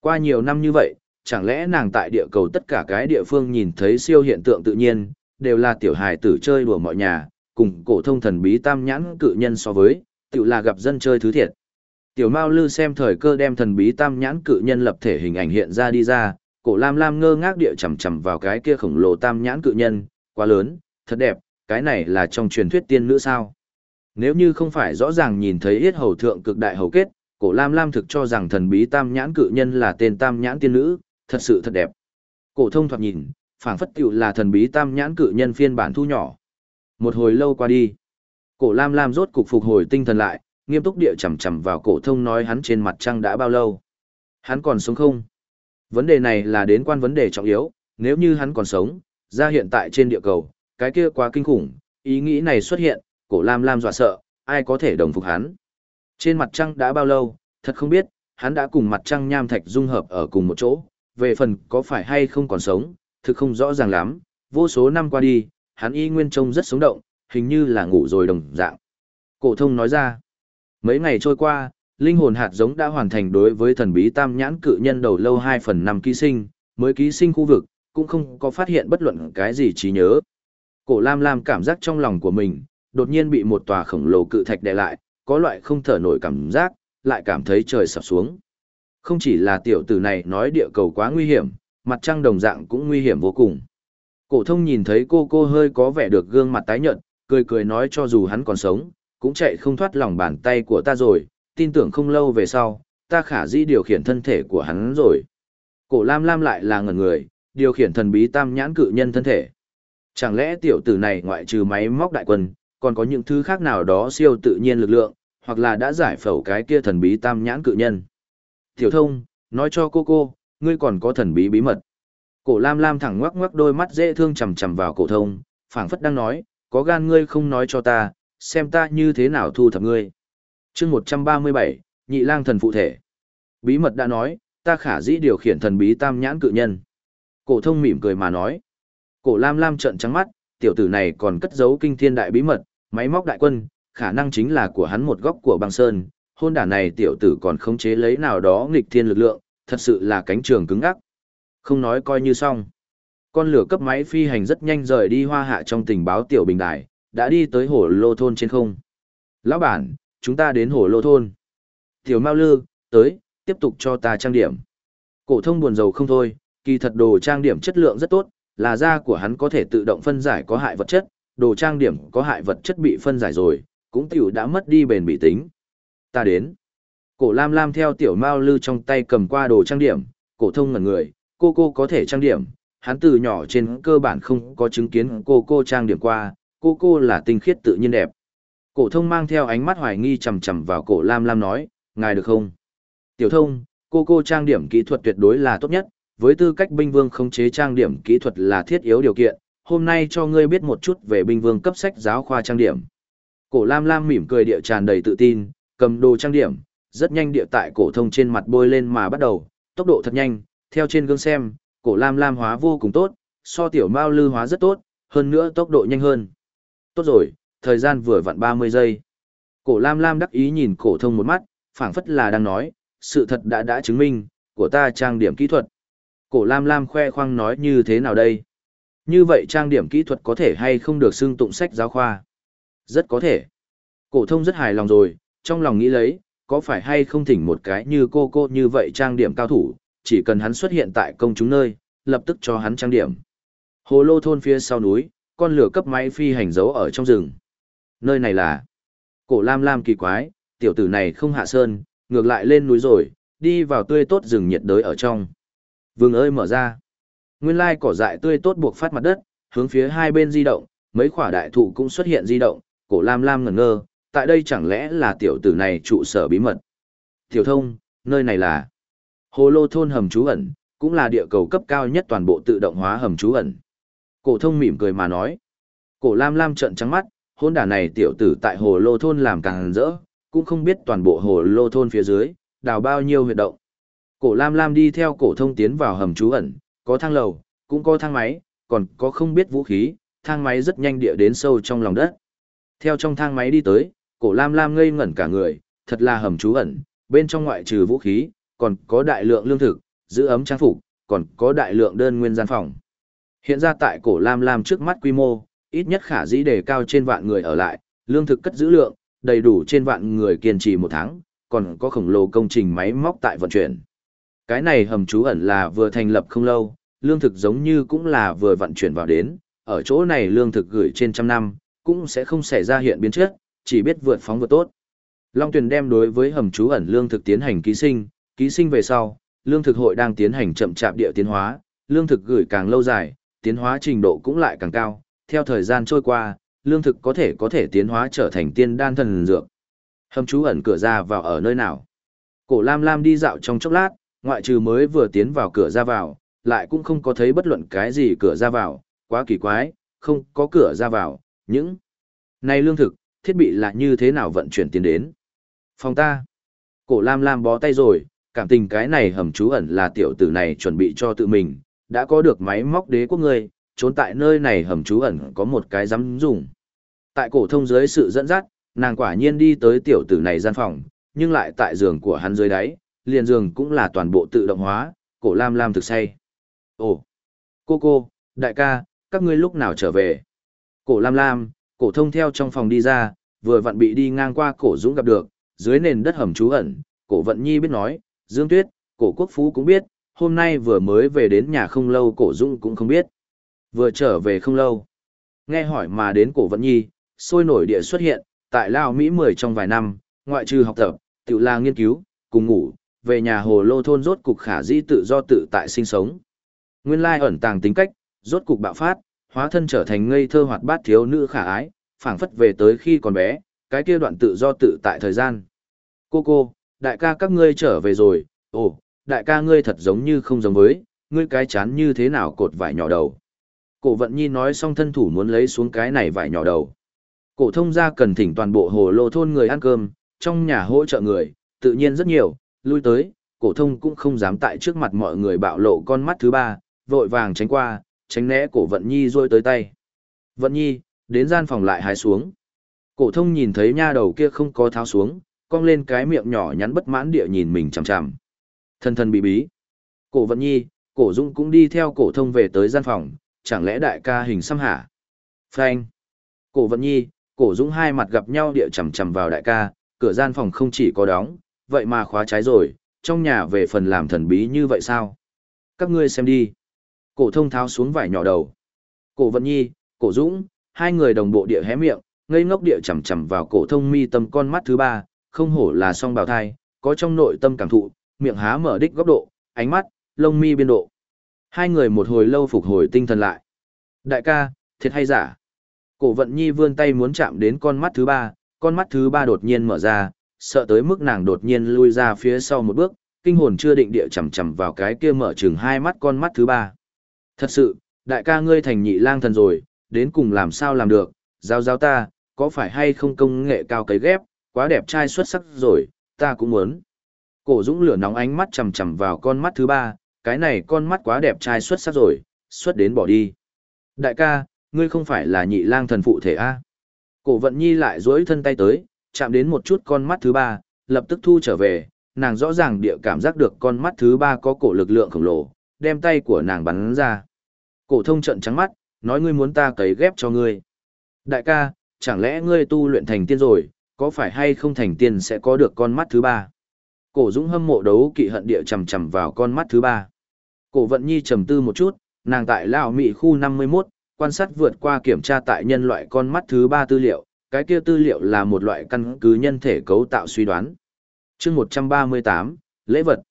Qua nhiều năm như vậy, chẳng lẽ nàng tại địa cầu tất cả cái địa phương nhìn thấy siêu hiện tượng tự nhiên, đều là tiểu hài tử chơi đùa mọi nhà, cùng cổ thông thần bí tam nhãn cự nhân so với, tự là gặp dân chơi thứ thiệt. Tiểu Mao Lư xem thời cơ đem thần bí tam nhãn cự nhân lập thể hình ảnh hiện ra đi ra, cổ Lam Lam ngơ ngác địa chầm chầm vào cái kia khổng lồ tam nhãn cự nhân, quá lớn, thật đẹp, cái này là trong truyền thuyết tiên nữ sao? Nếu như không phải rõ ràng nhìn thấy yết hầu thượng cực đại hầu kết, cổ Lam Lam thực cho rằng thần bí tam nhãn cự nhân là tên tam nhãn tiên nữ, thật sự thật đẹp. Cổ thông thoạt nhìn, phảng phất tiểu là thần bí tam nhãn cự nhân phiên bản thu nhỏ. Một hồi lâu qua đi, cổ Lam Lam rốt cục phục hồi tinh thần lại, nghiêm túc địa chằm chằm vào cổ thông nói hắn trên mặt trăng đã bao lâu. Hắn còn sống không? Vấn đề này là đến quan vấn đề trọng yếu, nếu như hắn còn sống, ra hiện tại trên địa cầu, cái kia quá kinh khủng, ý nghĩ này xuất hiện, cổ Lam Lam dọa sợ, ai có thể đồng phục hắn. Trên mặt trăng đã bao lâu, thật không biết, hắn đã cùng mặt trăng nham thạch dung hợp ở cùng một chỗ, về phần có phải hay không còn sống, thực không rõ ràng lắm, vô số năm qua đi, hắn y nguyên trông rất sống động, hình như là ngủ rồi đồng dạng. Cổ thông nói ra, mấy ngày trôi qua, linh hồn hạt giống đã hoàn thành đối với thần bí tam nhãn cự nhân đầu lâu 2 phần 5 ký sinh, mới ký sinh khu vực, cũng không có phát hiện bất luận cái gì trí nhớ. Cổ Lam Lam cảm giác trong lòng của mình, đột nhiên bị một tòa khổng lồ cự thạch đè lại, có loại không thở nổi cảm giác, lại cảm thấy trời sập xuống. Không chỉ là tiểu tử này nói địa cầu quá nguy hiểm, mặt trăng đồng dạng cũng nguy hiểm vô cùng. Cổ thông nhìn thấy cô cô hơi có vẻ được gương mặt tái nhợt, cười cười nói cho dù hắn còn sống, cũng chạy không thoát lòng bàn tay của ta rồi, tin tưởng không lâu về sau, ta khả dĩ điều khiển thân thể của hắn rồi. Cổ Lam Lam lại là ngẩn người, điều khiển thần bí tam nhãn cự nhân thân thể. Chẳng lẽ tiểu tử này ngoại trừ máy móc đại quân, còn có những thứ khác nào đó siêu tự nhiên lực lượng, hoặc là đã giải phẫu cái kia thần bí tam nhãn cự nhân. Tiểu thông, nói cho cô cô, ngươi còn có thần bí bí mật. Cổ Lam Lam thẳng ngoắc ngoắc đôi mắt dễ thương chằm chằm vào cổ thông, phảng phất đang nói, có gan ngươi không nói cho ta, xem ta như thế nào thu thập ngươi. Chương 137, Nhị Lang thần phụ thể. Bí mật đã nói, ta khả dĩ điều khiển thần bí tam nhãn cự nhân. Cổ thông mỉm cười mà nói. Cổ Lam Lam trợn trắng mắt, tiểu tử này còn cất giấu kinh thiên đại bí mật, máy móc đại quân, khả năng chính là của hắn một góc của băng sơn, hôn đả này tiểu tử còn khống chế lấy nào đó nghịch thiên lực lượng, thật sự là cánh trường cứng ắc. Không nói coi như xong. Con lửa cấp máy phi hành rất nhanh rời đi hoa hạ trong tình báo tiểu bình đài, đã đi tới hồ lô thôn trên không. Lão bản, chúng ta đến hồ lô thôn. Tiểu Mao Lư, tới, tiếp tục cho ta trang điểm. Cổ thông buồn rầu không thôi, kỳ thật đồ trang điểm chất lượng rất tốt, là da của hắn có thể tự động phân giải có hại vật chất, đồ trang điểm có hại vật chất bị phân giải rồi, cũng tiểu đã mất đi bền bị tính. Ta đến. Cổ Lam Lam theo tiểu Mao Lư trong tay cầm qua đồ trang điểm, cổ thông ngẩn người, cô cô có thể trang điểm, hắn từ nhỏ trên cơ bản không có chứng kiến cô cô trang điểm qua, cô cô là tinh khiết tự nhiên đẹp. Cổ thông mang theo ánh mắt hoài nghi chằm chằm vào cổ Lam Lam nói, ngài được không? Tiểu thông, cô cô trang điểm kỹ thuật tuyệt đối là tốt nhất, với tư cách binh vương khống chế trang điểm kỹ thuật là thiết yếu điều kiện, hôm nay cho ngươi biết một chút về binh vương cấp sách giáo khoa trang điểm. Cổ Lam Lam mỉm cười địa tràn đầy tự tin, cầm đồ trang điểm, rất nhanh địa tại cổ thông trên mặt bôi lên mà bắt đầu, tốc độ thật nhanh, theo trên gương xem, cổ Lam Lam hóa vô cùng tốt, so tiểu Mao Lư hóa rất tốt, hơn nữa tốc độ nhanh hơn. Tốt rồi, thời gian vừa vặn 30 giây. Cổ Lam Lam đắc ý nhìn cổ thông một mắt, phảng phất là đang nói, sự thật đã đã chứng minh, của ta trang điểm kỹ thuật. Cổ Lam Lam khoe khoang nói như thế nào đây? Như vậy trang điểm kỹ thuật có thể hay không được xưng tụng sách giáo khoa? Rất có thể. Cổ thông rất hài lòng rồi, trong lòng nghĩ lấy, có phải hay không thỉnh một cái như cô cô như vậy trang điểm cao thủ, chỉ cần hắn xuất hiện tại công chúng nơi, lập tức cho hắn trang điểm. Hồ lô thôn phía sau núi, con lửa cấp máy phi hành dấu ở trong rừng. Nơi này là cổ lam lam kỳ quái, tiểu tử này không hạ sơn, ngược lại lên núi rồi, đi vào tươi tốt rừng nhiệt đới ở trong. Vương ơi mở ra. Nguyên lai cỏ dại tươi tốt buộc phát mặt đất, hướng phía hai bên di động, mấy khỏa đại thụ cũng xuất hiện di động, cổ lam lam ngẩn ngơ, tại đây chẳng lẽ là tiểu tử này trụ sở bí mật. Tiểu thông, nơi này là Hồ Lô thôn hầm trú ẩn, cũng là địa cầu cấp cao nhất toàn bộ tự động hóa hầm trú ẩn. Cổ thông mỉm cười mà nói. Cổ Lam Lam trợn trắng mắt, hôn đả này tiểu tử tại Hồ Lô thôn làm càng rỡ, cũng không biết toàn bộ Hồ Lô thôn phía dưới, đào bao nhiêu huyệt động. Cổ Lam Lam đi theo cổ thông tiến vào hầm trú ẩn, có thang lầu, cũng có thang máy, còn có không biết vũ khí, thang máy rất nhanh địa đến sâu trong lòng đất. Theo trong thang máy đi tới, cổ Lam Lam ngây ngẩn cả người, thật là hầm trú ẩn, bên trong ngoại trừ vũ khí, còn có đại lượng lương thực, giữ ấm trang phục, còn có đại lượng đơn nguyên gian phòng. Hiện ra tại cổ Lam Lam trước mắt quy mô, ít nhất khả dĩ đề cao trên vạn người ở lại, lương thực cất giữ lượng, đầy đủ trên vạn người kiên trì một tháng, còn có khổng lồ công trình máy móc tại vận chuyển. Cái này hầm trú ẩn là vừa thành lập không lâu, lương thực giống như cũng là vừa vận chuyển vào đến, ở chỗ này lương thực gửi trên trăm năm, cũng sẽ không xảy ra hiện biến chất, chỉ biết vượt phóng vượt tốt. Long Tuyền đem đối với hầm trú ẩn lương thực tiến hành ký sinh, ký sinh về sau, lương thực hội đang tiến hành chậm chạp địa tiến hóa, lương thực gửi càng lâu dài, tiến hóa trình độ cũng lại càng cao, theo thời gian trôi qua, lương thực có thể có thể tiến hóa trở thành tiên đan thần dược. Hầm trú ẩn cửa ra vào ở nơi nào? Cổ Lam Lam đi dạo trong chốc lát, ngoại trừ mới vừa tiến vào cửa ra vào, lại cũng không có thấy bất luận cái gì cửa ra vào, quá kỳ quái, không có cửa ra vào, những này lương thực, thiết bị là như thế nào vận chuyển tiến đến. Phòng ta, cổ Lam Lam bó tay rồi, cảm tình cái này hầm trú ẩn là tiểu tử này chuẩn bị cho tự mình, đã có được máy móc đế quốc người, trốn tại nơi này hầm trú ẩn có một cái dám dùng. Tại cổ thông dưới sự dẫn dắt, nàng quả nhiên đi tới tiểu tử này gian phòng, nhưng lại tại giường của hắn dưới đáy, liền giường cũng là toàn bộ tự động hóa, cổ lam lam thực say. Ồ, cô cô, đại ca, các ngươi lúc nào trở về? Cổ lam lam, cổ thông theo trong phòng đi ra, vừa vặn bị đi ngang qua cổ dũng gặp được, dưới nền đất hầm trú ẩn, cổ vận nhi biết nói, dương tuyết, cổ quốc phú cũng biết, hôm nay vừa mới về đến nhà không lâu cổ dũng cũng không biết. Vừa trở về không lâu. Nghe hỏi mà đến cổ vận nhi, sôi nổi địa xuất hiện, tại Lao Mỹ 10 trong vài năm, ngoại trừ học tập, tự là nghiên cứu, cùng ngủ, về nhà hồ lô thôn rốt cục khả di tự do tự tại sinh sống. Nguyên lai ẩn tàng tính cách, rốt cục bạo phát, hóa thân trở thành ngây thơ hoạt bát thiếu nữ khả ái, phảng phất về tới khi còn bé, cái kia đoạn tự do tự tại thời gian. Cô cô, đại ca các ngươi trở về rồi, ồ, đại ca ngươi thật giống như không giống với, ngươi cái chán như thế nào cột vải nhỏ đầu. Cổ vận nhi nói xong thân thủ muốn lấy xuống cái này vải nhỏ đầu. Cổ thông gia cần thỉnh toàn bộ hồ lô thôn người ăn cơm, trong nhà hỗ trợ người, tự nhiên rất nhiều, lui tới, cổ thông cũng không dám tại trước mặt mọi người bạo lộ con mắt thứ ba, vội vàng tránh qua, tránh né cổ Vận Nhi rôi tới tay. Vận Nhi, đến gian phòng lại hái xuống. Cổ thông nhìn thấy nha đầu kia không có tháo xuống, cong lên cái miệng nhỏ nhắn bất mãn địa nhìn mình chằm chằm. Thân thân bí bí. Cổ Vận Nhi, cổ Dung cũng đi theo cổ thông về tới gian phòng, chẳng lẽ đại ca hình xăm hả? Phanh. Cổ Vận Nhi, cổ Dung hai mặt gặp nhau địa chằm chằm vào đại ca, cửa gian phòng không chỉ có đóng, vậy mà khóa trái rồi, trong nhà về phần làm thần bí như vậy sao? Các ngươi xem đi. Cổ thông tháo xuống vải nhỏ đầu. Cổ Vận Nhi, cổ Dũng, hai người đồng bộ địa hé miệng, ngây ngốc địa chằm chằm vào cổ thông mi tâm con mắt thứ ba, không hổ là song bào thai, có trong nội tâm cảm thụ, miệng há mở đích góc độ, ánh mắt, lông mi biên độ. Hai người một hồi lâu phục hồi tinh thần lại. Đại ca, thiệt hay giả? Cổ Vận Nhi vươn tay muốn chạm đến con mắt thứ ba, con mắt thứ ba đột nhiên mở ra, sợ tới mức nàng đột nhiên lui ra phía sau một bước, kinh hồn chưa định địa chầm chầm vào cái kia mở chừng hai mắt con mắt thứ ba. Thật sự, đại ca ngươi thành nhị lang thần rồi, đến cùng làm sao làm được, giao giao ta, có phải hay không công nghệ cao cấy ghép, quá đẹp trai xuất sắc rồi, ta cũng muốn. Cổ dũng lửa nóng ánh mắt chầm chầm vào con mắt thứ ba, cái này con mắt quá đẹp trai xuất sắc rồi, xuất đến bỏ đi. Đại ca, ngươi không phải là nhị lang thần phụ thể a? Cổ vận nhi lại duỗi thân tay tới, chạm đến một chút con mắt thứ ba, lập tức thu trở về, nàng rõ ràng địa cảm giác được con mắt thứ ba có cổ lực lượng khổng lồ, đem tay của nàng bắn ra. Cổ thông trận trắng mắt, nói ngươi muốn ta cấy ghép cho ngươi. Đại ca, chẳng lẽ ngươi tu luyện thành tiên rồi, có phải hay không thành tiên sẽ có được con mắt thứ ba? Cổ Dũng hâm mộ đấu kỵ hận địa chầm chầm vào con mắt thứ ba. Cổ Vận Nhi trầm tư một chút, nàng tại lão Mỹ khu 51, quan sát vượt qua kiểm tra tại nhân loại con mắt thứ ba tư liệu, cái kia tư liệu là một loại căn cứ nhân thể cấu tạo suy đoán. chương 138, lễ vật.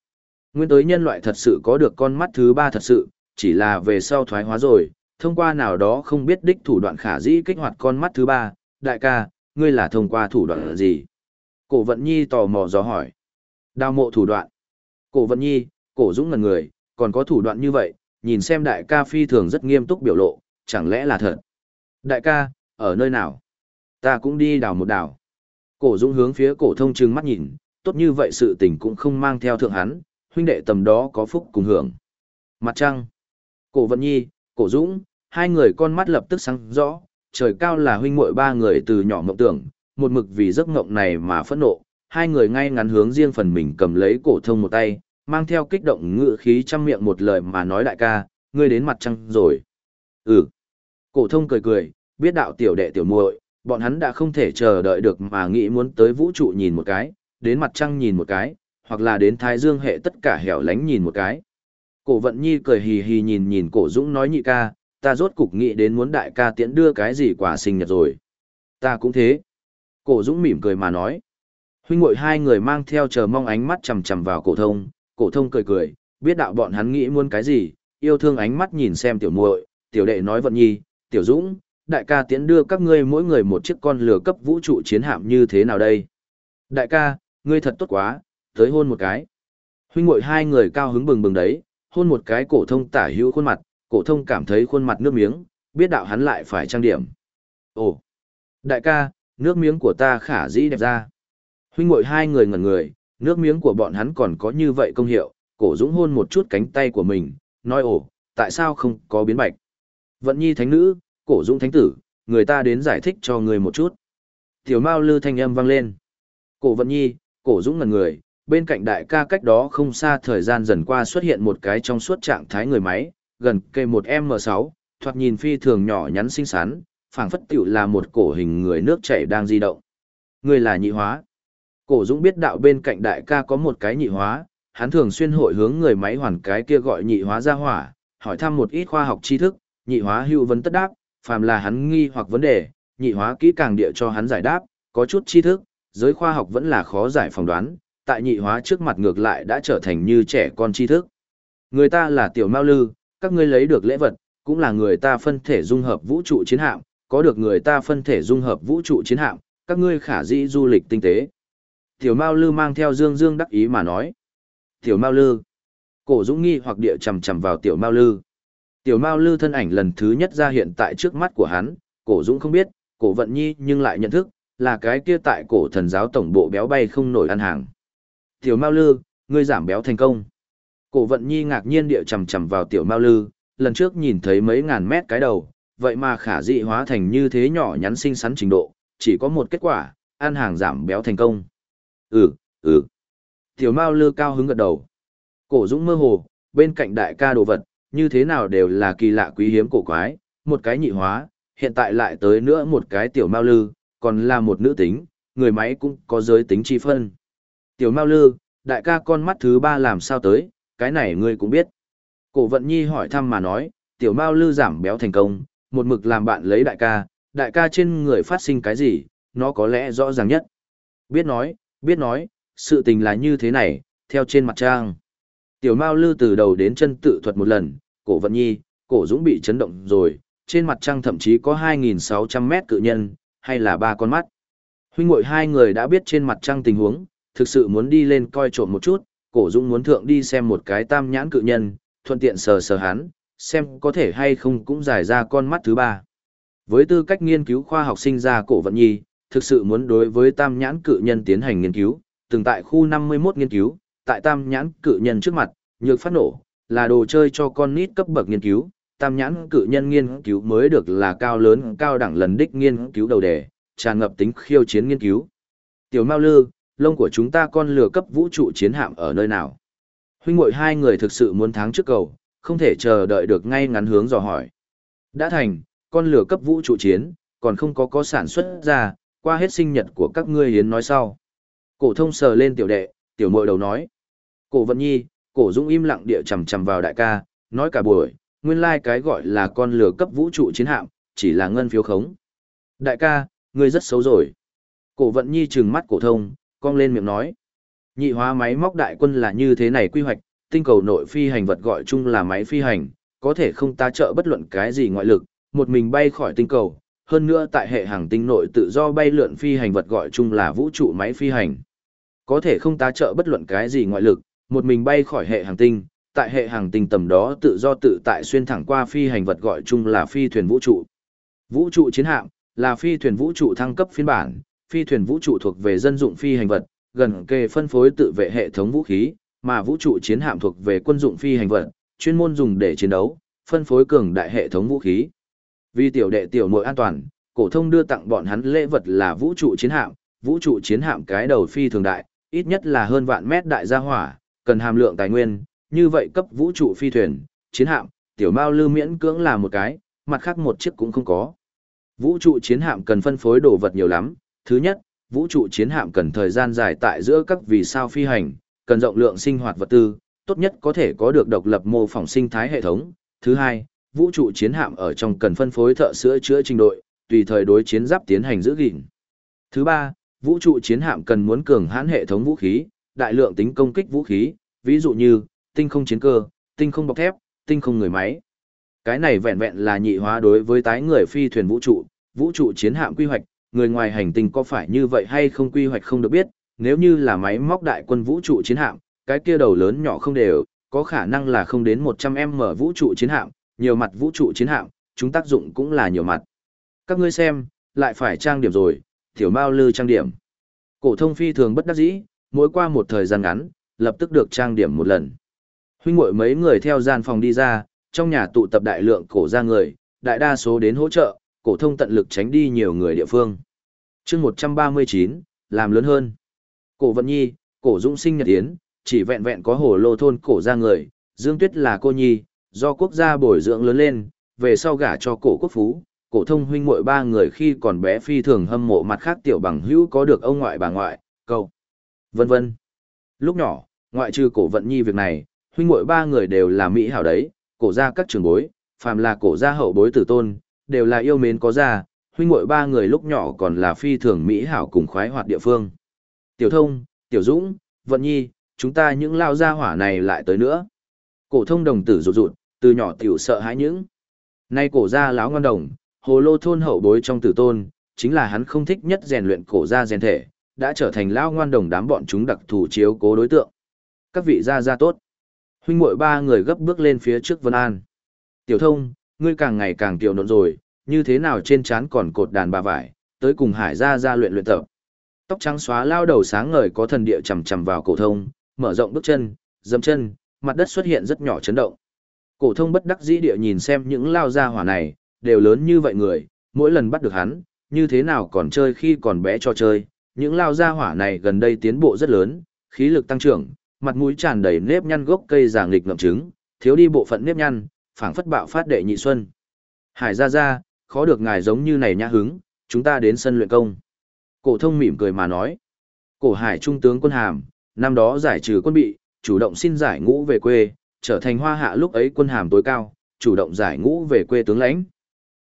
Nguyên tới nhân loại thật sự có được con mắt thứ ba thật sự, chỉ là về sau thoái hóa rồi, thông qua nào đó không biết đích thủ đoạn khả dĩ kích hoạt con mắt thứ ba, đại ca, ngươi là thông qua thủ đoạn gì? Cổ vận nhi tò mò dò hỏi. Đào mộ thủ đoạn. Cổ vận nhi, cổ dũng ngần người, còn có thủ đoạn như vậy, nhìn xem đại ca phi thường rất nghiêm túc biểu lộ, chẳng lẽ là thật? Đại ca, ở nơi nào? Ta cũng đi đào một đào. Cổ dũng hướng phía cổ thông trừng mắt nhìn, tốt như vậy sự tình cũng không mang theo thượng hắn, huynh đệ tầm đó có phúc cùng hưởng. Mặt trăng. Cổ vận nhi, cổ dũng, hai người con mắt lập tức sáng rõ, trời cao là huynh muội ba người từ nhỏ mộng tưởng, một mực vì giấc mộng này mà phẫn nộ, hai người ngay ngắn hướng riêng phần mình cầm lấy cổ thông một tay, mang theo kích động ngựa khí trăm miệng một lời mà nói đại ca, ngươi đến mặt trăng rồi. Ừ. Cổ thông cười cười, biết đạo tiểu đệ tiểu muội, bọn hắn đã không thể chờ đợi được mà nghĩ muốn tới vũ trụ nhìn một cái, đến mặt trăng nhìn một cái, hoặc là đến thái dương hệ tất cả hẻo lánh nhìn một cái. Cổ vận nhi cười hì hì nhìn nhìn cổ dũng nói nhị ca, ta rốt cục nghĩ đến muốn đại ca tiễn đưa cái gì quả sinh nhật rồi. Ta cũng thế. Cổ dũng mỉm cười mà nói. Huynh ngội hai người mang theo chờ mong ánh mắt chầm chầm vào cổ thông, cổ thông cười cười, biết đạo bọn hắn nghĩ muốn cái gì, yêu thương ánh mắt nhìn xem tiểu muội, tiểu đệ nói vận nhi, tiểu dũng, đại ca tiễn đưa các ngươi mỗi người một chiếc con lửa cấp vũ trụ chiến hạm như thế nào đây? Đại ca, ngươi thật tốt quá, tới hôn một cái. Huynh muội hai người cao hứng bừng bừng đấy, hôn một cái cổ thông tả hữu khuôn mặt, cổ thông cảm thấy khuôn mặt nước miếng, biết đạo hắn lại phải trang điểm. Ồ, đại ca, nước miếng của ta khả dĩ đẹp ra. Huynh muội hai người ngẩn người, nước miếng của bọn hắn còn có như vậy công hiệu, cổ dũng hôn một chút cánh tay của mình, nói ồ, tại sao không có biến bạch. Vận nhi thánh nữ, cổ dũng thánh tử, người ta đến giải thích cho người một chút. Tiểu Mao lư thanh âm vang lên. Cổ vận nhi, cổ dũng ngẩn người, bên cạnh đại ca cách đó không xa thời gian dần qua xuất hiện một cái trong suốt trạng thái người máy, gần cây một M6, thoạt nhìn phi thường nhỏ nhắn xinh xắn, phảng phất tiểu là một cổ hình người nước chảy đang di động. Người là nhị hóa. Cổ Dũng biết đạo bên cạnh đại ca có một cái nhị hóa, hắn thường xuyên hội hướng người máy hoàn cái kia gọi nhị hóa ra hỏa, hỏi thăm một ít khoa học tri thức, nhị hóa hữu vấn tất đáp, phàm là hắn nghi hoặc vấn đề, nhị hóa kỹ càng địa cho hắn giải đáp, có chút tri thức, giới khoa học vẫn là khó giải phỏng đoán, tại nhị hóa trước mặt ngược lại đã trở thành như trẻ con tri thức. Người ta là tiểu mao lư, các ngươi lấy được lễ vật, cũng là người ta phân thể dung hợp vũ trụ chiến hạm, có được người ta phân thể dung hợp vũ trụ chiến hạm, các ngươi khả dĩ du lịch tinh tế. Tiểu Mao Lư mang theo Dương Dương đắc ý mà nói. Tiểu Mao Lư. Cổ Dũng nghi hoặc địa chầm chầm vào Tiểu Mao Lư. Tiểu Mao Lư thân ảnh lần thứ nhất ra hiện tại trước mắt của hắn, Cổ Dũng không biết, Cổ Vận Nhi nhưng lại nhận thức, là cái kia tại cổ thần giáo tổng bộ béo bay không nổi ăn hàng. Tiểu Mao Lư, ngươi giảm béo thành công. Cổ Vận Nhi ngạc nhiên địa chầm chầm vào Tiểu Mao Lư, lần trước nhìn thấy mấy ngàn mét cái đầu, vậy mà khả dị hóa thành như thế nhỏ nhắn xinh xắn trình độ, chỉ có một kết quả, ăn hàng giảm béo thành công. Ừ, ừ. Tiểu Mao lư cao hứng gật đầu. Cổ Dũng mơ hồ, bên cạnh đại ca đồ vật, như thế nào đều là kỳ lạ quý hiếm cổ quái, một cái nhị hóa, hiện tại lại tới nữa một cái tiểu Mao lư, còn là một nữ tính, người máy cũng có giới tính chi phân. Tiểu Mao lư, đại ca con mắt thứ ba làm sao tới, cái này ngươi cũng biết. Cổ vận nhi hỏi thăm mà nói, tiểu Mao lư giảm béo thành công, một mực làm bạn lấy đại ca, đại ca trên người phát sinh cái gì, nó có lẽ rõ ràng nhất. Biết nói, biết nói, sự tình là như thế này, theo trên mặt trang. Tiểu Mao Lư từ đầu đến chân tự thuật một lần, cổ vận nhi, cổ dũng bị chấn động rồi, trên mặt trăng thậm chí có 2.600 mét cự nhân, hay là ba con mắt. Huynh muội hai người đã biết trên mặt trăng tình huống, thực sự muốn đi lên coi trộm một chút, cổ dũng muốn thượng đi xem một cái tam nhãn cự nhân, thuận tiện sờ sờ hắn, xem có thể hay không cũng giải ra con mắt thứ ba. Với tư cách nghiên cứu khoa học sinh ra cổ vận nhi, thực sự muốn đối với tam nhãn cự nhân tiến hành nghiên cứu, từng tại khu 51 nghiên cứu, tại tam nhãn cự nhân trước mặt, nhược phát nổ, là đồ chơi cho con nít cấp bậc nghiên cứu, tam nhãn cự nhân nghiên cứu mới được là cao lớn cao đẳng lần đích nghiên cứu đầu đề, tràn ngập tính khiêu chiến nghiên cứu. Tiểu Mao Lư, lông của chúng ta con lừa cấp vũ trụ chiến hạm ở nơi nào? Huynh muội hai người thực sự muốn thắng trước cầu, không thể chờ đợi được ngay ngắn hướng dò hỏi. Đã thành, con lửa cấp vũ trụ chiến, còn không có có sản xuất ra, qua hết sinh nhật của các ngươi hiến nói sau. Cổ thông sờ lên tiểu đệ, tiểu muội đầu nói. Cổ vận nhi, cổ dũng im lặng địa chằm chằm vào đại ca, nói cả buổi, nguyên lai cái gọi là con lừa cấp vũ trụ chiến hạm, chỉ là ngân phiếu khống. Đại ca, ngươi rất xấu rồi. Cổ vận nhi trừng mắt cổ thông, cong lên miệng nói. Nhị hóa máy móc đại quân là như thế này quy hoạch, tinh cầu nội phi hành vật gọi chung là máy phi hành, có thể không tá trợ bất luận cái gì ngoại lực, một mình bay khỏi tinh cầu. Hơn nữa tại hệ hàng tinh nội tự do bay lượn phi hành vật gọi chung là vũ trụ máy phi hành. Có thể không tá trợ bất luận cái gì ngoại lực, một mình bay khỏi hệ hàng tinh, tại hệ hàng tinh tầm đó tự do tự tại xuyên thẳng qua phi hành vật gọi chung là phi thuyền vũ trụ. Vũ trụ chiến hạm là phi thuyền vũ trụ thăng cấp phiên bản, phi thuyền vũ trụ thuộc về dân dụng phi hành vật, gần kề phân phối tự vệ hệ thống vũ khí, mà vũ trụ chiến hạm thuộc về quân dụng phi hành vật, chuyên môn dùng để chiến đấu, phân phối cường đại hệ thống vũ khí. Vì tiểu đệ tiểu muội an toàn, cổ thông đưa tặng bọn hắn lễ vật là vũ trụ chiến hạm, vũ trụ chiến hạm cái đầu phi thường đại, ít nhất là hơn vạn mét đại gia hỏa, cần hàm lượng tài nguyên, như vậy cấp vũ trụ phi thuyền, chiến hạm, tiểu mao lưu miễn cưỡng là một cái, mặt khác một chiếc cũng không có. Vũ trụ chiến hạm cần phân phối đồ vật nhiều lắm, thứ nhất, vũ trụ chiến hạm cần thời gian dài tại giữa các vì sao phi hành, cần rộng lượng sinh hoạt vật tư, tốt nhất có thể có được độc lập mô phỏng sinh thái hệ thống. Thứ hai, vũ trụ chiến hạm ở trong cần phân phối thợ sữa chữa trình đội, tùy thời đối chiến giáp tiến hành giữ gìn. Thứ ba, vũ trụ chiến hạm cần muốn cường hãn hệ thống vũ khí, đại lượng tính công kích vũ khí, ví dụ như tinh không chiến cơ, tinh không bọc thép, tinh không người máy. Cái này vẹn vẹn là nhị hóa đối với tái người phi thuyền vũ trụ, vũ trụ chiến hạm quy hoạch, người ngoài hành tinh có phải như vậy hay không quy hoạch không được biết, nếu như là máy móc đại quân vũ trụ chiến hạm, cái kia đầu lớn nhỏ không đều, có khả năng là không đến 100m vũ trụ chiến hạm, nhiều mặt vũ trụ chiến hạm, chúng tác dụng cũng là nhiều mặt. Các ngươi xem, lại phải trang điểm rồi, tiểu mao lư trang điểm. Cổ thông phi thường bất đắc dĩ, mỗi qua một thời gian ngắn, lập tức được trang điểm một lần. Huynh muội mấy người theo gian phòng đi ra, trong nhà tụ tập đại lượng cổ gia người, đại đa số đến hỗ trợ, cổ thông tận lực tránh đi nhiều người địa phương. Chương 139, làm lớn hơn. Cổ Vận Nhi, cổ Dũng sinh nhật yến, chỉ vẹn vẹn có hồ lô thôn cổ gia người, Dương Tuyết là cô nhi, do quốc gia bồi dưỡng lớn lên, về sau gả cho cổ quốc phú, cổ thông huynh muội ba người khi còn bé phi thường hâm mộ mặt khác tiểu bằng hữu có được ông ngoại bà ngoại, câu, vân vân. Lúc nhỏ, ngoại trừ cổ vận nhi việc này, huynh muội ba người đều là mỹ hảo đấy, cổ gia các trường bối, phàm là cổ gia hậu bối tử tôn, đều là yêu mến có gia, huynh muội ba người lúc nhỏ còn là phi thường mỹ hảo cùng khoái hoạt địa phương. Tiểu thông, tiểu dũng, vận nhi, chúng ta những lao gia hỏa này lại tới nữa. Cổ thông đồng tử rụt rụt, từ nhỏ tiểu sợ hãi những. Nay cổ gia láo ngoan đồng, hồ lô thôn hậu bối trong tử tôn, chính là hắn không thích nhất rèn luyện cổ gia rèn thể, đã trở thành lao ngoan đồng đám bọn chúng đặc thù chiếu cố đối tượng. Các vị gia gia tốt. Huynh muội ba người gấp bước lên phía trước Vân An. Tiểu thông, ngươi càng ngày càng tiểu nộn rồi, như thế nào trên trán còn cột đàn bà vải, tới cùng hải gia gia luyện luyện tập. Tóc trắng xóa lao đầu sáng ngời có thần địa chầm chầm vào cổ thông, mở rộng bước chân, dẫm chân, mặt đất xuất hiện rất nhỏ chấn động. Cổ thông bất đắc dĩ địa nhìn xem những lao gia hỏa này, đều lớn như vậy người, mỗi lần bắt được hắn, như thế nào còn chơi khi còn bé cho chơi. Những lao gia hỏa này gần đây tiến bộ rất lớn, khí lực tăng trưởng, mặt mũi tràn đầy nếp nhăn gốc cây già nghịch ngậm trứng, thiếu đi bộ phận nếp nhăn, phảng phất bạo phát đệ nhị xuân. Hải gia gia, khó được ngài giống như này nhã hứng, chúng ta đến sân luyện công. Cổ thông mỉm cười mà nói. Cổ hải trung tướng quân hàm, năm đó giải trừ quân bị, chủ động xin giải ngũ về quê, trở thành hoa hạ lúc ấy quân hàm tối cao, chủ động giải ngũ về quê tướng lãnh.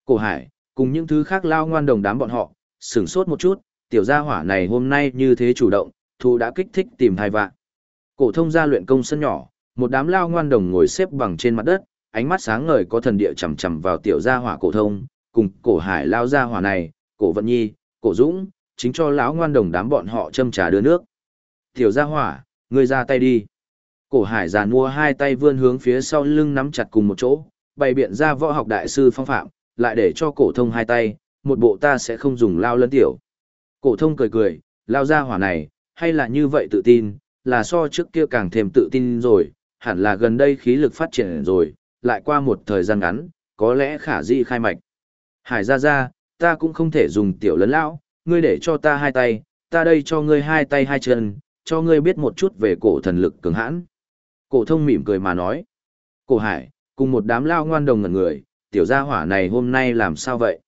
Cổ hải, cùng những thứ khác lao ngoan đồng đám bọn họ, sửng sốt một chút, tiểu gia hỏa này hôm nay như thế chủ động, thu đã kích thích tìm thai vạn. Cổ thông gia luyện công sân nhỏ, một đám lao ngoan đồng ngồi xếp bằng trên mặt đất, ánh mắt sáng ngời có thần địa chằm chằm vào tiểu gia hỏa cổ thông, cùng cổ hải lao gia hỏa này, cổ vận nhi, cổ dũng, chính cho lão ngoan đồng đám bọn họ châm trà đưa nước. Tiểu gia hỏa, ngươi ra tay đi. Cổ hải giàn mua hai tay vươn hướng phía sau lưng nắm chặt cùng một chỗ, bày biện ra võ học đại sư phong phạm, lại để cho cổ thông hai tay, một bộ ta sẽ không dùng lao lấn tiểu. Cổ thông cười cười, lao ra hỏa này, hay là như vậy tự tin, là so trước kia càng thêm tự tin rồi, hẳn là gần đây khí lực phát triển rồi, lại qua một thời gian ngắn, có lẽ khả di khai mạch. Hải ra ra, ta cũng không thể dùng tiểu lấn lão, ngươi để cho ta hai tay, ta đây cho ngươi hai tay hai chân, cho ngươi biết một chút về cổ thần lực cường hãn. Cổ thông mỉm cười mà nói. Cổ hải, cùng một đám lao ngoan đồng ngẩn người, tiểu gia hỏa này hôm nay làm sao vậy?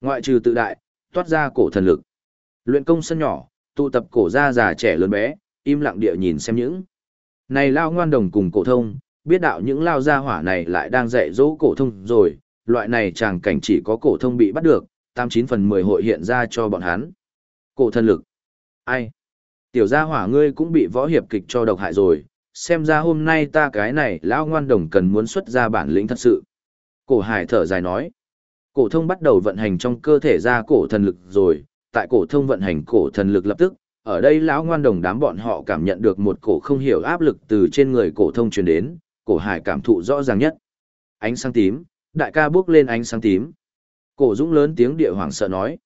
Ngoại trừ tự đại, toát ra cổ thần lực. Luyện công sân nhỏ, tụ tập cổ gia già trẻ lớn bé, im lặng địa nhìn xem những. Này lao ngoan đồng cùng cổ thông, biết đạo những lao gia hỏa này lại đang dạy dỗ cổ thông rồi, loại này chàng cảnh chỉ có cổ thông bị bắt được, 89 phần 10 hội hiện ra cho bọn hắn. Cổ thân lực. Ai? Tiểu gia hỏa ngươi cũng bị võ hiệp kịch cho độc hại rồi, xem ra hôm nay ta cái này lão ngoan đồng cần muốn xuất ra bản lĩnh thật sự. Cổ hải thở dài nói. Cổ thông bắt đầu vận hành trong cơ thể ra cổ thần lực rồi, tại cổ thông vận hành cổ thần lực lập tức, ở đây lão ngoan đồng đám bọn họ cảm nhận được một cổ không hiểu áp lực từ trên người cổ thông truyền đến, cổ hải cảm thụ rõ ràng nhất. Ánh sáng tím, đại ca bước lên ánh sáng tím. Cổ Dũng lớn tiếng địa hoàng sợ nói.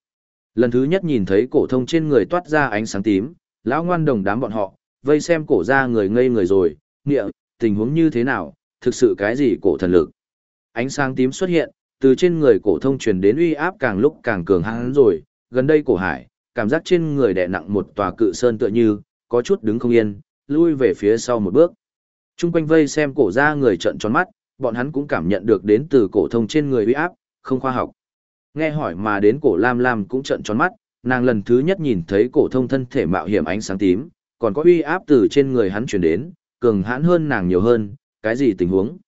Lần thứ nhất nhìn thấy cổ thông trên người toát ra ánh sáng tím, lão ngoan đồng đám bọn họ, vây xem cổ ra người ngây người rồi, nghĩa, tình huống như thế nào, thực sự cái gì cổ thần lực. Ánh sáng tím xuất hiện, từ trên người cổ thông truyền đến uy áp càng lúc càng cường hãn rồi, gần đây cổ hải, cảm giác trên người đè nặng một tòa cự sơn tựa như, có chút đứng không yên, lui về phía sau một bước. Trung quanh vây xem cổ ra người trợn tròn mắt, bọn hắn cũng cảm nhận được đến từ cổ thông trên người uy áp, không khoa học. Nghe hỏi mà đến cổ Lam Lam cũng trợn tròn mắt, nàng lần thứ nhất nhìn thấy cổ thông thân thể mạo hiểm ánh sáng tím, còn có uy áp từ trên người hắn truyền đến, cường hãn hơn nàng nhiều hơn, cái gì tình huống?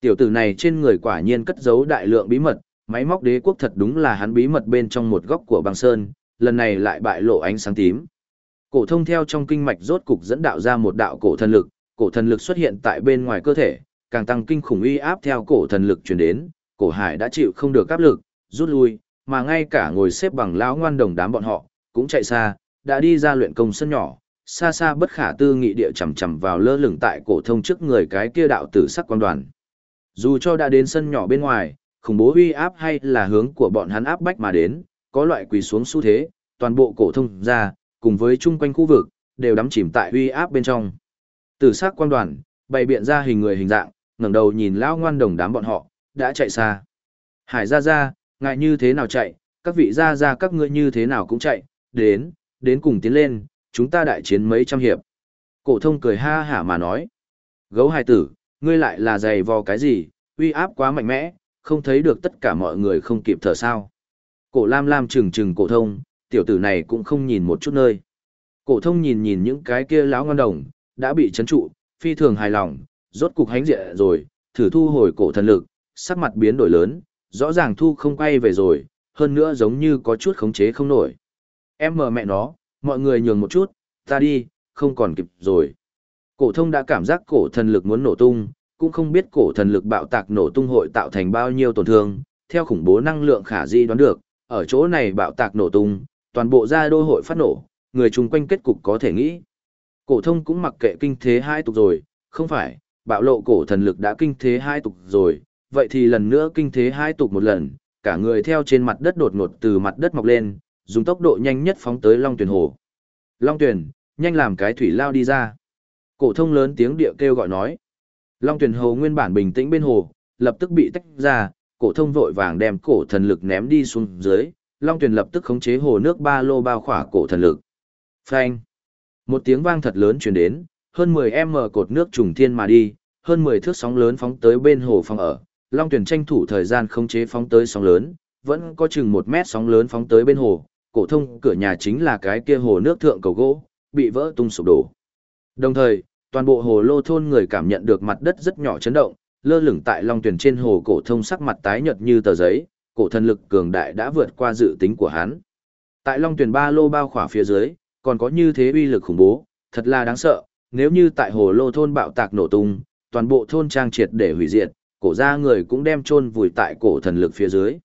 Tiểu tử này trên người quả nhiên cất giấu đại lượng bí mật, máy móc đế quốc thật đúng là hắn bí mật bên trong một góc của băng sơn, lần này lại bại lộ ánh sáng tím. Cổ thông theo trong kinh mạch rốt cục dẫn đạo ra một đạo cổ thần lực, cổ thần lực xuất hiện tại bên ngoài cơ thể, càng tăng kinh khủng uy áp theo cổ thần lực truyền đến, cổ hải đã chịu không được áp lực, rút lui, mà ngay cả ngồi xếp bằng lão ngoan đồng đám bọn họ, cũng chạy xa, đã đi ra luyện công sân nhỏ, xa xa bất khả tư nghị địa chầm chầm vào lơ lửng tại cổ thông trước người cái kia đạo tử sắc quan đoàn. Dù cho đã đến sân nhỏ bên ngoài, khủng bố uy áp hay là hướng của bọn hắn áp bách mà đến, có loại quỳ xuống xu thế, toàn bộ cổ thông ra, cùng với chung quanh khu vực, đều đắm chìm tại uy áp bên trong. Tử sắc quan đoàn, bày biện ra hình người hình dạng, ngẩng đầu nhìn lão ngoan đồng đám bọn họ, đã chạy xa. Hải gia gia ngại như thế nào chạy, các vị gia gia các ngươi như thế nào cũng chạy, đến, đến cùng tiến lên, chúng ta đại chiến mấy trăm hiệp. Cổ thông cười ha hả mà nói. Gấu hài tử, ngươi lại là dày vò cái gì, uy áp quá mạnh mẽ, không thấy được tất cả mọi người không kịp thở sao. Cổ lam lam trừng trừng cổ thông, tiểu tử này cũng không nhìn một chút nơi. Cổ thông nhìn nhìn những cái kia lão ngon đồng, đã bị chấn trụ, phi thường hài lòng, rốt cục hánh diện rồi, thử thu hồi cổ thần lực, sắc mặt biến đổi lớn, rõ ràng thu không quay về rồi, hơn nữa giống như có chút khống chế không nổi. Em mờ mẹ nó, mọi người nhường một chút, ta đi, không còn kịp rồi. Cổ thông đã cảm giác cổ thần lực muốn nổ tung, cũng không biết cổ thần lực bạo tạc nổ tung hội tạo thành bao nhiêu tổn thương, theo khủng bố năng lượng khả di đoán được, ở chỗ này bạo tạc nổ tung, toàn bộ gia đô hội phát nổ, người chung quanh kết cục có thể nghĩ. Cổ thông cũng mặc kệ kinh thế hai tục rồi, không phải, bạo lộ cổ thần lực đã kinh thế hai tục rồi, vậy thì lần nữa kinh thế hai tục một lần, cả người theo trên mặt đất đột ngột từ mặt đất mọc lên, dùng tốc độ nhanh nhất phóng tới Long Tuyền Hồ. Long Tuyền, nhanh làm cái thủy lao đi ra. Cổ thông lớn tiếng địa kêu gọi nói. Long Tuyền Hồ nguyên bản bình tĩnh bên hồ, lập tức bị tách ra, cổ thông vội vàng đem cổ thần lực ném đi xuống dưới, Long Tuyền lập tức khống chế hồ nước ba lô bao khỏa cổ thần lực. Phanh! Một tiếng vang thật lớn truyền đến, hơn 10m cột nước trùng thiên mà đi, hơn 10 thước sóng lớn phóng tới bên hồ phòng ở. Long Tuyền tranh thủ thời gian khống chế phóng tới sóng lớn, vẫn có chừng 1 mét sóng lớn phóng tới bên hồ, cổ thông cửa nhà chính là cái kia hồ nước thượng cầu gỗ, bị vỡ tung sụp đổ. Đồng thời, toàn bộ hồ lô thôn người cảm nhận được mặt đất rất nhỏ chấn động, lơ lửng tại long tuyển trên hồ cổ thông sắc mặt tái nhợt như tờ giấy, cổ thần lực cường đại đã vượt qua dự tính của hắn. Tại long tuyển ba lô bao khỏa phía dưới, còn có như thế uy lực khủng bố, thật là đáng sợ, nếu như tại hồ lô thôn bạo tạc nổ tung, toàn bộ thôn trang triệt để hủy diệt, cổ gia người cũng đem chôn vùi tại cổ thần lực phía dưới.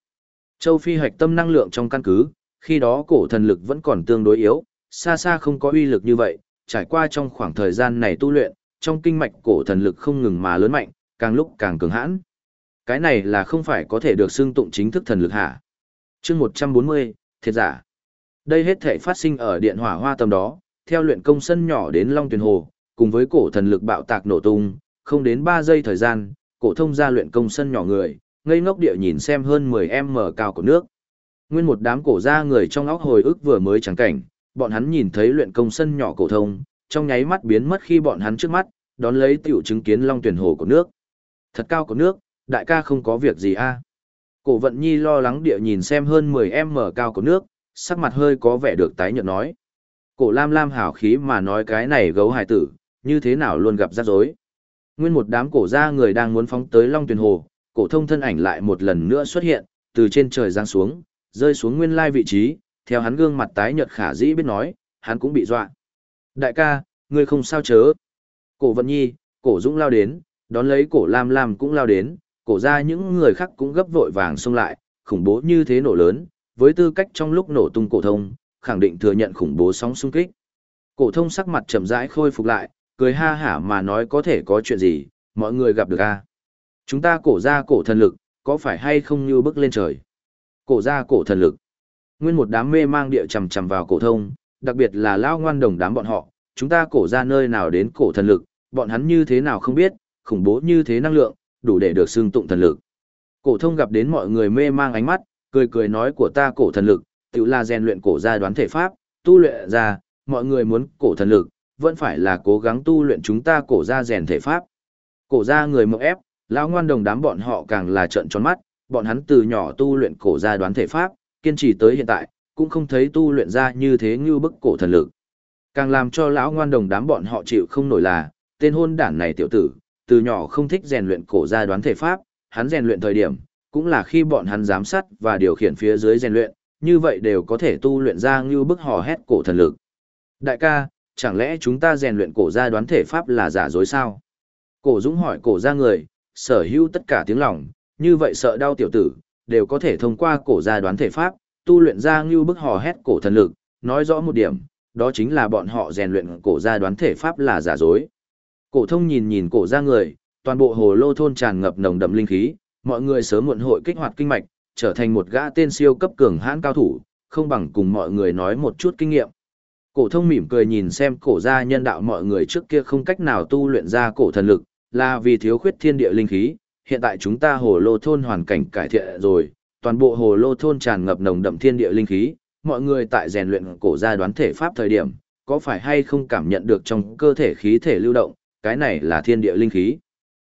Châu Phi hạch tâm năng lượng trong căn cứ, khi đó cổ thần lực vẫn còn tương đối yếu, xa xa không có uy lực như vậy, trải qua trong khoảng thời gian này tu luyện, trong kinh mạch cổ thần lực không ngừng mà lớn mạnh, càng lúc càng cường hãn. Cái này là không phải có thể được xưng tụng chính thức thần lực hả? chương 140, thiệt giả. Đây hết thể phát sinh ở điện hỏa hoa tầm đó, theo luyện công sân nhỏ đến Long Tuyền Hồ, cùng với cổ thần lực bạo tạc nổ tung, không đến 3 giây thời gian, cổ thông ra luyện công sân nhỏ người, ngây ngốc địa nhìn xem hơn 10m cao của nước. Nguyên một đám cổ ra người trong óc hồi ức vừa mới chẳng cảnh, bọn hắn nhìn thấy luyện công sân nhỏ cổ thông, trong nháy mắt biến mất khi bọn hắn trước mắt, đón lấy tiểu chứng kiến long tuyển hồ của nước. Thật cao của nước, đại ca không có việc gì a. Cổ vận nhi lo lắng địa nhìn xem hơn 10m cao của nước, sắc mặt hơi có vẻ được tái nhợt nói. Cổ lam lam hào khí mà nói cái này gấu hài tử, như thế nào luôn gặp rắc rối. Nguyên một đám cổ gia người đang muốn phóng tới Long Tuyền Hồ, cổ thông thân ảnh lại một lần nữa xuất hiện, từ trên trời giáng xuống, rơi xuống nguyên lai vị trí, theo hắn gương mặt tái nhợt khả dĩ biết nói, hắn cũng bị dọa. Đại ca, ngươi không sao chớ. Cổ Vận Nhi, cổ Dũng lao đến, đón lấy cổ Lam Lam cũng lao đến, cổ ra những người khác cũng gấp vội vàng xông lại, khủng bố như thế nổ lớn, với tư cách trong lúc nổ tung cổ thông, khẳng định thừa nhận khủng bố sóng xung kích. Cổ thông sắc mặt chậm rãi khôi phục lại, cười ha hả mà nói có thể có chuyện gì, mọi người gặp được a. Chúng ta cổ ra cổ thần lực, có phải hay không như bước lên trời? Cổ ra cổ thần lực. Nguyên một đám mê mang địa chầm chầm vào cổ thông, đặc biệt là lao ngoan đồng đám bọn họ, chúng ta cổ ra nơi nào đến cổ thần lực, bọn hắn như thế nào không biết, khủng bố như thế năng lượng, đủ để được xưng tụng thần lực. Cổ thông gặp đến mọi người mê mang ánh mắt, cười cười nói của ta cổ thần lực, tự là rèn luyện cổ gia đoán thể pháp, tu luyện ra, mọi người muốn cổ thần lực, vẫn phải là cố gắng tu luyện chúng ta cổ gia rèn thể pháp. Cổ gia người mộng ép, lão ngoan đồng đám bọn họ càng là trợn tròn mắt, bọn hắn từ nhỏ tu luyện cổ gia đoán thể pháp, kiên trì tới hiện tại, cũng không thấy tu luyện ra như thế như bức cổ thần lực. Càng làm cho lão ngoan đồng đám bọn họ chịu không nổi là, tên hôn đản này tiểu tử, từ nhỏ không thích rèn luyện cổ gia đoán thể pháp, hắn rèn luyện thời điểm, cũng là khi bọn hắn giám sát và điều khiển phía dưới rèn luyện, như vậy đều có thể tu luyện ra như bức hò hét cổ thần lực. Đại ca, chẳng lẽ chúng ta rèn luyện cổ gia đoán thể pháp là giả dối sao? Cổ Dũng hỏi cổ gia người, sở hữu tất cả tiếng lòng, như vậy sợ đau tiểu tử, đều có thể thông qua cổ gia đoán thể pháp, tu luyện ra như bức hò hét cổ thần lực, nói rõ một điểm, đó chính là bọn họ rèn luyện cổ gia đoán thể pháp là giả dối. Cổ thông nhìn nhìn cổ gia người, toàn bộ hồ lô thôn tràn ngập nồng đậm linh khí, mọi người sớm muộn hội kích hoạt kinh mạch, trở thành một gã tên siêu cấp cường hãn cao thủ, không bằng cùng mọi người nói một chút kinh nghiệm. Cổ thông mỉm cười nhìn xem cổ gia nhân đạo mọi người trước kia không cách nào tu luyện ra cổ thần lực, là vì thiếu khuyết thiên địa linh khí, hiện tại chúng ta hồ lô thôn hoàn cảnh cải thiện rồi, toàn bộ hồ lô thôn tràn ngập nồng đậm thiên địa linh khí, mọi người tại rèn luyện cổ gia đoán thể pháp thời điểm, có phải hay không cảm nhận được trong cơ thể khí thể lưu động, cái này là thiên địa linh khí.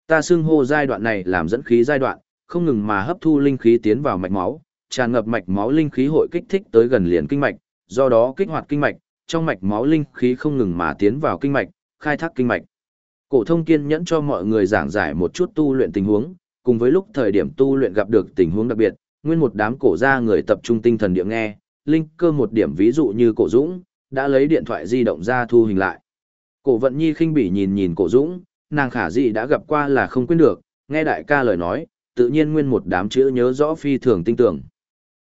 Ta xưng hô giai đoạn này làm dẫn khí giai đoạn, không ngừng mà hấp thu linh khí tiến vào mạch máu, tràn ngập mạch máu linh khí hội kích thích tới gần liền kinh mạch, do đó kích hoạt kinh mạch, trong mạch máu linh khí không ngừng mà tiến vào kinh mạch, khai thác kinh mạch. Cổ thông kiên nhẫn cho mọi người giảng giải một chút tu luyện tình huống, cùng với lúc thời điểm tu luyện gặp được tình huống đặc biệt, nguyên một đám cổ gia người tập trung tinh thần địa nghe, linh cơ một điểm ví dụ như cổ Dũng, đã lấy điện thoại di động ra thu hình lại. Cổ Vận Nhi khinh bỉ nhìn nhìn cổ Dũng, nàng khả dị đã gặp qua là không quên được, nghe đại ca lời nói, tự nhiên nguyên một đám chữ nhớ rõ phi thường tinh tưởng.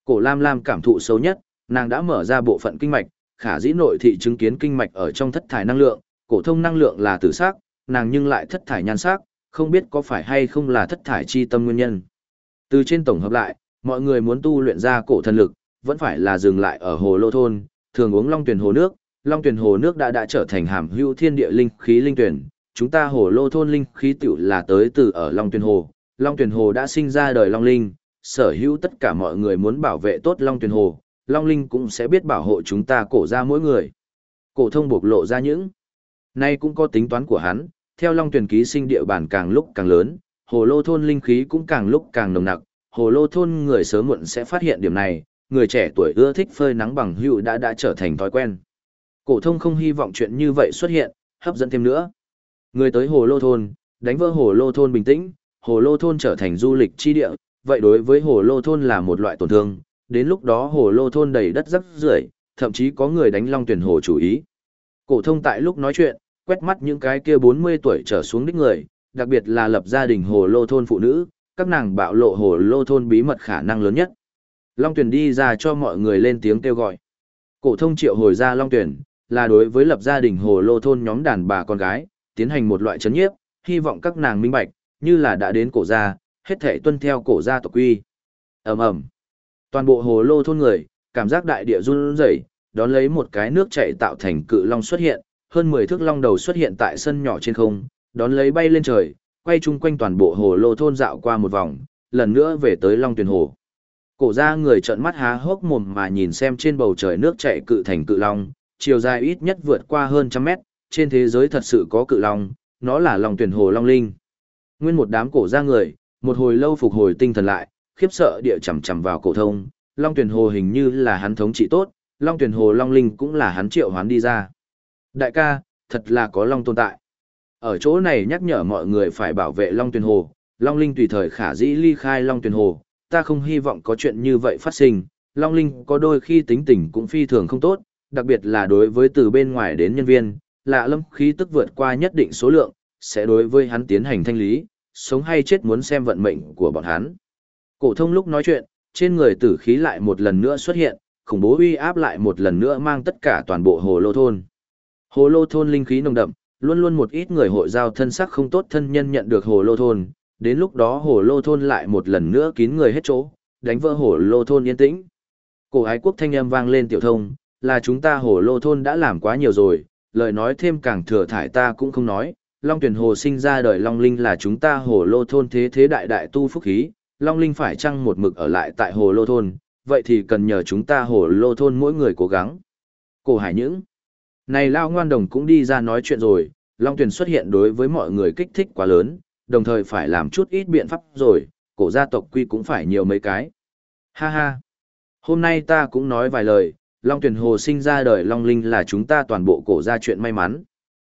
Cổ Lam Lam cảm thụ sâu nhất, nàng đã mở ra bộ phận kinh mạch, khả dĩ nội thị chứng kiến kinh mạch ở trong thất thải năng lượng, cổ thông năng lượng là tử sắc, nàng nhưng lại thất thải nhan sắc, không biết có phải hay không là thất thải chi tâm nguyên nhân. Từ trên tổng hợp lại, mọi người muốn tu luyện ra cổ thần lực, vẫn phải là dừng lại ở hồ lô thôn, thường uống long tuyển hồ nước, long tuyển hồ nước đã đã trở thành hàm hưu thiên địa linh khí linh tuyển, chúng ta hồ lô thôn linh khí tiểu là tới từ ở long tuyển hồ, long tuyển hồ đã sinh ra đời long linh, sở hữu tất cả mọi người muốn bảo vệ tốt long tuyển hồ, long linh cũng sẽ biết bảo hộ chúng ta cổ ra mỗi người. Cổ thông bộc lộ ra những Nay cũng có tính toán của hắn, theo Long Tuyển ký sinh địa bàn càng lúc càng lớn, hồ lô thôn linh khí cũng càng lúc càng nồng nặc, hồ lô thôn người sớm muộn sẽ phát hiện điểm này, người trẻ tuổi ưa thích phơi nắng bằng hữu đã đã trở thành thói quen. Cổ thông không hy vọng chuyện như vậy xuất hiện, hấp dẫn thêm nữa. Người tới hồ lô thôn, đánh vỡ hồ lô thôn bình tĩnh, hồ lô thôn trở thành du lịch chi địa, vậy đối với hồ lô thôn là một loại tổn thương, đến lúc đó hồ lô thôn đầy đất rắc rưởi, thậm chí có người đánh long tuyển hồ chủ ý. Cổ thông tại lúc nói chuyện, quét mắt những cái kia 40 tuổi trở xuống đích người, đặc biệt là lập gia đình hồ lô thôn phụ nữ, các nàng bạo lộ hồ lô thôn bí mật khả năng lớn nhất. Long tuyển đi ra cho mọi người lên tiếng kêu gọi. Cổ thông triệu hồi ra Long tuyển, là đối với lập gia đình hồ lô thôn nhóm đàn bà con gái, tiến hành một loại chấn nhiếp, hy vọng các nàng minh bạch, như là đã đến cổ gia, hết thảy tuân theo cổ gia tộc quy. Ầm ầm. Toàn bộ hồ lô thôn người, cảm giác đại địa run rẩy, đón lấy một cái nước chảy tạo thành cự long xuất hiện, hơn 10 thước long đầu xuất hiện tại sân nhỏ trên không, đón lấy bay lên trời, quay chung quanh toàn bộ hồ lô thôn dạo qua một vòng, lần nữa về tới long tuyển hồ. Cổ ra người trợn mắt há hốc mồm mà nhìn xem trên bầu trời nước chảy cự thành cự long, chiều dài ít nhất vượt qua hơn trăm mét, trên thế giới thật sự có cự long, nó là long tuyển hồ long linh. Nguyên một đám cổ ra người, một hồi lâu phục hồi tinh thần lại, khiếp sợ địa chầm chầm vào cổ thông, long tuyển hồ hình như là hắn thống trị tốt, long tuyển hồ long linh cũng là hắn triệu hoán đi ra. Đại ca, thật là có long tồn tại. Ở chỗ này nhắc nhở mọi người phải bảo vệ Long Tuyền Hồ, Long Linh tùy thời khả dĩ ly khai Long Tuyền Hồ, ta không hy vọng có chuyện như vậy phát sinh, Long Linh có đôi khi tính tình cũng phi thường không tốt, đặc biệt là đối với từ bên ngoài đến nhân viên, lạ lâm khí tức vượt qua nhất định số lượng, sẽ đối với hắn tiến hành thanh lý, sống hay chết muốn xem vận mệnh của bọn hắn. Cổ thông lúc nói chuyện, trên người tử khí lại một lần nữa xuất hiện, khủng bố uy áp lại một lần nữa mang tất cả toàn bộ hồ lô thôn. Hồ lô thôn linh khí nồng đậm, luôn luôn một ít người hội giao thân sắc không tốt thân nhân nhận được hồ lô thôn, đến lúc đó hồ lô thôn lại một lần nữa kín người hết chỗ, đánh vỡ hồ lô thôn yên tĩnh. Cổ ái quốc thanh âm vang lên tiểu thông, là chúng ta hồ lô thôn đã làm quá nhiều rồi, lời nói thêm càng thừa thải ta cũng không nói, Long tuyển hồ sinh ra đời Long Linh là chúng ta hồ lô thôn thế thế đại đại tu phúc khí, Long Linh phải chăng một mực ở lại tại hồ lô thôn, vậy thì cần nhờ chúng ta hồ lô thôn mỗi người cố gắng. Cổ hải những này lao ngoan đồng cũng đi ra nói chuyện rồi, Long Tuyền xuất hiện đối với mọi người kích thích quá lớn, đồng thời phải làm chút ít biện pháp rồi, cổ gia tộc quy cũng phải nhiều mấy cái. Ha ha! Hôm nay ta cũng nói vài lời, Long Tuyền hồ sinh ra đời Long Linh là chúng ta toàn bộ cổ gia chuyện may mắn.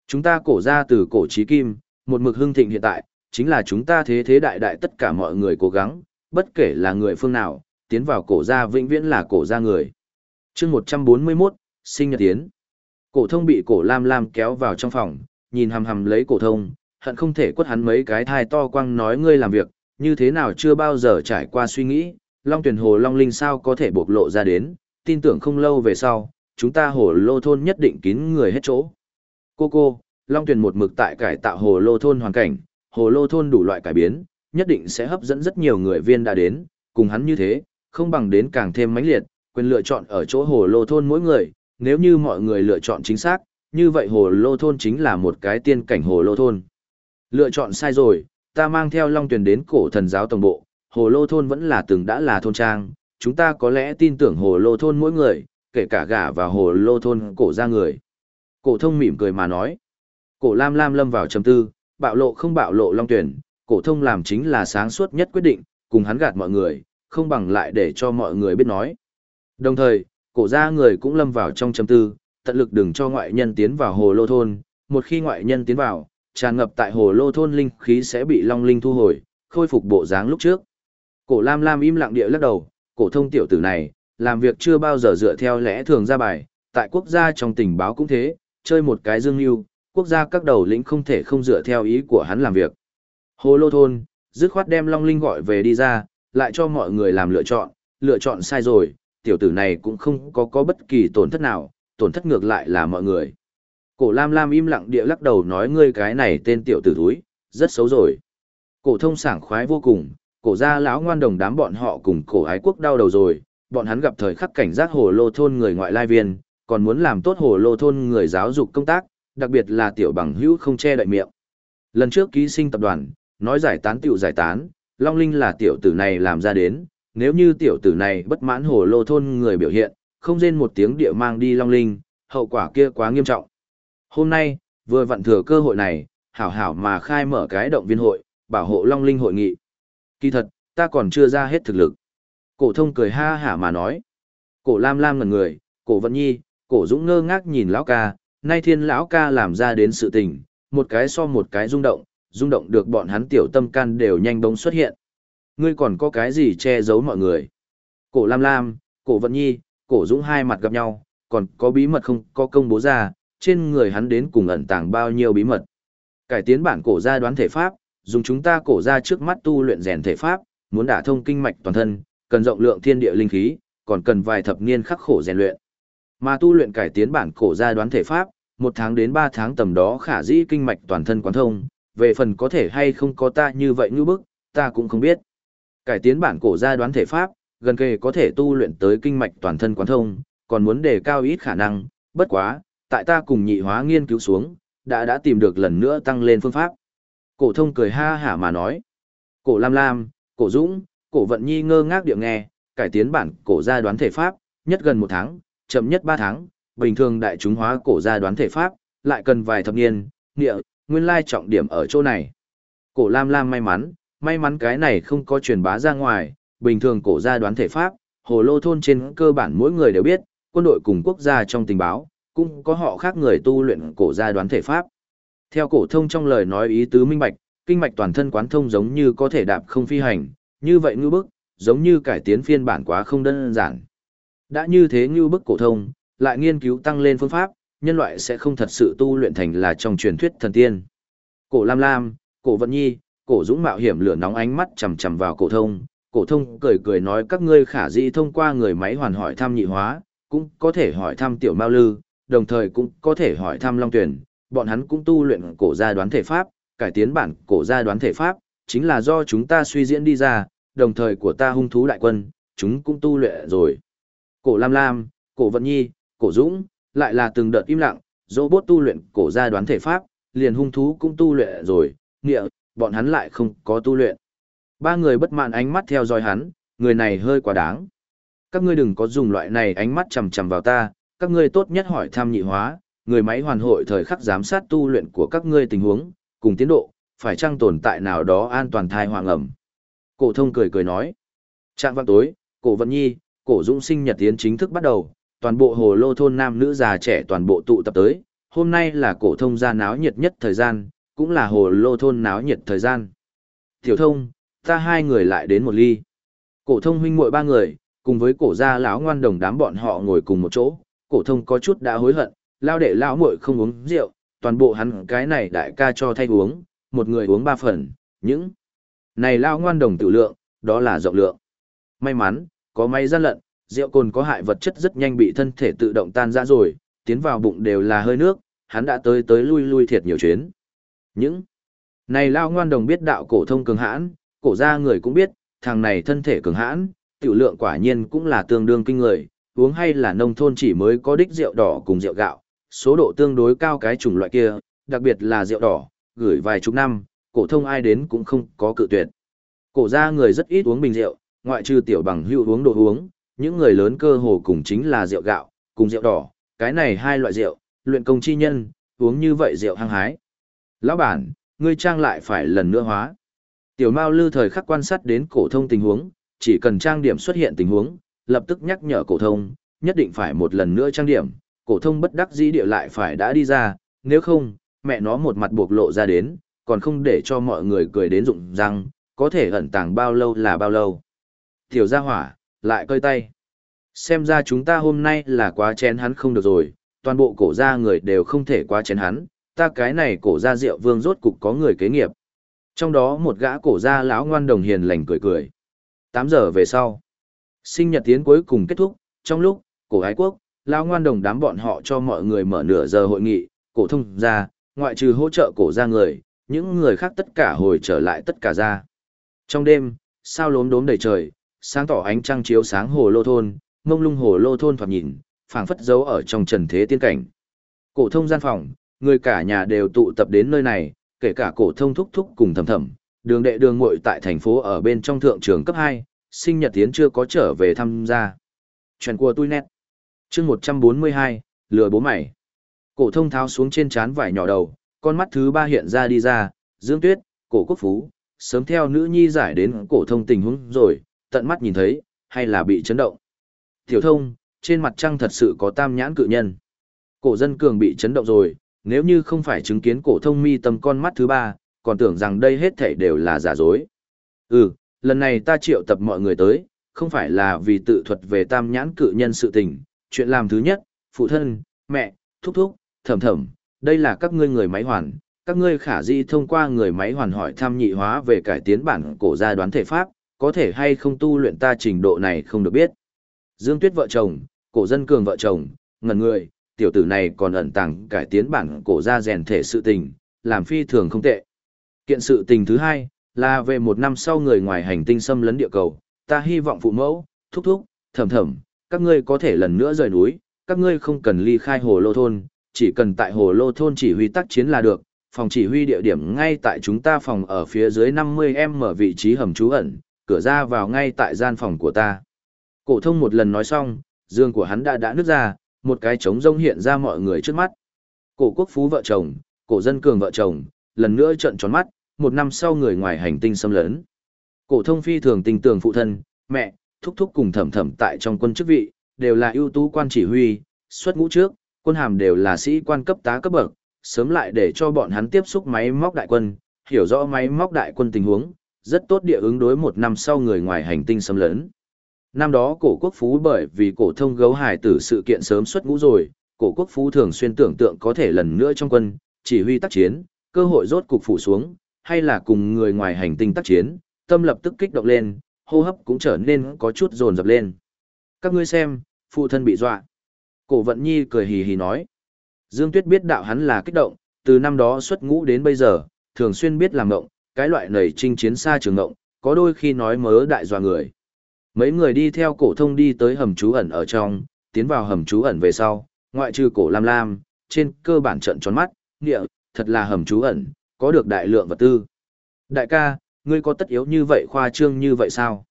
Chúng ta cổ gia từ cổ chí kim, một mực hưng thịnh hiện tại, chính là chúng ta thế thế đại đại tất cả mọi người cố gắng, bất kể là người phương nào, tiến vào cổ gia vĩnh viễn là cổ gia người. chương 141, sinh nhật tiến. Cổ thông bị cổ lam lam kéo vào trong phòng, nhìn hằm hằm lấy cổ thông, hận không thể quất hắn mấy cái thai to quăng nói ngươi làm việc, như thế nào chưa bao giờ trải qua suy nghĩ, Long tuyển hồ Long Linh sao có thể bộc lộ ra đến, tin tưởng không lâu về sau, chúng ta hồ lô thôn nhất định kín người hết chỗ. Cô cô, Long tuyển một mực tại cải tạo hồ lô thôn hoàn cảnh, hồ lô thôn đủ loại cải biến, nhất định sẽ hấp dẫn rất nhiều người viên đã đến, cùng hắn như thế, không bằng đến càng thêm mãnh liệt, quyền lựa chọn ở chỗ hồ lô thôn mỗi người, nếu như mọi người lựa chọn chính xác, như vậy hồ lô thôn chính là một cái tiên cảnh hồ lô thôn. Lựa chọn sai rồi, ta mang theo Long Tuyền đến cổ thần giáo tổng bộ, hồ lô thôn vẫn là từng đã là thôn trang, chúng ta có lẽ tin tưởng hồ lô thôn mỗi người, kể cả gả và hồ lô thôn cổ ra người. Cổ thông mỉm cười mà nói. Cổ Lam Lam lâm vào trầm tư, bạo lộ không bạo lộ Long Tuyền, cổ thông làm chính là sáng suốt nhất quyết định, cùng hắn gạt mọi người, không bằng lại để cho mọi người biết nói. Đồng thời, cổ gia người cũng lâm vào trong trầm tư, tận lực đừng cho ngoại nhân tiến vào hồ lô thôn, một khi ngoại nhân tiến vào, tràn ngập tại hồ lô thôn linh khí sẽ bị long linh thu hồi, khôi phục bộ dáng lúc trước. Cổ Lam Lam im lặng địa lắc đầu, cổ thông tiểu tử này, làm việc chưa bao giờ dựa theo lẽ thường ra bài, tại quốc gia trong tình báo cũng thế, chơi một cái dương lưu, quốc gia các đầu lĩnh không thể không dựa theo ý của hắn làm việc. Hồ lô thôn, dứt khoát đem long linh gọi về đi ra, lại cho mọi người làm lựa chọn, lựa chọn sai rồi, tiểu tử này cũng không có có bất kỳ tổn thất nào, tổn thất ngược lại là mọi người. Cổ Lam Lam im lặng địa lắc đầu nói ngươi cái này tên tiểu tử thúi, rất xấu rồi. Cổ thông sảng khoái vô cùng, cổ gia lão ngoan đồng đám bọn họ cùng cổ ái quốc đau đầu rồi, bọn hắn gặp thời khắc cảnh giác hồ lô thôn người ngoại lai viên, còn muốn làm tốt hồ lô thôn người giáo dục công tác, đặc biệt là tiểu bằng hữu không che đậy miệng. Lần trước ký sinh tập đoàn, nói giải tán tiểu giải tán, Long Linh là tiểu tử này làm ra đến, nếu như tiểu tử này bất mãn hồ lô thôn người biểu hiện, không rên một tiếng địa mang đi Long Linh, hậu quả kia quá nghiêm trọng. Hôm nay, vừa vặn thừa cơ hội này, hảo hảo mà khai mở cái động viên hội, bảo hộ Long Linh hội nghị. Kỳ thật, ta còn chưa ra hết thực lực. Cổ thông cười ha hả mà nói. Cổ Lam Lam ngẩn người, cổ Vận Nhi, cổ Dũng ngơ ngác nhìn lão ca, nay thiên lão ca làm ra đến sự tình, một cái so một cái rung động, rung động được bọn hắn tiểu tâm can đều nhanh bóng xuất hiện. Ngươi còn có cái gì che giấu mọi người? Cổ Lam Lam, cổ Vận Nhi, cổ Dũng hai mặt gặp nhau, còn có bí mật không có công bố ra, trên người hắn đến cùng ẩn tàng bao nhiêu bí mật. Cải tiến bản cổ gia đoán thể pháp, dùng chúng ta cổ gia trước mắt tu luyện rèn thể pháp, muốn đả thông kinh mạch toàn thân, cần rộng lượng thiên địa linh khí, còn cần vài thập niên khắc khổ rèn luyện. Mà tu luyện cải tiến bản cổ gia đoán thể pháp, một tháng đến ba tháng tầm đó khả dĩ kinh mạch toàn thân quán thông, về phần có thể hay không có ta như vậy như bức, ta cũng không biết. Cải tiến bản cổ gia đoán thể pháp, gần kề có thể tu luyện tới kinh mạch toàn thân quán thông, còn muốn đề cao ít khả năng, bất quá, tại ta cùng nhị hóa nghiên cứu xuống, đã đã tìm được lần nữa tăng lên phương pháp. Cổ thông cười ha hả mà nói. Cổ Lam Lam, Cổ Dũng, Cổ Vận Nhi ngơ ngác điệu nghe, cải tiến bản cổ gia đoán thể pháp, nhất gần một tháng, chậm nhất ba tháng, bình thường đại chúng hóa cổ gia đoán thể pháp, lại cần vài thập niên, địa, nguyên lai trọng điểm ở chỗ này. Cổ Lam Lam may mắn, may mắn cái này không có truyền bá ra ngoài, bình thường cổ gia đoán thể pháp, hồ lô thôn trên cơ bản mỗi người đều biết, quân đội cùng quốc gia trong tình báo, cũng có họ khác người tu luyện cổ gia đoán thể pháp. Theo cổ thông trong lời nói ý tứ minh bạch, kinh mạch toàn thân quán thông giống như có thể đạp không phi hành, như vậy ngư bức, giống như cải tiến phiên bản quá không đơn giản. Đã như thế ngư bức cổ thông, lại nghiên cứu tăng lên phương pháp, nhân loại sẽ không thật sự tu luyện thành là trong truyền thuyết thần tiên. Cổ Lam Lam, Cổ Vận Nhi, Cổ Dũng mạo hiểm lửa nóng ánh mắt chằm chằm vào cổ thông, cổ thông cười cười nói các ngươi khả dĩ thông qua người máy hoàn hỏi thăm nhị hóa, cũng có thể hỏi thăm tiểu Mao Lư, đồng thời cũng có thể hỏi thăm Long Tuyển, bọn hắn cũng tu luyện cổ gia đoán thể pháp, cải tiến bản cổ gia đoán thể pháp, chính là do chúng ta suy diễn đi ra, đồng thời của ta hung thú đại quân, chúng cũng tu luyện rồi. Cổ Lam Lam, Cổ Vận Nhi, Cổ Dũng, lại là từng đợt im lặng, robot tu luyện cổ gia đoán thể pháp, liền hung thú cũng tu luyện rồi, nghĩa, bọn hắn lại không có tu luyện. Ba người bất mãn ánh mắt theo dõi hắn, người này hơi quá đáng. Các ngươi đừng có dùng loại này ánh mắt chằm chằm vào ta, các ngươi tốt nhất hỏi tham nhị hóa, người máy hoàn hội thời khắc giám sát tu luyện của các ngươi tình huống, cùng tiến độ, phải chăng tồn tại nào đó an toàn thai hoàng ẩm. Cổ thông cười cười nói. Trạng vang tối, cổ vận nhi, cổ dũng sinh nhật tiến chính thức bắt đầu, toàn bộ hồ lô thôn nam nữ già trẻ toàn bộ tụ tập tới, hôm nay là cổ thông gia náo nhiệt nhất thời gian, cũng là hồ lô thôn náo nhiệt thời gian. Tiểu thông, ta hai người lại đến một ly. Cổ thông huynh muội ba người, cùng với cổ gia lão ngoan đồng đám bọn họ ngồi cùng một chỗ, cổ thông có chút đã hối hận, lao đệ lão muội không uống rượu, toàn bộ hắn cái này đại ca cho thay uống, một người uống ba phần, những này lão ngoan đồng tự lượng, đó là rộng lượng. May mắn, có may gian lận, rượu cồn có hại vật chất rất nhanh bị thân thể tự động tan ra rồi, tiến vào bụng đều là hơi nước, hắn đã tới tới lui lui thiệt nhiều chuyến. Những này lao ngoan đồng biết đạo cổ thông cường hãn, cổ gia người cũng biết, thằng này thân thể cường hãn, tiểu lượng quả nhiên cũng là tương đương kinh người, uống hay là nông thôn chỉ mới có đích rượu đỏ cùng rượu gạo, số độ tương đối cao cái chủng loại kia, đặc biệt là rượu đỏ, gửi vài chục năm, cổ thông ai đến cũng không có cự tuyệt. Cổ gia người rất ít uống bình rượu, ngoại trừ tiểu bằng hữu uống đồ uống, những người lớn cơ hồ cùng chính là rượu gạo, cùng rượu đỏ, cái này hai loại rượu, luyện công chi nhân, uống như vậy rượu hăng hái. Lão bản, ngươi trang lại phải lần nữa hóa. Tiểu Mao Lư thời khắc quan sát đến cổ thông tình huống, chỉ cần trang điểm xuất hiện tình huống, lập tức nhắc nhở cổ thông, nhất định phải một lần nữa trang điểm, cổ thông bất đắc dĩ địa lại phải đã đi ra, nếu không, mẹ nó một mặt buộc lộ ra đến, còn không để cho mọi người cười đến rụng răng, có thể ẩn tàng bao lâu là bao lâu. Tiểu gia hỏa, lại cơi tay. Xem ra chúng ta hôm nay là quá chén hắn không được rồi, toàn bộ cổ gia người đều không thể quá chén hắn, ta cái này cổ gia rượu vương rốt cục có người kế nghiệp. Trong đó một gã cổ gia lão ngoan đồng hiền lành cười cười. 8 giờ về sau, sinh nhật tiến cuối cùng kết thúc, trong lúc, cổ ái quốc, lão ngoan đồng đám bọn họ cho mọi người mở nửa giờ hội nghị, cổ thông gia, ngoại trừ hỗ trợ cổ gia người, những người khác tất cả hồi trở lại tất cả ra. Trong đêm, sao lốm đốm đầy trời, sáng tỏ ánh trăng chiếu sáng hồ lô thôn, mông lung hồ lô thôn thoạt nhìn, phảng phất dấu ở trong trần thế tiên cảnh. Cổ thông gian phòng, người cả nhà đều tụ tập đến nơi này, kể cả cổ thông thúc thúc cùng thầm thầm, đường đệ đường muội tại thành phố ở bên trong thượng trường cấp 2, sinh nhật tiến chưa có trở về tham gia. Chuyện của tôi nét. Chương 142, lừa bố mày. Cổ thông tháo xuống trên trán vải nhỏ đầu, con mắt thứ ba hiện ra đi ra, Dương Tuyết, cổ quốc phú, sớm theo nữ nhi giải đến cổ thông tình huống rồi, tận mắt nhìn thấy, hay là bị chấn động. Tiểu thông, trên mặt trăng thật sự có tam nhãn cự nhân. Cổ dân cường bị chấn động rồi, nếu như không phải chứng kiến cổ thông mi tâm con mắt thứ ba, còn tưởng rằng đây hết thảy đều là giả dối. Ừ, lần này ta triệu tập mọi người tới, không phải là vì tự thuật về tam nhãn cự nhân sự tình, chuyện làm thứ nhất, phụ thân, mẹ, thúc thúc, thầm thầm, đây là các ngươi người máy hoàn, các ngươi khả di thông qua người máy hoàn hỏi thăm nhị hóa về cải tiến bản cổ gia đoán thể pháp, có thể hay không tu luyện ta trình độ này không được biết. Dương Tuyết vợ chồng, cổ dân cường vợ chồng, ngẩn người, tiểu tử này còn ẩn tàng cải tiến bản cổ ra rèn thể sự tình, làm phi thường không tệ. Kiện sự tình thứ hai, là về một năm sau người ngoài hành tinh xâm lấn địa cầu, ta hy vọng phụ mẫu, thúc thúc, thầm thầm, các ngươi có thể lần nữa rời núi, các ngươi không cần ly khai hồ lô thôn, chỉ cần tại hồ lô thôn chỉ huy tác chiến là được, phòng chỉ huy địa điểm ngay tại chúng ta phòng ở phía dưới 50M ở vị trí hầm trú ẩn, cửa ra vào ngay tại gian phòng của ta. Cổ thông một lần nói xong, giường của hắn đã đã nứt ra, một cái trống rông hiện ra mọi người trước mắt. Cổ quốc phú vợ chồng, cổ dân cường vợ chồng, lần nữa trợn tròn mắt, một năm sau người ngoài hành tinh xâm lấn. Cổ thông phi thường tình tưởng phụ thân, mẹ, thúc thúc cùng thẩm thẩm tại trong quân chức vị, đều là ưu tú quan chỉ huy, xuất ngũ trước, quân hàm đều là sĩ quan cấp tá cấp bậc, Sớm lại để cho bọn hắn tiếp xúc máy móc đại quân, hiểu rõ máy móc đại quân tình huống, rất tốt địa ứng đối một năm sau người ngoài hành tinh xâm lấn. Năm đó cổ quốc phú bởi vì cổ thông gấu hải tử sự kiện sớm xuất ngũ rồi, cổ quốc phú thường xuyên tưởng tượng có thể lần nữa trong quân, chỉ huy tác chiến, cơ hội rốt cục phủ xuống, hay là cùng người ngoài hành tinh tác chiến, tâm lập tức kích động lên, hô hấp cũng trở nên có chút dồn dập lên. Các ngươi xem, phụ thân bị dọa. Cổ vận nhi cười hì hì nói. Dương Tuyết biết đạo hắn là kích động, từ năm đó xuất ngũ đến bây giờ, thường xuyên biết làm ngộng, cái loại nảy chinh chiến xa trường ngộng, có đôi khi nói mớ đại dọa người. Mấy người đi theo cổ thông đi tới hầm trú ẩn ở trong, tiến vào hầm trú ẩn về sau, ngoại trừ cổ lam lam, trên cơ bản trận tròn mắt, nghĩa, thật là hầm trú ẩn, có được đại lượng vật tư. Đại ca, ngươi có tất yếu như vậy khoa trương như vậy sao?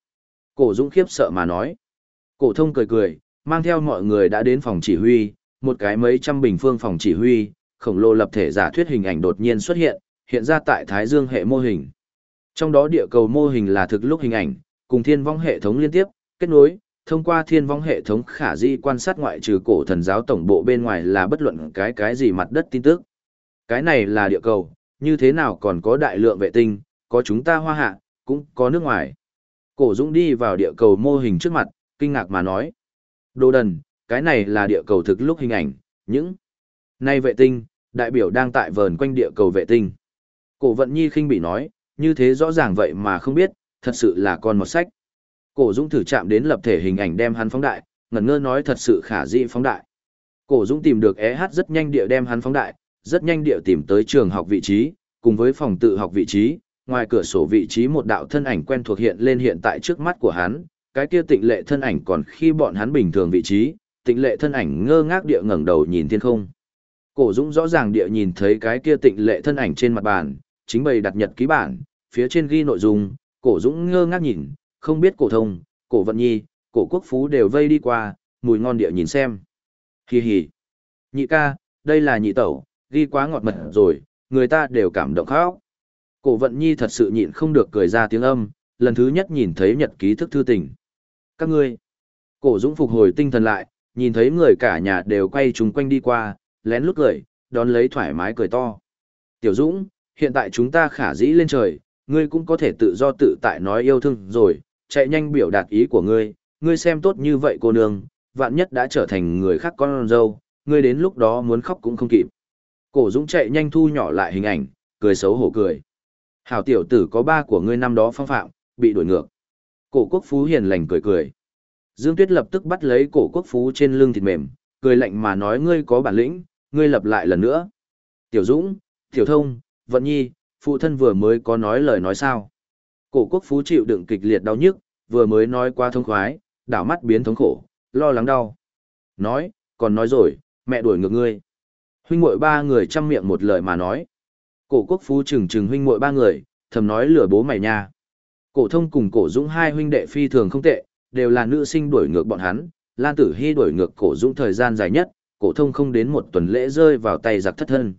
Cổ Dũng khiếp sợ mà nói. Cổ thông cười cười, mang theo mọi người đã đến phòng chỉ huy, một cái mấy trăm bình phương phòng chỉ huy, khổng lồ lập thể giả thuyết hình ảnh đột nhiên xuất hiện, hiện ra tại Thái Dương hệ mô hình. Trong đó địa cầu mô hình là thực lúc hình ảnh, cùng thiên vong hệ thống liên tiếp, kết nối, thông qua thiên vong hệ thống khả di quan sát ngoại trừ cổ thần giáo tổng bộ bên ngoài là bất luận cái cái gì mặt đất tin tức. Cái này là địa cầu, như thế nào còn có đại lượng vệ tinh, có chúng ta hoa hạ, cũng có nước ngoài. Cổ Dũng đi vào địa cầu mô hình trước mặt, kinh ngạc mà nói. Đồ đần, cái này là địa cầu thực lúc hình ảnh, những nay vệ tinh, đại biểu đang tại vờn quanh địa cầu vệ tinh. Cổ vận nhi khinh bị nói, như thế rõ ràng vậy mà không biết, thật sự là con một sách. Cổ Dũng thử chạm đến lập thể hình ảnh đem hắn phóng đại, ngẩn ngơ nói thật sự khả dĩ phóng đại. Cổ Dũng tìm được EH rất nhanh địa đem hắn phóng đại, rất nhanh địa tìm tới trường học vị trí, cùng với phòng tự học vị trí, ngoài cửa sổ vị trí một đạo thân ảnh quen thuộc hiện lên hiện tại trước mắt của hắn, cái kia tịnh lệ thân ảnh còn khi bọn hắn bình thường vị trí, tịnh lệ thân ảnh ngơ ngác địa ngẩng đầu nhìn thiên không. Cổ Dũng rõ ràng địa nhìn thấy cái kia tịnh lệ thân ảnh trên mặt bàn, chính bày đặt nhật ký bản, phía trên ghi nội dung, cổ Dũng ngơ ngác nhìn, không biết cổ thông, cổ vận nhi, cổ quốc phú đều vây đi qua, mùi ngon địa nhìn xem. Hi hi. Nhị ca, đây là nhị tẩu, ghi quá ngọt mật rồi, người ta đều cảm động khóc. Cổ vận nhi thật sự nhịn không được cười ra tiếng âm, lần thứ nhất nhìn thấy nhật ký thức thư tình. Các ngươi. Cổ Dũng phục hồi tinh thần lại, nhìn thấy người cả nhà đều quay chúng quanh đi qua, lén lút cười, đón lấy thoải mái cười to. Tiểu Dũng, hiện tại chúng ta khả dĩ lên trời, ngươi cũng có thể tự do tự tại nói yêu thương rồi, chạy nhanh biểu đạt ý của ngươi, ngươi xem tốt như vậy cô nương, vạn nhất đã trở thành người khác con dâu, ngươi đến lúc đó muốn khóc cũng không kịp. Cổ Dũng chạy nhanh thu nhỏ lại hình ảnh, cười xấu hổ cười. Hảo tiểu tử có ba của ngươi năm đó phong phạm, bị đuổi ngược. Cổ quốc phú hiền lành cười cười. Dương Tuyết lập tức bắt lấy cổ quốc phú trên lưng thịt mềm, cười lạnh mà nói ngươi có bản lĩnh, ngươi lập lại lần nữa. Tiểu Dũng, Tiểu Thông, Vận Nhi, phụ thân vừa mới có nói lời nói sao. Cổ quốc phú chịu đựng kịch liệt đau nhức, vừa mới nói qua thông khoái, đảo mắt biến thống khổ, lo lắng đau. Nói, còn nói rồi, mẹ đuổi ngược ngươi. Huynh muội ba người chăm miệng một lời mà nói. Cổ quốc phú trừng trừng huynh muội ba người, thầm nói lừa bố mày nha. Cổ thông cùng cổ dũng hai huynh đệ phi thường không tệ, đều là nữ sinh đuổi ngược bọn hắn, Lan Tử Hy đuổi ngược cổ dũng thời gian dài nhất, cổ thông không đến một tuần lễ rơi vào tay giặc thất thân.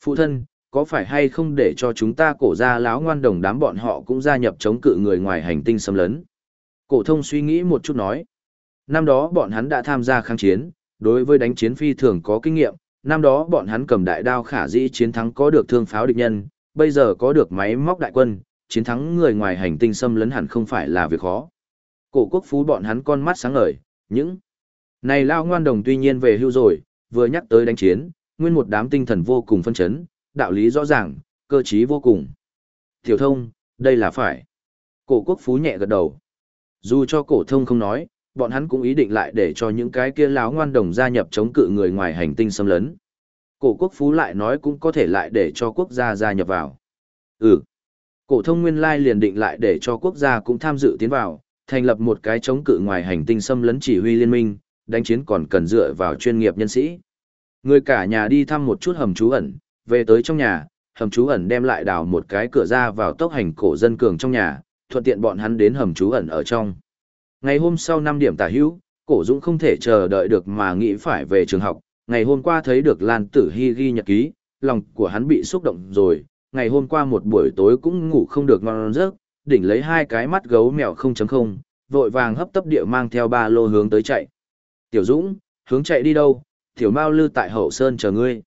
Phụ thân, có phải hay không để cho chúng ta cổ ra láo ngoan đồng đám bọn họ cũng gia nhập chống cự người ngoài hành tinh xâm lấn? Cổ thông suy nghĩ một chút nói. Năm đó bọn hắn đã tham gia kháng chiến, đối với đánh chiến phi thường có kinh nghiệm, năm đó bọn hắn cầm đại đao khả dĩ chiến thắng có được thương pháo địch nhân, bây giờ có được máy móc đại quân, chiến thắng người ngoài hành tinh xâm lấn hẳn không phải là việc khó. Cổ quốc phú bọn hắn con mắt sáng ngời, những này lao ngoan đồng tuy nhiên về hưu rồi, vừa nhắc tới đánh chiến, nguyên một đám tinh thần vô cùng phân chấn, đạo lý rõ ràng, cơ trí vô cùng. Tiểu thông, đây là phải. Cổ quốc phú nhẹ gật đầu. Dù cho cổ thông không nói, bọn hắn cũng ý định lại để cho những cái kia láo ngoan đồng gia nhập chống cự người ngoài hành tinh xâm lấn. Cổ quốc phú lại nói cũng có thể lại để cho quốc gia gia nhập vào. Ừ. Cổ thông nguyên lai liền định lại để cho quốc gia cũng tham dự tiến vào, thành lập một cái chống cự ngoài hành tinh xâm lấn chỉ huy liên minh, đánh chiến còn cần dựa vào chuyên nghiệp nhân sĩ. Người cả nhà đi thăm một chút hầm trú ẩn, về tới trong nhà, hầm trú ẩn đem lại đào một cái cửa ra vào tốc hành cổ dân cường trong nhà, thuận tiện bọn hắn đến hầm trú ẩn ở trong. Ngày hôm sau 5 điểm tả hữu, cổ dũng không thể chờ đợi được mà nghĩ phải về trường học, ngày hôm qua thấy được Lan Tử Hy ghi nhật ký, lòng của hắn bị xúc động rồi, ngày hôm qua một buổi tối cũng ngủ không được ngon giấc, đỉnh lấy hai cái mắt gấu mèo 0.0, vội vàng hấp tấp địa mang theo ba lô hướng tới chạy. Tiểu Dũng, hướng chạy đi đâu? Tiểu Mao lư tại hậu sơn chờ ngươi.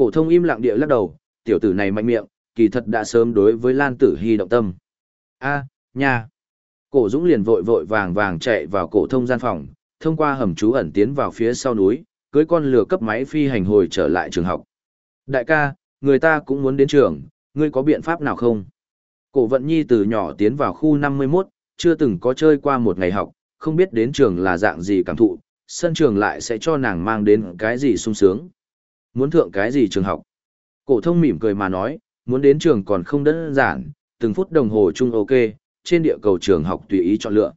Cổ thông im lặng địa lắc đầu, tiểu tử này mạnh miệng, kỳ thật đã sớm đối với Lan Tử Hy động tâm. A, nha. Cổ Dũng liền vội vội vàng vàng chạy vào cổ thông gian phòng, thông qua hầm trú ẩn tiến vào phía sau núi, cưới con lừa cấp máy phi hành hồi trở lại trường học. Đại ca, người ta cũng muốn đến trường, ngươi có biện pháp nào không? Cổ vận nhi từ nhỏ tiến vào khu 51, chưa từng có chơi qua một ngày học, không biết đến trường là dạng gì cảm thụ, sân trường lại sẽ cho nàng mang đến cái gì sung sướng. Muốn thượng cái gì trường học? Cổ thông mỉm cười mà nói, muốn đến trường còn không đơn giản, từng phút đồng hồ chung ok, trên địa cầu trường học tùy ý chọn lựa.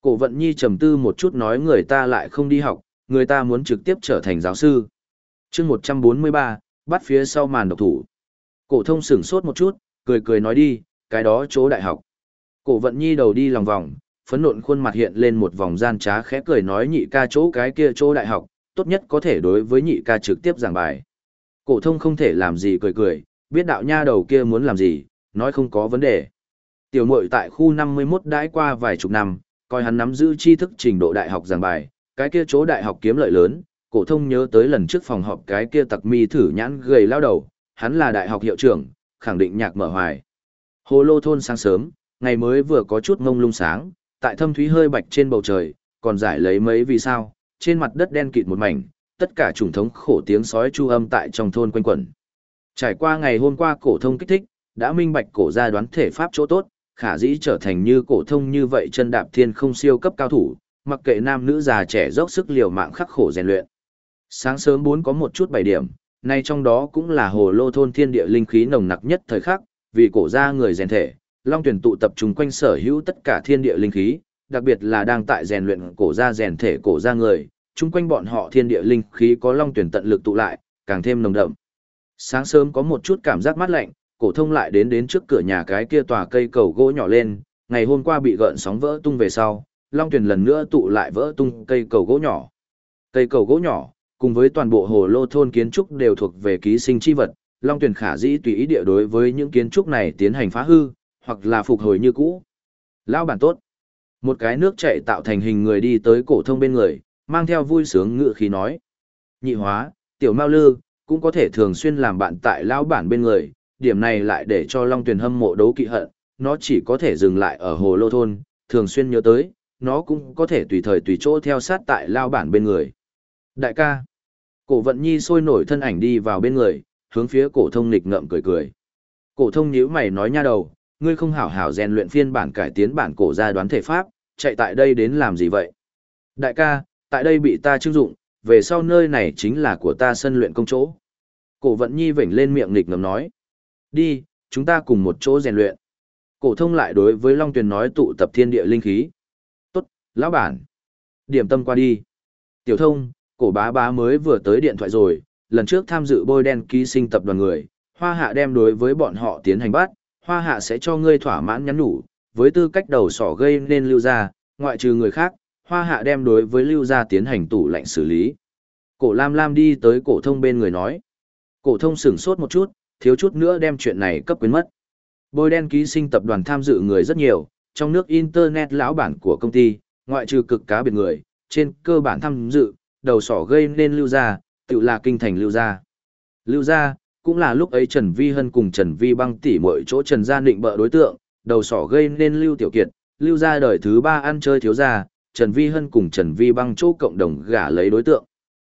Cổ vận nhi trầm tư một chút nói người ta lại không đi học, người ta muốn trực tiếp trở thành giáo sư. chương 143, bắt phía sau màn độc thủ. Cổ thông sửng sốt một chút, cười cười nói đi, cái đó chỗ đại học. Cổ vận nhi đầu đi lòng vòng, phấn nộn khuôn mặt hiện lên một vòng gian trá khẽ cười nói nhị ca chỗ cái kia chỗ đại học, tốt nhất có thể đối với nhị ca trực tiếp giảng bài. Cổ thông không thể làm gì cười cười, biết đạo nha đầu kia muốn làm gì, nói không có vấn đề. Tiểu muội tại khu 51 đãi qua vài chục năm, coi hắn nắm giữ tri thức trình độ đại học giảng bài, cái kia chỗ đại học kiếm lợi lớn, cổ thông nhớ tới lần trước phòng họp cái kia tặc mi thử nhãn gầy lao đầu, hắn là đại học hiệu trưởng, khẳng định nhạc mở hoài. Hồ lô thôn sáng sớm, ngày mới vừa có chút ngông lung sáng, tại thâm thúy hơi bạch trên bầu trời, còn giải lấy mấy vì sao, trên mặt đất đen kịt một mảnh, tất cả trùng thống khổ tiếng sói chu âm tại trong thôn quanh quẩn. Trải qua ngày hôm qua cổ thông kích thích, đã minh bạch cổ gia đoán thể pháp chỗ tốt, khả dĩ trở thành như cổ thông như vậy chân đạp thiên không siêu cấp cao thủ, mặc kệ nam nữ già trẻ dốc sức liều mạng khắc khổ rèn luyện. Sáng sớm bốn có một chút bảy điểm, nay trong đó cũng là hồ lô thôn thiên địa linh khí nồng nặc nhất thời khắc, vì cổ gia người rèn thể, long tuyển tụ tập trung quanh sở hữu tất cả thiên địa linh khí, đặc biệt là đang tại rèn luyện cổ gia rèn thể cổ gia người, chung quanh bọn họ thiên địa linh khí có long tuyển tận lực tụ lại, càng thêm nồng đậm. Sáng sớm có một chút cảm giác mát lạnh, cổ thông lại đến đến trước cửa nhà cái kia tòa cây cầu gỗ nhỏ lên, ngày hôm qua bị gợn sóng vỡ tung về sau, long tuyển lần nữa tụ lại vỡ tung cây cầu gỗ nhỏ. Cây cầu gỗ nhỏ, cùng với toàn bộ hồ lô thôn kiến trúc đều thuộc về ký sinh chi vật, long tuyển khả dĩ tùy ý địa đối với những kiến trúc này tiến hành phá hư, hoặc là phục hồi như cũ. Lão bản tốt. Một cái nước chảy tạo thành hình người đi tới cổ thông bên người, mang theo vui sướng ngựa khí nói. Nhị hóa, tiểu mao lư, cũng có thể thường xuyên làm bạn tại lão bản bên người, điểm này lại để cho Long Tuyền hâm mộ đấu kỵ hận, nó chỉ có thể dừng lại ở hồ lô thôn, thường xuyên nhớ tới, nó cũng có thể tùy thời tùy chỗ theo sát tại lão bản bên người. Đại ca, cổ vận nhi sôi nổi thân ảnh đi vào bên người, hướng phía cổ thông nịch ngậm cười cười. Cổ thông nhíu mày nói nha đầu, ngươi không hảo hảo rèn luyện phiên bản cải tiến bản cổ gia đoán thể pháp, chạy tại đây đến làm gì vậy? Đại ca, tại đây bị ta trưng dụng, về sau nơi này chính là của ta sân luyện công chỗ. Cổ vận nhi vểnh lên miệng nghịch ngầm nói. Đi, chúng ta cùng một chỗ rèn luyện. Cổ thông lại đối với Long Tuyền nói tụ tập thiên địa linh khí. Tốt, lão bản. Điểm tâm qua đi. Tiểu thông, cổ bá bá mới vừa tới điện thoại rồi, lần trước tham dự bôi đen ký sinh tập đoàn người, hoa hạ đem đối với bọn họ tiến hành bắt, hoa hạ sẽ cho ngươi thỏa mãn nhắn nhủ, với tư cách đầu sỏ gây nên lưu ra, ngoại trừ người khác, hoa hạ đem đối với lưu gia tiến hành tủ lệnh xử lý. Cổ Lam Lam đi tới cổ thông bên người nói. Cổ thông sửng sốt một chút, thiếu chút nữa đem chuyện này cấp quyến mất. Bôi đen ký sinh tập đoàn tham dự người rất nhiều, trong nước Internet lão bản của công ty, ngoại trừ cực cá biệt người, trên cơ bản tham dự, đầu sỏ gây nên lưu gia, tự là kinh thành lưu gia. Lưu gia, cũng là lúc ấy Trần Vi Hân cùng Trần Vi băng tỉ mọi chỗ Trần Gia định bợ đối tượng, đầu sỏ gây nên lưu tiểu kiệt, lưu gia đời thứ ba ăn chơi thiếu gia, Trần Vi Hân cùng Trần Vi băng chỗ cộng đồng gả lấy đối tượng.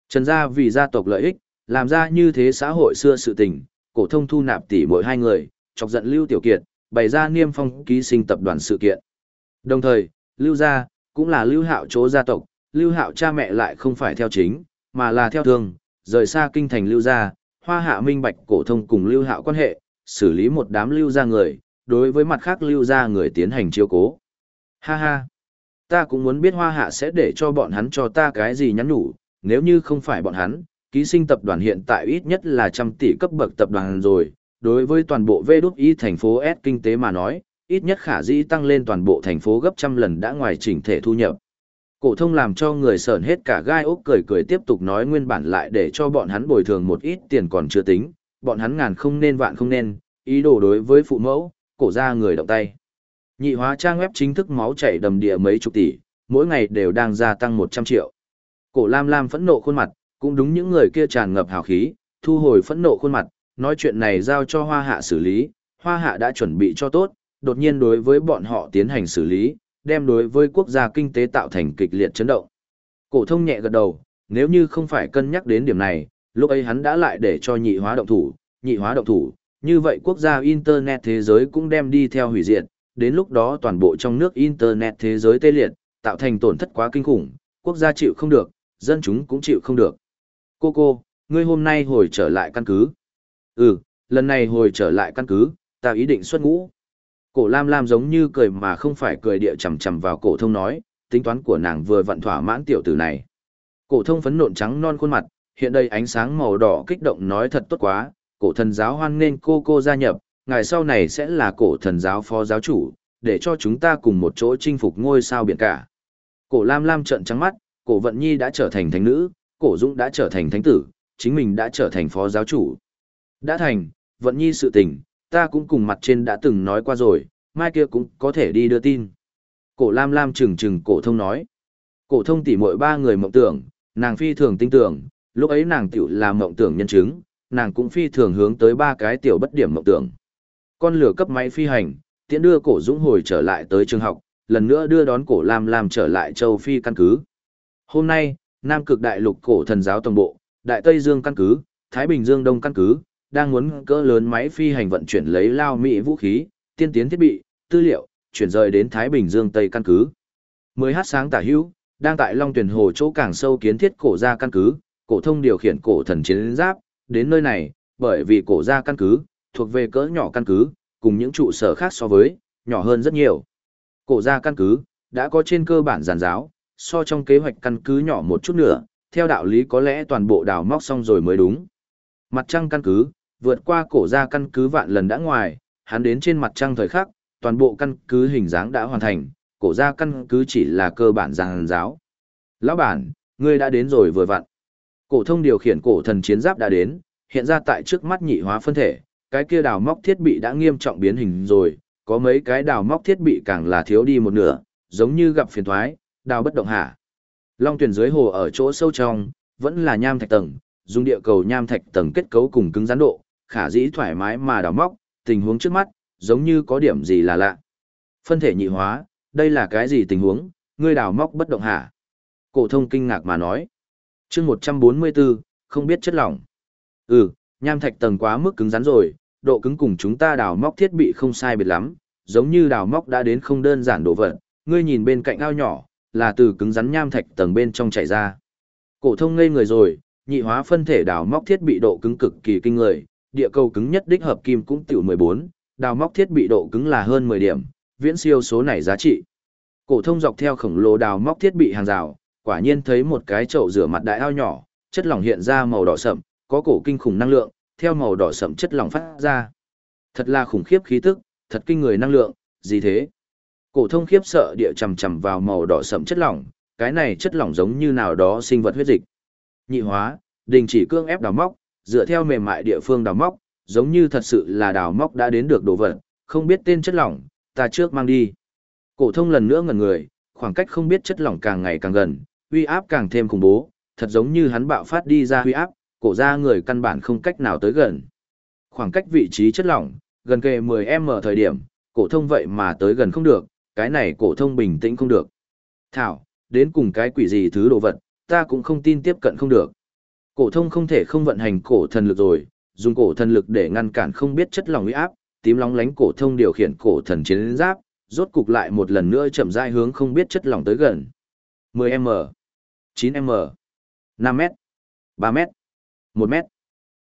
Trần gia vì gia tộc lợi ích, làm ra như thế xã hội xưa sự tình, cổ thông thu nạp tỷ mỗi hai người, chọc giận Lưu Tiểu Kiệt, bày ra niêm phong ký sinh tập đoàn sự kiện. Đồng thời, Lưu gia cũng là Lưu Hạo chỗ gia tộc, Lưu Hạo cha mẹ lại không phải theo chính, mà là theo thường, rời xa kinh thành Lưu gia, Hoa Hạ minh bạch cổ thông cùng Lưu Hạo quan hệ, xử lý một đám Lưu gia người, đối với mặt khác Lưu gia người tiến hành chiếu cố. Ha ha, ta cũng muốn biết Hoa Hạ sẽ để cho bọn hắn cho ta cái gì nhắn nhủ, nếu như không phải bọn hắn, ký sinh tập đoàn hiện tại ít nhất là trăm tỷ cấp bậc tập đoàn rồi, đối với toàn bộ V đút y thành phố S kinh tế mà nói, ít nhất khả dĩ tăng lên toàn bộ thành phố gấp trăm lần đã ngoài chỉnh thể thu nhập. Cổ thông làm cho người sởn hết cả gai ốc cười cười tiếp tục nói nguyên bản lại để cho bọn hắn bồi thường một ít tiền còn chưa tính, bọn hắn ngàn không nên vạn không nên, ý đồ đối với phụ mẫu, cổ ra người động tay. Nhị hóa trang web chính thức máu chảy đầm địa mấy chục tỷ, mỗi ngày đều đang gia tăng 100 triệu. Cổ Lam Lam phẫn nộ khuôn mặt, cũng đúng những người kia tràn ngập hào khí, thu hồi phẫn nộ khuôn mặt, nói chuyện này giao cho hoa hạ xử lý, hoa hạ đã chuẩn bị cho tốt, đột nhiên đối với bọn họ tiến hành xử lý, đem đối với quốc gia kinh tế tạo thành kịch liệt chấn động. Cổ thông nhẹ gật đầu, nếu như không phải cân nhắc đến điểm này, lúc ấy hắn đã lại để cho nhị hóa động thủ, nhị hóa động thủ, như vậy quốc gia Internet thế giới cũng đem đi theo hủy diệt, đến lúc đó toàn bộ trong nước Internet thế giới tê liệt, tạo thành tổn thất quá kinh khủng, quốc gia chịu không được, dân chúng cũng chịu không được. Cô cô, ngươi hôm nay hồi trở lại căn cứ. Ừ, lần này hồi trở lại căn cứ, ta ý định xuất ngũ. Cổ Lam Lam giống như cười mà không phải cười địa chầm chầm vào cổ thông nói, tính toán của nàng vừa vặn thỏa mãn tiểu tử này. Cổ thông phấn nộn trắng non khuôn mặt, hiện đây ánh sáng màu đỏ kích động nói thật tốt quá, cổ thần giáo hoan nghênh cô cô gia nhập, ngài sau này sẽ là cổ thần giáo phó giáo chủ, để cho chúng ta cùng một chỗ chinh phục ngôi sao biển cả. Cổ Lam Lam trợn trắng mắt, cổ Vận Nhi đã trở thành thánh nữ, cổ Dũng đã trở thành thánh tử, chính mình đã trở thành phó giáo chủ. Đã thành, Vận Nhi sự tình, ta cũng cùng mặt trên đã từng nói qua rồi, mai kia cũng có thể đi đưa tin. Cổ Lam Lam trừng trừng cổ thông nói. Cổ thông tỉ muội ba người mộng tưởng, nàng phi thường tin tưởng, lúc ấy nàng tiểu là mộng tưởng nhân chứng, nàng cũng phi thường hướng tới ba cái tiểu bất điểm mộng tưởng. Con lửa cấp máy phi hành, tiễn đưa cổ Dũng hồi trở lại tới trường học, lần nữa đưa đón cổ Lam Lam trở lại châu Phi căn cứ. Hôm nay, Nam cực đại lục cổ thần giáo tổng bộ, Đại Tây Dương căn cứ, Thái Bình Dương Đông căn cứ, đang muốn cỡ lớn máy phi hành vận chuyển lấy lao Mỹ vũ khí, tiên tiến thiết bị, tư liệu, chuyển rời đến Thái Bình Dương Tây căn cứ. 10h sáng tả hữu, đang tại Long Tuyển Hồ chỗ càng sâu kiến thiết cổ gia căn cứ, cổ thông điều khiển cổ thần chiến giáp, đến nơi này, bởi vì cổ gia căn cứ, thuộc về cỡ nhỏ căn cứ, cùng những trụ sở khác so với, nhỏ hơn rất nhiều. Cổ ra căn cứ, đã có trên cơ bản giàn giáo, so trong kế hoạch căn cứ nhỏ một chút nữa, theo đạo lý có lẽ toàn bộ đào móc xong rồi mới đúng. Mặt trăng căn cứ, vượt qua cổ ra căn cứ vạn lần đã ngoài, hắn đến trên mặt trăng thời khắc, toàn bộ căn cứ hình dáng đã hoàn thành, cổ ra căn cứ chỉ là cơ bản giàn giáo. Lão bản, ngươi đã đến rồi vừa vặn. Cổ thông điều khiển cổ thần chiến giáp đã đến, hiện ra tại trước mắt nhị hóa phân thể, cái kia đào móc thiết bị đã nghiêm trọng biến hình rồi, có mấy cái đào móc thiết bị càng là thiếu đi một nửa, giống như gặp phiền toái, đào bất động hả. Long tuyển dưới hồ ở chỗ sâu trong, vẫn là nham thạch tầng, dùng địa cầu nham thạch tầng kết cấu cùng cứng rắn độ, khả dĩ thoải mái mà đào móc, tình huống trước mắt, giống như có điểm gì là lạ. Phân thể nhị hóa, đây là cái gì tình huống, ngươi đào móc bất động hả? Cổ thông kinh ngạc mà nói. Chương 144, không biết chất lỏng. Ừ, nham thạch tầng quá mức cứng rắn rồi, độ cứng cùng chúng ta đào móc thiết bị không sai biệt lắm, giống như đào móc đã đến không đơn giản độ vật, ngươi nhìn bên cạnh ao nhỏ, là từ cứng rắn nham thạch tầng bên trong chảy ra. Cổ thông ngây người rồi, nhị hóa phân thể đào móc thiết bị độ cứng cực kỳ kinh người, địa cầu cứng nhất đích hợp kim cũng tiểu 14, đào móc thiết bị độ cứng là hơn 10 điểm, viễn siêu số này giá trị. Cổ thông dọc theo khổng lồ đào móc thiết bị hàng rào, quả nhiên thấy một cái chậu rửa mặt đại ao nhỏ, chất lỏng hiện ra màu đỏ sậm, có cổ kinh khủng năng lượng, theo màu đỏ sậm chất lỏng phát ra. Thật là khủng khiếp khí tức, thật kinh người năng lượng, gì thế? Cổ thông khiếp sợ địa chầm chầm vào màu đỏ sậm chất lỏng, cái này chất lỏng giống như nào đó sinh vật huyết dịch. Nhị hóa, đình chỉ cương ép đào móc, dựa theo mềm mại địa phương đào móc, giống như thật sự là đào móc đã đến được đồ vật, không biết tên chất lỏng, ta trước mang đi. Cổ thông lần nữa ngẩn người, khoảng cách không biết chất lỏng càng ngày càng gần, uy áp càng thêm khủng bố, thật giống như hắn bạo phát đi ra uy áp, cổ ra người căn bản không cách nào tới gần. Khoảng cách vị trí chất lỏng, gần kề 10m thời điểm, cổ thông vậy mà tới gần không được, cái này cổ thông bình tĩnh không được. Thảo, đến cùng cái quỷ gì thứ đồ vật, ta cũng không tin tiếp cận không được. Cổ thông không thể không vận hành cổ thần lực rồi, dùng cổ thần lực để ngăn cản không biết chất lỏng uy áp, tím lóng lánh cổ thông điều khiển cổ thần chiến giáp, rốt cục lại một lần nữa chậm rãi hướng không biết chất lỏng tới gần. 10m, 9m, 5m, 3m, 1 mét.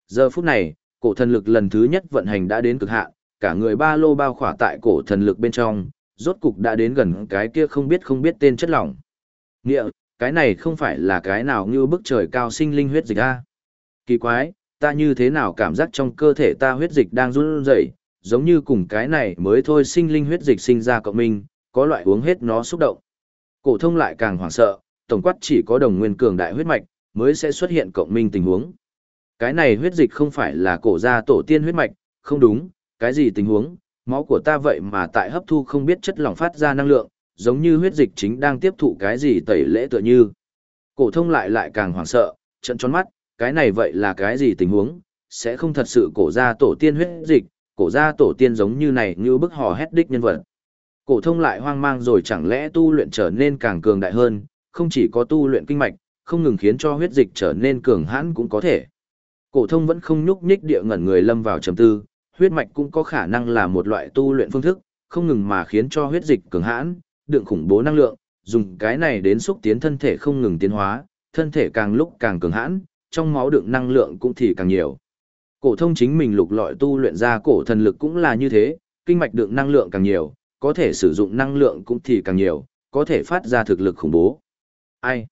Giờ phút này, cổ thần lực lần thứ nhất vận hành đã đến cực hạn, cả người ba lô bao khỏa tại cổ thần lực bên trong, rốt cục đã đến gần cái kia không biết không biết tên chất lỏng. Nghĩa, cái này không phải là cái nào như bức trời cao sinh linh huyết dịch a. Kỳ quái, ta như thế nào cảm giác trong cơ thể ta huyết dịch đang run rẩy, giống như cùng cái này mới thôi sinh linh huyết dịch sinh ra cộng minh, có loại uống hết nó xúc động. Cổ thông lại càng hoảng sợ, tổng quát chỉ có đồng nguyên cường đại huyết mạch mới sẽ xuất hiện cộng minh tình huống. Cái này huyết dịch không phải là cổ gia tổ tiên huyết mạch, không đúng, cái gì tình huống, máu của ta vậy mà tại hấp thu không biết chất lỏng phát ra năng lượng, giống như huyết dịch chính đang tiếp thụ cái gì tẩy lễ tựa như. Cổ thông lại lại càng hoảng sợ, trận tròn mắt, cái này vậy là cái gì tình huống, sẽ không thật sự cổ gia tổ tiên huyết dịch, cổ gia tổ tiên giống như này như bức hò hét đích nhân vật. Cổ thông lại hoang mang rồi chẳng lẽ tu luyện trở nên càng cường đại hơn, không chỉ có tu luyện kinh mạch, không ngừng khiến cho huyết dịch trở nên cường hãn cũng có thể. Cổ thông vẫn không nhúc nhích địa ngẩn người lâm vào trầm tư, huyết mạch cũng có khả năng là một loại tu luyện phương thức, không ngừng mà khiến cho huyết dịch cường hãn, đựng khủng bố năng lượng, dùng cái này đến xúc tiến thân thể không ngừng tiến hóa, thân thể càng lúc càng cường hãn, trong máu đựng năng lượng cũng thì càng nhiều. Cổ thông chính mình lục lọi tu luyện ra cổ thần lực cũng là như thế, kinh mạch đựng năng lượng càng nhiều, có thể sử dụng năng lượng cũng thì càng nhiều, có thể phát ra thực lực khủng bố. Ai?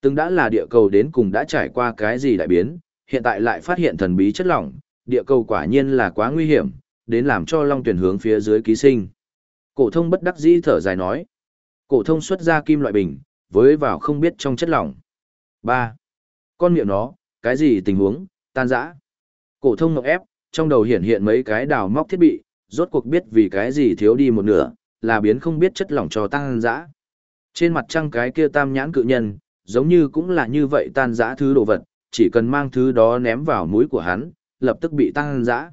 Từng đã là địa cầu đến cùng đã trải qua cái gì đại biến, hiện tại lại phát hiện thần bí chất lỏng, địa cầu quả nhiên là quá nguy hiểm, đến làm cho Long Tuyển hướng phía dưới ký sinh. Cổ thông bất đắc dĩ thở dài nói. Cổ thông xuất ra kim loại bình, với vào không biết trong chất lỏng. 3. Con miệng nó, cái gì tình huống, tan rã. Cổ thông ngọc ép, trong đầu hiện hiện mấy cái đào móc thiết bị, rốt cuộc biết vì cái gì thiếu đi một nửa, là biến không biết chất lỏng cho tan rã. Trên mặt trăng cái kia tam nhãn cự nhân, giống như cũng là như vậy tan rã thứ đồ vật, chỉ cần mang thứ đó ném vào mũi của hắn, lập tức bị tăng dã.